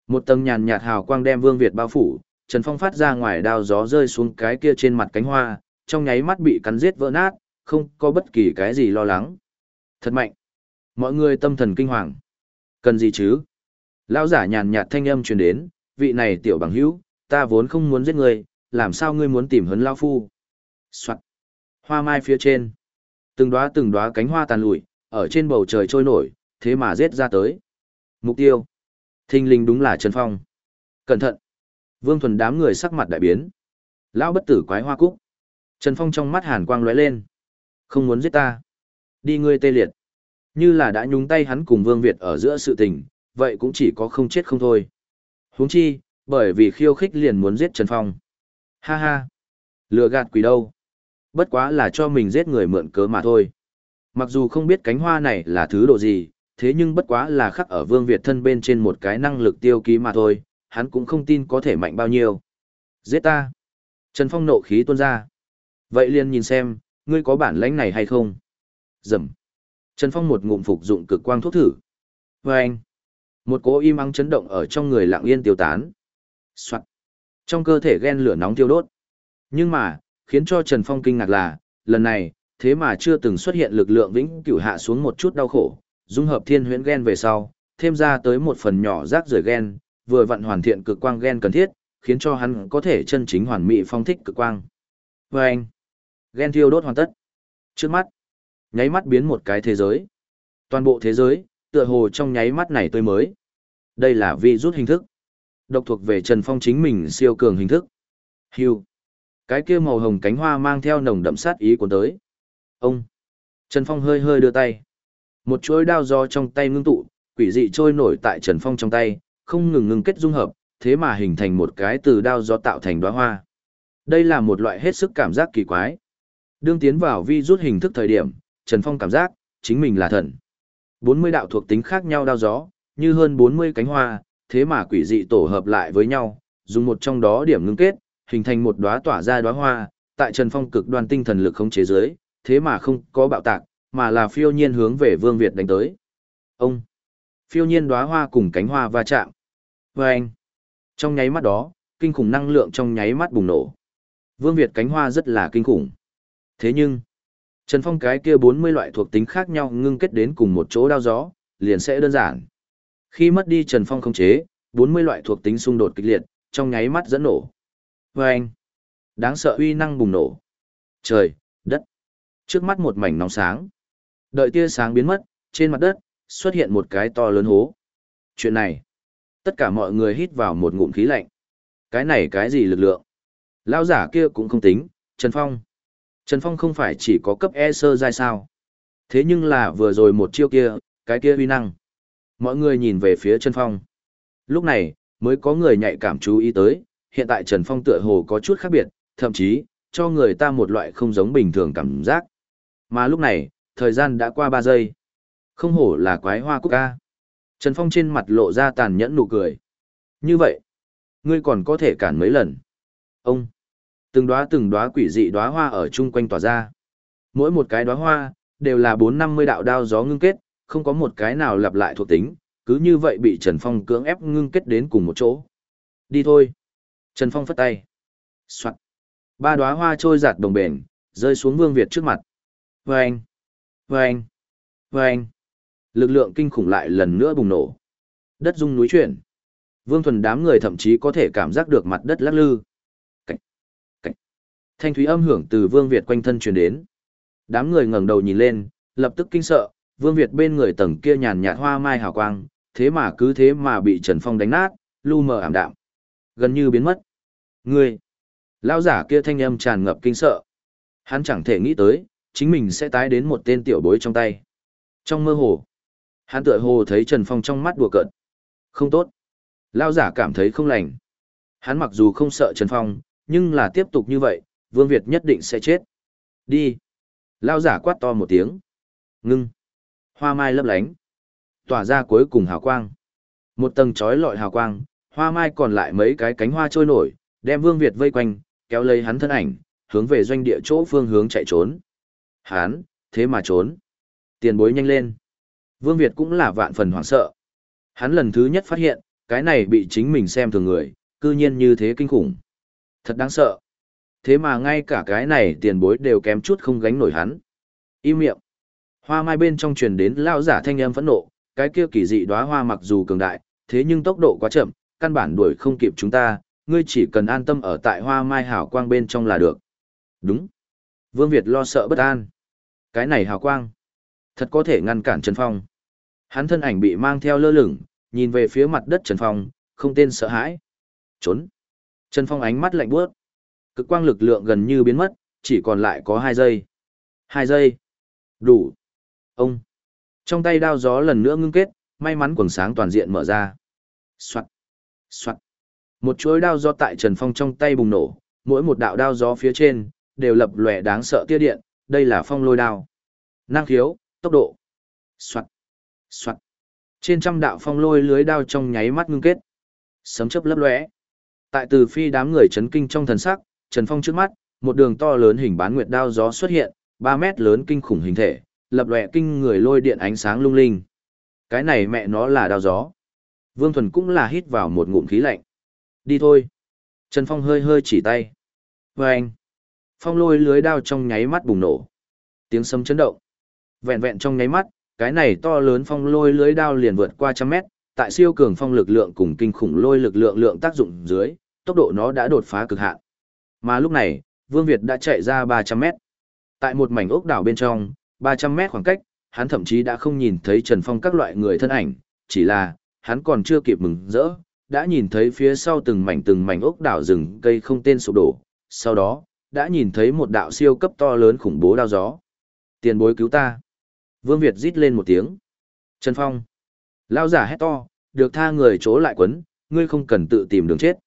Một tầng nhàn nhạt hào quang đem Vương Việt bao phủ, Trần Phong phát ra ngoài đao gió rơi xuống cái kia trên mặt cánh hoa, trong nháy mắt bị cắn giết vỡ nát, không có bất kỳ cái gì lo lắng. Thật mạnh. Mọi người tâm thần kinh hoàng. Cần gì chứ? Lão giả nhàn nhạt thanh âm truyền đến, vị này tiểu bằng hữu, ta vốn không muốn giết ngươi, làm sao ngươi muốn tìm hấn lão phu? Soạt. Hoa mai phía trên. Từng đóa từng đóa cánh hoa tàn lụi, ở trên bầu trời trôi nổi, thế mà giết ra tới. Mục tiêu. Thinh linh đúng là Trần Phong. Cẩn thận. Vương Thuần đám người sắc mặt đại biến. Lão bất tử quái hoa cúc. Trần Phong trong mắt hàn quang lóe lên. Không muốn giết ta. Đi ngươi tê liệt. Như là đã nhúng tay hắn cùng Vương Việt ở giữa sự tình, vậy cũng chỉ có không chết không thôi. huống chi, bởi vì khiêu khích liền muốn giết Trần Phong. Ha ha. Lừa gạt quỷ đâu. Bất quá là cho mình giết người mượn cớ mà thôi. Mặc dù không biết cánh hoa này là thứ độ gì, thế nhưng bất quá là khắc ở Vương Việt thân bên trên một cái năng lực tiêu ký mà thôi, hắn cũng không tin có thể mạnh bao nhiêu. Giết ta. Trần Phong nộ khí tuôn ra. Vậy liền nhìn xem, ngươi có bản lãnh này hay không? Dầm. Trần Phong một ngụm phục dụng cực quang thuốc thử. Và anh. Một cỗ im ắng chấn động ở trong người lặng yên tiêu tán. Soạn. Trong cơ thể ghen lửa nóng tiêu đốt. Nhưng mà, khiến cho Trần Phong kinh ngạc là, lần này, thế mà chưa từng xuất hiện lực lượng vĩnh cửu hạ xuống một chút đau khổ, dung hợp thiên huyễn gen về sau, thêm ra tới một phần nhỏ rác rưởi gen vừa vận hoàn thiện cực quang gen cần thiết, khiến cho hắn có thể chân chính hoàn mỹ phong thích cực quang. Và anh, gen thiêu đốt hoàn tất. Trước mắt, nháy mắt biến một cái thế giới. Toàn bộ thế giới, tựa hồ trong nháy mắt này tôi mới. Đây là vi rút hình thức. Độc thuộc về Trần Phong chính mình siêu cường hình thức. Hưu. Cái kia màu hồng cánh hoa mang theo nồng đậm sát ý của tới. Ông. Trần Phong hơi hơi đưa tay. Một chuỗi đao do trong tay ngưng tụ, quỷ dị trôi nổi tại Trần Phong trong tay, không ngừng ngừng kết dung hợp, thế mà hình thành một cái từ đao do tạo thành đóa hoa. Đây là một loại hết sức cảm giác kỳ quái. Đương tiến vào vi rút hình thức thời điểm, Trần Phong cảm giác, chính mình là thần. 40 đạo thuộc tính khác nhau đao gió, như hơn 40 cánh hoa, thế mà quỷ dị tổ hợp lại với nhau, dùng một trong đó điểm ngưng kết, hình thành một đóa tỏa ra đóa hoa, tại Trần Phong cực đoan tinh thần lực không chế dưới thế mà không có bạo tạc, mà là phiêu nhiên hướng về Vương Việt đánh tới. Ông! Phiêu nhiên đóa hoa cùng cánh hoa va chạm. Và anh! Trong nháy mắt đó, kinh khủng năng lượng trong nháy mắt bùng nổ. Vương Việt cánh hoa rất là kinh khủng. Thế nhưng, Trần Phong cái kia 40 loại thuộc tính khác nhau ngưng kết đến cùng một chỗ đao gió, liền sẽ đơn giản. Khi mất đi Trần Phong không chế, 40 loại thuộc tính xung đột kịch liệt, trong nháy mắt dẫn nổ. Và anh, đáng sợ uy năng bùng nổ. Trời, đất. Trước mắt một mảnh nóng sáng. Đợi tia sáng biến mất, trên mặt đất, xuất hiện một cái to lớn hố. Chuyện này, tất cả mọi người hít vào một ngụm khí lạnh. Cái này cái gì lực lượng? Lao giả kia cũng không tính, Trần Phong. Trần Phong không phải chỉ có cấp E sơ giai sao. Thế nhưng là vừa rồi một chiêu kia, cái kia uy năng. Mọi người nhìn về phía Trần Phong. Lúc này, mới có người nhạy cảm chú ý tới, hiện tại Trần Phong tựa hồ có chút khác biệt, thậm chí, cho người ta một loại không giống bình thường cảm giác. Mà lúc này, thời gian đã qua 3 giây. Không hổ là quái hoa cúc ca. Trần Phong trên mặt lộ ra tàn nhẫn nụ cười. Như vậy, ngươi còn có thể cản mấy lần. Ông, từng đóa từng đóa quỷ dị đóa hoa ở chung quanh tỏa ra. Mỗi một cái đóa hoa, đều là 450 đạo đao gió ngưng kết, không có một cái nào lặp lại thuộc tính, cứ như vậy bị Trần Phong cưỡng ép ngưng kết đến cùng một chỗ. Đi thôi. Trần Phong phất tay. Soạn. Ba đóa hoa trôi giạt đồng bền, rơi xuống Vương Việt trước mặt. Vâng! Vâng! Vâng! Lực lượng kinh khủng lại lần nữa bùng nổ. Đất rung núi chuyển. Vương Thuần đám người thậm chí có thể cảm giác được mặt đất lắc lư. Cảnh! Cảnh! Thanh thúy âm hưởng từ Vương Việt quanh thân truyền đến. Đám người ngẩng đầu nhìn lên, lập tức kinh sợ, Vương Việt bên người tầng kia nhàn nhạt hoa mai hào quang, thế mà cứ thế mà bị Trần Phong đánh nát, lu mờ ảm đạm. Gần như biến mất. Ngươi! Lao giả kia thanh âm tràn ngập kinh sợ. Hắn chẳng thể nghĩ tới, chính mình sẽ tái đến một tên tiểu bối trong tay. Trong mơ hồ, hắn tựa hồ thấy Trần Phong trong mắt đùa cợt. Không tốt. Lao giả cảm thấy không lành. Hắn mặc dù không sợ Trần Phong, nhưng là tiếp tục như vậy, Vương Việt nhất định sẽ chết. Đi. Lao giả quát to một tiếng. Ngưng. Hoa mai lấp lánh. Tỏa ra cuối cùng hào quang. Một tầng trói lọi hào quang, hoa mai còn lại mấy cái cánh hoa trôi nổi, đem Vương Việt vây quanh, kéo lấy hắn thân ảnh, hướng về doanh địa chỗ phương hướng chạy trốn. Hắn, thế mà trốn. Tiền bối nhanh lên. Vương Việt cũng là vạn phần hoảng sợ. Hắn lần thứ nhất phát hiện, cái này bị chính mình xem thường người, cư nhiên như thế kinh khủng. Thật đáng sợ. Thế mà ngay cả cái này tiền bối đều kém chút không gánh nổi hắn. Im miệng. Hoa mai bên trong truyền đến lao giả thanh âm phẫn nộ, cái kia kỳ dị đóa hoa mặc dù cường đại, thế nhưng tốc độ quá chậm, căn bản đuổi không kịp chúng ta, ngươi chỉ cần an tâm ở tại hoa mai hào quang bên trong là được. Đúng. Vương Việt lo sợ bất an. Cái này hào quang. Thật có thể ngăn cản Trần Phong. Hắn thân ảnh bị mang theo lơ lửng, nhìn về phía mặt đất Trần Phong, không tên sợ hãi. Trốn. Trần Phong ánh mắt lạnh buốt. Cực quang lực lượng gần như biến mất, chỉ còn lại có hai giây. Hai giây. Đủ. Ông. Trong tay đao gió lần nữa ngưng kết, may mắn quần sáng toàn diện mở ra. Soạn. Soạn. Một chuỗi đao gió tại Trần Phong trong tay bùng nổ, mỗi một đạo đao gió phía trên, đều lập lòe đáng sợ tia điện, đây là phong lôi đao. Năng khiếu, tốc độ. Soạn. Soạn. Trên trăm đạo phong lôi lưới đao trong nháy mắt ngưng kết. Sấm chớp lấp lóe. Tại từ phi đám người chấn kinh trong thần sắc, Trần Phong trước mắt, một đường to lớn hình bán nguyệt đao gió xuất hiện, 3 mét lớn kinh khủng hình thể, lập lòe kinh người lôi điện ánh sáng lung linh. Cái này mẹ nó là đao gió. Vương Thuần cũng là hít vào một ngụm khí lạnh. Đi thôi. Trần Phong hơi hơi chỉ tay. Và anh. Phong lôi lưới đao trong nháy mắt bùng nổ. Tiếng sấm chấn động. Vẹn vẹn trong nháy mắt, cái này to lớn phong lôi lưới đao liền vượt qua trăm mét, tại siêu cường phong lực lượng cùng kinh khủng lôi lực lượng lượng tác dụng dưới, tốc độ nó đã đột phá cực hạn. Mà lúc này, Vương Việt đã chạy ra 300 mét. Tại một mảnh ốc đảo bên trong, 300 mét khoảng cách, hắn thậm chí đã không nhìn thấy Trần Phong các loại người thân ảnh, chỉ là, hắn còn chưa kịp mừng rỡ, đã nhìn thấy phía sau từng mảnh từng mảnh ốc đảo rừng cây không tên sụp đổ, sau đó, đã nhìn thấy một đạo siêu cấp to lớn khủng bố đao gió. Tiền bối cứu ta. Vương Việt rít lên một tiếng. Trần Phong. Lao giả hét to, được tha người chỗ lại quấn, ngươi không cần tự tìm đường chết.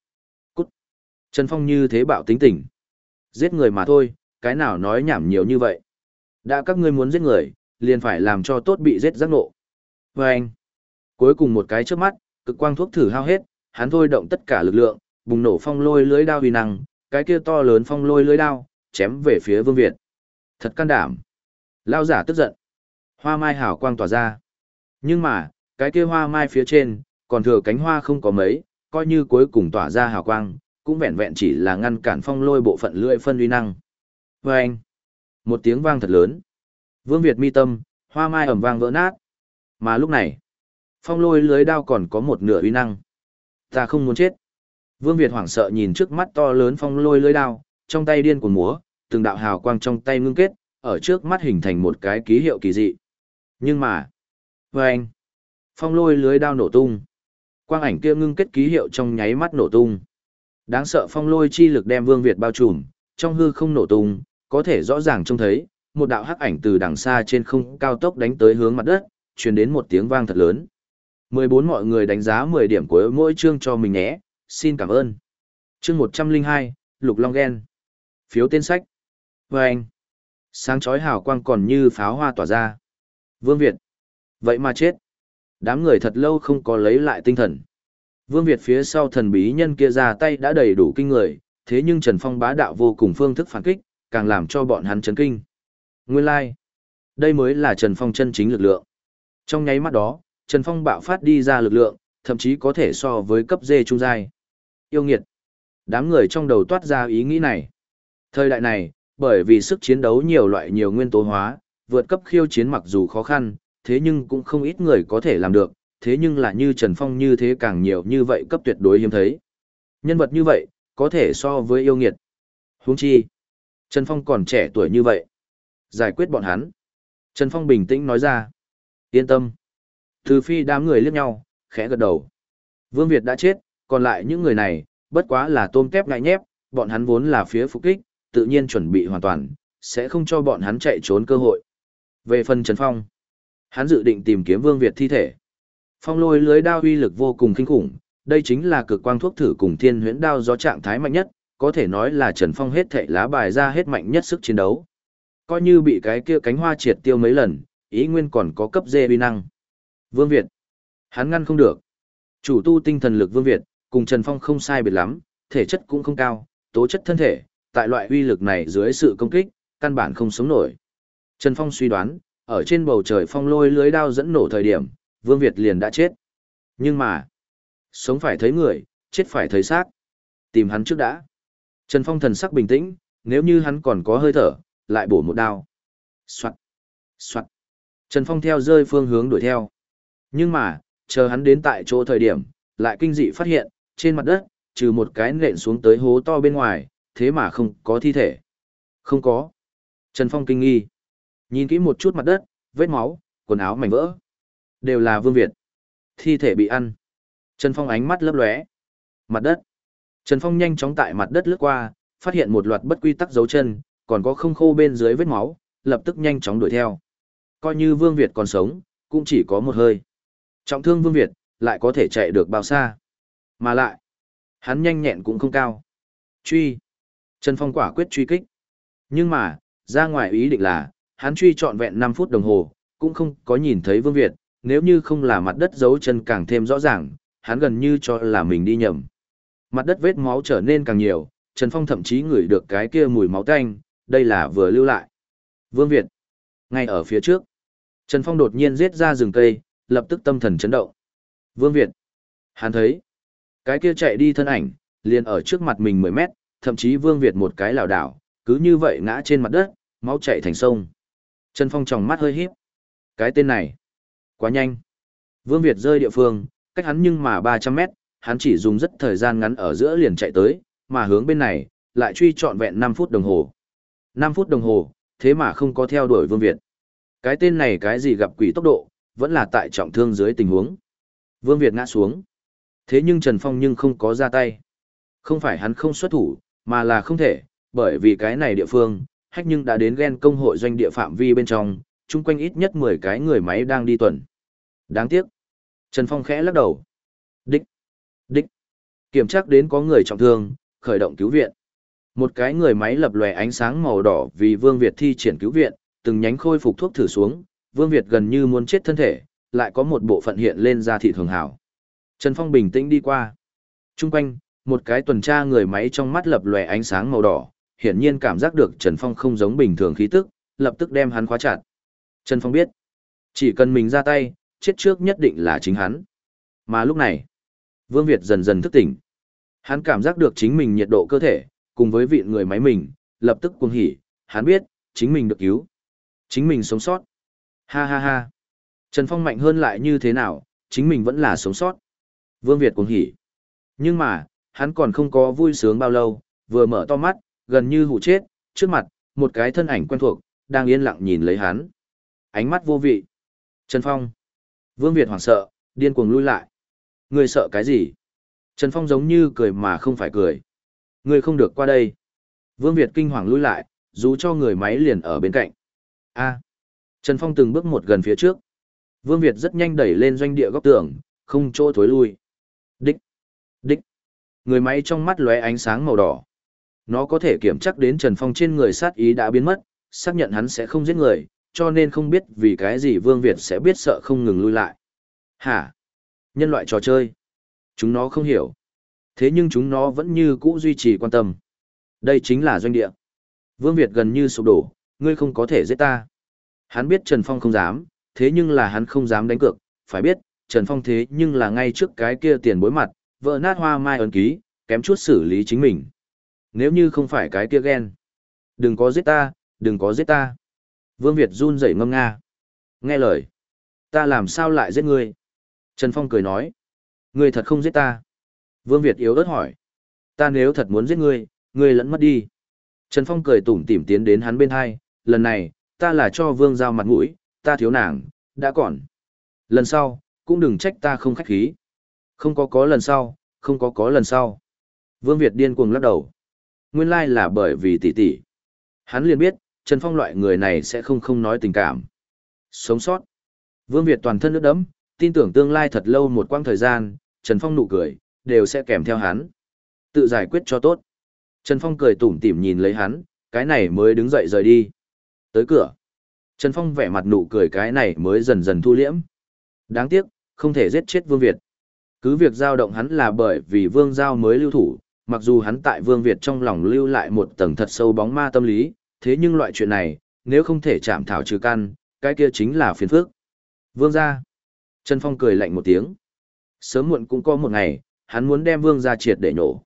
Cút. Trần Phong như thế bạo tính tình. Giết người mà thôi, cái nào nói nhảm nhiều như vậy. Đã các ngươi muốn giết người, liền phải làm cho tốt bị giết giác nộ. Vâng anh. Cuối cùng một cái trước mắt, cực quang thuốc thử hao hết, hắn thôi động tất cả lực lượng, bùng nổ phong lôi lưới đao uy năng, cái kia to lớn phong lôi lưới đao, chém về phía Vương Việt. Thật can đảm. Lao giả tức giận. Hoa mai hảo quang tỏa ra. Nhưng mà, cái kia hoa mai phía trên, còn thừa cánh hoa không có mấy, coi như cuối cùng tỏa ra hào quang, cũng vẹn vẹn chỉ là ngăn cản phong lôi bộ phận lưỡi phân uy năng. Và anh, một tiếng vang thật lớn. Vương Việt mi tâm, hoa mai ẩm vang vỡ nát. Mà lúc này, phong lôi lưới đao còn có một nửa uy năng. Ta không muốn chết. Vương Việt hoảng sợ nhìn trước mắt to lớn phong lôi lưới đao, trong tay điên cuồng múa, từng đạo hào quang trong tay ngưng kết, ở trước mắt hình thành một cái ký hiệu kỳ dị. Nhưng mà, với anh, phong lôi lưới đao nổ tung. Quang ảnh kia ngưng kết ký hiệu trong nháy mắt nổ tung. Đáng sợ phong lôi chi lực đem Vương Việt bao trùm, trong hư không nổ tung, có thể rõ ràng trông thấy, một đạo hắc ảnh từ đằng xa trên không cao tốc đánh tới hướng mặt đất, truyền đến một tiếng vang thật lớn. 14 mọi người đánh giá 10 điểm của mỗi chương cho mình nhé, xin cảm ơn. Chương 102, Lục Long Gen. Phiếu tên sách. Và anh. Sáng chói hào quang còn như pháo hoa tỏa ra. Vương Việt. Vậy mà chết. Đám người thật lâu không có lấy lại tinh thần. Vương Việt phía sau thần bí nhân kia ra tay đã đầy đủ kinh người, thế nhưng Trần Phong bá đạo vô cùng phương thức phản kích, càng làm cho bọn hắn chấn kinh. Nguyên lai, like. đây mới là Trần Phong chân chính lực lượng. Trong nháy mắt đó, Trần Phong bạo phát đi ra lực lượng, thậm chí có thể so với cấp dê trung giai. Yêu nghiệt. Đám người trong đầu toát ra ý nghĩ này. Thời đại này, bởi vì sức chiến đấu nhiều loại nhiều nguyên tố hóa, vượt cấp khiêu chiến mặc dù khó khăn, thế nhưng cũng không ít người có thể làm được, thế nhưng là như Trần Phong như thế càng nhiều như vậy cấp tuyệt đối hiếm thấy. Nhân vật như vậy, có thể so với yêu nghiệt. Huống chi, Trần Phong còn trẻ tuổi như vậy. Giải quyết bọn hắn. Trần Phong bình tĩnh nói ra. Yên tâm. Từ phi đám người liếc nhau, khẽ gật đầu. Vương Việt đã chết, còn lại những người này, bất quá là tôm tép ngại nhép, bọn hắn vốn là phía phục kích, tự nhiên chuẩn bị hoàn toàn, sẽ không cho bọn hắn chạy trốn cơ hội. Về phần Trần Phong, hắn dự định tìm kiếm Vương Việt thi thể. Phong lôi lưới đao uy lực vô cùng kinh khủng, đây chính là cực quang thuốc thử cùng thiên huyễn đao do trạng thái mạnh nhất, có thể nói là Trần Phong hết thệ lá bài ra hết mạnh nhất sức chiến đấu. Coi như bị cái kia cánh hoa triệt tiêu mấy lần, ý nguyên còn có cấp dê uy năng. Vương Việt, hắn ngăn không được. Chủ tu tinh thần lực Vương Việt, cùng Trần Phong không sai biệt lắm, thể chất cũng không cao, tố chất thân thể, tại loại uy lực này dưới sự công kích, căn bản không sống nổi. Trần Phong suy đoán, ở trên bầu trời phong lôi lưới đao dẫn nổ thời điểm, Vương Việt liền đã chết. Nhưng mà, sống phải thấy người, chết phải thấy xác. Tìm hắn trước đã. Trần Phong thần sắc bình tĩnh, nếu như hắn còn có hơi thở, lại bổ một đao. Soạn, soạn. Trần Phong theo rơi phương hướng đuổi theo. Nhưng mà, chờ hắn đến tại chỗ thời điểm, lại kinh dị phát hiện, trên mặt đất, trừ một cái nện xuống tới hố to bên ngoài, thế mà không có thi thể. Không có. Trần Phong kinh nghi. Nhìn kỹ một chút mặt đất, vết máu, quần áo mảnh vỡ. Đều là Vương Việt. Thi thể bị ăn. Trần Phong ánh mắt lấp lóe. Mặt đất. Trần Phong nhanh chóng tại mặt đất lướt qua, phát hiện một loạt bất quy tắc dấu chân, còn có không khô bên dưới vết máu, lập tức nhanh chóng đuổi theo. Coi như Vương Việt còn sống, cũng chỉ có một hơi. Trọng thương Vương Việt, lại có thể chạy được bao xa. Mà lại, hắn nhanh nhẹn cũng không cao. Truy. Trần Phong quả quyết truy kích. Nhưng mà, ra ngoài ý định là, hắn truy trọn vẹn 5 phút đồng hồ, cũng không có nhìn thấy Vương Việt, nếu như không là mặt đất dấu chân càng thêm rõ ràng, hắn gần như cho là mình đi nhầm. Mặt đất vết máu trở nên càng nhiều, Trần Phong thậm chí ngửi được cái kia mùi máu tanh, đây là vừa lưu lại. Vương Việt, ngay ở phía trước. Trần Phong đột nhiên giết ra rừng cây, lập tức tâm thần chấn động. Vương Việt, hắn thấy, cái kia chạy đi thân ảnh, liền ở trước mặt mình 10 mét, thậm chí Vương Việt một cái lảo đảo, cứ như vậy ngã trên mặt đất, máu chảy thành sông. Trần Phong tròng mắt hơi híp. Cái tên này, quá nhanh. Vương Việt rơi địa phương, cách hắn nhưng mà 300 mét, hắn chỉ dùng rất thời gian ngắn ở giữa liền chạy tới, mà hướng bên này, lại truy trọn vẹn 5 phút đồng hồ. 5 phút đồng hồ, thế mà không có theo đuổi Vương Việt. Cái tên này cái gì gặp quỷ tốc độ, vẫn là tại trọng thương dưới tình huống. Vương Việt ngã xuống. Thế nhưng Trần Phong nhưng không có ra tay. Không phải hắn không xuất thủ, mà là không thể, bởi vì cái này địa phương, hách nhưng đã đến ghen công hội doanh địa phạm vi bên trong, chung quanh ít nhất 10 cái người máy đang đi tuần. Đáng tiếc. Trần Phong khẽ lắc đầu. Đích. Đích. Kiểm tra đến có người trọng thương, khởi động cứu viện. Một cái người máy lập lòe ánh sáng màu đỏ vì Vương Việt thi triển cứu viện, từng nhánh khôi phục thuốc thử xuống, Vương Việt gần như muốn chết thân thể, lại có một bộ phận hiện lên ra thị thường hảo. Trần Phong bình tĩnh đi qua. Trung quanh, một cái tuần tra người máy trong mắt lập lòe ánh sáng màu đỏ, hiển nhiên cảm giác được Trần Phong không giống bình thường khí tức, lập tức đem hắn khóa chặt. Trần Phong biết, chỉ cần mình ra tay, chết trước nhất định là chính hắn. Mà lúc này, Vương Việt dần dần thức tỉnh. Hắn cảm giác được chính mình nhiệt độ cơ thể, cùng với vị người máy mình, lập tức cuồng hỉ, hắn biết, chính mình được cứu. Chính mình sống sót. Ha ha ha. Trần Phong mạnh hơn lại như thế nào, chính mình vẫn là sống sót. Vương Việt cũng hỉ. Nhưng mà, hắn còn không có vui sướng bao lâu, vừa mở to mắt, gần như hụ chết, trước mặt, một cái thân ảnh quen thuộc, đang yên lặng nhìn lấy hắn. Ánh mắt vô vị. Trần Phong. Vương Việt hoảng sợ, điên cuồng lui lại. Người sợ cái gì? Trần Phong giống như cười mà không phải cười. Người không được qua đây. Vương Việt kinh hoàng lui lại, dù cho người máy liền ở bên cạnh. A. Trần Phong từng bước một gần phía trước. Vương Việt rất nhanh đẩy lên doanh địa góc tường, không chỗ thối lui. Đích. Đích. Người máy trong mắt lóe ánh sáng màu đỏ. Nó có thể kiểm chắc đến Trần Phong trên người sát ý đã biến mất, xác nhận hắn sẽ không giết người, cho nên không biết vì cái gì Vương Việt sẽ biết sợ không ngừng lui lại. Hả? Nhân loại trò chơi. Chúng nó không hiểu. Thế nhưng chúng nó vẫn như cũ duy trì quan tâm. Đây chính là doanh địa. Vương Việt gần như sụp đổ, ngươi không có thể giết ta. Hắn biết Trần Phong không dám, thế nhưng là hắn không dám đánh cược, phải biết, Trần Phong thế nhưng là ngay trước cái kia tiền bối mặt, vợ nát hoa mai ấn ký, kém chút xử lý chính mình. Nếu như không phải cái kia ghen. Đừng có giết ta, đừng có giết ta. Vương Việt run rẩy ngâm nga. Nghe lời. Ta làm sao lại giết ngươi? Trần Phong cười nói. Ngươi thật không giết ta. Vương Việt yếu ớt hỏi. Ta nếu thật muốn giết ngươi, ngươi lẫn mất đi. Trần Phong cười tủm tỉm tiến đến hắn bên hai. Lần này, ta là cho Vương giao mặt mũi, ta thiếu nàng, đã còn. Lần sau, cũng đừng trách ta không khách khí. Không có có lần sau, không có có lần sau. Vương Việt điên cuồng lắc đầu. Nguyên lai là bởi vì tỷ tỷ. Hắn liền biết, Trần Phong loại người này sẽ không không nói tình cảm. Sống sót. Vương Việt toàn thân nước đẫm, tin tưởng tương lai thật lâu một quãng thời gian, Trần Phong nụ cười, đều sẽ kèm theo hắn. Tự giải quyết cho tốt. Trần Phong cười tủm tỉm nhìn lấy hắn, cái này mới đứng dậy rời đi. Tới cửa. Trần Phong vẻ mặt nụ cười cái này mới dần dần thu liễm. Đáng tiếc, không thể giết chết Vương Việt. Cứ việc giao động hắn là bởi vì Vương Giao mới lưu thủ, mặc dù hắn tại Vương Việt trong lòng lưu lại một tầng thật sâu bóng ma tâm lý, thế nhưng loại chuyện này, nếu không thể chạm thảo trừ căn, cái kia chính là phiền phức. Vương gia. Trần Phong cười lạnh một tiếng. Sớm muộn cũng có một ngày, hắn muốn đem Vương gia triệt để nhổ.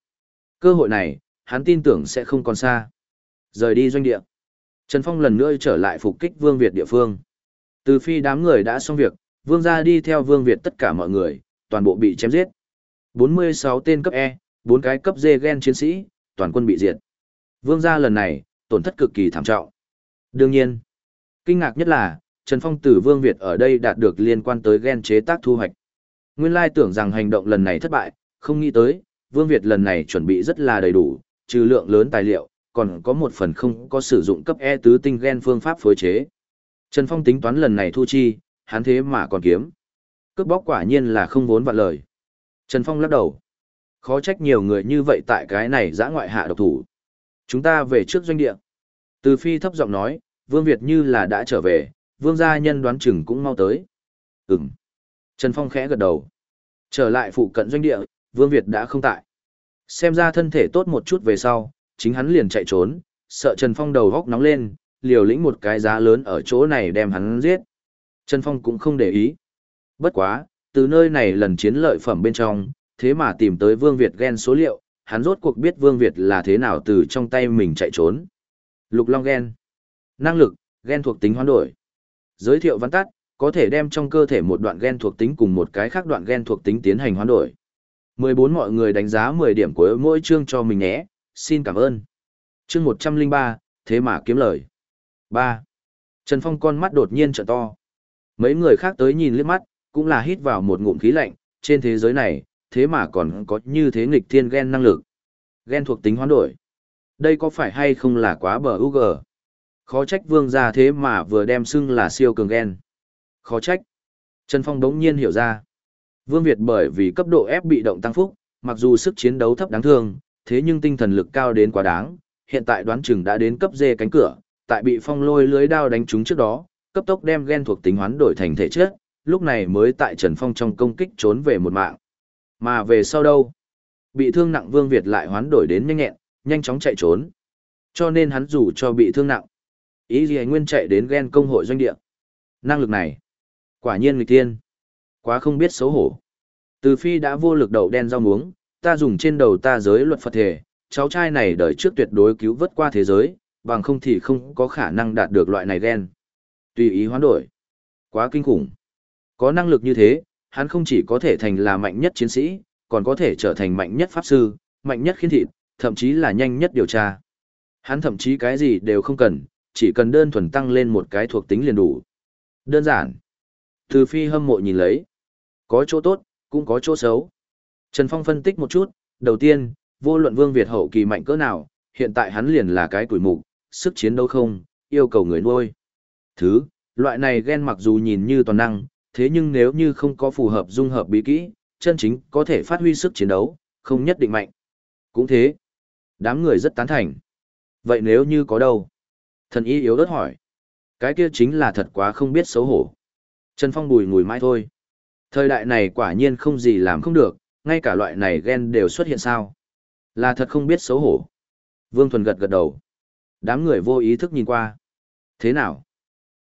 Cơ hội này, hắn tin tưởng sẽ không còn xa. Rời đi doanh địa. Trần Phong lần nữa trở lại phục kích Vương Việt địa phương. Từ phi đám người đã xong việc, Vương gia đi theo Vương Việt tất cả mọi người, toàn bộ bị chém giết. 46 tên cấp E, 4 cái cấp D gen chiến sĩ, toàn quân bị diệt. Vương gia lần này, tổn thất cực kỳ thảm trọng. Đương nhiên, kinh ngạc nhất là, Trần Phong từ Vương Việt ở đây đạt được liên quan tới gen chế tác thu hoạch. Nguyên lai tưởng rằng hành động lần này thất bại, không nghĩ tới, Vương Việt lần này chuẩn bị rất là đầy đủ, trừ lượng lớn tài liệu, còn có một phần không có sử dụng cấp E tứ tinh gen phương pháp phối chế. Trần Phong tính toán lần này thu chi, hắn thế mà còn kiếm. Cướp bóc quả nhiên là không vốn vạn lời. Trần Phong lắc đầu. Khó trách nhiều người như vậy tại cái này giã ngoại hạ độc thủ. Chúng ta về trước doanh địa. Từ phi thấp giọng nói, Vương Việt như là đã trở về, Vương gia nhân đoán chừng cũng mau tới. Ừm. Trần Phong khẽ gật đầu. Trở lại phụ cận doanh địa, Vương Việt đã không tại. Xem ra thân thể tốt một chút về sau, chính hắn liền chạy trốn, sợ Trần Phong đầu góc nóng lên, liều lĩnh một cái giá lớn ở chỗ này đem hắn giết. Trần Phong cũng không để ý. Bất quá, từ nơi này lần chiến lợi phẩm bên trong, thế mà tìm tới Vương Việt ghen số liệu, hắn rốt cuộc biết Vương Việt là thế nào từ trong tay mình chạy trốn. Lục Long ghen. Năng lực, ghen thuộc tính hoán đổi. Giới thiệu văn tắt, có thể đem trong cơ thể một đoạn ghen thuộc tính cùng một cái khác đoạn ghen thuộc tính tiến hành hoán đổi. 14 mọi người đánh giá 10 điểm của mỗi chương cho mình nhé, xin cảm ơn. Chương 103, thế mà kiếm lời. 3. Trần Phong con mắt đột nhiên trợn to. Mấy người khác tới nhìn liếc mắt, cũng là hít vào một ngụm khí lạnh, trên thế giới này, thế mà còn có như thế nghịch thiên gen năng lực. Gen thuộc tính hoán đổi. Đây có phải hay không là quá bờ UG? Khó trách vương gia thế mà vừa đem xưng là siêu cường gen. Khó trách. Trần Phong đống nhiên hiểu ra. Vương Việt bởi vì cấp độ ép bị động tăng phúc, mặc dù sức chiến đấu thấp đáng thương, thế nhưng tinh thần lực cao đến quá đáng, hiện tại đoán chừng đã đến cấp dê cánh cửa, tại bị phong lôi lưới đao đánh trúng trước đó, cấp tốc đem gen thuộc tính hoán đổi thành thể chất, lúc này mới tại Trần Phong trong công kích trốn về một mạng. Mà về sau đâu? Bị thương nặng Vương Việt lại hoán đổi đến nhanh nhẹn, nhanh chóng chạy trốn. Cho nên hắn dù cho bị thương nặng. Ý gì nguyên chạy đến gen công hội doanh địa. Năng lực này. Quả nhiên người tiên. Quá không biết xấu hổ. Từ phi đã vô lực đầu đen rau muống, ta dùng trên đầu ta giới luật Phật thể, cháu trai này đời trước tuyệt đối cứu vớt qua thế giới, bằng không thì không có khả năng đạt được loại này gen. Tùy ý hoán đổi. Quá kinh khủng. Có năng lực như thế, hắn không chỉ có thể thành là mạnh nhất chiến sĩ, còn có thể trở thành mạnh nhất pháp sư, mạnh nhất khiên thịt, thậm chí là nhanh nhất điều tra. Hắn thậm chí cái gì đều không cần, chỉ cần đơn thuần tăng lên một cái thuộc tính liền đủ. Đơn giản. Từ phi hâm mộ nhìn lấy. Có chỗ tốt, cũng có chỗ xấu. Trần Phong phân tích một chút, đầu tiên, vô luận vương Việt hậu kỳ mạnh cỡ nào, hiện tại hắn liền là cái tuổi mục, sức chiến đấu không, yêu cầu người nuôi. Thứ, loại này ghen mặc dù nhìn như toàn năng, thế nhưng nếu như không có phù hợp dung hợp bí kỹ, chân chính có thể phát huy sức chiến đấu, không nhất định mạnh. Cũng thế, đám người rất tán thành. Vậy nếu như có đâu? Thần y yếu ớt hỏi. Cái kia chính là thật quá không biết xấu hổ. Trần Phong bùi ngùi mãi thôi. Thời đại này quả nhiên không gì làm không được, ngay cả loại này ghen đều xuất hiện sao. Là thật không biết xấu hổ. Vương Thuần gật gật đầu. Đám người vô ý thức nhìn qua. Thế nào?